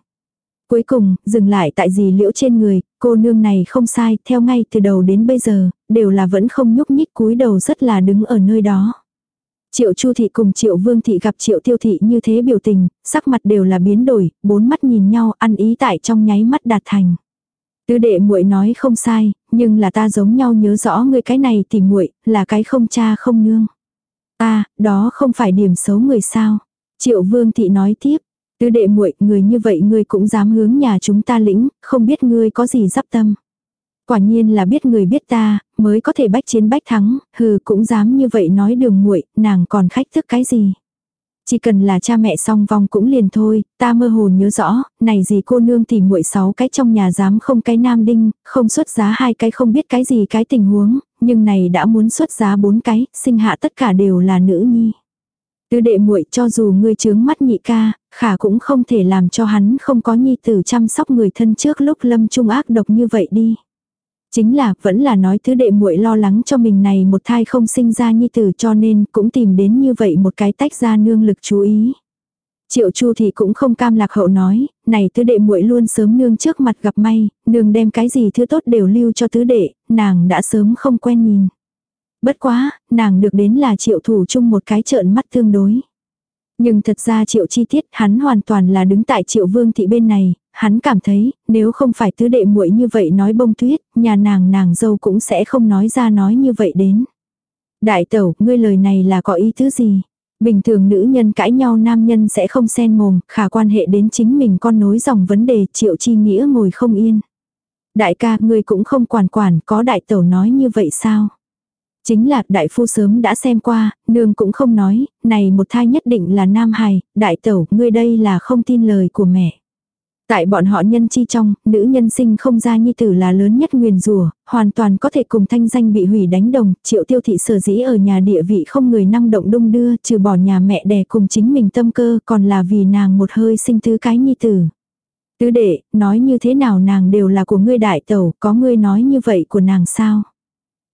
Cuối cùng, dừng lại tại gì liễu trên người, cô nương này không sai, theo ngay từ đầu đến bây giờ, đều là vẫn không nhúc nhích cúi đầu rất là đứng ở nơi đó. Triệu Chu thị cùng Triệu Vương thị gặp Triệu Tiêu thị như thế biểu tình, sắc mặt đều là biến đổi, bốn mắt nhìn nhau, ăn ý tại trong nháy mắt đạt thành. Tứ đệ muội nói không sai, nhưng là ta giống nhau nhớ rõ người cái này thì muội, là cái không cha không nương. Ta, đó không phải điểm xấu người sao? Triệu Vương thị nói tiếp, tứ đệ muội, người như vậy ngươi cũng dám hướng nhà chúng ta lĩnh, không biết ngươi có gì dắp tâm. Quả nhiên là biết người biết ta, mới có thể bách chiến bách thắng, hừ cũng dám như vậy nói đường muội nàng còn khách thức cái gì. Chỉ cần là cha mẹ song vong cũng liền thôi, ta mơ hồ nhớ rõ, này gì cô nương thì muội sáu cái trong nhà dám không cái nam đinh, không xuất giá hai cái không biết cái gì cái tình huống, nhưng này đã muốn xuất giá bốn cái, sinh hạ tất cả đều là nữ nhi. Tứ đệ muội cho dù ngươi chướng mắt nhị ca, khả cũng không thể làm cho hắn không có nhi tử chăm sóc người thân trước lúc lâm trung ác độc như vậy đi. Chính là, vẫn là nói thứ đệ muội lo lắng cho mình này một thai không sinh ra nhi tử cho nên cũng tìm đến như vậy một cái tách ra nương lực chú ý. Triệu Chu thì cũng không cam lạc hậu nói, này tứ đệ muội luôn sớm nương trước mặt gặp may, nương đem cái gì thứ tốt đều lưu cho tứ đệ, nàng đã sớm không quen nhìn. Bất quá, nàng được đến là triệu thủ chung một cái trợn mắt tương đối. Nhưng thật ra triệu chi tiết hắn hoàn toàn là đứng tại triệu vương thị bên này, hắn cảm thấy, nếu không phải tứ đệ muội như vậy nói bông tuyết, nhà nàng nàng dâu cũng sẽ không nói ra nói như vậy đến. Đại tẩu, ngươi lời này là có ý thứ gì? Bình thường nữ nhân cãi nhau nam nhân sẽ không xen mồm, khả quan hệ đến chính mình con nối dòng vấn đề triệu chi nghĩa ngồi không yên. Đại ca, ngươi cũng không quản quản, có đại tẩu nói như vậy sao? Chính là đại phu sớm đã xem qua, nương cũng không nói, này một thai nhất định là nam hài, đại tẩu, ngươi đây là không tin lời của mẹ. Tại bọn họ nhân chi trong, nữ nhân sinh không ra nhi tử là lớn nhất nguyền rủa hoàn toàn có thể cùng thanh danh bị hủy đánh đồng, triệu tiêu thị sở dĩ ở nhà địa vị không người năng động đung đưa, trừ bỏ nhà mẹ đẻ cùng chính mình tâm cơ, còn là vì nàng một hơi sinh thứ cái nhi tử. Tứ đệ, nói như thế nào nàng đều là của ngươi đại tẩu, có ngươi nói như vậy của nàng sao?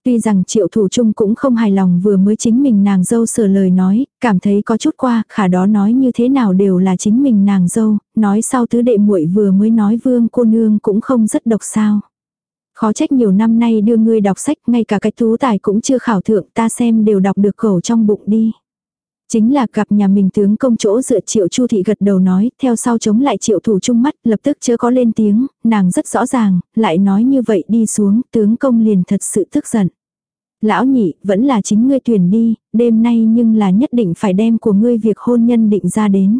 Tuy rằng triệu thủ trung cũng không hài lòng vừa mới chính mình nàng dâu sửa lời nói, cảm thấy có chút qua, khả đó nói như thế nào đều là chính mình nàng dâu, nói sau tứ đệ muội vừa mới nói vương cô nương cũng không rất độc sao. Khó trách nhiều năm nay đưa ngươi đọc sách, ngay cả cái tú tài cũng chưa khảo thượng ta xem đều đọc được khẩu trong bụng đi. Chính là gặp nhà mình tướng công chỗ dựa triệu chu thị gật đầu nói, theo sau chống lại triệu thủ trung mắt, lập tức chớ có lên tiếng, nàng rất rõ ràng, lại nói như vậy đi xuống, tướng công liền thật sự tức giận. Lão nhị, vẫn là chính ngươi tuyển đi, đêm nay nhưng là nhất định phải đem của ngươi việc hôn nhân định ra đến.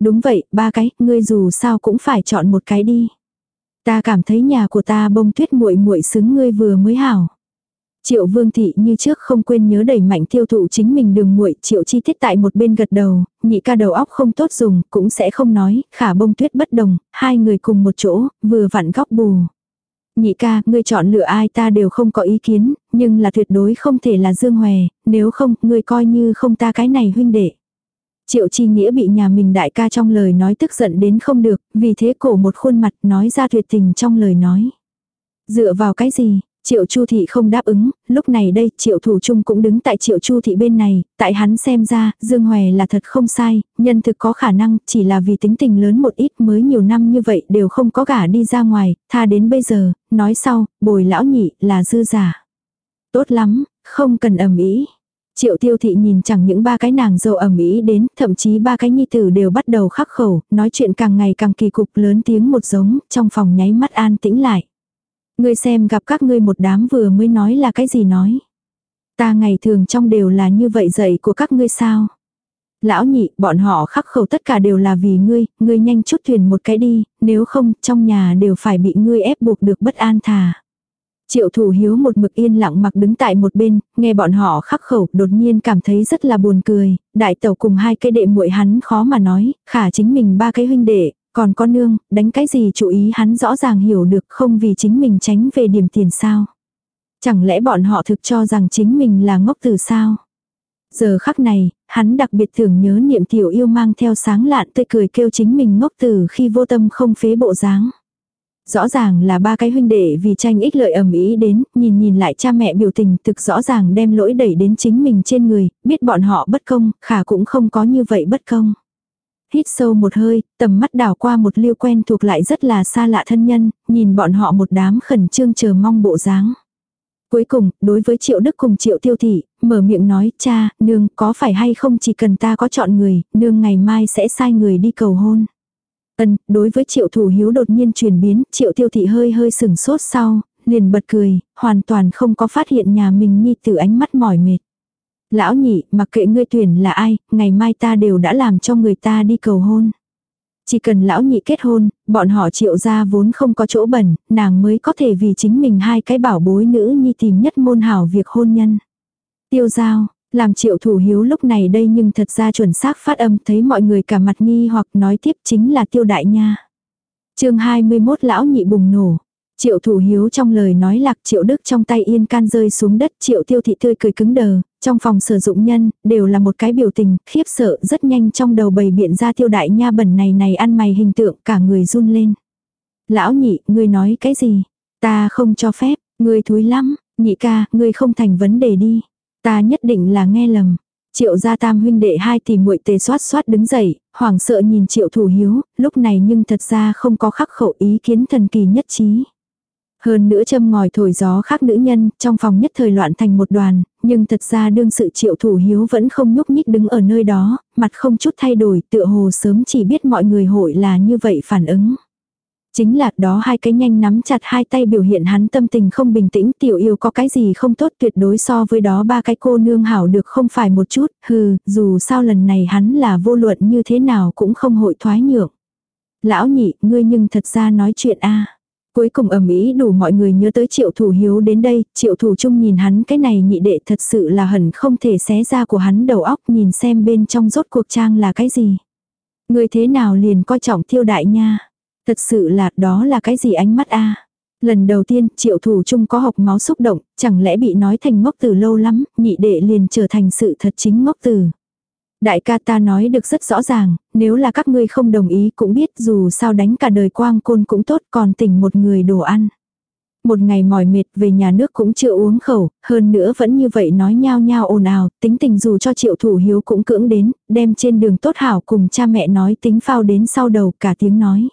Đúng vậy, ba cái, ngươi dù sao cũng phải chọn một cái đi. Ta cảm thấy nhà của ta bông tuyết muội muội xứng ngươi vừa mới hảo. Triệu Vương thị như trước không quên nhớ đẩy mạnh tiêu thụ chính mình đường muội, Triệu Chi tiết tại một bên gật đầu, nhị ca đầu óc không tốt dùng, cũng sẽ không nói, khả bông tuyết bất đồng, hai người cùng một chỗ, vừa vặn góc bù. Nhị ca, ngươi chọn lựa ai ta đều không có ý kiến, nhưng là tuyệt đối không thể là Dương Hòe, nếu không, ngươi coi như không ta cái này huynh đệ. Triệu Chi Nghĩa bị nhà mình đại ca trong lời nói tức giận đến không được, vì thế cổ một khuôn mặt nói ra tuyệt tình trong lời nói. Dựa vào cái gì, Triệu Chu thị không đáp ứng, lúc này đây Triệu Thủ Trung cũng đứng tại Triệu Chu thị bên này, tại hắn xem ra, Dương Hòe là thật không sai, nhân thực có khả năng, chỉ là vì tính tình lớn một ít mới nhiều năm như vậy đều không có gả đi ra ngoài, tha đến bây giờ, nói sau, bồi lão nhị là dư giả. Tốt lắm, không cần ầm ĩ. Triệu tiêu thị nhìn chẳng những ba cái nàng dâu ẩm ý đến, thậm chí ba cái nhi tử đều bắt đầu khắc khẩu, nói chuyện càng ngày càng kỳ cục lớn tiếng một giống, trong phòng nháy mắt an tĩnh lại. Ngươi xem gặp các ngươi một đám vừa mới nói là cái gì nói. Ta ngày thường trong đều là như vậy dạy của các ngươi sao. Lão nhị, bọn họ khắc khẩu tất cả đều là vì ngươi, ngươi nhanh chút thuyền một cái đi, nếu không, trong nhà đều phải bị ngươi ép buộc được bất an thà. Triệu thủ hiếu một mực yên lặng mặc đứng tại một bên, nghe bọn họ khắc khẩu, đột nhiên cảm thấy rất là buồn cười, đại tẩu cùng hai cái đệ muội hắn khó mà nói, khả chính mình ba cái huynh đệ, còn có nương, đánh cái gì chú ý hắn rõ ràng hiểu được không vì chính mình tránh về điểm tiền sao. Chẳng lẽ bọn họ thực cho rằng chính mình là ngốc từ sao? Giờ khắc này, hắn đặc biệt thường nhớ niệm tiểu yêu mang theo sáng lạn tươi cười kêu chính mình ngốc từ khi vô tâm không phế bộ dáng. Rõ ràng là ba cái huynh đệ vì tranh ích lợi ầm ý đến, nhìn nhìn lại cha mẹ biểu tình thực rõ ràng đem lỗi đẩy đến chính mình trên người, biết bọn họ bất công, khả cũng không có như vậy bất công. Hít sâu một hơi, tầm mắt đảo qua một liêu quen thuộc lại rất là xa lạ thân nhân, nhìn bọn họ một đám khẩn trương chờ mong bộ dáng. Cuối cùng, đối với triệu đức cùng triệu tiêu thị, mở miệng nói, cha, nương, có phải hay không chỉ cần ta có chọn người, nương ngày mai sẽ sai người đi cầu hôn. Ân, đối với triệu thủ hiếu đột nhiên chuyển biến, triệu tiêu thị hơi hơi sừng sốt sau, liền bật cười, hoàn toàn không có phát hiện nhà mình nhi từ ánh mắt mỏi mệt. Lão nhị, mặc kệ ngươi tuyển là ai, ngày mai ta đều đã làm cho người ta đi cầu hôn. Chỉ cần lão nhị kết hôn, bọn họ triệu ra vốn không có chỗ bẩn, nàng mới có thể vì chính mình hai cái bảo bối nữ nhi tìm nhất môn hảo việc hôn nhân. Tiêu giao, làm triệu thủ hiếu lúc này đây nhưng thật ra chuẩn xác phát âm thấy mọi người cả mặt nghi hoặc nói tiếp chính là tiêu đại nha. chương 21 lão nhị bùng nổ. Triệu thủ hiếu trong lời nói lạc triệu đức trong tay yên can rơi xuống đất triệu tiêu thị tươi cười cứng đờ, trong phòng sử dụng nhân, đều là một cái biểu tình, khiếp sợ rất nhanh trong đầu bầy biện ra tiêu đại nha bẩn này này ăn mày hình tượng cả người run lên. Lão nhị, ngươi nói cái gì? Ta không cho phép, ngươi thúi lắm, nhị ca, ngươi không thành vấn đề đi. Ta nhất định là nghe lầm. Triệu gia tam huynh đệ hai thì muội tề xoát xoát đứng dậy, hoảng sợ nhìn triệu thủ hiếu, lúc này nhưng thật ra không có khắc khẩu ý kiến thần kỳ nhất trí. Hơn nữa châm ngòi thổi gió khác nữ nhân, trong phòng nhất thời loạn thành một đoàn, nhưng thật ra đương sự triệu thủ hiếu vẫn không nhúc nhích đứng ở nơi đó, mặt không chút thay đổi, tựa hồ sớm chỉ biết mọi người hội là như vậy phản ứng. Chính là đó hai cái nhanh nắm chặt hai tay biểu hiện hắn tâm tình không bình tĩnh tiểu yêu có cái gì không tốt tuyệt đối so với đó ba cái cô nương hảo được không phải một chút, hừ, dù sao lần này hắn là vô luận như thế nào cũng không hội thoái nhượng. Lão nhị, ngươi nhưng thật ra nói chuyện a Cuối cùng ầm ĩ đủ mọi người nhớ tới triệu thủ hiếu đến đây, triệu thủ trung nhìn hắn cái này nhị đệ thật sự là hẳn không thể xé ra của hắn đầu óc nhìn xem bên trong rốt cuộc trang là cái gì. Người thế nào liền coi trọng tiêu đại nha. Thật sự là đó là cái gì ánh mắt a Lần đầu tiên triệu thủ trung có học máu xúc động, chẳng lẽ bị nói thành ngốc từ lâu lắm, nhị đệ liền trở thành sự thật chính ngốc từ. Đại ca ta nói được rất rõ ràng, nếu là các ngươi không đồng ý cũng biết dù sao đánh cả đời quang côn cũng tốt còn tỉnh một người đồ ăn. Một ngày mỏi mệt về nhà nước cũng chưa uống khẩu, hơn nữa vẫn như vậy nói nhao nhao ồn ào, tính tình dù cho triệu thủ hiếu cũng cưỡng đến, đem trên đường tốt hảo cùng cha mẹ nói tính phao đến sau đầu cả tiếng nói.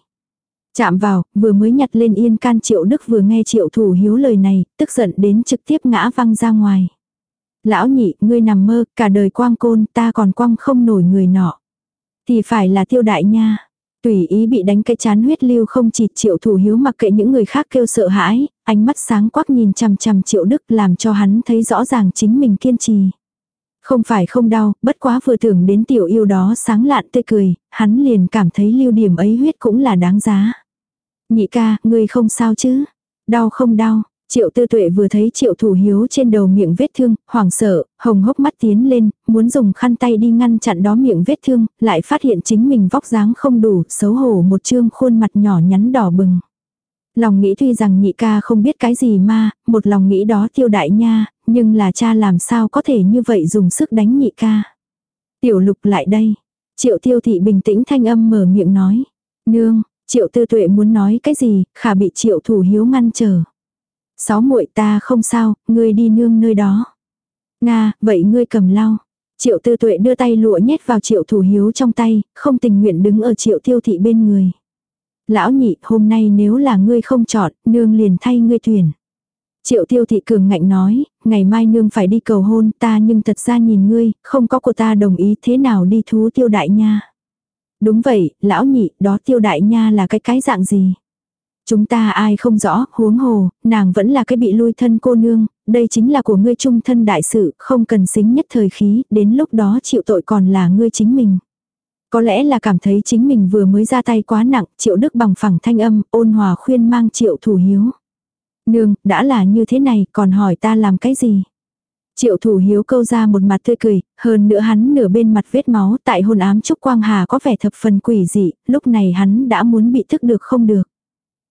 Chạm vào, vừa mới nhặt lên yên can triệu đức vừa nghe triệu thủ hiếu lời này, tức giận đến trực tiếp ngã văng ra ngoài. Lão nhị, ngươi nằm mơ, cả đời quang côn, ta còn quang không nổi người nọ. Thì phải là tiêu đại nha. Tùy ý bị đánh cái chán huyết lưu không chỉ triệu thủ hiếu mặc kệ những người khác kêu sợ hãi, ánh mắt sáng quắc nhìn chằm chằm triệu đức làm cho hắn thấy rõ ràng chính mình kiên trì. Không phải không đau, bất quá vừa tưởng đến tiểu yêu đó sáng lạn tươi cười, hắn liền cảm thấy lưu điểm ấy huyết cũng là đáng giá. Nhị ca, ngươi không sao chứ? Đau không đau? Triệu tư tuệ vừa thấy triệu thủ hiếu trên đầu miệng vết thương, hoảng sợ, hồng hốc mắt tiến lên, muốn dùng khăn tay đi ngăn chặn đó miệng vết thương, lại phát hiện chính mình vóc dáng không đủ, xấu hổ một trương khuôn mặt nhỏ nhắn đỏ bừng. Lòng nghĩ tuy rằng nhị ca không biết cái gì mà, một lòng nghĩ đó tiêu đại nha, nhưng là cha làm sao có thể như vậy dùng sức đánh nhị ca. Tiểu lục lại đây. Triệu tiêu thị bình tĩnh thanh âm mở miệng nói. Nương, triệu tư tuệ muốn nói cái gì, khả bị triệu thủ hiếu ngăn trở. Sáu muội ta không sao, ngươi đi nương nơi đó. Nga, vậy ngươi cầm lau. Triệu tư tuệ đưa tay lụa nhét vào triệu thủ hiếu trong tay, không tình nguyện đứng ở triệu tiêu thị bên người. Lão nhị, hôm nay nếu là ngươi không chọn, nương liền thay ngươi tuyển. Triệu tiêu thị cường ngạnh nói, ngày mai nương phải đi cầu hôn ta nhưng thật ra nhìn ngươi, không có của ta đồng ý thế nào đi thú tiêu đại nha. Đúng vậy, lão nhị, đó tiêu đại nha là cái cái dạng gì? Chúng ta ai không rõ, huống hồ, nàng vẫn là cái bị lui thân cô nương, đây chính là của ngươi trung thân đại sự, không cần xính nhất thời khí, đến lúc đó chịu tội còn là ngươi chính mình. Có lẽ là cảm thấy chính mình vừa mới ra tay quá nặng, triệu đức bằng phẳng thanh âm, ôn hòa khuyên mang triệu thủ hiếu. Nương, đã là như thế này, còn hỏi ta làm cái gì? Triệu thủ hiếu câu ra một mặt tươi cười, hơn nữa hắn nửa bên mặt vết máu tại hồn ám Trúc Quang Hà có vẻ thập phần quỷ dị, lúc này hắn đã muốn bị thức được không được.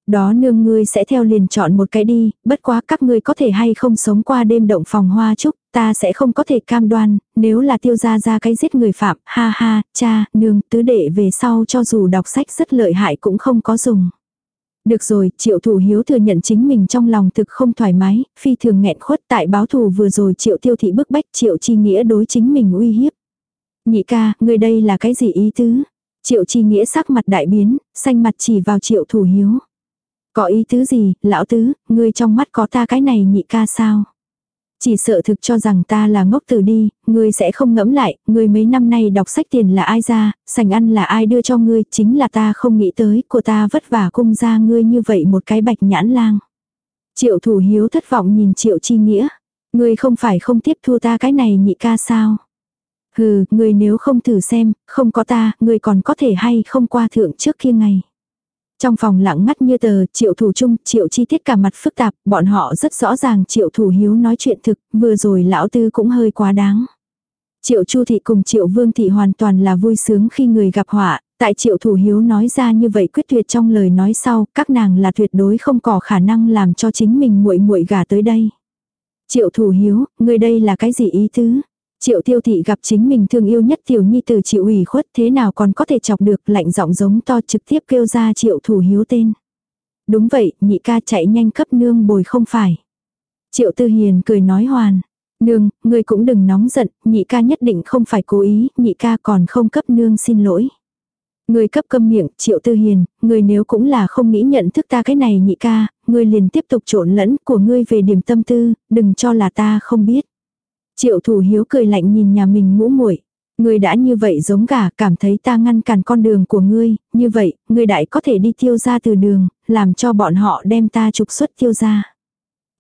Đó nương ngươi sẽ theo liền chọn một cái đi, bất quá các ngươi có thể hay không sống qua đêm động phòng hoa trúc, ta sẽ không có thể cam đoan, nếu là tiêu ra ra cái giết người phạm, ha ha, cha, nương, tứ đệ về sau cho dù đọc sách rất lợi hại cũng không có dùng. Được rồi, triệu thủ hiếu thừa nhận chính mình trong lòng thực không thoải mái, phi thường nghẹn khuất tại báo thù vừa rồi triệu tiêu thị bức bách triệu chi nghĩa đối chính mình uy hiếp. Nhị ca, người đây là cái gì ý tứ? Triệu chi nghĩa sắc mặt đại biến, xanh mặt chỉ vào triệu thủ hiếu. Có ý tứ gì, lão tứ, ngươi trong mắt có ta cái này nhị ca sao? Chỉ sợ thực cho rằng ta là ngốc tử đi, ngươi sẽ không ngẫm lại, ngươi mấy năm nay đọc sách tiền là ai ra, sành ăn là ai đưa cho ngươi, chính là ta không nghĩ tới, của ta vất vả cung ra ngươi như vậy một cái bạch nhãn lang. Triệu thủ hiếu thất vọng nhìn triệu chi nghĩa, ngươi không phải không tiếp thu ta cái này nhị ca sao? Hừ, ngươi nếu không thử xem, không có ta, ngươi còn có thể hay không qua thượng trước kia ngày. Trong phòng lặng ngắt như tờ, triệu thủ chung, triệu chi tiết cả mặt phức tạp, bọn họ rất rõ ràng triệu thủ hiếu nói chuyện thực, vừa rồi lão tư cũng hơi quá đáng. Triệu chu thị cùng triệu vương thị hoàn toàn là vui sướng khi người gặp họa, tại triệu thủ hiếu nói ra như vậy quyết tuyệt trong lời nói sau, các nàng là tuyệt đối không có khả năng làm cho chính mình muội muội gả tới đây. Triệu thủ hiếu, người đây là cái gì ý tứ? Triệu tiêu thị gặp chính mình thương yêu nhất tiểu nhi từ chịu ủy khuất thế nào còn có thể chọc được lạnh giọng giống to trực tiếp kêu ra triệu thủ hiếu tên. Đúng vậy, nhị ca chạy nhanh cấp nương bồi không phải. Triệu tư hiền cười nói hoàn. Nương, ngươi cũng đừng nóng giận, nhị ca nhất định không phải cố ý, nhị ca còn không cấp nương xin lỗi. Ngươi cấp câm miệng, triệu tư hiền, ngươi nếu cũng là không nghĩ nhận thức ta cái này nhị ca, ngươi liền tiếp tục trộn lẫn của ngươi về điểm tâm tư, đừng cho là ta không biết. Triệu thủ hiếu cười lạnh nhìn nhà mình ngũ muội Ngươi đã như vậy giống cả cảm thấy ta ngăn cản con đường của ngươi, như vậy, ngươi đại có thể đi tiêu ra từ đường, làm cho bọn họ đem ta trục xuất tiêu ra.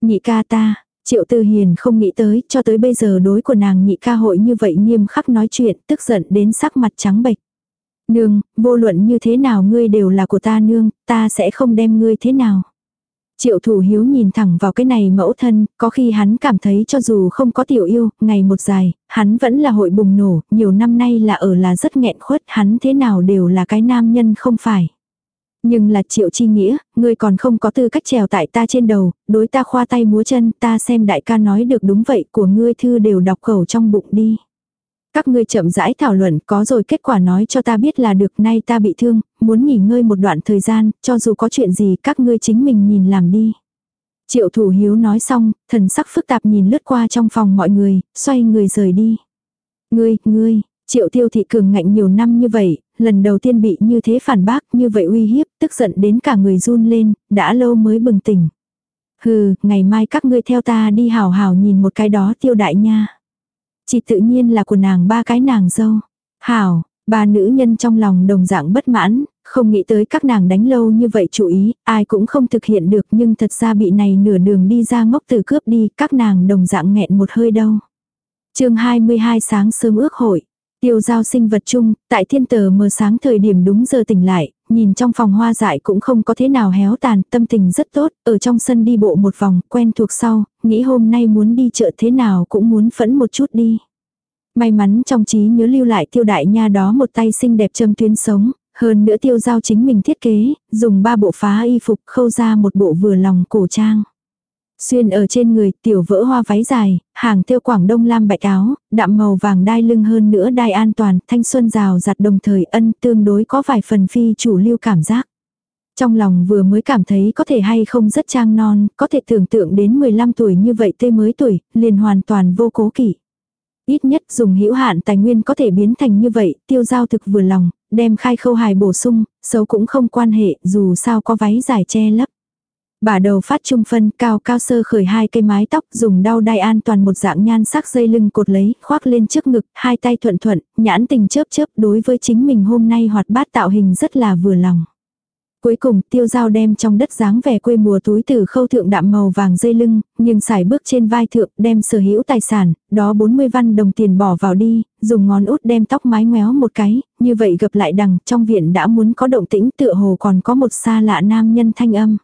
Nhị ca ta, Triệu Tư Hiền không nghĩ tới, cho tới bây giờ đối của nàng nhị ca hội như vậy nghiêm khắc nói chuyện, tức giận đến sắc mặt trắng bệch. Nương, vô luận như thế nào ngươi đều là của ta nương, ta sẽ không đem ngươi thế nào. Triệu thủ hiếu nhìn thẳng vào cái này mẫu thân, có khi hắn cảm thấy cho dù không có tiểu yêu, ngày một dài, hắn vẫn là hội bùng nổ, nhiều năm nay là ở là rất nghẹn khuất, hắn thế nào đều là cái nam nhân không phải. Nhưng là triệu chi nghĩa, ngươi còn không có tư cách trèo tại ta trên đầu, đối ta khoa tay múa chân, ta xem đại ca nói được đúng vậy của ngươi thư đều đọc khẩu trong bụng đi. Các ngươi chậm rãi thảo luận có rồi kết quả nói cho ta biết là được nay ta bị thương, muốn nghỉ ngơi một đoạn thời gian, cho dù có chuyện gì các ngươi chính mình nhìn làm đi. Triệu thủ hiếu nói xong, thần sắc phức tạp nhìn lướt qua trong phòng mọi người, xoay người rời đi. Ngươi, ngươi, triệu tiêu thị cường ngạnh nhiều năm như vậy, lần đầu tiên bị như thế phản bác như vậy uy hiếp, tức giận đến cả người run lên, đã lâu mới bừng tỉnh. Hừ, ngày mai các ngươi theo ta đi hào hào nhìn một cái đó tiêu đại nha. Chỉ tự nhiên là của nàng ba cái nàng dâu. Hảo, ba nữ nhân trong lòng đồng dạng bất mãn, không nghĩ tới các nàng đánh lâu như vậy chú ý, ai cũng không thực hiện được nhưng thật ra bị này nửa đường đi ra ngốc từ cướp đi, các nàng đồng dạng nghẹn một hơi đâu. chương 22 sáng sớm ước hội. Tiêu giao sinh vật chung, tại thiên tờ mờ sáng thời điểm đúng giờ tỉnh lại, nhìn trong phòng hoa dại cũng không có thế nào héo tàn, tâm tình rất tốt, ở trong sân đi bộ một vòng, quen thuộc sau, nghĩ hôm nay muốn đi chợ thế nào cũng muốn phẫn một chút đi. May mắn trong trí nhớ lưu lại tiêu đại nha đó một tay xinh đẹp châm tuyến sống, hơn nữa tiêu giao chính mình thiết kế, dùng ba bộ phá y phục khâu ra một bộ vừa lòng cổ trang. Xuyên ở trên người tiểu vỡ hoa váy dài, hàng tiêu quảng đông lam bạch áo, đạm màu vàng đai lưng hơn nữa đai an toàn, thanh xuân rào giặt đồng thời ân tương đối có vài phần phi chủ lưu cảm giác. Trong lòng vừa mới cảm thấy có thể hay không rất trang non, có thể tưởng tượng đến 15 tuổi như vậy tê mới tuổi, liền hoàn toàn vô cố kỵ. Ít nhất dùng hữu hạn tài nguyên có thể biến thành như vậy, tiêu giao thực vừa lòng, đem khai khâu hài bổ sung, xấu cũng không quan hệ, dù sao có váy dài che lấp. Bà đầu phát trung phân cao cao sơ khởi hai cây mái tóc dùng đau đai an toàn một dạng nhan sắc dây lưng cột lấy, khoác lên trước ngực, hai tay thuận thuận, nhãn tình chớp chớp đối với chính mình hôm nay hoạt bát tạo hình rất là vừa lòng. Cuối cùng tiêu dao đem trong đất dáng vẻ quê mùa túi từ khâu thượng đạm màu vàng dây lưng, nhưng xài bước trên vai thượng đem sở hữu tài sản, đó 40 văn đồng tiền bỏ vào đi, dùng ngón út đem tóc mái ngoéo một cái, như vậy gặp lại đằng trong viện đã muốn có động tĩnh tựa hồ còn có một xa lạ nam nhân thanh âm.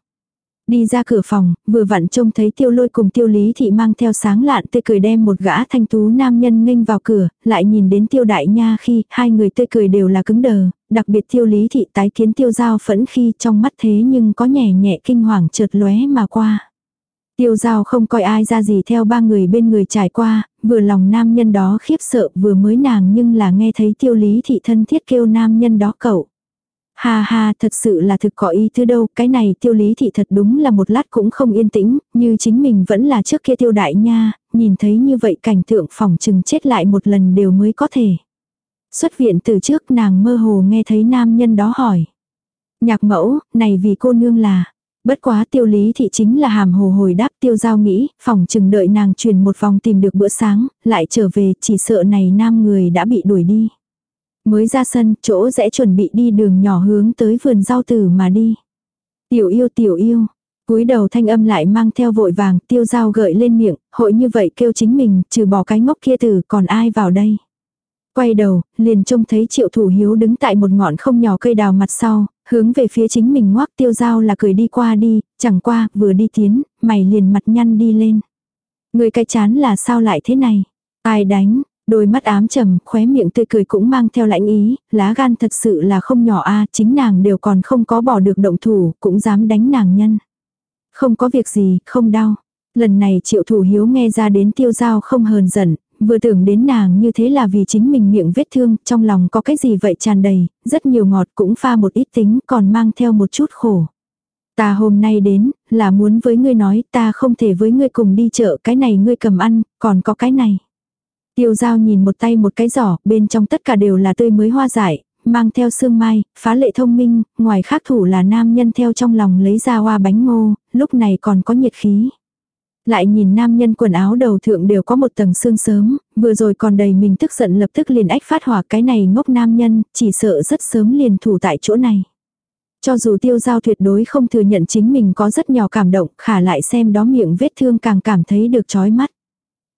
Đi ra cửa phòng, vừa vặn trông thấy tiêu lôi cùng tiêu lý thị mang theo sáng lạn tươi cười đem một gã thanh tú nam nhân nghênh vào cửa, lại nhìn đến tiêu đại nha khi hai người tươi cười đều là cứng đờ, đặc biệt tiêu lý thị tái kiến tiêu giao phẫn khi trong mắt thế nhưng có nhẹ nhẹ kinh hoàng chợt lóe mà qua. Tiêu giao không coi ai ra gì theo ba người bên người trải qua, vừa lòng nam nhân đó khiếp sợ vừa mới nàng nhưng là nghe thấy tiêu lý thị thân thiết kêu nam nhân đó cậu. Ha ha, thật sự là thực có ý thứ đâu, cái này tiêu lý thị thật đúng là một lát cũng không yên tĩnh, như chính mình vẫn là trước kia tiêu đại nha, nhìn thấy như vậy cảnh tượng phòng chừng chết lại một lần đều mới có thể. Xuất viện từ trước nàng mơ hồ nghe thấy nam nhân đó hỏi. Nhạc mẫu, này vì cô nương là. Bất quá tiêu lý thị chính là hàm hồ hồi đáp tiêu giao nghĩ, phòng chừng đợi nàng truyền một vòng tìm được bữa sáng, lại trở về chỉ sợ này nam người đã bị đuổi đi. Mới ra sân, chỗ rẽ chuẩn bị đi đường nhỏ hướng tới vườn rau tử mà đi. Tiểu yêu tiểu yêu, cúi đầu thanh âm lại mang theo vội vàng, tiêu dao gợi lên miệng, hội như vậy kêu chính mình, trừ bỏ cái ngốc kia tử, còn ai vào đây. Quay đầu, liền trông thấy triệu thủ hiếu đứng tại một ngọn không nhỏ cây đào mặt sau, hướng về phía chính mình ngoác tiêu dao là cười đi qua đi, chẳng qua, vừa đi tiến, mày liền mặt nhăn đi lên. Người cái chán là sao lại thế này? Ai đánh, Đôi mắt ám trầm, khóe miệng tươi cười cũng mang theo lãnh ý, lá gan thật sự là không nhỏ a chính nàng đều còn không có bỏ được động thủ, cũng dám đánh nàng nhân. Không có việc gì, không đau. Lần này triệu thủ hiếu nghe ra đến tiêu giao không hờn giận, vừa tưởng đến nàng như thế là vì chính mình miệng vết thương, trong lòng có cái gì vậy tràn đầy, rất nhiều ngọt cũng pha một ít tính, còn mang theo một chút khổ. Ta hôm nay đến, là muốn với ngươi nói, ta không thể với ngươi cùng đi chợ, cái này ngươi cầm ăn, còn có cái này. Tiêu giao nhìn một tay một cái giỏ, bên trong tất cả đều là tươi mới hoa dại, mang theo sương mai, phá lệ thông minh, ngoài khác thủ là nam nhân theo trong lòng lấy ra hoa bánh ngô, lúc này còn có nhiệt khí. Lại nhìn nam nhân quần áo đầu thượng đều có một tầng xương sớm, vừa rồi còn đầy mình tức giận lập tức liền ách phát hỏa cái này ngốc nam nhân, chỉ sợ rất sớm liền thủ tại chỗ này. Cho dù tiêu giao tuyệt đối không thừa nhận chính mình có rất nhỏ cảm động, khả lại xem đó miệng vết thương càng cảm thấy được chói mắt.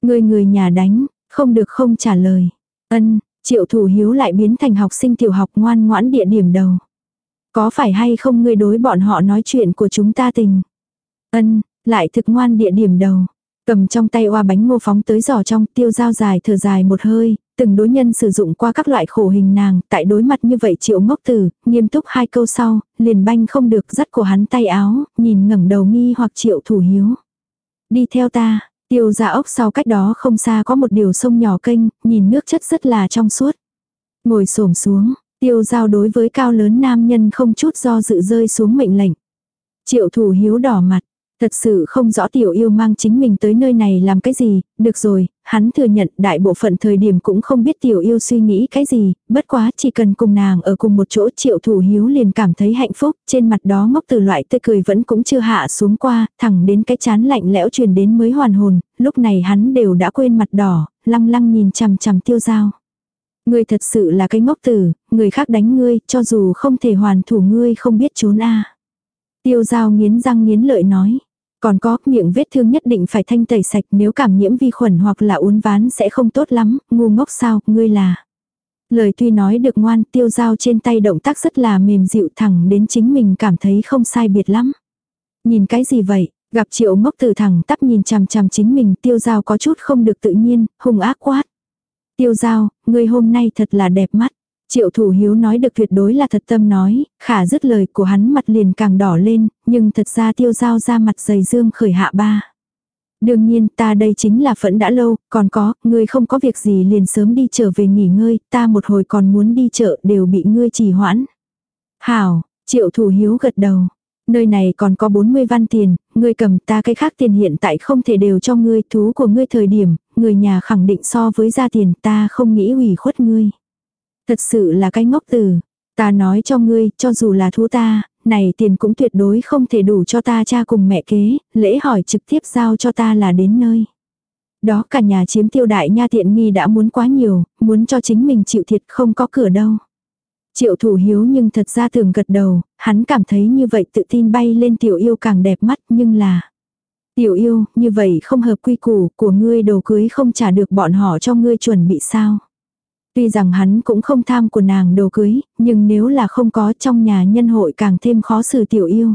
Người người nhà đánh, không được không trả lời. Ân, triệu thủ hiếu lại biến thành học sinh tiểu học ngoan ngoãn địa điểm đầu. Có phải hay không ngươi đối bọn họ nói chuyện của chúng ta tình? Ân, lại thực ngoan địa điểm đầu. Cầm trong tay oa bánh ngô phóng tới giỏ trong tiêu dao dài thở dài một hơi, từng đối nhân sử dụng qua các loại khổ hình nàng, tại đối mặt như vậy triệu ngốc tử, nghiêm túc hai câu sau, liền banh không được dắt của hắn tay áo, nhìn ngẩng đầu nghi hoặc triệu thủ hiếu. Đi theo ta, tiêu ra ốc sau cách đó không xa có một điều sông nhỏ kênh, nhìn nước chất rất là trong suốt. Ngồi xổm xuống, tiêu giao đối với cao lớn nam nhân không chút do dự rơi xuống mệnh lệnh. Triệu thủ hiếu đỏ mặt, Thật sự không rõ tiểu yêu mang chính mình tới nơi này làm cái gì, được rồi, hắn thừa nhận đại bộ phận thời điểm cũng không biết tiểu yêu suy nghĩ cái gì, bất quá chỉ cần cùng nàng ở cùng một chỗ triệu thủ hiếu liền cảm thấy hạnh phúc, trên mặt đó ngốc từ loại tươi cười vẫn cũng chưa hạ xuống qua, thẳng đến cái chán lạnh lẽo truyền đến mới hoàn hồn, lúc này hắn đều đã quên mặt đỏ, lăng lăng nhìn chằm chằm tiêu dao. Ngươi thật sự là cái ngốc tử, người khác đánh ngươi, cho dù không thể hoàn thủ ngươi không biết trốn a Tiêu dao nghiến răng nghiến lợi nói. Còn có, miệng vết thương nhất định phải thanh tẩy sạch nếu cảm nhiễm vi khuẩn hoặc là uốn ván sẽ không tốt lắm, ngu ngốc sao, ngươi là. Lời tuy nói được ngoan, tiêu dao trên tay động tác rất là mềm dịu thẳng đến chính mình cảm thấy không sai biệt lắm. Nhìn cái gì vậy, gặp triệu ngốc từ thẳng tắp nhìn chằm chằm chính mình tiêu dao có chút không được tự nhiên, hung ác quát. Tiêu dao, ngươi hôm nay thật là đẹp mắt. Triệu thủ hiếu nói được tuyệt đối là thật tâm nói, khả dứt lời của hắn mặt liền càng đỏ lên, nhưng thật ra tiêu giao ra mặt dày dương khởi hạ ba. Đương nhiên ta đây chính là phẫn đã lâu, còn có, ngươi không có việc gì liền sớm đi trở về nghỉ ngơi, ta một hồi còn muốn đi chợ đều bị ngươi trì hoãn. Hảo, triệu thủ hiếu gật đầu. Nơi này còn có 40 văn tiền, ngươi cầm ta cái khác tiền hiện tại không thể đều cho ngươi, thú của ngươi thời điểm, người nhà khẳng định so với gia tiền ta không nghĩ ủy khuất ngươi. Thật sự là cái ngốc tử. Ta nói cho ngươi, cho dù là thú ta, này tiền cũng tuyệt đối không thể đủ cho ta cha cùng mẹ kế, lễ hỏi trực tiếp giao cho ta là đến nơi. Đó cả nhà chiếm tiêu đại nha tiện nghi đã muốn quá nhiều, muốn cho chính mình chịu thiệt không có cửa đâu. Triệu thủ hiếu nhưng thật ra thường gật đầu, hắn cảm thấy như vậy tự tin bay lên tiểu yêu càng đẹp mắt nhưng là. Tiểu yêu, như vậy không hợp quy củ của ngươi đồ cưới không trả được bọn họ cho ngươi chuẩn bị sao. Tuy rằng hắn cũng không tham của nàng đồ cưới, nhưng nếu là không có trong nhà nhân hội càng thêm khó xử tiểu yêu.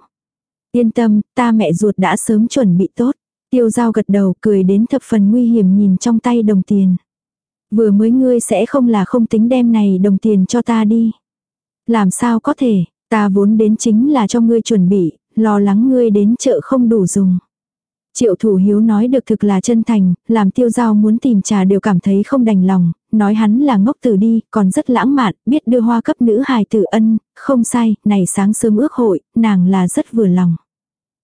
Yên tâm, ta mẹ ruột đã sớm chuẩn bị tốt. Tiêu giao gật đầu cười đến thập phần nguy hiểm nhìn trong tay đồng tiền. Vừa mới ngươi sẽ không là không tính đem này đồng tiền cho ta đi. Làm sao có thể, ta vốn đến chính là cho ngươi chuẩn bị, lo lắng ngươi đến chợ không đủ dùng. Triệu thủ hiếu nói được thực là chân thành, làm tiêu giao muốn tìm trà đều cảm thấy không đành lòng, nói hắn là ngốc tử đi, còn rất lãng mạn, biết đưa hoa cấp nữ hài tử ân, không sai, này sáng sớm ước hội, nàng là rất vừa lòng.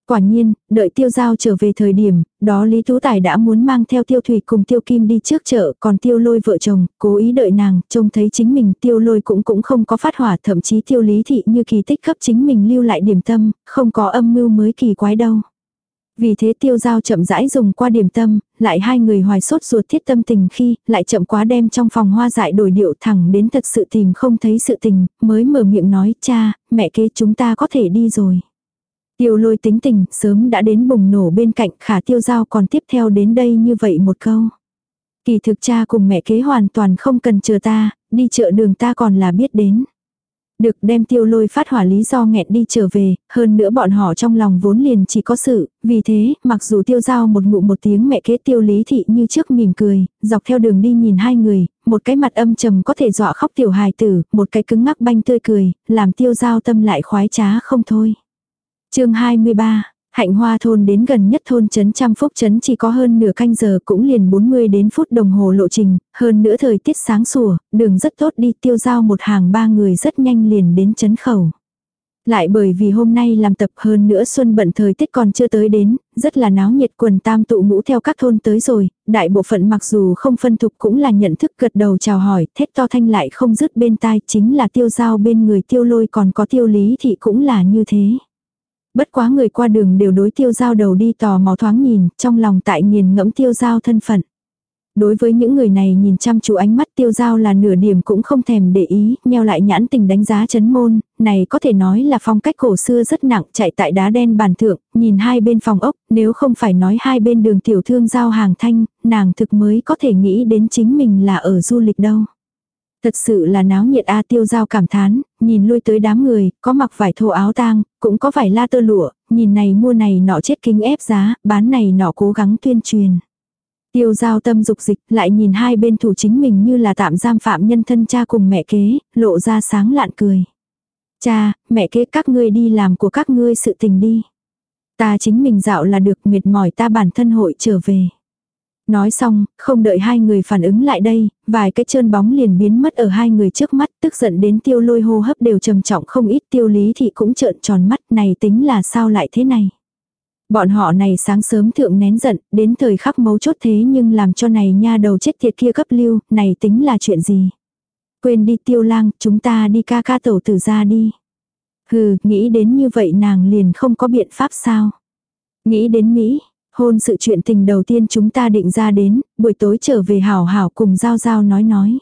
Quả nhiên, đợi tiêu giao trở về thời điểm, đó Lý Tú Tài đã muốn mang theo tiêu thủy cùng tiêu kim đi trước chợ, còn tiêu lôi vợ chồng, cố ý đợi nàng, trông thấy chính mình tiêu lôi cũng cũng không có phát hỏa, thậm chí tiêu lý thị như kỳ tích cấp chính mình lưu lại điểm tâm, không có âm mưu mới kỳ quái đâu. Vì thế tiêu giao chậm rãi dùng qua điểm tâm, lại hai người hoài sốt ruột thiết tâm tình khi, lại chậm quá đem trong phòng hoa dại đổi điệu thẳng đến thật sự tìm không thấy sự tình, mới mở miệng nói cha, mẹ kế chúng ta có thể đi rồi. Tiêu lôi tính tình, sớm đã đến bùng nổ bên cạnh khả tiêu giao còn tiếp theo đến đây như vậy một câu. Kỳ thực cha cùng mẹ kế hoàn toàn không cần chờ ta, đi chợ đường ta còn là biết đến. Được đem tiêu lôi phát hỏa lý do nghẹn đi trở về, hơn nữa bọn họ trong lòng vốn liền chỉ có sự, vì thế, mặc dù tiêu giao một ngụ một tiếng mẹ kế tiêu lý thị như trước mỉm cười, dọc theo đường đi nhìn hai người, một cái mặt âm trầm có thể dọa khóc tiểu hài tử, một cái cứng ngắc banh tươi cười, làm tiêu giao tâm lại khoái trá không thôi. chương 23 Hạnh hoa thôn đến gần nhất thôn trấn trăm phúc trấn chỉ có hơn nửa canh giờ cũng liền 40 đến phút đồng hồ lộ trình, hơn nữa thời tiết sáng sủa, đường rất tốt đi tiêu giao một hàng ba người rất nhanh liền đến trấn khẩu. Lại bởi vì hôm nay làm tập hơn nữa xuân bận thời tiết còn chưa tới đến, rất là náo nhiệt quần tam tụ ngũ theo các thôn tới rồi, đại bộ phận mặc dù không phân thục cũng là nhận thức gật đầu chào hỏi, thét to thanh lại không dứt bên tai chính là tiêu giao bên người tiêu lôi còn có tiêu lý thì cũng là như thế. Bất quá người qua đường đều đối tiêu giao đầu đi tò mò thoáng nhìn, trong lòng tại nghiền ngẫm tiêu giao thân phận. Đối với những người này nhìn chăm chú ánh mắt tiêu giao là nửa điểm cũng không thèm để ý, nheo lại nhãn tình đánh giá chấn môn, này có thể nói là phong cách cổ xưa rất nặng chạy tại đá đen bàn thượng, nhìn hai bên phòng ốc, nếu không phải nói hai bên đường tiểu thương giao hàng thanh, nàng thực mới có thể nghĩ đến chính mình là ở du lịch đâu. Thật sự là náo nhiệt A tiêu giao cảm thán, nhìn lui tới đám người, có mặc vải thô áo tang, cũng có vải la tơ lụa, nhìn này mua này nọ chết kinh ép giá, bán này nọ cố gắng tuyên truyền. Tiêu giao tâm dục dịch, lại nhìn hai bên thủ chính mình như là tạm giam phạm nhân thân cha cùng mẹ kế, lộ ra sáng lạn cười. Cha, mẹ kế các ngươi đi làm của các ngươi sự tình đi. Ta chính mình dạo là được mệt mỏi ta bản thân hội trở về. Nói xong, không đợi hai người phản ứng lại đây, vài cái trơn bóng liền biến mất ở hai người trước mắt, tức giận đến tiêu lôi hô hấp đều trầm trọng không ít tiêu lý thì cũng trợn tròn mắt này tính là sao lại thế này. Bọn họ này sáng sớm thượng nén giận, đến thời khắc mấu chốt thế nhưng làm cho này nha đầu chết tiệt kia cấp lưu, này tính là chuyện gì. Quên đi tiêu lang, chúng ta đi ca ca tẩu tử ra đi. Hừ, nghĩ đến như vậy nàng liền không có biện pháp sao. Nghĩ đến Mỹ, hôn sự chuyện tình đầu tiên chúng ta định ra đến, buổi tối trở về hảo hảo cùng giao giao nói nói.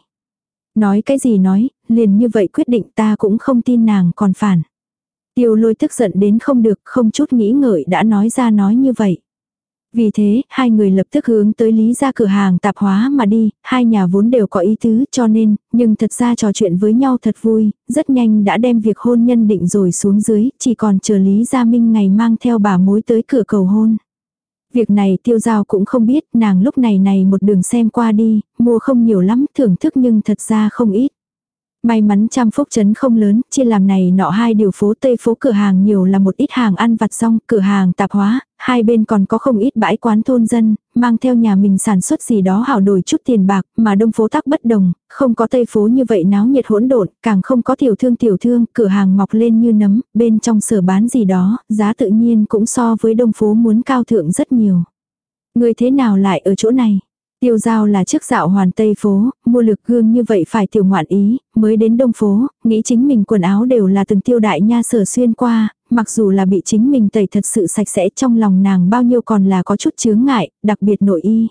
Nói cái gì nói, liền như vậy quyết định ta cũng không tin nàng còn phản. Tiêu lôi tức giận đến không được, không chút nghĩ ngợi đã nói ra nói như vậy. Vì thế, hai người lập tức hướng tới Lý ra cửa hàng tạp hóa mà đi, hai nhà vốn đều có ý tứ cho nên, nhưng thật ra trò chuyện với nhau thật vui, rất nhanh đã đem việc hôn nhân định rồi xuống dưới, chỉ còn chờ Lý Gia Minh ngày mang theo bà mối tới cửa cầu hôn. Việc này tiêu giao cũng không biết, nàng lúc này này một đường xem qua đi, mua không nhiều lắm, thưởng thức nhưng thật ra không ít. May mắn trăm phúc trấn không lớn, chia làm này nọ hai điều phố tây phố cửa hàng nhiều là một ít hàng ăn vặt xong, cửa hàng tạp hóa, hai bên còn có không ít bãi quán thôn dân, mang theo nhà mình sản xuất gì đó hảo đổi chút tiền bạc, mà đông phố tắc bất đồng, không có tây phố như vậy náo nhiệt hỗn độn, càng không có tiểu thương tiểu thương, cửa hàng mọc lên như nấm, bên trong sở bán gì đó, giá tự nhiên cũng so với đông phố muốn cao thượng rất nhiều. Người thế nào lại ở chỗ này? Tiêu giao là trước dạo hoàn tây phố, mua lược gương như vậy phải tiểu ngoạn ý, mới đến đông phố, nghĩ chính mình quần áo đều là từng tiêu đại nha sở xuyên qua, mặc dù là bị chính mình tẩy thật sự sạch sẽ trong lòng nàng bao nhiêu còn là có chút chướng ngại, đặc biệt nội y.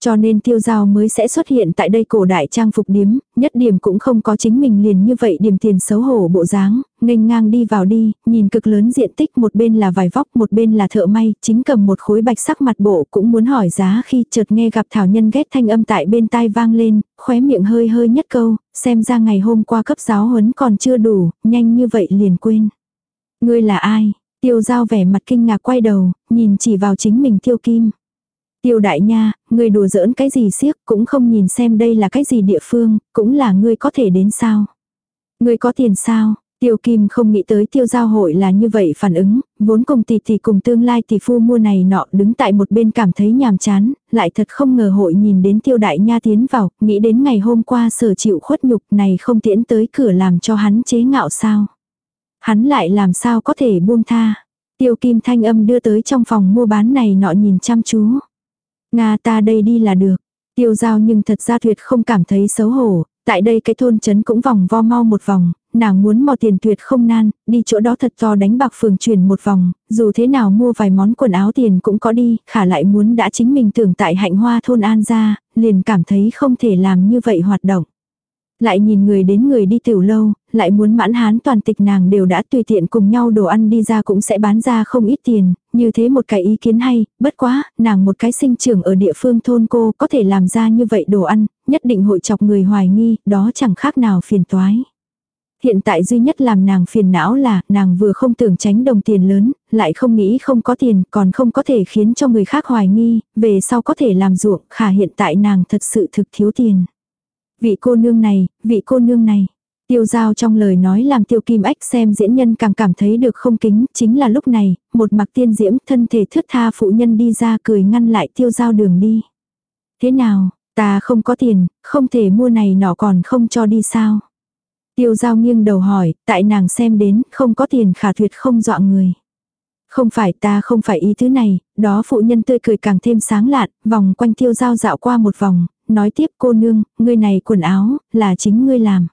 Cho nên tiêu giao mới sẽ xuất hiện tại đây cổ đại trang phục điếm, nhất điểm cũng không có chính mình liền như vậy điểm tiền xấu hổ bộ dáng, nghênh ngang đi vào đi, nhìn cực lớn diện tích một bên là vài vóc một bên là thợ may, chính cầm một khối bạch sắc mặt bộ cũng muốn hỏi giá khi chợt nghe gặp thảo nhân ghét thanh âm tại bên tai vang lên, khóe miệng hơi hơi nhất câu, xem ra ngày hôm qua cấp giáo huấn còn chưa đủ, nhanh như vậy liền quên. Ngươi là ai? Tiêu giao vẻ mặt kinh ngạc quay đầu, nhìn chỉ vào chính mình tiêu kim. Tiêu đại nha, ngươi đùa giỡn cái gì siếc cũng không nhìn xem đây là cái gì địa phương, cũng là ngươi có thể đến sao. Ngươi có tiền sao? Tiêu Kim không nghĩ tới tiêu giao hội là như vậy phản ứng, vốn cùng tỷ tỷ cùng tương lai tỷ phu mua này nọ đứng tại một bên cảm thấy nhàm chán, lại thật không ngờ hội nhìn đến tiêu đại nha tiến vào, nghĩ đến ngày hôm qua sở chịu khuất nhục này không tiễn tới cửa làm cho hắn chế ngạo sao. Hắn lại làm sao có thể buông tha. Tiêu Kim thanh âm đưa tới trong phòng mua bán này nọ nhìn chăm chú. Nga ta đây đi là được. Tiêu giao nhưng thật ra tuyệt không cảm thấy xấu hổ, tại đây cái thôn trấn cũng vòng vo mau một vòng, nàng muốn mò tiền tuyệt không nan, đi chỗ đó thật to đánh bạc phường chuyển một vòng, dù thế nào mua vài món quần áo tiền cũng có đi, khả lại muốn đã chính mình tưởng tại hạnh hoa thôn an ra, liền cảm thấy không thể làm như vậy hoạt động. Lại nhìn người đến người đi tiểu lâu, lại muốn mãn hán toàn tịch nàng đều đã tùy tiện cùng nhau đồ ăn đi ra cũng sẽ bán ra không ít tiền, như thế một cái ý kiến hay, bất quá, nàng một cái sinh trưởng ở địa phương thôn cô có thể làm ra như vậy đồ ăn, nhất định hội chọc người hoài nghi, đó chẳng khác nào phiền toái. Hiện tại duy nhất làm nàng phiền não là nàng vừa không tưởng tránh đồng tiền lớn, lại không nghĩ không có tiền, còn không có thể khiến cho người khác hoài nghi, về sau có thể làm ruộng, khả hiện tại nàng thật sự thực thiếu tiền. Vị cô nương này, vị cô nương này. Tiêu giao trong lời nói làm tiêu kim ách xem diễn nhân càng cảm thấy được không kính, chính là lúc này, một mặc tiên diễm thân thể thướt tha phụ nhân đi ra cười ngăn lại tiêu giao đường đi. Thế nào, ta không có tiền, không thể mua này nọ còn không cho đi sao? Tiêu giao nghiêng đầu hỏi, tại nàng xem đến, không có tiền khả tuyệt không dọa người. Không phải ta không phải ý thứ này, đó phụ nhân tươi cười càng thêm sáng lạn, vòng quanh tiêu giao dạo qua một vòng, nói tiếp cô nương, ngươi này quần áo, là chính ngươi làm.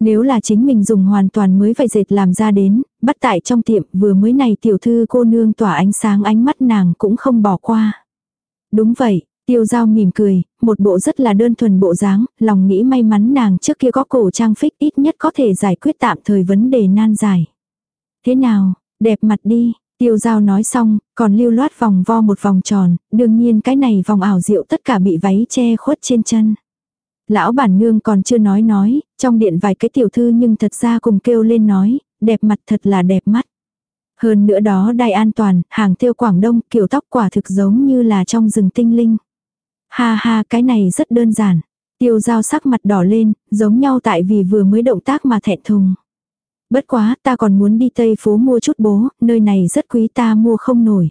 Nếu là chính mình dùng hoàn toàn mới phải dệt làm ra đến, bắt tại trong tiệm vừa mới này tiểu thư cô nương tỏa ánh sáng ánh mắt nàng cũng không bỏ qua. Đúng vậy, Tiêu giao mỉm cười, một bộ rất là đơn thuần bộ dáng, lòng nghĩ may mắn nàng trước kia có cổ trang phích ít nhất có thể giải quyết tạm thời vấn đề nan giải. Thế nào, đẹp mặt đi, tiêu giao nói xong, còn lưu loát vòng vo một vòng tròn, đương nhiên cái này vòng ảo diệu tất cả bị váy che khuất trên chân. Lão bản nương còn chưa nói nói, trong điện vài cái tiểu thư nhưng thật ra cùng kêu lên nói, đẹp mặt thật là đẹp mắt. Hơn nữa đó đai an toàn, hàng tiêu Quảng Đông, kiểu tóc quả thực giống như là trong rừng tinh linh. Ha ha cái này rất đơn giản. Tiêu giao sắc mặt đỏ lên, giống nhau tại vì vừa mới động tác mà thẹn thùng. Bất quá ta còn muốn đi Tây phố mua chút bố, nơi này rất quý ta mua không nổi.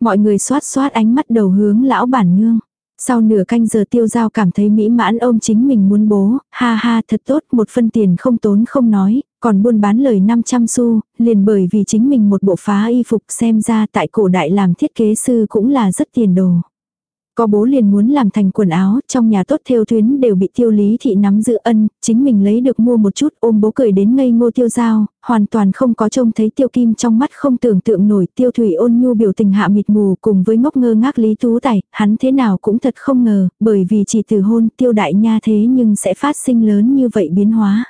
Mọi người xoát xoát ánh mắt đầu hướng lão bản nương. Sau nửa canh giờ tiêu giao cảm thấy mỹ mãn ôm chính mình muốn bố, ha ha thật tốt một phân tiền không tốn không nói, còn buôn bán lời 500 xu, liền bởi vì chính mình một bộ phá y phục xem ra tại cổ đại làm thiết kế sư cũng là rất tiền đồ. Có bố liền muốn làm thành quần áo, trong nhà tốt theo tuyến đều bị tiêu lý thị nắm giữ ân, chính mình lấy được mua một chút ôm bố cười đến ngây ngô tiêu dao hoàn toàn không có trông thấy tiêu kim trong mắt không tưởng tượng nổi tiêu thủy ôn nhu biểu tình hạ mịt mù cùng với ngốc ngơ ngác lý tú tài, hắn thế nào cũng thật không ngờ, bởi vì chỉ từ hôn tiêu đại nha thế nhưng sẽ phát sinh lớn như vậy biến hóa.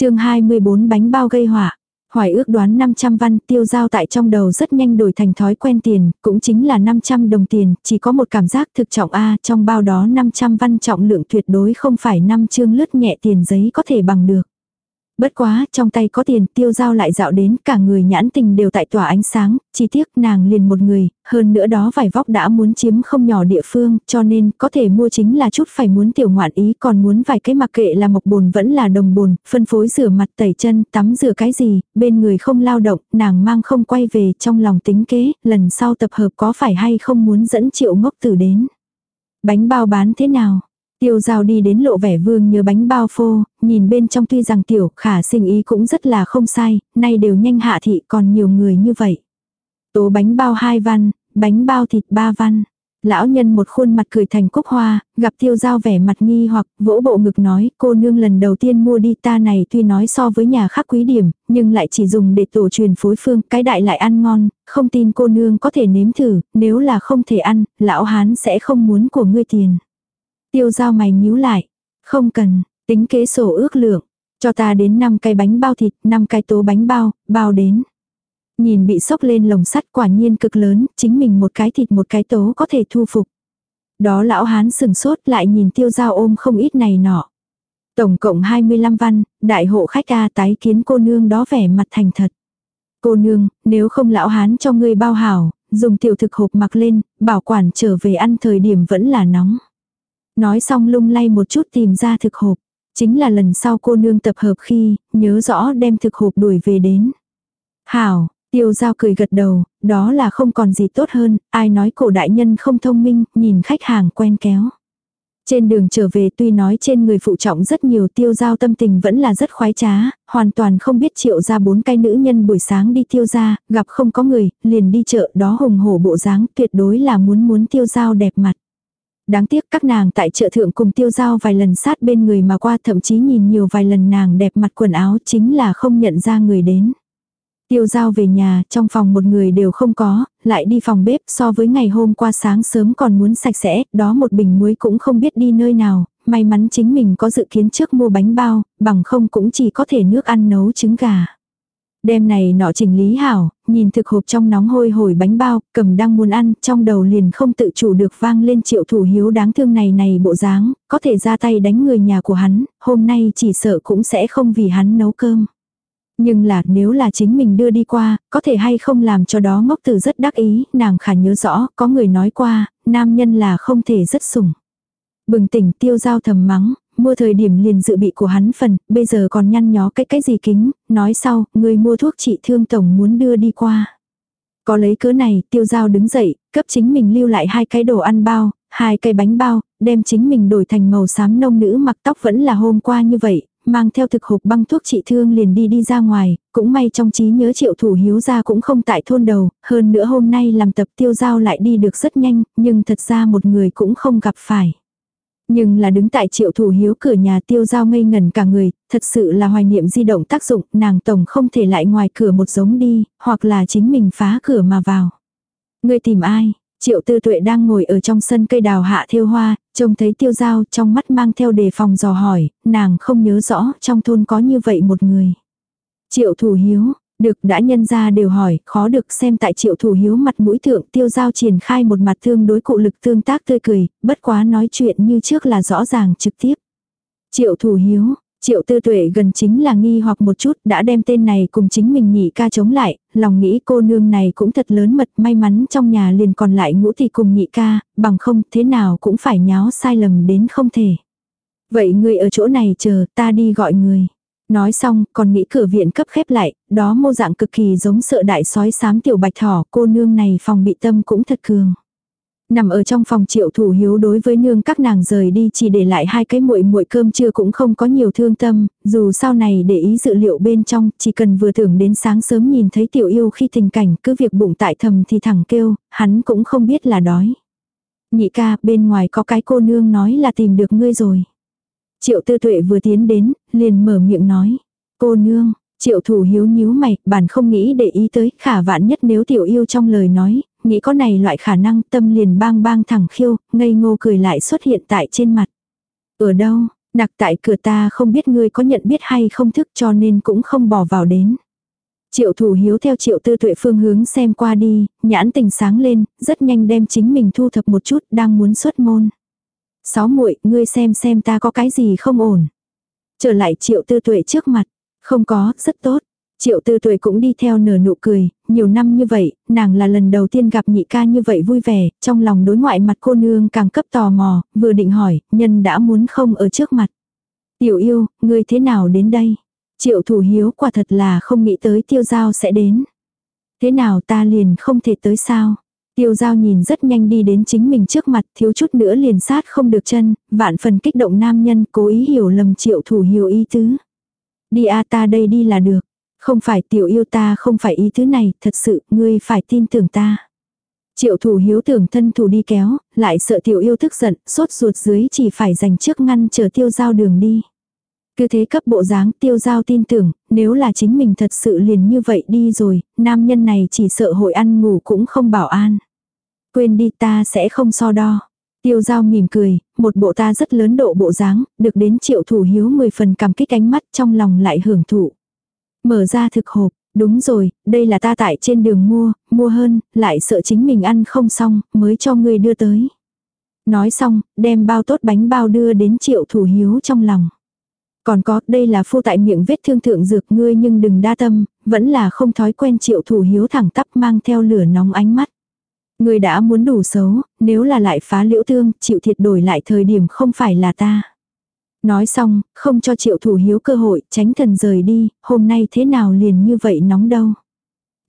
chương 24 bánh bao gây họa Hoài ước đoán 500 văn tiêu giao tại trong đầu rất nhanh đổi thành thói quen tiền, cũng chính là 500 đồng tiền, chỉ có một cảm giác thực trọng A trong bao đó 500 văn trọng lượng tuyệt đối không phải 5 chương lướt nhẹ tiền giấy có thể bằng được. Bất quá, trong tay có tiền, tiêu giao lại dạo đến, cả người nhãn tình đều tại tỏa ánh sáng, chi tiết nàng liền một người, hơn nữa đó vải vóc đã muốn chiếm không nhỏ địa phương, cho nên có thể mua chính là chút phải muốn tiểu ngoạn ý, còn muốn vài cái mặc kệ là mộc bồn vẫn là đồng bồn, phân phối rửa mặt tẩy chân, tắm rửa cái gì, bên người không lao động, nàng mang không quay về trong lòng tính kế, lần sau tập hợp có phải hay không muốn dẫn triệu ngốc tử đến. Bánh bao bán thế nào? Tiêu giao đi đến lộ vẻ vương nhớ bánh bao phô, nhìn bên trong tuy rằng tiểu khả sinh ý cũng rất là không sai, nay đều nhanh hạ thị còn nhiều người như vậy. Tố bánh bao hai văn, bánh bao thịt ba văn. Lão nhân một khuôn mặt cười thành cúc hoa, gặp tiêu giao vẻ mặt nghi hoặc vỗ bộ ngực nói cô nương lần đầu tiên mua đi ta này tuy nói so với nhà khác quý điểm, nhưng lại chỉ dùng để tổ truyền phối phương, cái đại lại ăn ngon, không tin cô nương có thể nếm thử, nếu là không thể ăn, lão hán sẽ không muốn của ngươi tiền. Tiêu giao mày nhíu lại. Không cần, tính kế sổ ước lượng. Cho ta đến 5 cái bánh bao thịt, 5 cái tố bánh bao, bao đến. Nhìn bị sốc lên lồng sắt quả nhiên cực lớn, chính mình một cái thịt một cái tố có thể thu phục. Đó lão hán sừng sốt lại nhìn tiêu giao ôm không ít này nọ. Tổng cộng 25 văn, đại hộ khách ca tái kiến cô nương đó vẻ mặt thành thật. Cô nương, nếu không lão hán cho ngươi bao hảo, dùng tiểu thực hộp mặc lên, bảo quản trở về ăn thời điểm vẫn là nóng. Nói xong lung lay một chút tìm ra thực hộp. Chính là lần sau cô nương tập hợp khi, nhớ rõ đem thực hộp đuổi về đến. Hảo, tiêu giao cười gật đầu, đó là không còn gì tốt hơn, ai nói cổ đại nhân không thông minh, nhìn khách hàng quen kéo. Trên đường trở về tuy nói trên người phụ trọng rất nhiều tiêu giao tâm tình vẫn là rất khoái trá, hoàn toàn không biết triệu ra bốn cái nữ nhân buổi sáng đi tiêu ra, gặp không có người, liền đi chợ đó hùng hổ bộ dáng tuyệt đối là muốn muốn tiêu giao đẹp mặt. Đáng tiếc các nàng tại chợ thượng cùng tiêu giao vài lần sát bên người mà qua thậm chí nhìn nhiều vài lần nàng đẹp mặt quần áo chính là không nhận ra người đến. Tiêu giao về nhà, trong phòng một người đều không có, lại đi phòng bếp so với ngày hôm qua sáng sớm còn muốn sạch sẽ, đó một bình muối cũng không biết đi nơi nào, may mắn chính mình có dự kiến trước mua bánh bao, bằng không cũng chỉ có thể nước ăn nấu trứng gà. Đêm này nọ chỉnh lý hảo, nhìn thực hộp trong nóng hôi hổi bánh bao, cầm đang muốn ăn, trong đầu liền không tự chủ được vang lên triệu thủ hiếu đáng thương này này bộ dáng, có thể ra tay đánh người nhà của hắn, hôm nay chỉ sợ cũng sẽ không vì hắn nấu cơm. Nhưng là nếu là chính mình đưa đi qua, có thể hay không làm cho đó ngốc tử rất đắc ý, nàng khả nhớ rõ, có người nói qua, nam nhân là không thể rất sủng. Bừng tỉnh tiêu giao thầm mắng, mua thời điểm liền dự bị của hắn phần, bây giờ còn nhăn nhó cái cái gì kính, nói sau, người mua thuốc trị thương tổng muốn đưa đi qua. Có lấy cớ này, tiêu giao đứng dậy, cấp chính mình lưu lại hai cái đồ ăn bao, hai cây bánh bao, đem chính mình đổi thành màu xám nông nữ mặc tóc vẫn là hôm qua như vậy, mang theo thực hộp băng thuốc trị thương liền đi đi ra ngoài, cũng may trong trí nhớ triệu thủ hiếu ra cũng không tại thôn đầu, hơn nữa hôm nay làm tập tiêu giao lại đi được rất nhanh, nhưng thật ra một người cũng không gặp phải. Nhưng là đứng tại triệu thủ hiếu cửa nhà tiêu giao ngây ngẩn cả người, thật sự là hoài niệm di động tác dụng, nàng tổng không thể lại ngoài cửa một giống đi, hoặc là chính mình phá cửa mà vào. Người tìm ai? Triệu tư tuệ đang ngồi ở trong sân cây đào hạ theo hoa, trông thấy tiêu giao trong mắt mang theo đề phòng dò hỏi, nàng không nhớ rõ trong thôn có như vậy một người. Triệu thủ hiếu, được đã nhân ra đều hỏi, khó được xem tại triệu thủ hiếu mặt mũi thượng tiêu giao triển khai một mặt thương đối cụ lực tương tác tươi cười, bất quá nói chuyện như trước là rõ ràng trực tiếp. Triệu thủ hiếu, Triệu tư tuệ gần chính là nghi hoặc một chút đã đem tên này cùng chính mình nhị ca chống lại, lòng nghĩ cô nương này cũng thật lớn mật may mắn trong nhà liền còn lại ngũ thì cùng nhị ca, bằng không thế nào cũng phải nháo sai lầm đến không thể. Vậy người ở chỗ này chờ ta đi gọi người. Nói xong còn nghĩ cửa viện cấp khép lại, đó mô dạng cực kỳ giống sợ đại sói xám tiểu bạch thỏ cô nương này phòng bị tâm cũng thật cường. Nằm ở trong phòng triệu thủ hiếu đối với nương các nàng rời đi chỉ để lại hai cái muội muội cơm trưa cũng không có nhiều thương tâm, dù sau này để ý dự liệu bên trong, chỉ cần vừa tưởng đến sáng sớm nhìn thấy tiểu yêu khi tình cảnh cứ việc bụng tại thầm thì thẳng kêu, hắn cũng không biết là đói. Nhị ca, bên ngoài có cái cô nương nói là tìm được ngươi rồi. Triệu tư tuệ vừa tiến đến, liền mở miệng nói. Cô nương, triệu thủ hiếu nhíu mày, bản không nghĩ để ý tới, khả vạn nhất nếu tiểu yêu trong lời nói, nghĩ có này loại khả năng tâm liền bang bang thẳng khiêu, ngây ngô cười lại xuất hiện tại trên mặt. Ở đâu, nặc tại cửa ta không biết ngươi có nhận biết hay không thức cho nên cũng không bỏ vào đến. Triệu thủ hiếu theo triệu tư tuệ phương hướng xem qua đi, nhãn tình sáng lên, rất nhanh đem chính mình thu thập một chút, đang muốn xuất môn. Sáu muội ngươi xem xem ta có cái gì không ổn. Trở lại triệu tư tuệ trước mặt, không có, rất tốt. Triệu tư tuệ cũng đi theo nở nụ cười, nhiều năm như vậy, nàng là lần đầu tiên gặp nhị ca như vậy vui vẻ, trong lòng đối ngoại mặt cô nương càng cấp tò mò, vừa định hỏi, nhân đã muốn không ở trước mặt. Tiểu yêu, ngươi thế nào đến đây? Triệu thủ hiếu quả thật là không nghĩ tới tiêu giao sẽ đến. Thế nào ta liền không thể tới sao? Tiêu giao nhìn rất nhanh đi đến chính mình trước mặt thiếu chút nữa liền sát không được chân, vạn phần kích động nam nhân cố ý hiểu lầm triệu thủ hiểu ý tứ. Đi a ta đây đi là được. Không phải tiểu yêu ta không phải ý thứ này, thật sự, ngươi phải tin tưởng ta. Triệu thủ hiếu tưởng thân thủ đi kéo, lại sợ tiểu yêu tức giận, sốt ruột dưới chỉ phải dành trước ngăn chờ tiêu giao đường đi. Cứ thế cấp bộ dáng tiêu giao tin tưởng, nếu là chính mình thật sự liền như vậy đi rồi, nam nhân này chỉ sợ hội ăn ngủ cũng không bảo an. Quên đi ta sẽ không so đo. Tiêu giao mỉm cười, một bộ ta rất lớn độ bộ dáng, được đến triệu thủ hiếu 10 phần cảm kích ánh mắt trong lòng lại hưởng thụ. Mở ra thực hộp, đúng rồi, đây là ta tại trên đường mua, mua hơn, lại sợ chính mình ăn không xong, mới cho người đưa tới. Nói xong, đem bao tốt bánh bao đưa đến triệu thủ hiếu trong lòng. Còn có, đây là phu tại miệng vết thương thượng dược ngươi nhưng đừng đa tâm, vẫn là không thói quen triệu thủ hiếu thẳng tắp mang theo lửa nóng ánh mắt người đã muốn đủ xấu, nếu là lại phá liễu thương, chịu thiệt đổi lại thời điểm không phải là ta. Nói xong, không cho triệu thủ hiếu cơ hội, tránh thần rời đi, hôm nay thế nào liền như vậy nóng đâu.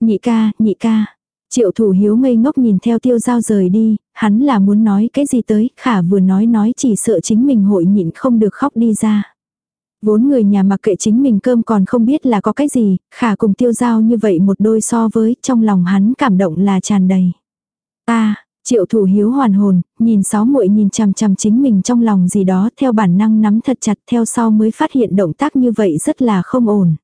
Nhị ca, nhị ca. Triệu thủ hiếu ngây ngốc nhìn theo tiêu giao rời đi, hắn là muốn nói cái gì tới, khả vừa nói nói chỉ sợ chính mình hội nhịn không được khóc đi ra. Vốn người nhà mặc kệ chính mình cơm còn không biết là có cái gì, khả cùng tiêu giao như vậy một đôi so với, trong lòng hắn cảm động là tràn đầy. Ta, Triệu thủ hiếu hoàn hồn, nhìn sáu muội nhìn chằm chằm chính mình trong lòng gì đó theo bản năng nắm thật chặt theo sau mới phát hiện động tác như vậy rất là không ổn.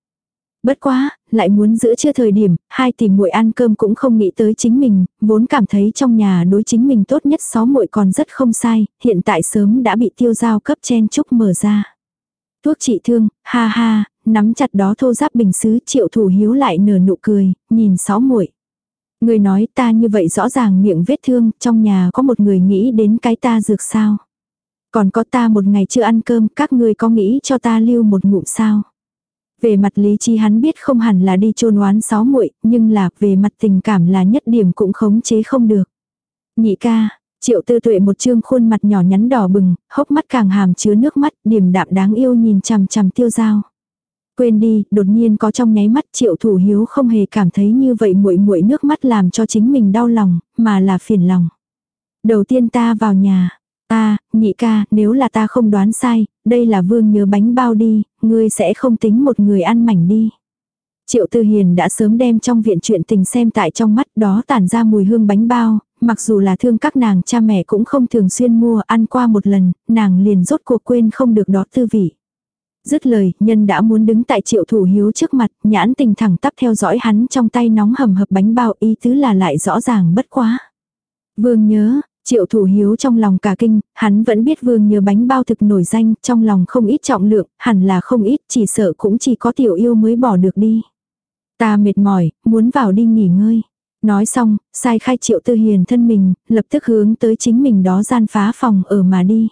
Bất quá, lại muốn giữa chưa thời điểm, hai tìm muội ăn cơm cũng không nghĩ tới chính mình, vốn cảm thấy trong nhà đối chính mình tốt nhất sáu muội còn rất không sai, hiện tại sớm đã bị tiêu giao cấp chen chúc mở ra. Thuốc trị thương, ha ha, nắm chặt đó thô giáp bình xứ triệu thủ hiếu lại nở nụ cười, nhìn sáu muội Người nói ta như vậy rõ ràng miệng vết thương, trong nhà có một người nghĩ đến cái ta dược sao. Còn có ta một ngày chưa ăn cơm, các người có nghĩ cho ta lưu một ngụm sao. Về mặt lý trí hắn biết không hẳn là đi chôn oán sáu muội nhưng là về mặt tình cảm là nhất điểm cũng khống chế không được. Nhị ca, triệu tư tuệ một trương khuôn mặt nhỏ nhắn đỏ bừng, hốc mắt càng hàm chứa nước mắt, điềm đạm đáng yêu nhìn chằm chằm tiêu dao Quên đi, đột nhiên có trong nháy mắt triệu thủ hiếu không hề cảm thấy như vậy muội muội nước mắt làm cho chính mình đau lòng, mà là phiền lòng. Đầu tiên ta vào nhà. Ta, nhị ca, nếu là ta không đoán sai, đây là vương nhớ bánh bao đi, ngươi sẽ không tính một người ăn mảnh đi. Triệu Tư Hiền đã sớm đem trong viện chuyện tình xem tại trong mắt đó tản ra mùi hương bánh bao, mặc dù là thương các nàng cha mẹ cũng không thường xuyên mua ăn qua một lần, nàng liền rốt cuộc quên không được đó tư vị. Dứt lời, nhân đã muốn đứng tại triệu thủ hiếu trước mặt, nhãn tình thẳng tắp theo dõi hắn trong tay nóng hầm hập bánh bao ý tứ là lại rõ ràng bất quá. Vương nhớ, Triệu thủ hiếu trong lòng cả kinh, hắn vẫn biết vương nhớ bánh bao thực nổi danh, trong lòng không ít trọng lượng, hẳn là không ít, chỉ sợ cũng chỉ có tiểu yêu mới bỏ được đi. Ta mệt mỏi, muốn vào đi nghỉ ngơi. Nói xong, sai khai triệu tư hiền thân mình, lập tức hướng tới chính mình đó gian phá phòng ở mà đi.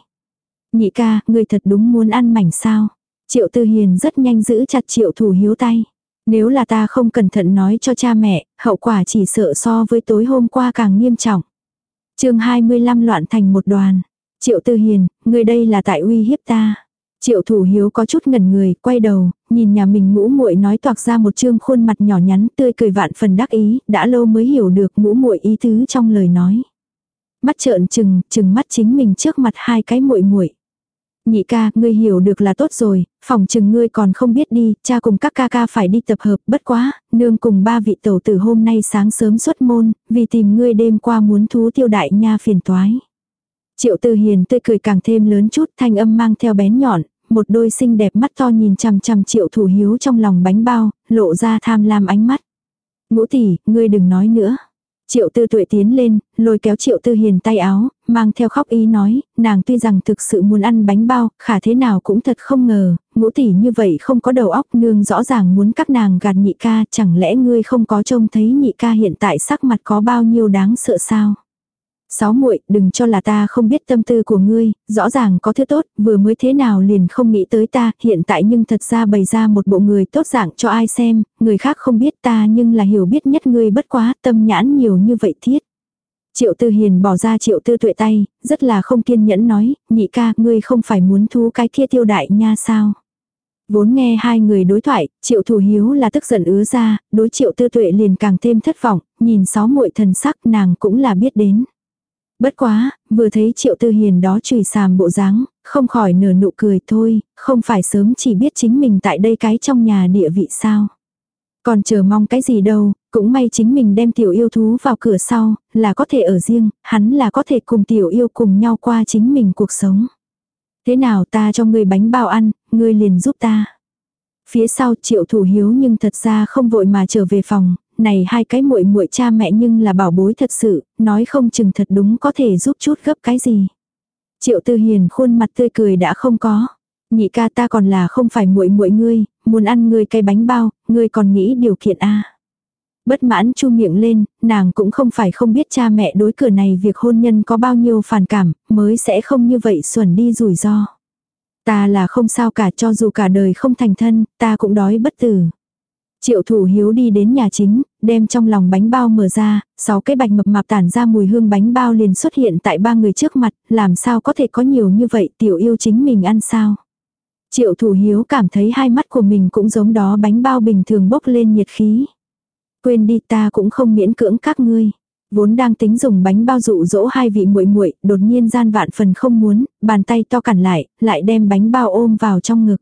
Nhị ca, người thật đúng muốn ăn mảnh sao. Triệu tư hiền rất nhanh giữ chặt triệu thủ hiếu tay. Nếu là ta không cẩn thận nói cho cha mẹ, hậu quả chỉ sợ so với tối hôm qua càng nghiêm trọng. chương 25 loạn thành một đoàn. Triệu tư hiền, người đây là tại uy hiếp ta. Triệu thủ hiếu có chút ngẩn người, quay đầu, nhìn nhà mình ngũ muội nói toạc ra một trương khuôn mặt nhỏ nhắn tươi cười vạn phần đắc ý, đã lâu mới hiểu được ngũ muội ý tứ trong lời nói. Mắt trợn trừng, trừng mắt chính mình trước mặt hai cái muội muội. Nhị ca, ngươi hiểu được là tốt rồi, phòng chừng ngươi còn không biết đi, cha cùng các ca ca phải đi tập hợp, bất quá, nương cùng ba vị tẩu tử hôm nay sáng sớm xuất môn, vì tìm ngươi đêm qua muốn thú tiêu đại nha phiền toái. Triệu Tư Hiền tươi cười càng thêm lớn chút, thanh âm mang theo bén nhọn, một đôi xinh đẹp mắt to nhìn chằm chằm Triệu Thủ Hiếu trong lòng bánh bao, lộ ra tham lam ánh mắt. Ngũ tỷ, ngươi đừng nói nữa. Triệu tư tuệ tiến lên, lôi kéo triệu tư hiền tay áo, mang theo khóc ý nói, nàng tuy rằng thực sự muốn ăn bánh bao, khả thế nào cũng thật không ngờ, ngũ tỷ như vậy không có đầu óc nương rõ ràng muốn các nàng gạt nhị ca, chẳng lẽ ngươi không có trông thấy nhị ca hiện tại sắc mặt có bao nhiêu đáng sợ sao? Sáu muội, đừng cho là ta không biết tâm tư của ngươi, rõ ràng có thứ tốt, vừa mới thế nào liền không nghĩ tới ta, hiện tại nhưng thật ra bày ra một bộ người tốt dạng cho ai xem, người khác không biết ta nhưng là hiểu biết nhất ngươi bất quá, tâm nhãn nhiều như vậy thiết. Triệu Tư Hiền bỏ ra Triệu Tư Tuệ tay, rất là không kiên nhẫn nói, nhị ca, ngươi không phải muốn thú cái kia tiêu đại nha sao? Vốn nghe hai người đối thoại, Triệu Thủ Hiếu là tức giận ứa ra, đối Triệu Tư Tuệ liền càng thêm thất vọng, nhìn sáu muội thần sắc nàng cũng là biết đến. Bất quá, vừa thấy triệu tư hiền đó chùy sàm bộ dáng, không khỏi nở nụ cười thôi, không phải sớm chỉ biết chính mình tại đây cái trong nhà địa vị sao. Còn chờ mong cái gì đâu, cũng may chính mình đem tiểu yêu thú vào cửa sau, là có thể ở riêng, hắn là có thể cùng tiểu yêu cùng nhau qua chính mình cuộc sống. Thế nào ta cho ngươi bánh bao ăn, ngươi liền giúp ta. Phía sau triệu thủ hiếu nhưng thật ra không vội mà trở về phòng, này hai cái muội muội cha mẹ nhưng là bảo bối thật sự, nói không chừng thật đúng có thể giúp chút gấp cái gì. Triệu Tư Hiền khuôn mặt tươi cười đã không có. Nhị ca ta còn là không phải muội muội ngươi, muốn ăn ngươi cái bánh bao, ngươi còn nghĩ điều kiện a. Bất mãn chu miệng lên, nàng cũng không phải không biết cha mẹ đối cửa này việc hôn nhân có bao nhiêu phản cảm, mới sẽ không như vậy xuẩn đi rủi ro. Ta là không sao cả cho dù cả đời không thành thân, ta cũng đói bất tử. Triệu thủ hiếu đi đến nhà chính, đem trong lòng bánh bao mở ra, sáu cái bạch mập mạp tản ra mùi hương bánh bao liền xuất hiện tại ba người trước mặt, làm sao có thể có nhiều như vậy tiểu yêu chính mình ăn sao. Triệu thủ hiếu cảm thấy hai mắt của mình cũng giống đó bánh bao bình thường bốc lên nhiệt khí. Quên đi ta cũng không miễn cưỡng các ngươi. Vốn đang tính dùng bánh bao dụ dỗ hai vị muội muội, đột nhiên gian vạn phần không muốn, bàn tay to cản lại, lại đem bánh bao ôm vào trong ngực.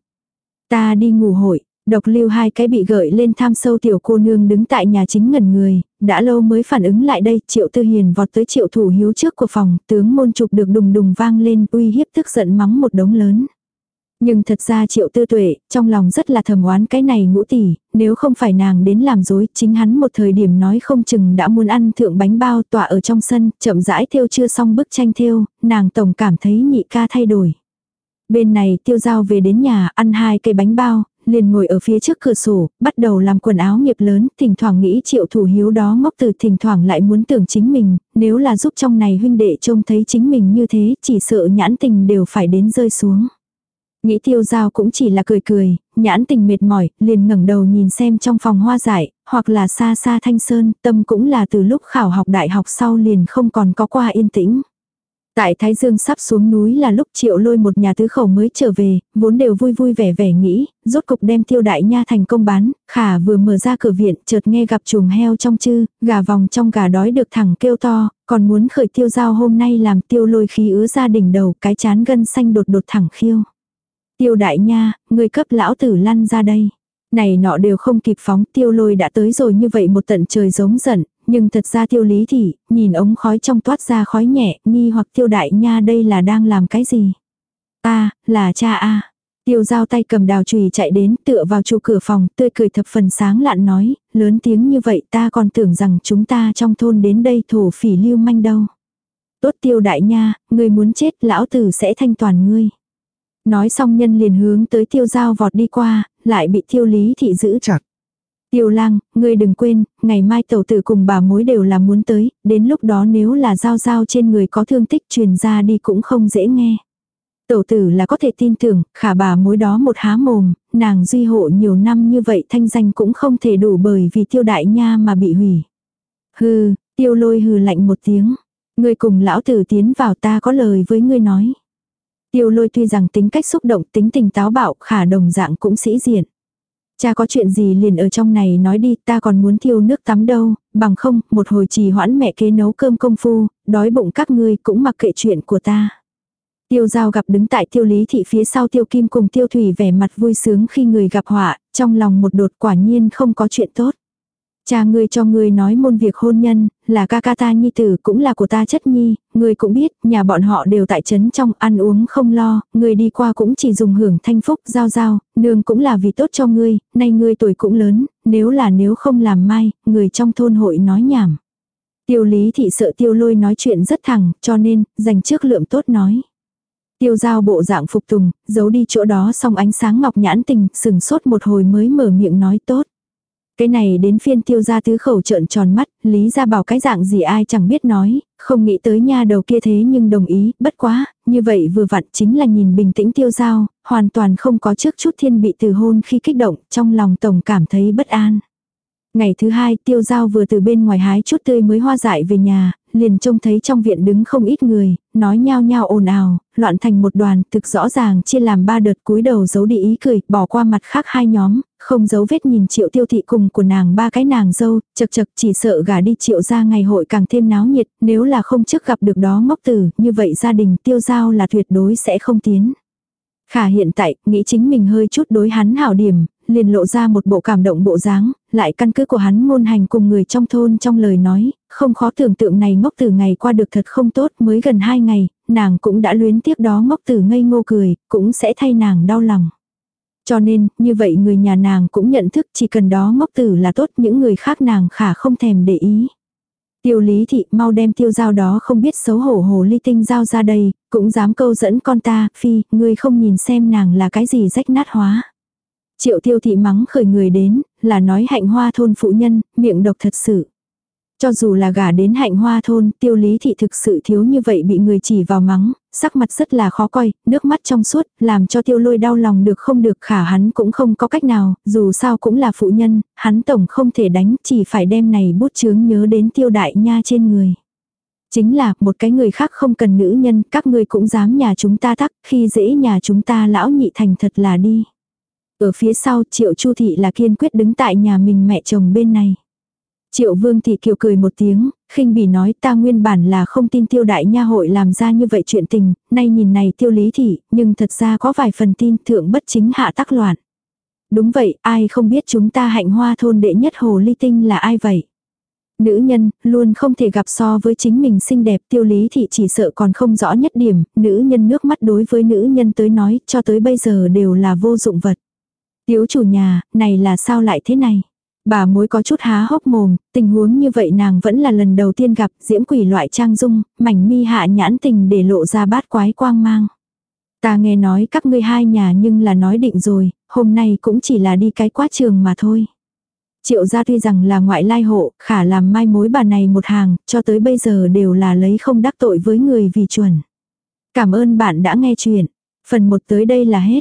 Ta đi ngủ hội, Độc lưu hai cái bị gợi lên tham sâu tiểu cô nương đứng tại nhà chính ngẩn người, đã lâu mới phản ứng lại đây, triệu tư hiền vọt tới triệu thủ hiếu trước của phòng, tướng môn trục được đùng đùng vang lên uy hiếp tức giận mắng một đống lớn. Nhưng thật ra triệu tư tuệ, trong lòng rất là thầm oán cái này ngũ tỷ, nếu không phải nàng đến làm dối, chính hắn một thời điểm nói không chừng đã muốn ăn thượng bánh bao tỏa ở trong sân, chậm rãi theo chưa xong bức tranh theo, nàng tổng cảm thấy nhị ca thay đổi. Bên này tiêu giao về đến nhà ăn hai cây bánh bao, liền ngồi ở phía trước cửa sổ, bắt đầu làm quần áo nghiệp lớn, thỉnh thoảng nghĩ triệu thủ hiếu đó ngốc từ thỉnh thoảng lại muốn tưởng chính mình, nếu là giúp trong này huynh đệ trông thấy chính mình như thế, chỉ sợ nhãn tình đều phải đến rơi xuống. Nghĩ tiêu giao cũng chỉ là cười cười, nhãn tình mệt mỏi, liền ngẩng đầu nhìn xem trong phòng hoa giải, hoặc là xa xa thanh sơn, tâm cũng là từ lúc khảo học đại học sau liền không còn có qua yên tĩnh. Tại Thái Dương sắp xuống núi là lúc triệu lôi một nhà tứ khẩu mới trở về, vốn đều vui vui vẻ vẻ nghĩ, rốt cục đem tiêu đại nha thành công bán, khả vừa mở ra cửa viện chợt nghe gặp chuồng heo trong chư, gà vòng trong gà đói được thẳng kêu to, còn muốn khởi tiêu giao hôm nay làm tiêu lôi khí ứa ra đỉnh đầu cái chán gân xanh đột đột thẳng khiêu. Tiêu đại nha, người cấp lão tử lăn ra đây. Này nọ đều không kịp phóng tiêu lôi đã tới rồi như vậy một tận trời giống giận, nhưng thật ra tiêu lý thị, nhìn ống khói trong toát ra khói nhẹ, nghi hoặc tiêu đại nha đây là đang làm cái gì. Ta, là cha a Tiêu giao tay cầm đào chùy chạy đến tựa vào chu cửa phòng tươi cười thập phần sáng lạn nói, lớn tiếng như vậy ta còn tưởng rằng chúng ta trong thôn đến đây thổ phỉ lưu manh đâu. Tốt tiêu đại nha, ngươi muốn chết lão tử sẽ thanh toàn ngươi. Nói xong nhân liền hướng tới tiêu giao vọt đi qua, lại bị tiêu lý thị giữ chặt. Tiêu lang, ngươi đừng quên, ngày mai tẩu tử cùng bà mối đều là muốn tới, đến lúc đó nếu là giao giao trên người có thương tích truyền ra đi cũng không dễ nghe. Tẩu tử là có thể tin tưởng, khả bà mối đó một há mồm, nàng duy hộ nhiều năm như vậy thanh danh cũng không thể đủ bởi vì tiêu đại nha mà bị hủy. Hừ, tiêu lôi hừ lạnh một tiếng. Ngươi cùng lão tử tiến vào ta có lời với ngươi nói. Tiêu lôi tuy rằng tính cách xúc động tính tình táo bạo khả đồng dạng cũng sĩ diện. Cha có chuyện gì liền ở trong này nói đi ta còn muốn thiêu nước tắm đâu, bằng không một hồi trì hoãn mẹ kế nấu cơm công phu, đói bụng các ngươi cũng mặc kệ chuyện của ta. Tiêu giao gặp đứng tại tiêu lý thị phía sau tiêu kim cùng tiêu thủy vẻ mặt vui sướng khi người gặp họa, trong lòng một đột quả nhiên không có chuyện tốt. Cha ngươi cho ngươi nói môn việc hôn nhân, là ca ca ta nhi tử cũng là của ta chất nhi, ngươi cũng biết, nhà bọn họ đều tại trấn trong ăn uống không lo, ngươi đi qua cũng chỉ dùng hưởng thanh phúc, giao giao, nương cũng là vì tốt cho ngươi, nay ngươi tuổi cũng lớn, nếu là nếu không làm mai, người trong thôn hội nói nhảm. Tiêu lý thị sợ tiêu lôi nói chuyện rất thẳng, cho nên, dành trước lượng tốt nói. Tiêu giao bộ dạng phục tùng, giấu đi chỗ đó xong ánh sáng ngọc nhãn tình, sừng sốt một hồi mới mở miệng nói tốt. Cái này đến phiên tiêu gia tứ khẩu trợn tròn mắt, lý ra bảo cái dạng gì ai chẳng biết nói, không nghĩ tới nha đầu kia thế nhưng đồng ý, bất quá, như vậy vừa vặn chính là nhìn bình tĩnh tiêu giao, hoàn toàn không có trước chút thiên bị từ hôn khi kích động, trong lòng tổng cảm thấy bất an. Ngày thứ hai tiêu giao vừa từ bên ngoài hái chút tươi mới hoa dại về nhà, liền trông thấy trong viện đứng không ít người, nói nhao nhao ồn ào, loạn thành một đoàn, thực rõ ràng chia làm ba đợt cúi đầu giấu đi ý cười, bỏ qua mặt khác hai nhóm, không giấu vết nhìn triệu tiêu thị cùng của nàng ba cái nàng dâu, chật chật chỉ sợ gả đi triệu ra ngày hội càng thêm náo nhiệt, nếu là không trước gặp được đó ngốc tử, như vậy gia đình tiêu giao là tuyệt đối sẽ không tiến. Khả hiện tại, nghĩ chính mình hơi chút đối hắn hảo điểm, liền lộ ra một bộ cảm động bộ dáng, lại căn cứ của hắn ngôn hành cùng người trong thôn trong lời nói, không khó tưởng tượng này ngốc từ ngày qua được thật không tốt mới gần hai ngày, nàng cũng đã luyến tiếc đó ngốc từ ngây ngô cười, cũng sẽ thay nàng đau lòng. Cho nên, như vậy người nhà nàng cũng nhận thức chỉ cần đó ngốc tử là tốt những người khác nàng khả không thèm để ý. Tiêu lý thị mau đem tiêu giao đó không biết xấu hổ hồ ly tinh giao ra đây, cũng dám câu dẫn con ta, phi, ngươi không nhìn xem nàng là cái gì rách nát hóa. Triệu tiêu thị mắng khởi người đến, là nói hạnh hoa thôn phụ nhân, miệng độc thật sự. Cho dù là gả đến hạnh hoa thôn, tiêu lý thị thực sự thiếu như vậy bị người chỉ vào mắng, sắc mặt rất là khó coi, nước mắt trong suốt, làm cho tiêu lôi đau lòng được không được khả hắn cũng không có cách nào, dù sao cũng là phụ nhân, hắn tổng không thể đánh, chỉ phải đem này bút chướng nhớ đến tiêu đại nha trên người. Chính là, một cái người khác không cần nữ nhân, các ngươi cũng dám nhà chúng ta tắc, khi dễ nhà chúng ta lão nhị thành thật là đi. Ở phía sau triệu chu thị là kiên quyết đứng tại nhà mình mẹ chồng bên này. Triệu vương thị kiều cười một tiếng, khinh bỉ nói ta nguyên bản là không tin tiêu đại nha hội làm ra như vậy chuyện tình, nay nhìn này tiêu lý thị, nhưng thật ra có vài phần tin thượng bất chính hạ tắc loạn. Đúng vậy, ai không biết chúng ta hạnh hoa thôn đệ nhất hồ ly tinh là ai vậy? Nữ nhân, luôn không thể gặp so với chính mình xinh đẹp tiêu lý thị chỉ sợ còn không rõ nhất điểm, nữ nhân nước mắt đối với nữ nhân tới nói cho tới bây giờ đều là vô dụng vật. Tiếu chủ nhà, này là sao lại thế này? Bà mối có chút há hốc mồm, tình huống như vậy nàng vẫn là lần đầu tiên gặp diễm quỷ loại trang dung, mảnh mi hạ nhãn tình để lộ ra bát quái quang mang. Ta nghe nói các ngươi hai nhà nhưng là nói định rồi, hôm nay cũng chỉ là đi cái quá trường mà thôi. Triệu gia tuy rằng là ngoại lai hộ, khả làm mai mối bà này một hàng, cho tới bây giờ đều là lấy không đắc tội với người vì chuẩn. Cảm ơn bạn đã nghe chuyện. Phần 1 tới đây là hết.